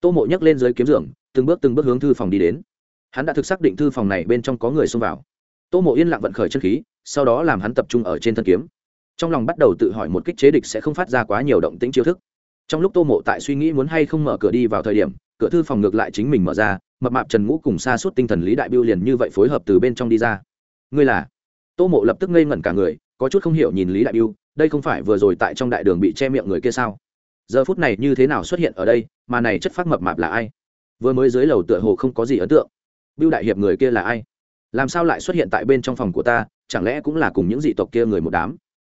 Tô mộ nhấc lên dưới kiếm giường, từng bước từng bước hướng thư phòng đi đến. Hắn đã thực xác định thư phòng này bên trong có người xông vào. Tô mộ yên lặng vận khởi chân khí, sau đó làm hắn tập trung ở trên thân kiếm. Trong lòng bắt đầu tự hỏi một kích chế địch sẽ không phát ra quá nhiều động tĩnh chiêu thức. Trong lúc tô mộ tại suy nghĩ muốn hay không mở cửa đi vào thời điểm, cửa thư phòng ngược lại chính mình mở ra, mập mạp trần ngũ cùng xa suốt tinh thần lý đại biêu liền như vậy phối hợp từ bên trong đi ra. Ngươi là? Tô mộ lập tức ngây ngẩn cả người, có chút không hiểu nhìn lý đại biêu, đây không phải vừa rồi tại trong đại đường bị che miệng người kia sao? Giờ phút này như thế nào xuất hiện ở đây, mà này chất phát mập mạp là ai? Vừa mới dưới lầu tựa hồ không có gì ấn tượng. Bưu đại hiệp người kia là ai? Làm sao lại xuất hiện tại bên trong phòng của ta, chẳng lẽ cũng là cùng những dị tộc kia người một đám?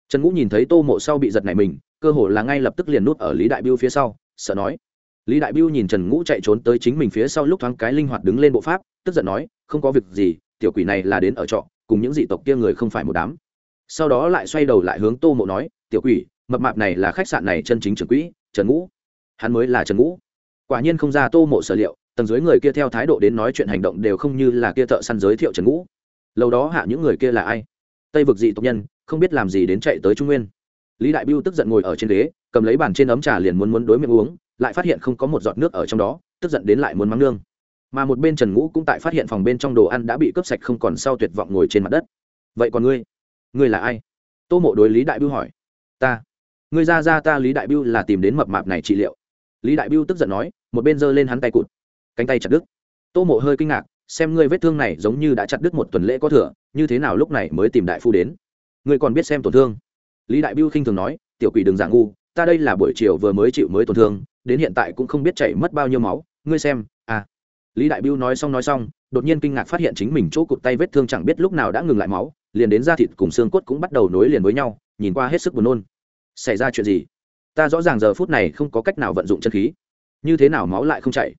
Trần ngũ nhìn thấy tô mộ sau bị giật này mình, cơ hồ là ngay lập tức liền nút ở lý đại biêu phía sau, sợ nói. Lý đại biêu nhìn trần ngũ chạy trốn tới chính mình phía sau lúc thoáng cái linh hoạt đứng lên bộ pháp, tức giận nói, không có việc gì, tiểu quỷ này là đến ở trọ, cùng những dị tộc kia người không phải một đám. Sau đó lại xoay đầu lại hướng tô mộ nói, tiểu quỷ mập mạp này là khách sạn này chân chính trưởng quỹ, trần ngũ. Hắn mới là trần ngũ. Quả nhiên không ra tô mộ sở liệu, tầng dưới người kia theo thái độ đến nói chuyện hành động đều không như là kia thợ săn giới thiệu trần ngũ. Lâu đó hạ những người kia là ai? Tây vực dị tộc nhân, không biết làm gì đến chạy tới trung nguyên. Lý đại biêu tức giận ngồi ở trên ghế, cầm lấy bàn trên ấm trà liền muốn muốn đối miệng uống, lại phát hiện không có một giọt nước ở trong đó, tức giận đến lại muốn mắng nương. Mà một bên trần ngũ cũng tại phát hiện phòng bên trong đồ ăn đã bị cướp sạch không còn sau tuyệt vọng ngồi trên mặt đất. Vậy còn ngươi? Ngươi là ai? Tô mộ đối lý đại biêu hỏi. Ta ngươi ra ra ta lý đại biêu là tìm đến mập mạp này trị liệu. Lý đại biêu tức giận nói, một bên giơ lên hắn tay cụt. Cánh tay chặt đứt. Tô mộ hơi kinh ngạc, xem ngươi vết thương này giống như đã chặt đứt một tuần lễ có thừa, như thế nào lúc này mới tìm đại phu đến? Ngươi còn biết xem tổn thương. Lý đại biêu khinh thường nói, tiểu quỷ đừng giả ngu, ta đây là buổi chiều vừa mới chịu mới tổn thương, đến hiện tại cũng không biết chảy mất bao nhiêu máu, ngươi xem à. Lý đại biêu nói xong nói xong, đột nhiên kinh ngạc phát hiện chính mình chỗ cụt tay vết thương chẳng biết lúc nào đã ngừng lại máu, liền đến da thịt cùng xương cốt cũng bắt đầu nối liền với nhau, nhìn qua hết sức buồn nôn xảy ra chuyện gì? Ta rõ ràng giờ phút này không có cách nào vận dụng chân khí. Như thế nào máu lại không chảy?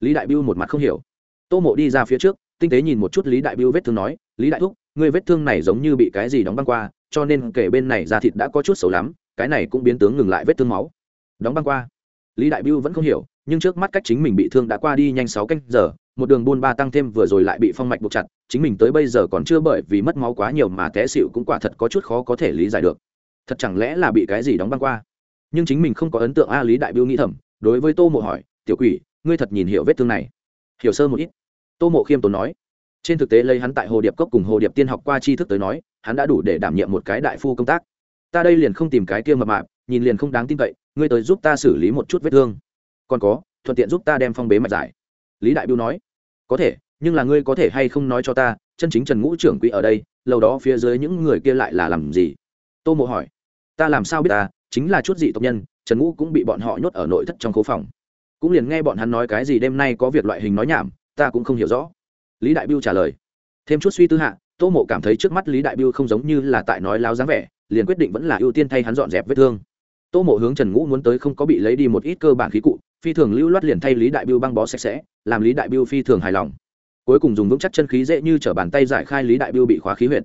Lý đại biêu một mặt không hiểu. Tô mộ đi ra phía trước, tinh tế nhìn một chút lý đại biêu vết thương nói, lý đại thúc người vết thương này giống như bị cái gì đóng băng qua, cho nên kể bên này da thịt đã có chút xấu lắm, cái này cũng biến tướng ngừng lại vết thương máu. Đóng băng qua? Lý đại biêu vẫn không hiểu, nhưng trước mắt cách chính mình bị thương đã qua đi nhanh sáu canh giờ, một đường buôn ba tăng thêm vừa rồi lại bị phong mạch buộc chặt, chính mình tới bây giờ còn chưa bởi vì mất máu quá nhiều mà té xịu cũng quả thật có chút khó có thể lý giải được thật chẳng lẽ là bị cái gì đóng băng qua? Nhưng chính mình không có ấn tượng a lý đại biêu nghĩ thầm, đối với tô mộ hỏi, tiểu quỷ, ngươi thật nhìn hiểu vết thương này? Hiểu sơ một ít. Tô mộ khiêm tốn nói. Trên thực tế lấy hắn tại hồ điệp cốc cùng hồ điệp tiên học qua tri thức tới nói, hắn đã đủ để đảm nhiệm một cái đại phu công tác. Ta đây liền không tìm cái kia mập mạp, nhìn liền không đáng tin cậy, ngươi tới giúp ta xử lý một chút vết thương. Còn có, thuận tiện giúp ta đem phong bế mạch giải. Lý đại biêu nói. Có thể, nhưng là ngươi có thể hay không nói cho ta, chân chính trần ngũ trưởng quỹ ở đây, lâu đó phía dưới những người kia lại là làm gì? Tô mộ hỏi ta làm sao biết ta, chính là chút dị tộc nhân, trần ngũ cũng bị bọn họ nhốt ở nội thất trong khố phòng. Cũng liền nghe bọn hắn nói cái gì đêm nay có việc loại hình nói nhảm, ta cũng không hiểu rõ. Lý đại biêu trả lời. Thêm chút suy tư hạ, tô mộ cảm thấy trước mắt lý đại biêu không giống như là tại nói láo dáng vẻ, liền quyết định vẫn là ưu tiên thay hắn dọn dẹp vết thương. Tô mộ hướng trần ngũ muốn tới không có bị lấy đi một ít cơ bản khí cụ, phi thường lưu loát liền thay lý đại biêu băng bó sạch sẽ, làm lý đại biêu phi thường hài lòng. Cuối cùng dùng vững chắc chân khí dễ như t r ở bàn tay giải khai lý đại biêu bị khóa khí huyệt.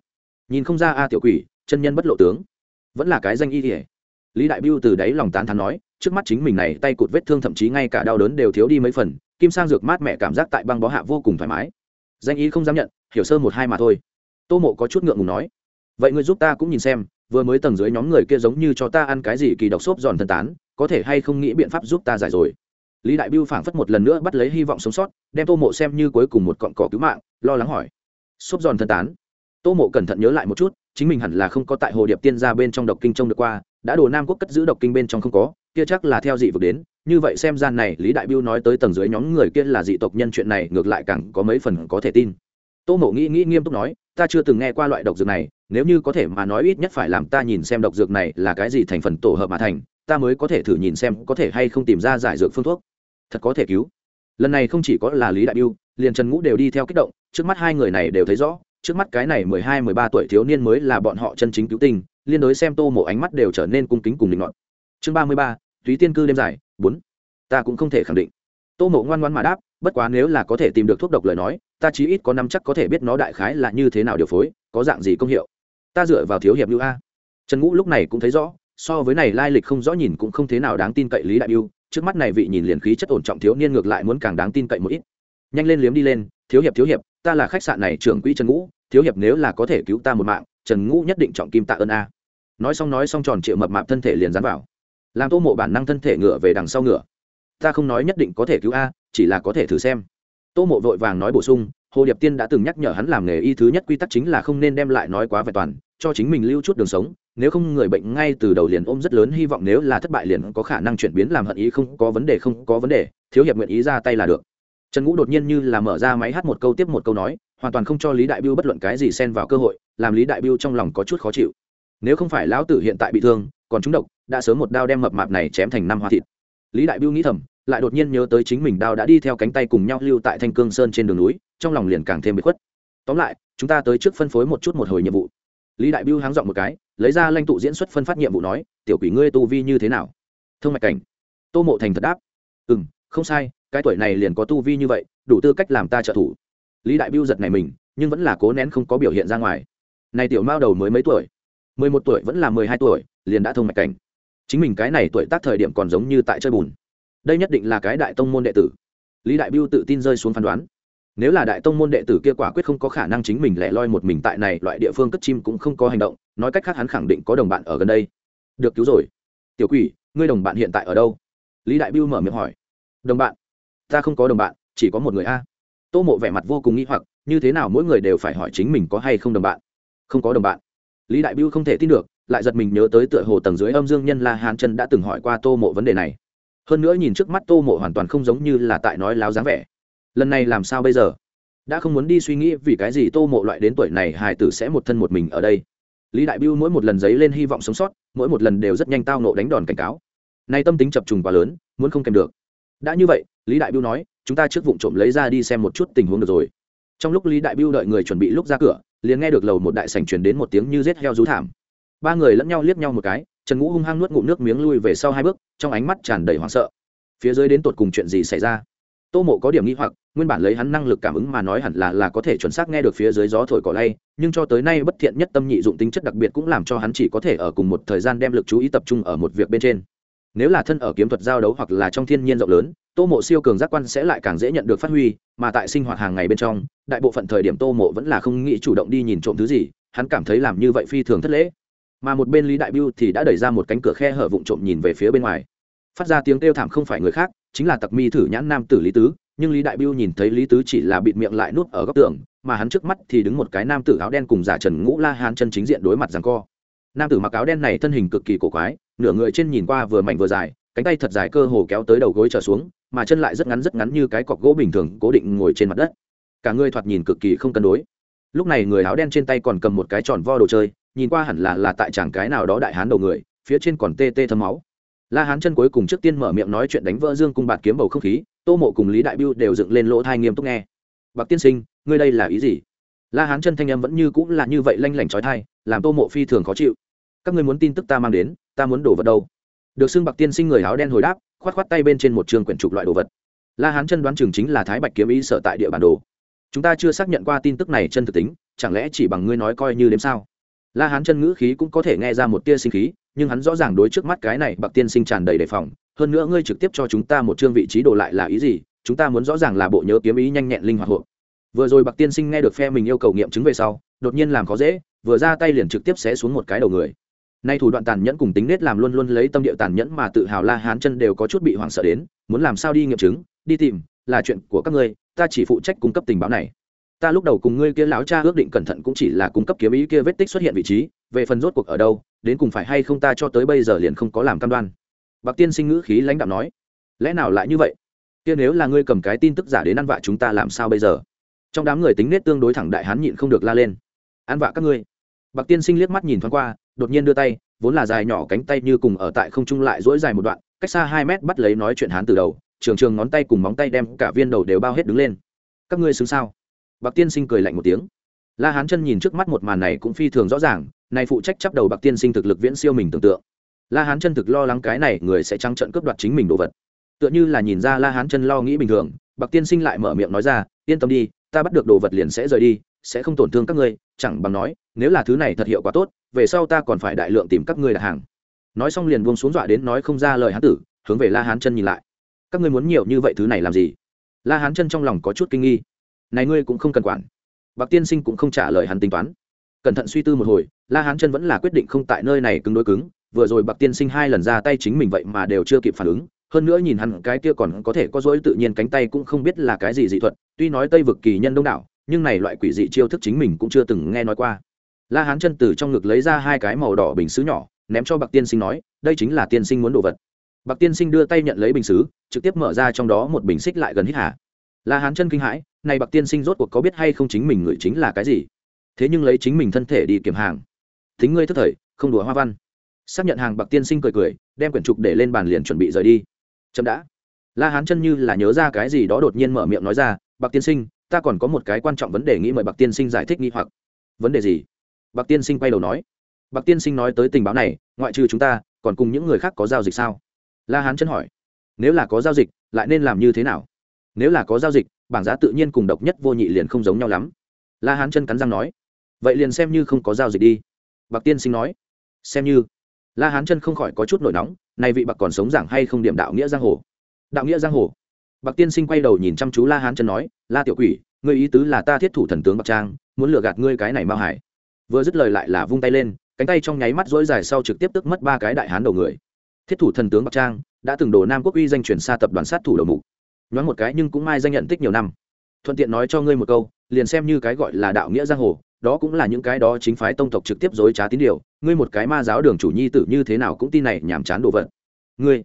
Nhìn không ra a tiểu quỷ, chân nhân bất lộ tướng vẫn là cái danh y ỉa. Lý đại biêu từ đáy lòng tán thán nói, trước mắt chính mình này tay cụt vết thương thậm chí ngay cả đau đớn đều thiếu đi mấy phần, kim sang dược mát mẹ cảm giác tại băng bó hạ vô cùng thoải mái. Danh y không dám nhận, hiểu sơ một hai mà thôi. Tô mộ có chút ngượng ngùng nói, vậy ngươi giúp ta cũng nhìn xem, vừa mới tầng dưới nhóm người kia giống như cho ta ăn cái gì kỳ độc xốp giòn thân tán, có thể hay không nghĩ biện pháp giúp ta giải rồi? Lý đại biêu phảng phất một lần nữa bắt lấy hy vọng sống sót, đem tô mộ xem như cuối cùng một cọn cỏ cứu mạng, lo lắng hỏi, xốp giòn thân tán? Tô mộ cẩn thận nhớ lại một chút chính mình hẳn là không có tại hồ điệp tiên gia bên trong độc kinh trông được qua, đã đồ nam quốc cất giữ độc kinh bên trong không có, kia chắc là theo dị vực đến. Như vậy xem gian này, lý đại biêu nói tới tầng dưới nhóm người kia là dị tộc nhân chuyện này, ngược lại càng có mấy phần có thể tin. Tô mộ nghĩ nghĩ nghiêm túc nói, ta chưa từng nghe qua loại độc dược này, nếu như có thể mà nói ít nhất phải làm ta nhìn xem độc dược này là cái gì thành phần tổ hợp mà thành, ta mới có thể thử nhìn xem có thể hay không tìm ra giải dược phương thuốc. Thật có thể cứu. Lần này không chỉ có là lý đại biêu, liền trần ngũ đều đi theo kích động, trước mắt hai người này đều thấy rõ trước mắt cái này mười hai, mười ba tuổi thiếu niên mới là bọn họ chân chính cứu tình liên đối xem tô mộ ánh mắt đều trở nên cung kính cùng định ngọn chương ba mươi ba túy tiên cư đêm dài, bốn. Ta cũng không thể khẳng định. Tô mộ ngoan ngoan mà đáp, bất quá nếu là có thể tìm được thuốc độc lời nói, ta chí ít có năm chắc có thể biết nó đại khái là như thế nào điều phối, có dạng gì công hiệu. Ta dựa vào thiếu hiệp lưu a. Trần ngũ lúc này cũng thấy rõ, so với này lai lịch không rõ nhìn cũng không thế nào đáng tin cậy lý đại biêu. Trước mắt này vị nhìn liền khí chất ổn trọng thiếu niên ngược lại muốn càng đáng tin cậy một ít. Nhanh lên liếm đi lên, thiếu hiệp thiếu hiệp ta là khách sạn này trưởng quỹ trần ngũ, thiếu hiệp nếu là có thể cứu ta một mạng, trần ngũ nhất định trọng kim tạ ơn a. Nói xong nói xong tròn triệu mập mạp thân thể liền dán vào. Làm tô mộ bản năng thân thể ngựa về đằng sau ngựa. Ta không nói nhất định có thể cứu a, chỉ là có thể thử xem. Tô mộ vội vàng nói bổ sung, hồ điệp tiên đã từng nhắc nhở hắn làm nghề y thứ nhất quy tắc chính là không nên đem lại nói quá vẹn toàn, cho chính mình lưu chút đường sống, nếu không người bệnh ngay từ đầu liền ôm rất lớn hy vọng nếu là thất bại liền có khả năng chuyển biến làm hận ý không có vấn đề không có vấn đề, thiếu hiệp nguyện ý ra tay là được trần ngũ đột nhiên như là mở ra máy hát một câu tiếp một câu nói, hoàn toàn không cho lý đại biêu bất luận cái gì xen vào cơ hội, làm lý đại biêu trong lòng có chút khó chịu. Nếu không phải lão tử hiện tại bị thương, còn chúng độc, đã sớm một đao đem mập mạp này chém thành năm hoa thịt. Lý đại biêu nghĩ thầm, lại đột nhiên nhớ tới chính mình đao đã đi theo cánh tay cùng nhau lưu tại thanh cương sơn trên đường núi, trong lòng liền càng thêm bị khuất. Tóm lại, chúng ta tới trước phân phối một chút một hồi nhiệm vụ. Lý đại biêu háng dọn một cái, lấy ra Lanh tụ diễn xuất phân phát nhiệm vụ nói, tiểu quỷ ngươi tu vi như thế nào? Thương mạch cảnh. Tô mộ thành thật đáp ừ không sai cái tuổi này liền có tu vi như vậy, đủ tư cách làm ta trợ thủ. Lý đại biêu giật này mình, nhưng vẫn là cố nén không có biểu hiện ra ngoài. Này tiểu mao đầu mới mấy tuổi? Mười một tuổi vẫn là mười hai tuổi, liền đã thông mạch cảnh. Chính mình cái này tuổi tác thời điểm còn giống như tại chơi bùn. Đây nhất định là cái đại tông môn đệ tử. Lý đại biêu tự tin rơi xuống phán đoán. Nếu là đại tông môn đệ tử kia quả quyết không có khả năng chính mình lẻ loi một mình tại này, loại địa phương cất chim cũng không có hành động, nói cách khác hắn khẳng định có đồng bạn ở gần đây. Được cứu rồi. Tiểu quỷ, ngươi đồng bạn hiện tại ở đâu? Lý đại biêu mở miệng hỏi. Đồng bạn? Ta không có đồng bạn, chỉ có một người a. Tô mộ vẻ mặt vô cùng nghĩ hoặc, như thế nào mỗi người đều phải hỏi chính mình có hay không đồng bạn? Không có đồng bạn. Lý đại biêu không thể tin được, lại giật mình nhớ tới tựa hồ tầng dưới âm dương nhân la hán chân đã từng hỏi qua tô mộ vấn đề này. Hơn nữa nhìn trước mắt tô mộ hoàn toàn không giống như là tại nói láo dáng vẻ. Lần này làm sao bây giờ? Đã không muốn đi suy nghĩ vì cái gì tô mộ loại đến tuổi này hài tử sẽ một thân một mình ở đây. Lý đại biêu mỗi một lần giấy lên hy vọng sống sót, mỗi một lần đều rất nhanh tao nộ đánh đòn cảnh cáo. Nay tâm tính chập trùng quá lớn, muốn không kèm được. Đã như vậy lý đại biêu nói, chúng ta trước vụ trộm lấy ra đi xem một chút tình huống được rồi. Trong lúc lý đại biêu đợi người chuẩn bị lúc ra cửa, liền nghe được lầu một đại sảnh truyền đến một tiếng như rết heo rú thảm. Ba người lẫn nhau liếc nhau một cái, trần ngũ hung hăng nuốt ngụm nước miếng lui về sau hai bước, trong ánh mắt tràn đầy hoảng sợ. Phía dưới đến tột cùng chuyện gì xảy ra? Tô mộ có điểm nghi hoặc, nguyên bản lấy hắn năng lực cảm ứng mà nói hẳn là là có thể chuẩn xác nghe được phía dưới gió thổi cỏ lay, nhưng cho tới nay bất thiện nhất tâm nhị dụng tính chất đặc biệt cũng làm cho hắn chỉ có thể ở cùng một thời gian đem lực chú ý tập trung ở một việc bên trên nếu là thân ở kiếm thuật giao đấu hoặc là trong thiên nhiên rộng lớn, tô mộ siêu cường giác quan sẽ lại càng dễ nhận được phát huy, mà tại sinh hoạt hàng ngày bên trong, đại bộ phận thời điểm tô mộ vẫn là không nghĩ chủ động đi nhìn trộm thứ gì, hắn cảm thấy làm như vậy phi thường thất lễ. Mà một bên lý đại biêu thì đã đẩy ra một cánh cửa khe hở vụn trộm nhìn về phía bên ngoài. Phát ra tiếng kêu thảm không phải người khác, chính là tặc mi thử nhãn nam tử lý tứ, nhưng lý đại biêu nhìn thấy lý tứ chỉ là bịt miệng lại nuốt ở góc tường, mà hắn trước mắt thì đứng một cái nam tử áo đen cùng giả trần ngũ la hán chân chính diện đối mặt rằng co nam tử mặc áo đen này thân hình cực kỳ cổ quái, nửa người trên nhìn qua vừa mảnh vừa dài, cánh tay thật dài cơ hồ kéo tới đầu gối trở xuống, mà chân lại rất ngắn rất ngắn như cái cọc gỗ bình thường cố định ngồi trên mặt đất. Cả người thoạt nhìn cực kỳ không cân đối. Lúc này người áo đen trên tay còn cầm một cái tròn vo đồ chơi, nhìn qua hẳn là là tại chàng cái nào đó đại hán đầu người, phía trên còn tê tê thấm máu. La hán chân cuối cùng trước tiên mở miệng nói chuyện đánh vỡ dương cung bạt kiếm bầu không khí, tô mộ cùng lý đại biêu đều dựng lên lỗ thai nghiêm túc nghe. Bạc tiên sinh, ngươi đây là ý gì? La hán chân thanh âm vẫn như cũng là như vậy lanh lảnh trói thai, làm tô mộ phi thường khó chịu các ngươi muốn tin tức ta mang đến, ta muốn đổ vật đâu? Được xưng bạc tiên sinh người áo đen hồi đáp, khoát khoát tay bên trên một trường quyển trục loại đồ vật. La hán chân đoán chừng chính là thái bạch kiếm ý sở tại địa bản đồ. Chúng ta chưa xác nhận qua tin tức này chân thực tính, chẳng lẽ chỉ bằng ngươi nói coi như đếm sao? La hán chân ngữ khí cũng có thể nghe ra một tia sinh khí, nhưng hắn rõ ràng đối trước mắt cái này bạc tiên sinh tràn đầy đề phòng. Hơn nữa ngươi trực tiếp cho chúng ta một chương vị trí đồ lại là ý gì? Chúng ta muốn rõ ràng là bộ nhớ kiếm ý nhanh nhẹn linh hoạt hộ vừa rồi bạc tiên sinh nghe được phe mình yêu cầu nghiệm chứng về sau, đột nhiên làm khó dễ, vừa ra tay liền trực tiếp xé xuống một cái đầu người nay thủ đoạn tàn nhẫn cùng tính nết làm luôn luôn lấy tâm địa tàn nhẫn mà tự hào la hán chân đều có chút bị hoảng sợ đến, muốn làm sao đi nghiệm chứng, đi tìm, là chuyện của các ngươi, ta chỉ phụ trách cung cấp tình báo này. Ta lúc đầu cùng ngươi kia lão cha ước định cẩn thận cũng chỉ là cung cấp kiếm ý kia vết tích xuất hiện vị trí, về phần rốt cuộc ở đâu, đến cùng phải hay không ta cho tới bây giờ liền không có làm cam đoan. Bạc tiên sinh ngữ khí lãnh đạo nói. Lẽ nào lại như vậy? Kia nếu là ngươi cầm cái tin tức giả đến ăn vạ chúng ta làm sao bây giờ? Trong đám người tính nết tương đối thẳng đại hán nhịn không được la lên. Ăn vạ các ngươi. Bạc tiên sinh liếc mắt nhìn thoáng qua đột nhiên đưa tay, vốn là dài nhỏ cánh tay như cùng ở tại không trung lại dỗi dài một đoạn, cách xa hai mét bắt lấy nói chuyện hán từ đầu, trường trường ngón tay cùng móng tay đem cả viên đầu đều bao hết đứng lên. Các ngươi xứng sao? Bạc tiên sinh cười lạnh một tiếng. La hán chân nhìn trước mắt một màn này cũng phi thường rõ ràng này phụ trách chấp đầu bạc tiên sinh thực lực viễn siêu mình tưởng tượng. La hán chân thực lo lắng cái này người sẽ trắng trận cướp đoạt chính mình đồ vật. Tựa như là nhìn ra la hán chân lo nghĩ bình thường, bạc tiên sinh lại mở miệng nói ra, yên tâm đi, ta bắt được đồ vật liền sẽ rời đi sẽ không tổn thương các ngươi, chẳng bằng nói, nếu là thứ này thật hiệu quả tốt, về sau ta còn phải đại lượng tìm các ngươi đặt hàng. Nói xong liền buông xuống dọa đến nói không ra lời hán tử, hướng về la hán chân nhìn lại. Các ngươi muốn nhiều như vậy thứ này làm gì? La hán chân trong lòng có chút kinh nghi. Này ngươi cũng không cần quản. Bạc tiên sinh cũng không trả lời hắn tính toán. Cẩn thận suy tư một hồi, la hán chân vẫn là quyết định không tại nơi này cứng đối cứng, vừa rồi bạc tiên sinh hai lần ra tay chính mình vậy mà đều chưa kịp phản ứng, hơn nữa nhìn hắn cái kia còn có thể có dỗi tự nhiên cánh tay cũng không biết là cái gì dị thuật, tuy nói tây vực kỳ nhân đông đảo nhưng này loại quỷ dị chiêu thức chính mình cũng chưa từng nghe nói qua. La hán chân từ trong ngực lấy ra hai cái màu đỏ bình xứ nhỏ, ném cho bạc tiên sinh nói, đây chính là tiên sinh muốn đồ vật. Bạc tiên sinh đưa tay nhận lấy bình xứ trực tiếp mở ra trong đó một bình xích lại gần hít hà. La hán chân kinh hãi, này bạc tiên sinh rốt cuộc có biết hay không chính mình người chính là cái gì? Thế nhưng lấy chính mình thân thể đi kiểm hàng. Thính ngươi thức thời, không đùa hoa văn. Xác nhận hàng bạc tiên sinh cười cười, đem quyển trục để lên bàn liền chuẩn bị rời đi. Chậm đã. La hán chân như là nhớ ra cái gì đó đột nhiên mở miệng nói ra, bạc tiên sinh ta còn có một cái quan trọng vấn đề nghĩ mời bạc tiên sinh giải thích nghi hoặc. Vấn đề gì? Bạc tiên sinh quay đầu nói. Bạc tiên sinh nói tới tình báo này, ngoại trừ chúng ta, còn cùng những người khác có giao dịch sao? La hán chân hỏi. Nếu là có giao dịch, lại nên làm như thế nào? Nếu là có giao dịch, bảng giá tự nhiên cùng độc nhất vô nhị liền không giống nhau lắm. La hán chân cắn răng nói. Vậy liền xem như không có giao dịch đi. Bạc tiên sinh nói. Xem như. La hán chân không khỏi có chút nổi nóng này vị bạc còn sống giảng hay không điểm đạo nghĩa giang hồ? Đạo nghĩa giang hồ? Bạc tiên sinh quay đầu nhìn chăm chú la hán chân nói, la tiểu quỷ, ngươi ý tứ là ta thiết thủ thần tướng bạc trang, muốn lừa gạt ngươi cái này mao hải. Vừa dứt lời lại là vung tay lên, cánh tay trong nháy mắt dỗi dài sau trực tiếp tức mất ba cái đại hán đầu người. Thiết thủ thần tướng bạc trang đã từng đổ nam quốc uy danh truyền xa tập đoàn sát thủ đầu mục. Nhoáng một cái nhưng cũng mai danh nhận tích nhiều năm. Thuận tiện nói cho ngươi một câu, liền xem như cái gọi là đạo nghĩa giang hồ, đó cũng là những cái đó chính phái tông tộc trực tiếp dối trá tín điều, ngươi một cái ma giáo đường chủ nhi tử như thế nào cũng tin này nhảm chán đồ vật. Ngươi,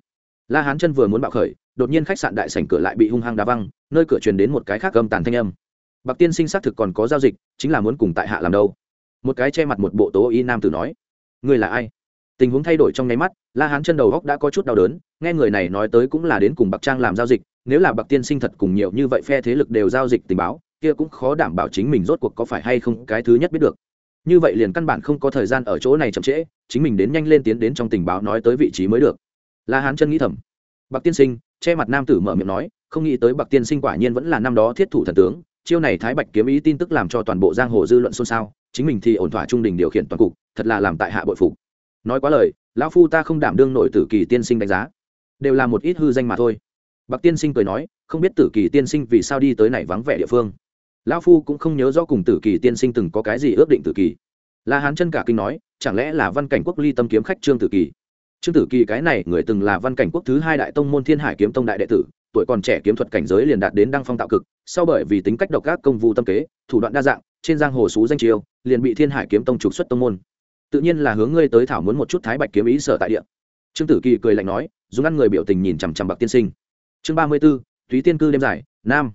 la hán chân vừa muốn bạo khởi đột nhiên khách sạn đại sảnh cửa lại bị hung hăng đá văng, nơi cửa truyền đến một cái khác âm tàn thanh âm. Bạc tiên sinh xác thực còn có giao dịch, chính là muốn cùng tại hạ làm đâu? Một cái che mặt một bộ tố y nam tử nói. Ngươi là ai? Tình huống thay đổi trong nháy mắt, la hán chân đầu góc đã có chút đau đớn, nghe người này nói tới cũng là đến cùng bạc trang làm giao dịch, nếu là bạc tiên sinh thật cùng nhiều như vậy phe thế lực đều giao dịch tình báo, kia cũng khó đảm bảo chính mình rốt cuộc có phải hay không cái thứ nhất biết được. Như vậy liền căn bản không có thời gian ở chỗ này chậm trễ, chính mình đến nhanh lên tiến đến trong tình báo nói tới vị trí mới được. La hán chân nghĩ thầm. Bạc tiên sinh che mặt nam tử mở miệng nói, không nghĩ tới bạc tiên sinh quả nhiên vẫn là năm đó thiết thủ thần tướng, chiêu này thái bạch kiếm ý tin tức làm cho toàn bộ giang hồ dư luận xôn xao, chính mình thì ổn thỏa trung đình điều khiển toàn cục, thật là làm tại hạ bội phục. Nói quá lời, lão phu ta không đảm đương nội tử kỳ tiên sinh đánh giá, đều là một ít hư danh mà thôi. Bạc tiên sinh cười nói, không biết tử kỳ tiên sinh vì sao đi tới này vắng vẻ địa phương. Lão phu cũng không nhớ rõ cùng tử kỳ tiên sinh từng có cái gì ước định tử kỳ. La hán chân cả kinh nói, chẳng lẽ là văn cảnh quốc ly tâm kiếm khách trương tử kỳ? Trương tử kỳ cái này người từng là văn cảnh quốc thứ hai đại tông môn thiên hải kiếm tông đại đệ tử, tuổi còn trẻ kiếm thuật cảnh giới liền đạt đến đăng phong tạo cực, sau bởi vì tính cách độc ác công vụ tâm kế, thủ đoạn đa dạng, trên giang hồ xú danh chiêu liền bị thiên hải kiếm tông trục xuất tông môn. Tự nhiên là hướng ngươi tới thảo muốn một chút thái bạch kiếm ý sở tại địa. Trương tử kỳ cười lạnh nói, dùng ăn người biểu tình nhìn chằm chằm bạc tiên sinh. Chương ba mươi b ố túy tiên cư đêm dài, nam.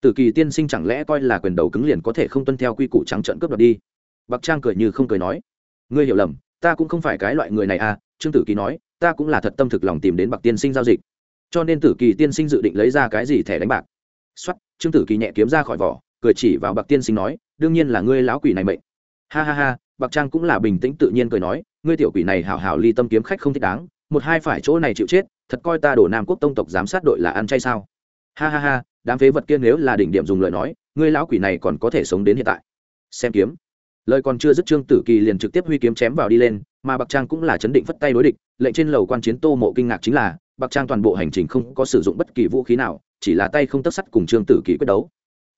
Tử kỳ tiên sinh chẳng lẽ coi là quyền đầu cứng liền có thể không tuân theo quy củ trắng trợn cướp đoạt đi? Bạc trang cười như không cười nói, ngươi hiểu lầm, ta cũng không phải cái loại người này à trương tử kỳ nói, ta cũng là thật tâm thực lòng tìm đến bạc tiên sinh giao dịch, cho nên tử kỳ tiên sinh dự định lấy ra cái gì thẻ đánh bạc. Xuất trương tử kỳ nhẹ kiếm ra khỏi vỏ, cười chỉ vào bạc tiên sinh nói, đương nhiên là ngươi lão quỷ này mệnh. Ha ha ha, bạc trang cũng là bình tĩnh tự nhiên cười nói, ngươi tiểu quỷ này hảo hảo ly tâm kiếm khách không thích đáng, một hai phải chỗ này chịu chết, thật coi ta đổ nam quốc tông tộc giám sát đội là ăn chay sao? Ha ha ha, đám phế vật kia nếu là đỉnh điểm dùng lời nói, ngươi lão quỷ này còn có thể sống đến hiện tại. Xem kiếm. Lời còn chưa dứt trương tử kỳ liền trực tiếp huy kiếm chém vào đi lên mà bạc trang cũng là chấn định phất tay đối địch, lệnh trên lầu quan chiến tô mộ kinh ngạc chính là, bạc trang toàn bộ hành trình không có sử dụng bất kỳ vũ khí nào, chỉ là tay không tất sắt cùng trương tử kỳ quyết đấu.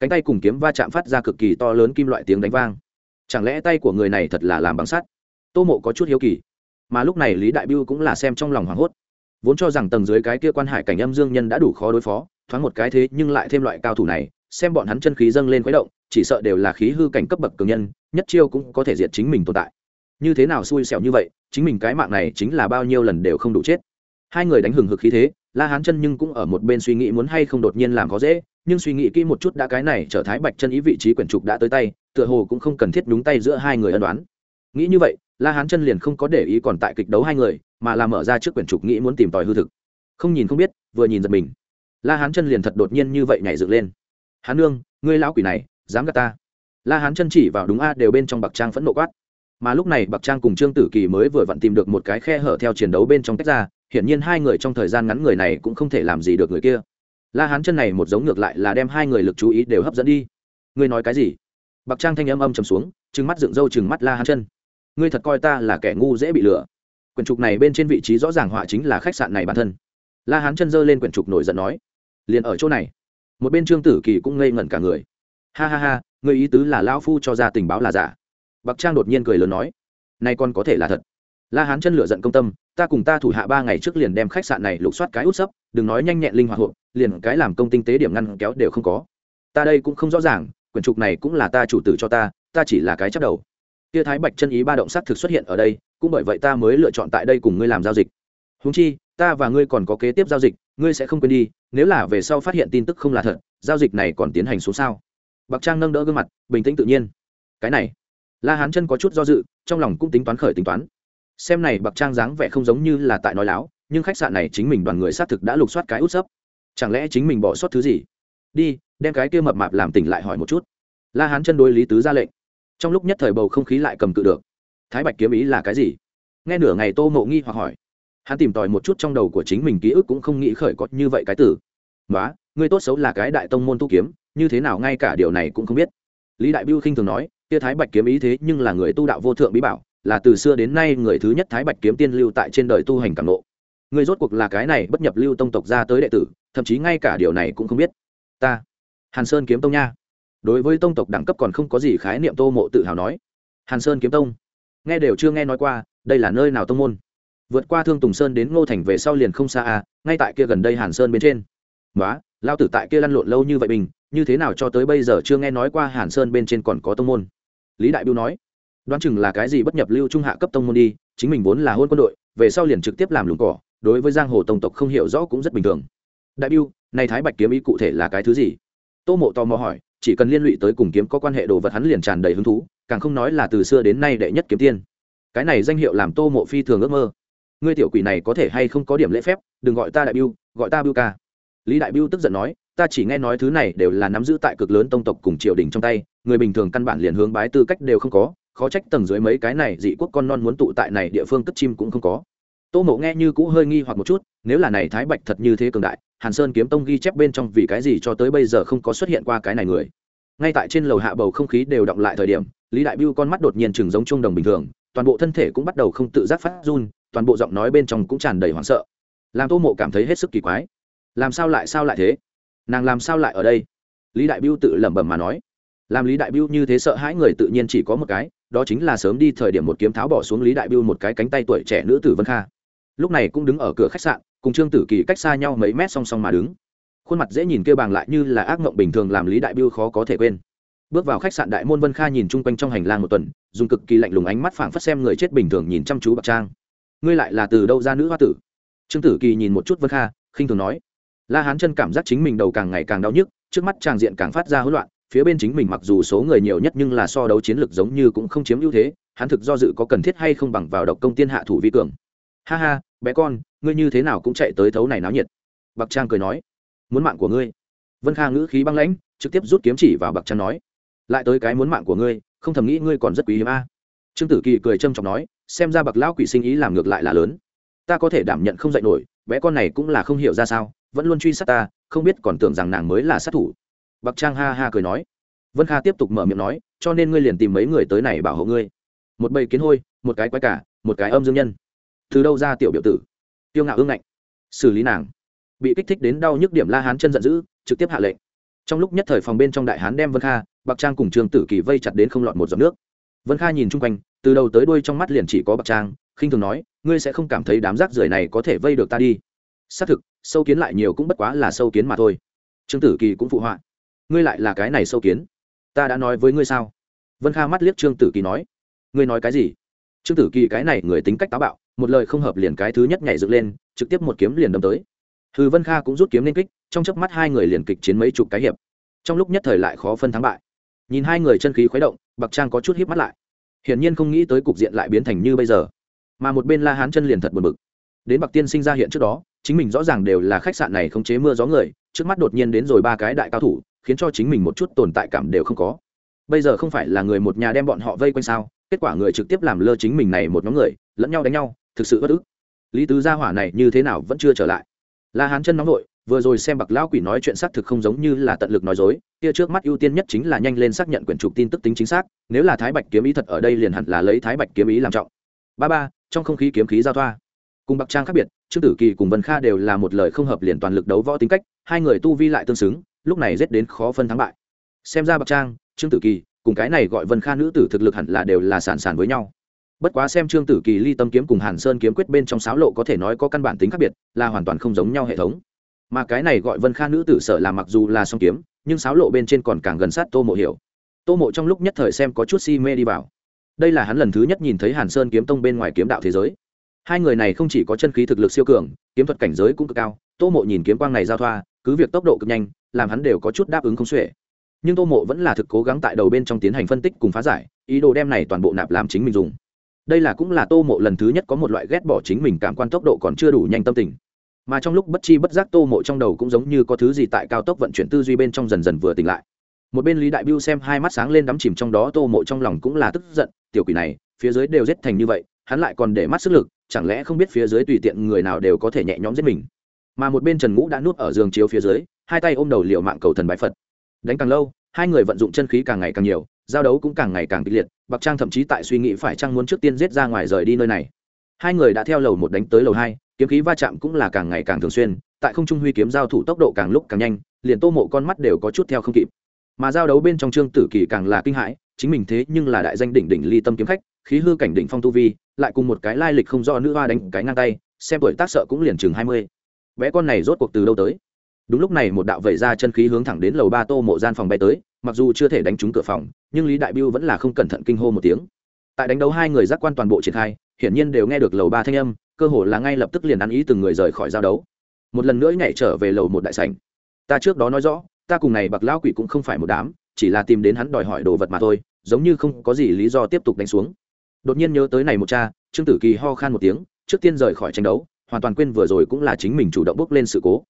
Cánh tay cùng kiếm va chạm phát ra cực kỳ to lớn kim loại tiếng đánh vang. Chẳng lẽ tay của người này thật là làm bằng sắt? Tô mộ có chút hiếu kỳ. Mà lúc này lý đại biêu cũng là xem trong lòng hoảng hốt. Vốn cho rằng tầng dưới cái kia quan hải cảnh âm dương nhân đã đủ khó đối phó, thoáng một cái thế nhưng lại thêm loại cao thủ này, xem bọn hắn chân khí dâng lên khuấy động, chỉ sợ đều là khí hư cảnh cấp bậc cường nhân, nhất chiêu cũng có thể diệt chính mình tồn tại như thế nào xui xẻo như vậy, chính mình cái mạng này chính là bao nhiêu lần đều không đủ chết. Hai người đánh hừng hực khí thế, la hán chân nhưng cũng ở một bên suy nghĩ muốn hay không đột nhiên làm khó dễ, nhưng suy nghĩ kỹ một chút đã cái này trở thái bạch chân ý vị trí quyển trục đã tới tay, tựa hồ cũng không cần thiết đúng tay giữa hai người ân đoán. Nghĩ như vậy, la hán chân liền không có để ý còn tại kịch đấu hai người, mà là mở ra trước quyển trục nghĩ muốn tìm tòi hư thực. Không nhìn không biết, vừa nhìn giật mình. La hán chân liền thật đột nhiên như vậy nhảy dựng lên. Hán nương, ngươi lão quỷ này, dám gạt ta? La hán chân chỉ vào đúng a đều bên trong bạc trang phẫn nộ quát mà lúc này bạc trang cùng trương tử kỳ mới vừa vặn tìm được một cái khe hở theo chiến đấu bên trong tách ra, hiển nhiên hai người trong thời gian ngắn người này cũng không thể làm gì được người kia. La hán chân này một giống ngược lại là đem hai người lực chú ý đều hấp dẫn đi. Ngươi nói cái gì? Bạc trang thanh âm âm trầm xuống, trừng mắt dựng râu trừng mắt la hán chân. Ngươi thật coi ta là kẻ ngu dễ bị lừa. Quyển trục này bên trên vị trí rõ ràng họa chính là khách sạn này bản thân. La hán chân giơ lên quyển trục nổi giận nói, liền ở chỗ này. Một bên trương tử kỳ cũng ngây ngẩn cả người. Ha ha ha người ý tứ là lao phu cho ra tình báo là giả bạc trang đột nhiên cười lớn nói nay còn có thể là thật. La hán chân lựa giận công tâm, ta cùng ta thủ hạ ba ngày trước liền đem khách sạn này lục soát cái út sấp, đừng nói nhanh nhẹn linh hoạt hộp liền cái làm công tinh tế điểm ngăn kéo đều không có. Ta đây cũng không rõ ràng, quyển trục này cũng là ta chủ tử cho ta ta chỉ là cái chấp đầu. Tia thái bạch chân ý ba động sát thực xuất hiện ở đây, cũng bởi vậy ta mới lựa chọn tại đây cùng ngươi làm giao dịch. Húng chi, ta và ngươi còn có kế tiếp giao dịch, ngươi sẽ không quên đi, nếu là về sau phát hiện tin tức không là thật, giao dịch này còn tiến hành xuống sao? Bạc trang nâng đỡ gương mặt, bình tĩnh tự nhiên. Cái này la hán chân có chút do dự, trong lòng cũng tính toán khởi tính toán. Xem này bạc trang dáng vẻ không giống như là tại nói láo, nhưng khách sạn này chính mình đoàn người xác thực đã lục soát cái út sấp. Chẳng lẽ chính mình bỏ sót thứ gì? Đi, đem cái kia mập mạp làm tỉnh lại hỏi một chút. La hán chân đối lý tứ ra lệnh. Trong lúc nhất thời bầu không khí lại cầm cự được. Thái bạch kiếm ý là cái gì? Nghe nửa ngày tô mộ nghi hoặc hỏi. Hắn tìm tòi một chút trong đầu của chính mình ký ức cũng không nghĩ khởi có như vậy cái tử nói ngươi tốt xấu là cái đại tông môn tu kiếm, như thế nào ngay cả điều này cũng không biết. Lý đại biêu khinh thường nói kia thái bạch kiếm ý thế nhưng là người tu đạo vô thượng bí bảo, là từ xưa đến nay người thứ nhất thái bạch kiếm tiên lưu tại trên đời tu hành cảm nộ người rốt cuộc là cái này bất nhập lưu tông tộc ra tới đệ tử, thậm chí ngay cả điều này cũng không biết. Ta, hàn sơn kiếm tông nha. Đối với tông tộc đẳng cấp còn không có gì khái niệm tô mộ tự hào nói. Hàn sơn kiếm tông. Nghe đều chưa nghe nói qua, đây là nơi nào tông môn? Vượt qua thương tùng sơn đến ngô thành về sau liền không xa à ngay tại kia gần đây hàn sơn bên trên. Nói lao tử tại kia lăn lộn lâu như vậy bình, như thế nào cho tới bây giờ chưa nghe nói qua hàn sơn bên trên còn có tông môn? Lý đại biêu nói, đoán chừng là cái gì bất nhập lưu trung hạ cấp tông môn đi, chính mình vốn là hôn quân đội, về sau liền trực tiếp làm lùng cỏ, đối với giang hồ tổng tộc không hiểu rõ cũng rất bình thường. Đại biêu, này thái bạch kiếm ý cụ thể là cái thứ gì? Tô mộ tò mò hỏi, chỉ cần liên lụy tới cùng kiếm có quan hệ đồ vật hắn liền tràn đầy hứng thú, càng không nói là từ xưa đến nay đệ nhất kiếm tiên. Cái này danh hiệu làm tô mộ phi thường ước mơ. Ngươi tiểu quỷ này có thể hay không có điểm lễ phép, đừng gọi ta đại biêu, gọi ta biêu ca. Lý đại biêu tức giận nói, ta chỉ nghe nói thứ này đều là nắm giữ tại cực lớn tông tộc cùng triều đình trong tay người bình thường căn bản liền hướng bái tư cách đều không có, khó trách tầng dưới mấy cái này dị quốc con non muốn tụ tại này địa phương cất chim cũng không có. Tô mộ nghe như cũ hơi nghi hoặc một chút, nếu là này thái bạch thật như thế cường đại, hàn sơn kiếm tông ghi chép bên trong vì cái gì cho tới bây giờ không có xuất hiện qua cái này người. Ngay tại trên lầu hạ bầu không khí đều động lại thời điểm, lý đại biêu con mắt đột nhiên chừng giống trung đồng bình thường, toàn bộ thân thể cũng bắt đầu không tự giác phát run, toàn bộ giọng nói bên trong cũng tràn đầy hoảng sợ. Làm tô mộ cảm thấy hết sức kỳ quái. Làm sao lại sao lại thế? Nàng làm sao lại ở đây? Lý đại biêu tự lẩm bẩm mà nói làm lý đại biêu như thế sợ hãi người tự nhiên chỉ có một cái, đó chính là sớm đi thời điểm một kiếm tháo bỏ xuống lý đại biêu một cái cánh tay tuổi trẻ nữ tử vân kha. Lúc này cũng đứng ở cửa khách sạn, cùng trương tử kỳ cách xa nhau mấy mét song song mà đứng. Khuôn mặt dễ nhìn kêu bàng lại như là ác mộng bình thường làm lý đại biêu khó có thể quên. Bước vào khách sạn đại môn vân kha nhìn chung quanh trong hành lang một tuần, dùng cực kỳ lạnh lùng ánh mắt phảng phất xem người chết bình thường nhìn chăm chú bạc trang. Ngươi lại là từ đâu ra nữ hoa tử? Trương tử kỳ nhìn một chút vân kha, khinh thường nói. La hán chân cảm giác chính mình đầu càng ngày càng đau nhức, trước mắt tràng diện càng phát ra hỗn loạn phía bên chính mình mặc dù số người nhiều nhất nhưng là so đấu chiến lược giống như cũng không chiếm ưu thế, hắn thực do dự có cần thiết hay không bằng vào độc công tiên hạ thủ vi cường. Ha ha, bé con, ngươi như thế nào cũng chạy tới thấu này náo nhiệt. Bạc trang cười nói, muốn mạng của ngươi. Vân kha ngữ khí băng lãnh, trực tiếp rút kiếm chỉ vào bạc trang nói, lại tới cái muốn mạng của ngươi, không thầm nghĩ ngươi còn rất quý hiếm a. Trương tử kỳ cười trâm trọng nói, xem ra bạc lão quỷ sinh ý làm ngược lại là lớn. Ta có thể đảm nhận không dạy nổi, bé con này cũng là không hiểu ra sao, vẫn luôn truy sát ta, không biết còn tưởng rằng nàng mới là sát thủ bạc trang ha ha cười nói. Vân kha tiếp tục mở miệng nói, cho nên ngươi liền tìm mấy người tới này bảo hộ ngươi. Một bầy kiến hôi, một cái quái cả, một cái âm dương nhân. Từ đâu ra tiểu biểu tử? Tiêu ngạo ương ngạnh. Xử lý nàng. Bị kích thích đến đau nhức điểm la hán chân giận dữ, trực tiếp hạ lệnh. Trong lúc nhất thời phòng bên trong đại hán đem vân kha, bạc trang cùng trường tử kỳ vây chặt đến không lọt một giọt nước. Vân kha nhìn chung quanh, từ đầu tới đuôi trong mắt liền chỉ có bạc trang, khinh thường nói, ngươi sẽ không cảm thấy đám rác rưởi này có thể vây được ta đi. Xác thực, sâu kiến lại nhiều cũng bất quá là sâu kiến mà thôi. Trương tử kỳ cũng phụ họa ngươi lại là cái này sâu kiến. Ta đã nói với ngươi sao? Vân kha mắt liếc trương tử kỳ nói. Ngươi nói cái gì? Trương tử kỳ cái này người tính cách táo bạo, một lời không hợp liền cái thứ nhất nhảy dựng lên, trực tiếp một kiếm liền đâm tới. Hư vân kha cũng rút kiếm lên kích, trong chớp mắt hai người liền kịch chiến mấy chục cái hiệp. Trong lúc nhất thời lại khó phân thắng bại. Nhìn hai người chân khí khuấy động, bạc trang có chút híp mắt lại. Hiển nhiên không nghĩ tới cục diện lại biến thành như bây giờ. Mà một bên la hán chân liền thật buồn bực. Đến bạc tiên sinh ra hiện trước đó, chính mình rõ ràng đều là khách sạn này không chế mưa gió người, trước mắt đột nhiên đến rồi ba cái đại cao thủ khiến cho chính mình một chút tồn tại cảm đều không có. Bây giờ không phải là người một nhà đem bọn họ vây quanh sao? Kết quả người trực tiếp làm lơ chính mình này một nhóm người, lẫn nhau đánh nhau, thực sự bất ức. Lý tứ gia hỏa này như thế nào vẫn chưa trở lại. La hán chân nóng vội. vừa rồi xem bạc lão quỷ nói chuyện xác thực không giống như là tận lực nói dối, kia trước mắt ưu tiên nhất chính là nhanh lên xác nhận quyển trục tin tức tính chính xác, nếu là thái bạch kiếm ý thật ở đây liền hẳn là lấy thái bạch kiếm ý làm trọng. Ba ba, trong không khí kiếm khí giao thoa. Cùng bạc trang khác biệt, trương tử kỳ cùng vân kha đều là một lời không hợp liền toàn lực đấu võ tính cách, hai người tu vi lại tương xứng lúc này rét đến khó phân thắng bại. Xem ra bạc trang, trương tử kỳ cùng cái này gọi vân kha nữ tử thực lực hẳn là đều là sản sản với nhau. Bất quá xem trương tử kỳ ly tâm kiếm cùng hàn sơn kiếm quyết bên trong sáo lộ có thể nói có căn bản tính khác biệt, là hoàn toàn không giống nhau hệ thống. Mà cái này gọi vân kha nữ tử sợ là mặc dù là song kiếm, nhưng sáo lộ bên trên còn càng gần sát tô mộ hiểu. Tô mộ trong lúc nhất thời xem có chút si mê đi vào. Đây là hắn lần thứ nhất nhìn thấy hàn sơn kiếm tông bên ngoài kiếm đạo thế giới. Hai người này không chỉ có chân khí thực lực siêu cường, kiếm thuật cảnh giới cũng cực cao tô mộ nhìn kiếm quang này giao thoa, cứ việc tốc độ cực nhanh, làm hắn đều có chút đáp ứng không xuể. Nhưng tô mộ vẫn là thực cố gắng tại đầu bên trong tiến hành phân tích cùng phá giải, ý đồ đem này toàn bộ nạp làm chính mình dùng. Đây là cũng là tô mộ lần thứ nhất có một loại ghét bỏ chính mình cảm quan tốc độ còn chưa đủ nhanh tâm tình. Mà trong lúc bất chi bất giác tô mộ trong đầu cũng giống như có thứ gì tại cao tốc vận chuyển tư duy bên trong dần dần vừa tỉnh lại. Một bên lý đại biêu xem hai mắt sáng lên đắm chìm trong đó, tô mộ trong lòng cũng là tức giận, tiểu quỷ này, phía dưới đều giết thành như vậy, hắn lại còn để mắt sức lực, chẳng lẽ không biết phía dưới tùy tiện người nào đều có thể nhẹ nhõm giết mình? Mà một bên trần ngũ đã nuốt ở giường chiếu phía dưới, hai tay ôm đầu liệu mạng cầu thần bái phật. Đánh càng lâu, hai người vận dụng chân khí càng ngày càng nhiều, giao đấu cũng càng ngày càng kịch liệt bạc trang thậm chí tại suy nghĩ phải Trang muốn trước tiên giết ra ngoài rời đi nơi này. Hai người đã theo lầu một đánh tới lầu hai, kiếm khí va chạm cũng là càng ngày càng thường xuyên, tại không trung huy kiếm giao thủ tốc độ càng lúc càng nhanh, liền tô mộ con mắt đều có chút theo không kịp. Mà giao đấu bên trong trương tử kỳ càng là kinh hãi, chính mình thế nhưng là đại danh đỉnh đỉnh ly tâm kiếm khách, khí hư cảnh đỉnh phong tu vi, lại cùng một cái lai lịch không do nữ hoa đánh cái ngang tay, xem tuổi tác sợ cũng liền chừng hai mươi bé con này rốt cuộc từ đâu tới? Đúng lúc này một đạo vẩy ra chân khí hướng thẳng đến lầu ba tô mộ gian phòng bay tới, mặc dù chưa thể đánh trúng cửa phòng, nhưng lý đại biêu vẫn là không cẩn thận kinh hô một tiếng. Tại đánh đấu hai người giác quan toàn bộ triển khai, hiển nhiên đều nghe được lầu ba thanh âm, cơ hồ là ngay lập tức liền ăn ý từng người rời khỏi giao đấu. Một lần nữa nhảy trở về lầu một đại sảnh. Ta trước đó nói rõ, ta cùng này bạc lão quỷ cũng không phải một đám, chỉ là tìm đến hắn đòi hỏi đồ vật mà thôi, giống như không có gì lý do tiếp tục đánh xuống. Đột nhiên nhớ tới này một cha, trương tử kỳ ho khan một tiếng, trước tiên rời khỏi tranh đấu hoàn toàn quên vừa rồi cũng là chính mình chủ động bước lên sự cố.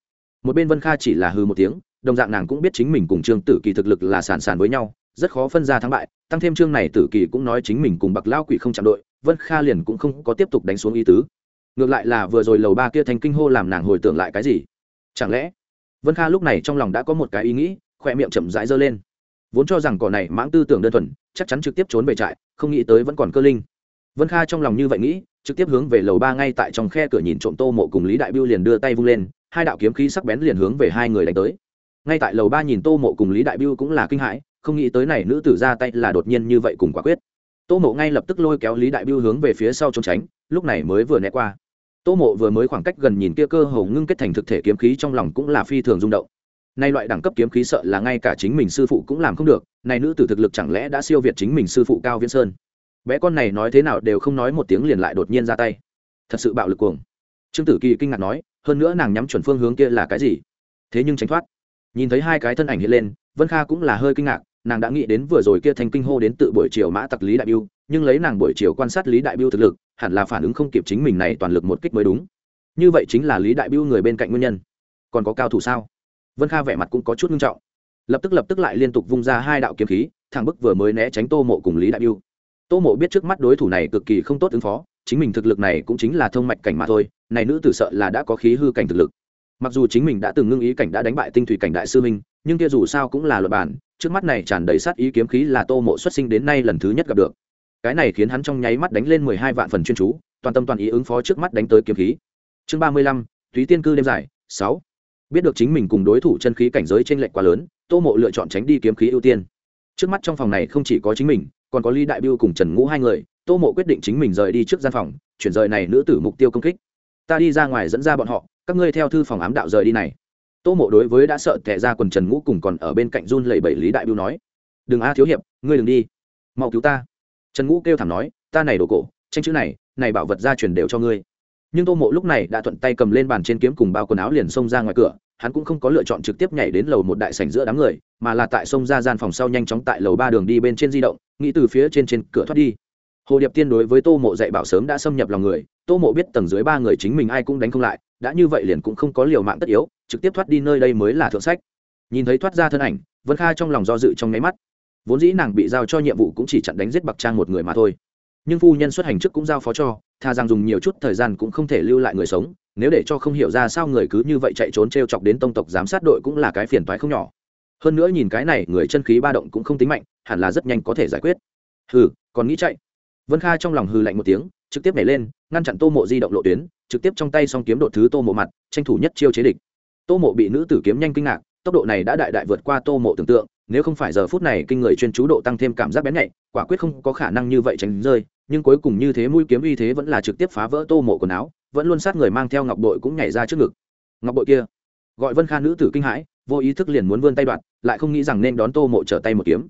Một bên vân kha chỉ là hư một tiếng, đồng dạng nàng cũng biết chính mình cùng trương tử kỳ thực lực là sàn sàn với nhau, rất khó phân ra thắng bại, tăng thêm chương này tử kỳ cũng nói chính mình cùng bạc lao quỷ không chạm đội, vân kha liền cũng không có tiếp tục đánh xuống ý tứ. Ngược lại là vừa rồi lầu ba kia thành kinh hô làm nàng hồi tưởng lại cái gì? Chẳng lẽ? Vân kha lúc này trong lòng đã có một cái ý nghĩ khoe miệng chậm rãi giơ lên. Vốn cho rằng cỏ này mãng tư tưởng đơn thuần, chắc chắn trực tiếp trốn về trại, không nghĩ tới vẫn còn cơ linh vân kha trong lòng như vậy nghĩ, trực tiếp hướng về lầu ba ngay tại trong khe cửa nhìn trộm tô mộ cùng lý đại biêu liền đưa tay vung lên, hai đạo kiếm khí sắc bén liền hướng về hai người đánh tới. Ngay tại lầu ba nhìn tô mộ cùng lý đại biêu cũng là kinh hãi, không nghĩ tới này nữ tử ra tay là đột nhiên như vậy cùng quả quyết. Tô mộ ngay lập tức lôi kéo lý đại biêu hướng về phía sau trốn tránh, lúc này mới vừa né qua. Tô mộ vừa mới khoảng cách gần nhìn kia cơ hồ ngưng kết thành thực thể kiếm khí trong lòng cũng là phi thường rung động. Nay loại đẳng cấp kiếm khí sợ là ngay cả chính mình sư phụ cũng làm không được, này nữ tử thực lực chẳng lẽ đã siêu việt chính mình sư phụ cao viễn sơn? Bé con này nói thế nào đều không nói một tiếng liền lại đột nhiên ra tay. Thật sự bạo lực cuồng. Trương tử kỳ kinh ngạc nói, hơn nữa nàng nhắm chuẩn phương hướng kia là cái gì? Thế nhưng tránh thoát. Nhìn thấy hai cái thân ảnh hiện lên, vân kha cũng là hơi kinh ngạc, nàng đã nghĩ đến vừa rồi kia thành kinh hô đến tự buổi chiều mã tặc lý đại biêu, nhưng lấy nàng buổi chiều quan sát lý đại biêu thực lực, hẳn là phản ứng không kịp chính mình này toàn lực một kích mới đúng. Như vậy chính là lý đại biêu người bên cạnh nguyên nhân. Còn có cao thủ sao? Vân kha vẻ mặt cũng có chút nghiêm trọng. Lập tức lập tức lại liên tục vung ra hai đạo kiếm khí thằng bức vừa mới né tránh tô mộ cùng lý đại biêu tô mộ biết trước mắt đối thủ này cực kỳ không tốt ứng phó, chính mình thực lực này cũng chính là thông mạch cảnh mà thôi, này nữ tử sợ là đã có khí hư cảnh thực lực. Mặc dù chính mình đã từng ngưng ý cảnh đã đánh bại tinh thủy cảnh đại sư minh nhưng kia dù sao cũng là luật bản, trước mắt này tràn đầy sát ý kiếm khí là tô mộ xuất sinh đến nay lần thứ nhất gặp được. Cái này khiến hắn trong nháy mắt đánh lên mười hai vạn phần chuyên chú, toàn tâm toàn ý ứng phó trước mắt đánh tới kiếm khí. Chương ba mươi lăm, thúy tiên cư đêm dài, sáu. Biết được chính mình cùng đối thủ chân khí cảnh giới t r ê n lệch quá lớn, tô mộ lựa chọn tránh đi kiếm khí ưu tiên. Trước mắt trong phòng này không chỉ có chính mình còn có ly đại biêu cùng trần ngũ hai người, tô mộ quyết định chính mình rời đi trước gian phòng, chuyển rời này nữ tử mục tiêu công kích. Ta đi ra ngoài dẫn ra bọn họ, các ngươi theo thư phòng ám đạo rời đi này. Tô mộ đối với đã sợ tệ ra quần trần ngũ cùng còn ở bên cạnh run lẩy bẩy lý đại biêu nói, đừng a, thiếu hiệp, ngươi đừng đi. Mau cứu ta. Trần ngũ kêu thảm nói, ta này đồ cổ, tranh chữ này này bảo vật gia truyền đều cho ngươi. Nhưng tô mộ lúc này đã thuận tay cầm lên bàn trên kiếm cùng bao quần áo liền xông ra ngoài cửa hắn cũng không có lựa chọn trực tiếp nhảy đến lầu một đại sảnh giữa đám người, mà là tại xông ra gian phòng sau nhanh chóng tại lầu ba đường đi bên trên di động, nghĩ từ phía trên trên cửa thoát đi. Hồ điệp tiên đối với tô mộ dạy bảo sớm đã xâm nhập lòng người, tô mộ biết tầng dưới ba người chính mình ai cũng đánh không lại, đã như vậy liền cũng không có liều mạng tất yếu, trực tiếp thoát đi nơi đây mới là thượng sách. Nhìn thấy thoát ra thân ảnh, vân kha trong lòng do dự trong nháy mắt. Vốn dĩ nàng bị giao cho nhiệm vụ cũng chỉ chặn đánh giết bạc trang một người mà thôi nhưng phu nhân xuất hành trước cũng giao phó cho, thà rằng dùng nhiều chút thời gian cũng không thể lưu lại người sống, nếu để cho không hiểu ra sao người cứ như vậy chạy trốn t r e o chọc đến tông tộc giám sát đội cũng là cái phiền toái không nhỏ. Hơn nữa nhìn cái này, người chân khí ba động cũng không tính mạnh, hẳn là rất nhanh có thể giải quyết. Hừ, còn nghĩ chạy. Vân kha trong lòng hừ lạnh một tiếng, trực tiếp nhảy lên, ngăn chặn tô mộ di động lộ tuyến, trực tiếp trong tay s o n g kiếm đột thứ tô mộ mặt, tranh thủ nhất chiêu chế địch. Tô mộ bị nữ tử kiếm nhanh kinh ngạc, tốc độ này đã đại đại vượt qua tô mộ tưởng tượng, nếu không phải giờ phút này kinh người chuyên chú độ tăng thêm cảm giác bén nhạy, quả quyết không có khả năng như vậy tránh rơi nhưng cuối cùng như thế mũi kiếm uy thế vẫn là trực tiếp phá vỡ tô mộ quần áo, vẫn luôn sát người mang theo ngọc bội cũng nhảy ra trước ngực. Ngọc bội kia, gọi vân kha nữ tử kinh hãi, vô ý thức liền muốn vươn tay đoạn lại không nghĩ rằng nên đón tô mộ trở tay một kiếm.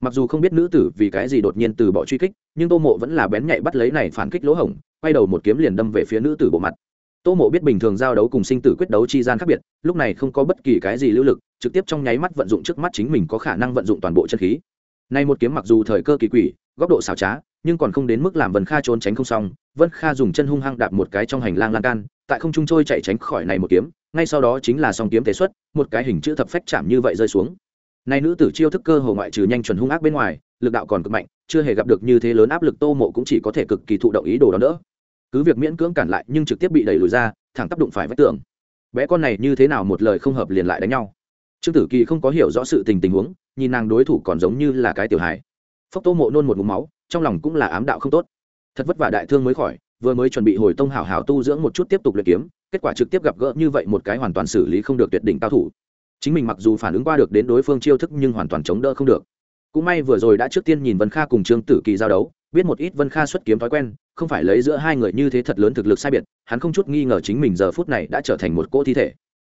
Mặc dù không biết nữ tử vì cái gì đột nhiên từ bỏ truy kích, nhưng tô mộ vẫn là bén nhạy bắt lấy này phản kích lỗ hổng, quay đầu một kiếm liền đâm về phía nữ tử bộ mặt. Tô mộ biết bình thường giao đấu cùng sinh tử quyết đấu chi gian khác biệt, lúc này không có bất kỳ cái gì lưu lực, trực tiếp trong nháy mắt vận dụng trước mắt chính mình có khả năng vận dụng toàn bộ chân khí. Nay một kiếm mặc dù thời cơ kỳ quỷ, góc độ xảo trá nhưng còn không đến mức làm vân kha trốn tránh không xong, vân kha dùng chân hung hăng đạp một cái trong hành lang lan can, tại không trung trôi chạy tránh khỏi này một kiếm, ngay sau đó chính là song kiếm tế xuất, một cái hình chữ thập phách chạm như vậy rơi xuống. Nay nữ tử chiêu thức cơ hồ ngoại trừ nhanh chuẩn hung ác bên ngoài, lực đạo còn cực mạnh, chưa hề gặp được như thế lớn áp lực tô mộ cũng chỉ có thể cực kỳ thụ động ý đồ đó nữa cứ việc miễn cưỡng cản lại nhưng trực tiếp bị đẩy lùi ra, thẳng tác đụng phải vách tường. Bé con này như thế nào một lời không hợp liền lại đánh nhau. Trương tử kỳ không có hiểu rõ sự tình tình huống, nhìn nàng đối thủ còn giống như là cái tiểu hài. Phốc tô mộ nôn một mũ máu trong lòng cũng là ám đạo không tốt. Thật vất vả đại thương mới khỏi, vừa mới chuẩn bị hồi tông hảo hảo tu dưỡng một chút tiếp tục luyện kiếm, kết quả trực tiếp gặp gỡ như vậy một cái hoàn toàn xử lý không được tuyệt đỉnh cao thủ. Chính mình mặc dù phản ứng qua được đến đối phương chiêu thức nhưng hoàn toàn chống đỡ không được. Cũng may vừa rồi đã trước tiên nhìn vân kha cùng trương tử kỳ giao đấu, biết một ít vân kha xuất kiếm thói quen, không phải lấy giữa hai người như thế thật lớn thực lực sai biệt, hắn không chút nghi ngờ chính mình giờ phút này đã trở thành một cỗ thi thể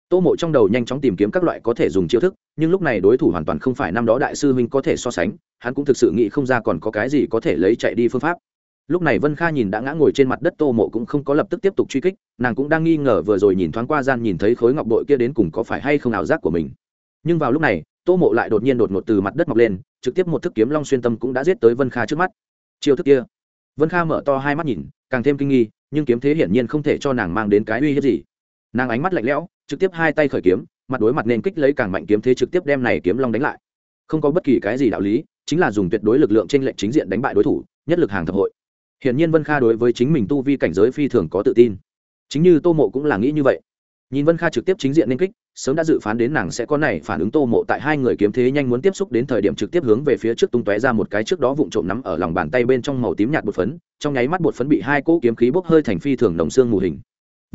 tô mộ trong đầu nhanh chóng tìm kiếm các loại có thể dùng chiêu thức, nhưng lúc này đối thủ hoàn toàn không phải năm đó đại sư huynh có thể so sánh, hắn cũng thực sự nghĩ không ra còn có cái gì có thể lấy chạy đi phương pháp. Lúc này vân kha nhìn đã ngã ngồi trên mặt đất, tô mộ cũng không có lập tức tiếp tục truy kích, nàng cũng đang nghi ngờ vừa rồi nhìn thoáng qua gian nhìn thấy khối ngọc bội kia đến cùng có phải hay không ảo giác của mình. Nhưng vào lúc này, tô mộ lại đột nhiên đột ngột từ mặt đất mọc lên, trực tiếp một thức kiếm long xuyên tâm cũng đã giết tới vân kha trước mắt. Chiêu thức kia. Vân kha mở to hai mắt nhìn, càng thêm kinh nghi, nhưng kiếm thế hiển nhiên không thể cho nàng mang đến cái uy hiếp gì nàng ánh mắt lạnh lẽo, trực tiếp hai tay khởi kiếm, mặt đối mặt nên kích lấy càng mạnh kiếm thế trực tiếp đem này kiếm long đánh lại. Không có bất kỳ cái gì đạo lý, chính là dùng tuyệt đối lực lượng trên lệnh chính diện đánh bại đối thủ, nhất lực hàng thập hội. Hiển nhiên vân kha đối với chính mình tu vi cảnh giới phi thường có tự tin. Chính như tô mộ cũng là nghĩ như vậy. Nhìn vân kha trực tiếp chính diện nên kích, sớm đã dự phán đến nàng sẽ có này phản ứng tô mộ tại hai người kiếm thế nhanh muốn tiếp xúc đến thời điểm trực tiếp hướng về phía trước tung tóe ra một cái trước đó vụng trộm nắm ở lòng bàn tay bên trong màu tím nhạt bột phấn, trong nháy mắt bột phấn bị hai cỗ kiếm khí bốc hơi thành phi thường đồng xương mù hình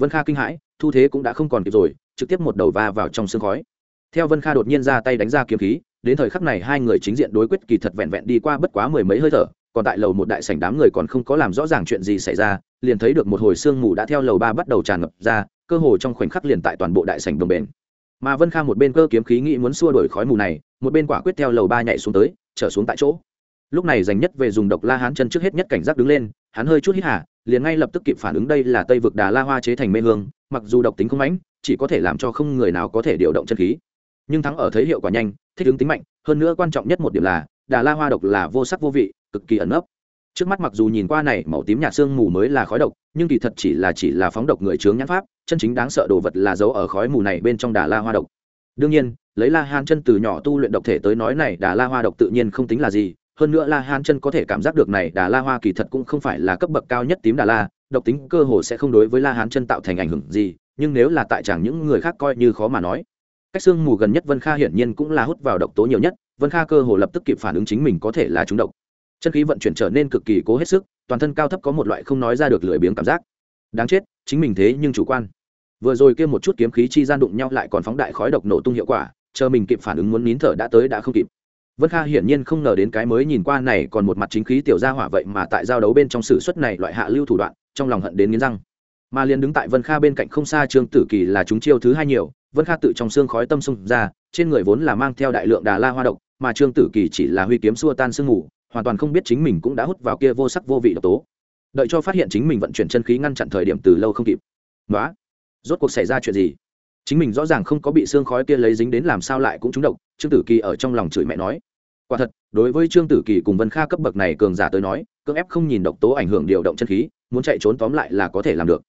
vân kha kinh hãi, thu thế cũng đã không còn kịp rồi, trực tiếp một đầu va vào trong sương khói. Theo vân kha đột nhiên ra tay đánh ra kiếm khí, đến thời khắc này hai người chính diện đối quyết kỳ thật vẹn vẹn đi qua bất quá mười mấy hơi thở, còn tại lầu một đại sảnh đám người còn không có làm rõ ràng chuyện gì xảy ra, liền thấy được một hồi sương mù đã theo lầu ba bắt đầu tràn ngập ra, cơ hồ trong khoảnh khắc liền tại toàn bộ đại sảnh đồng bền. Mà vân kha một bên cơ kiếm khí nghĩ muốn xua đổi khói mù này, một bên quả quyết theo lầu ba nhảy xuống tới, trở xuống tại chỗ. Lúc này dành nhất về dùng độc la hán chân trước hết nhất cảnh giác đứng lên hắn hơi chút hít hà, liền ngay lập tức kịp phản ứng đây là tây vực đà la hoa chế thành mê hương, mặc dù độc tính không mãnh, chỉ có thể làm cho không người nào có thể điều động chân khí. Nhưng thắng ở thấy hiệu quả nhanh, thích ứng tính mạnh, hơn nữa quan trọng nhất một điểm là, đà la hoa độc là vô sắc vô vị, cực kỳ ẩn ấp trước mắt mặc dù nhìn qua này màu tím nhạt sương mù mới là khói độc, nhưng kỳ thật chỉ là chỉ là phóng độc người chướng nhãn pháp, chân chính đáng sợ đồ vật là giấu ở khói mù này bên trong đà la hoa độc. Đương nhiên, lấy la hán chân từ nhỏ tu luyện độc thể tới nói này đà la hoa độc tự nhiên không tính là gì hơn nữa la hán chân có thể cảm giác được này đà la hoa kỳ thật cũng không phải là cấp bậc cao nhất tím đà la, độc tính cơ hồ sẽ không đối với la hán chân tạo thành ảnh hưởng gì, nhưng nếu là tại chẳng những người khác coi như khó mà nói. Cách xương mù gần nhất vân kha hiển nhiên cũng là hút vào độc tố nhiều nhất, vân kha cơ hồ lập tức kịp phản ứng chính mình có thể là trúng độc. Chân khí vận chuyển trở nên cực kỳ cố hết sức, toàn thân cao thấp có một loại không nói ra được lười biếng cảm giác. Đáng chết, chính mình thế nhưng chủ quan. Vừa rồi kia một chút kiếm khí chi gian đụng nhau lại còn phóng đại khói độc nổ tung hiệu quả, chờ mình kịp phản ứng muốn nín thở đã tới đã không kịp vân kha hiển nhiên không ngờ đến cái mới nhìn qua này còn một mặt chính khí tiểu gia hỏa vậy mà tại giao đấu bên trong sử xuất này loại hạ lưu thủ đoạn, trong lòng hận đến nghiến răng. Mà liền đứng tại vân kha bên cạnh không xa trương tử kỳ là chúng chiêu thứ hai nhiều, vân kha tự trong xương khói tâm xung ra, trên người vốn là mang theo đại lượng đà la hoa độc, mà trương tử kỳ chỉ là huy kiếm xua tan sương mù, hoàn toàn không biết chính mình cũng đã hút vào kia vô sắc vô vị độc tố. Đợi cho phát hiện chính mình vận chuyển chân khí ngăn chặn thời điểm từ lâu không kịp. Nói rốt cuộc xảy ra chuyện gì? Chính mình rõ ràng không có bị xương khói kia lấy dính đến làm sao lại cũng trúng độc, trương tử kỳ ở trong lòng chửi mẹ nói quả thật, đối với trương tử kỳ cùng vân kha cấp bậc này cường giả tới nói, cưỡng ép không nhìn độc tố ảnh hưởng điều động chân khí, muốn chạy trốn tóm lại là có thể làm được.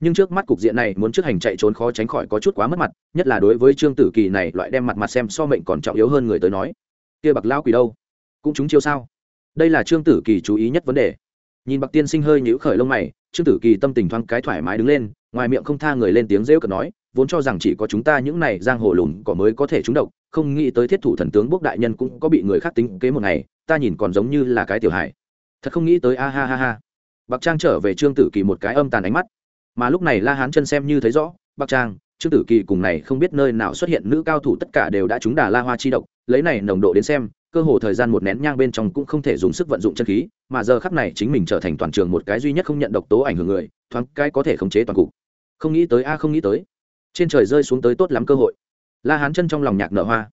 Nhưng trước mắt cục diện này, muốn trước hành chạy trốn khó tránh khỏi có chút quá mất mặt, nhất là đối với trương tử kỳ này, loại đem mặt mặt xem so mệnh còn trọng yếu hơn người tới nói. Kia bạc lao quỷ đâu? Cũng chúng chiêu sao? Đây là trương tử kỳ chú ý nhất vấn đề. Nhìn bạc tiên sinh hơi nhíu khởi lông mày, trương tử kỳ tâm tình thoáng cái thoải mái đứng lên ngoài miệng không tha người lên tiếng rêu cợt nói, vốn cho rằng chỉ có chúng ta những này giang hồ lùn cỏ mới có thể trúng độc, không nghĩ tới thiết thủ thần tướng bốc đại nhân cũng có bị người khác tính kế một ngày, ta nhìn còn giống như là cái tiểu hải thật không nghĩ tới, a ha ha ha. Bạc trang trở về trương tử kỳ một cái âm tàn ánh mắt. Mà lúc này la hán chân xem như thấy rõ, bạc trang, trương tử kỳ cùng này không biết nơi nào xuất hiện nữ cao thủ tất cả đều đã trúng đà la hoa chi độc, lấy này nồng độ đến xem, cơ hồ thời gian một nén nhang bên trong cũng không thể dùng sức vận dụng chân khí, mà giờ khắc này chính mình trở thành toàn trường một cái duy nhất không nhận độc tố ảnh hưởng người, thoáng cái có thể khống chế toàn cục không nghĩ tới a, không nghĩ tới. Trên trời rơi xuống tới tốt lắm cơ hội. La hán chân trong lòng nhạc nở hoa.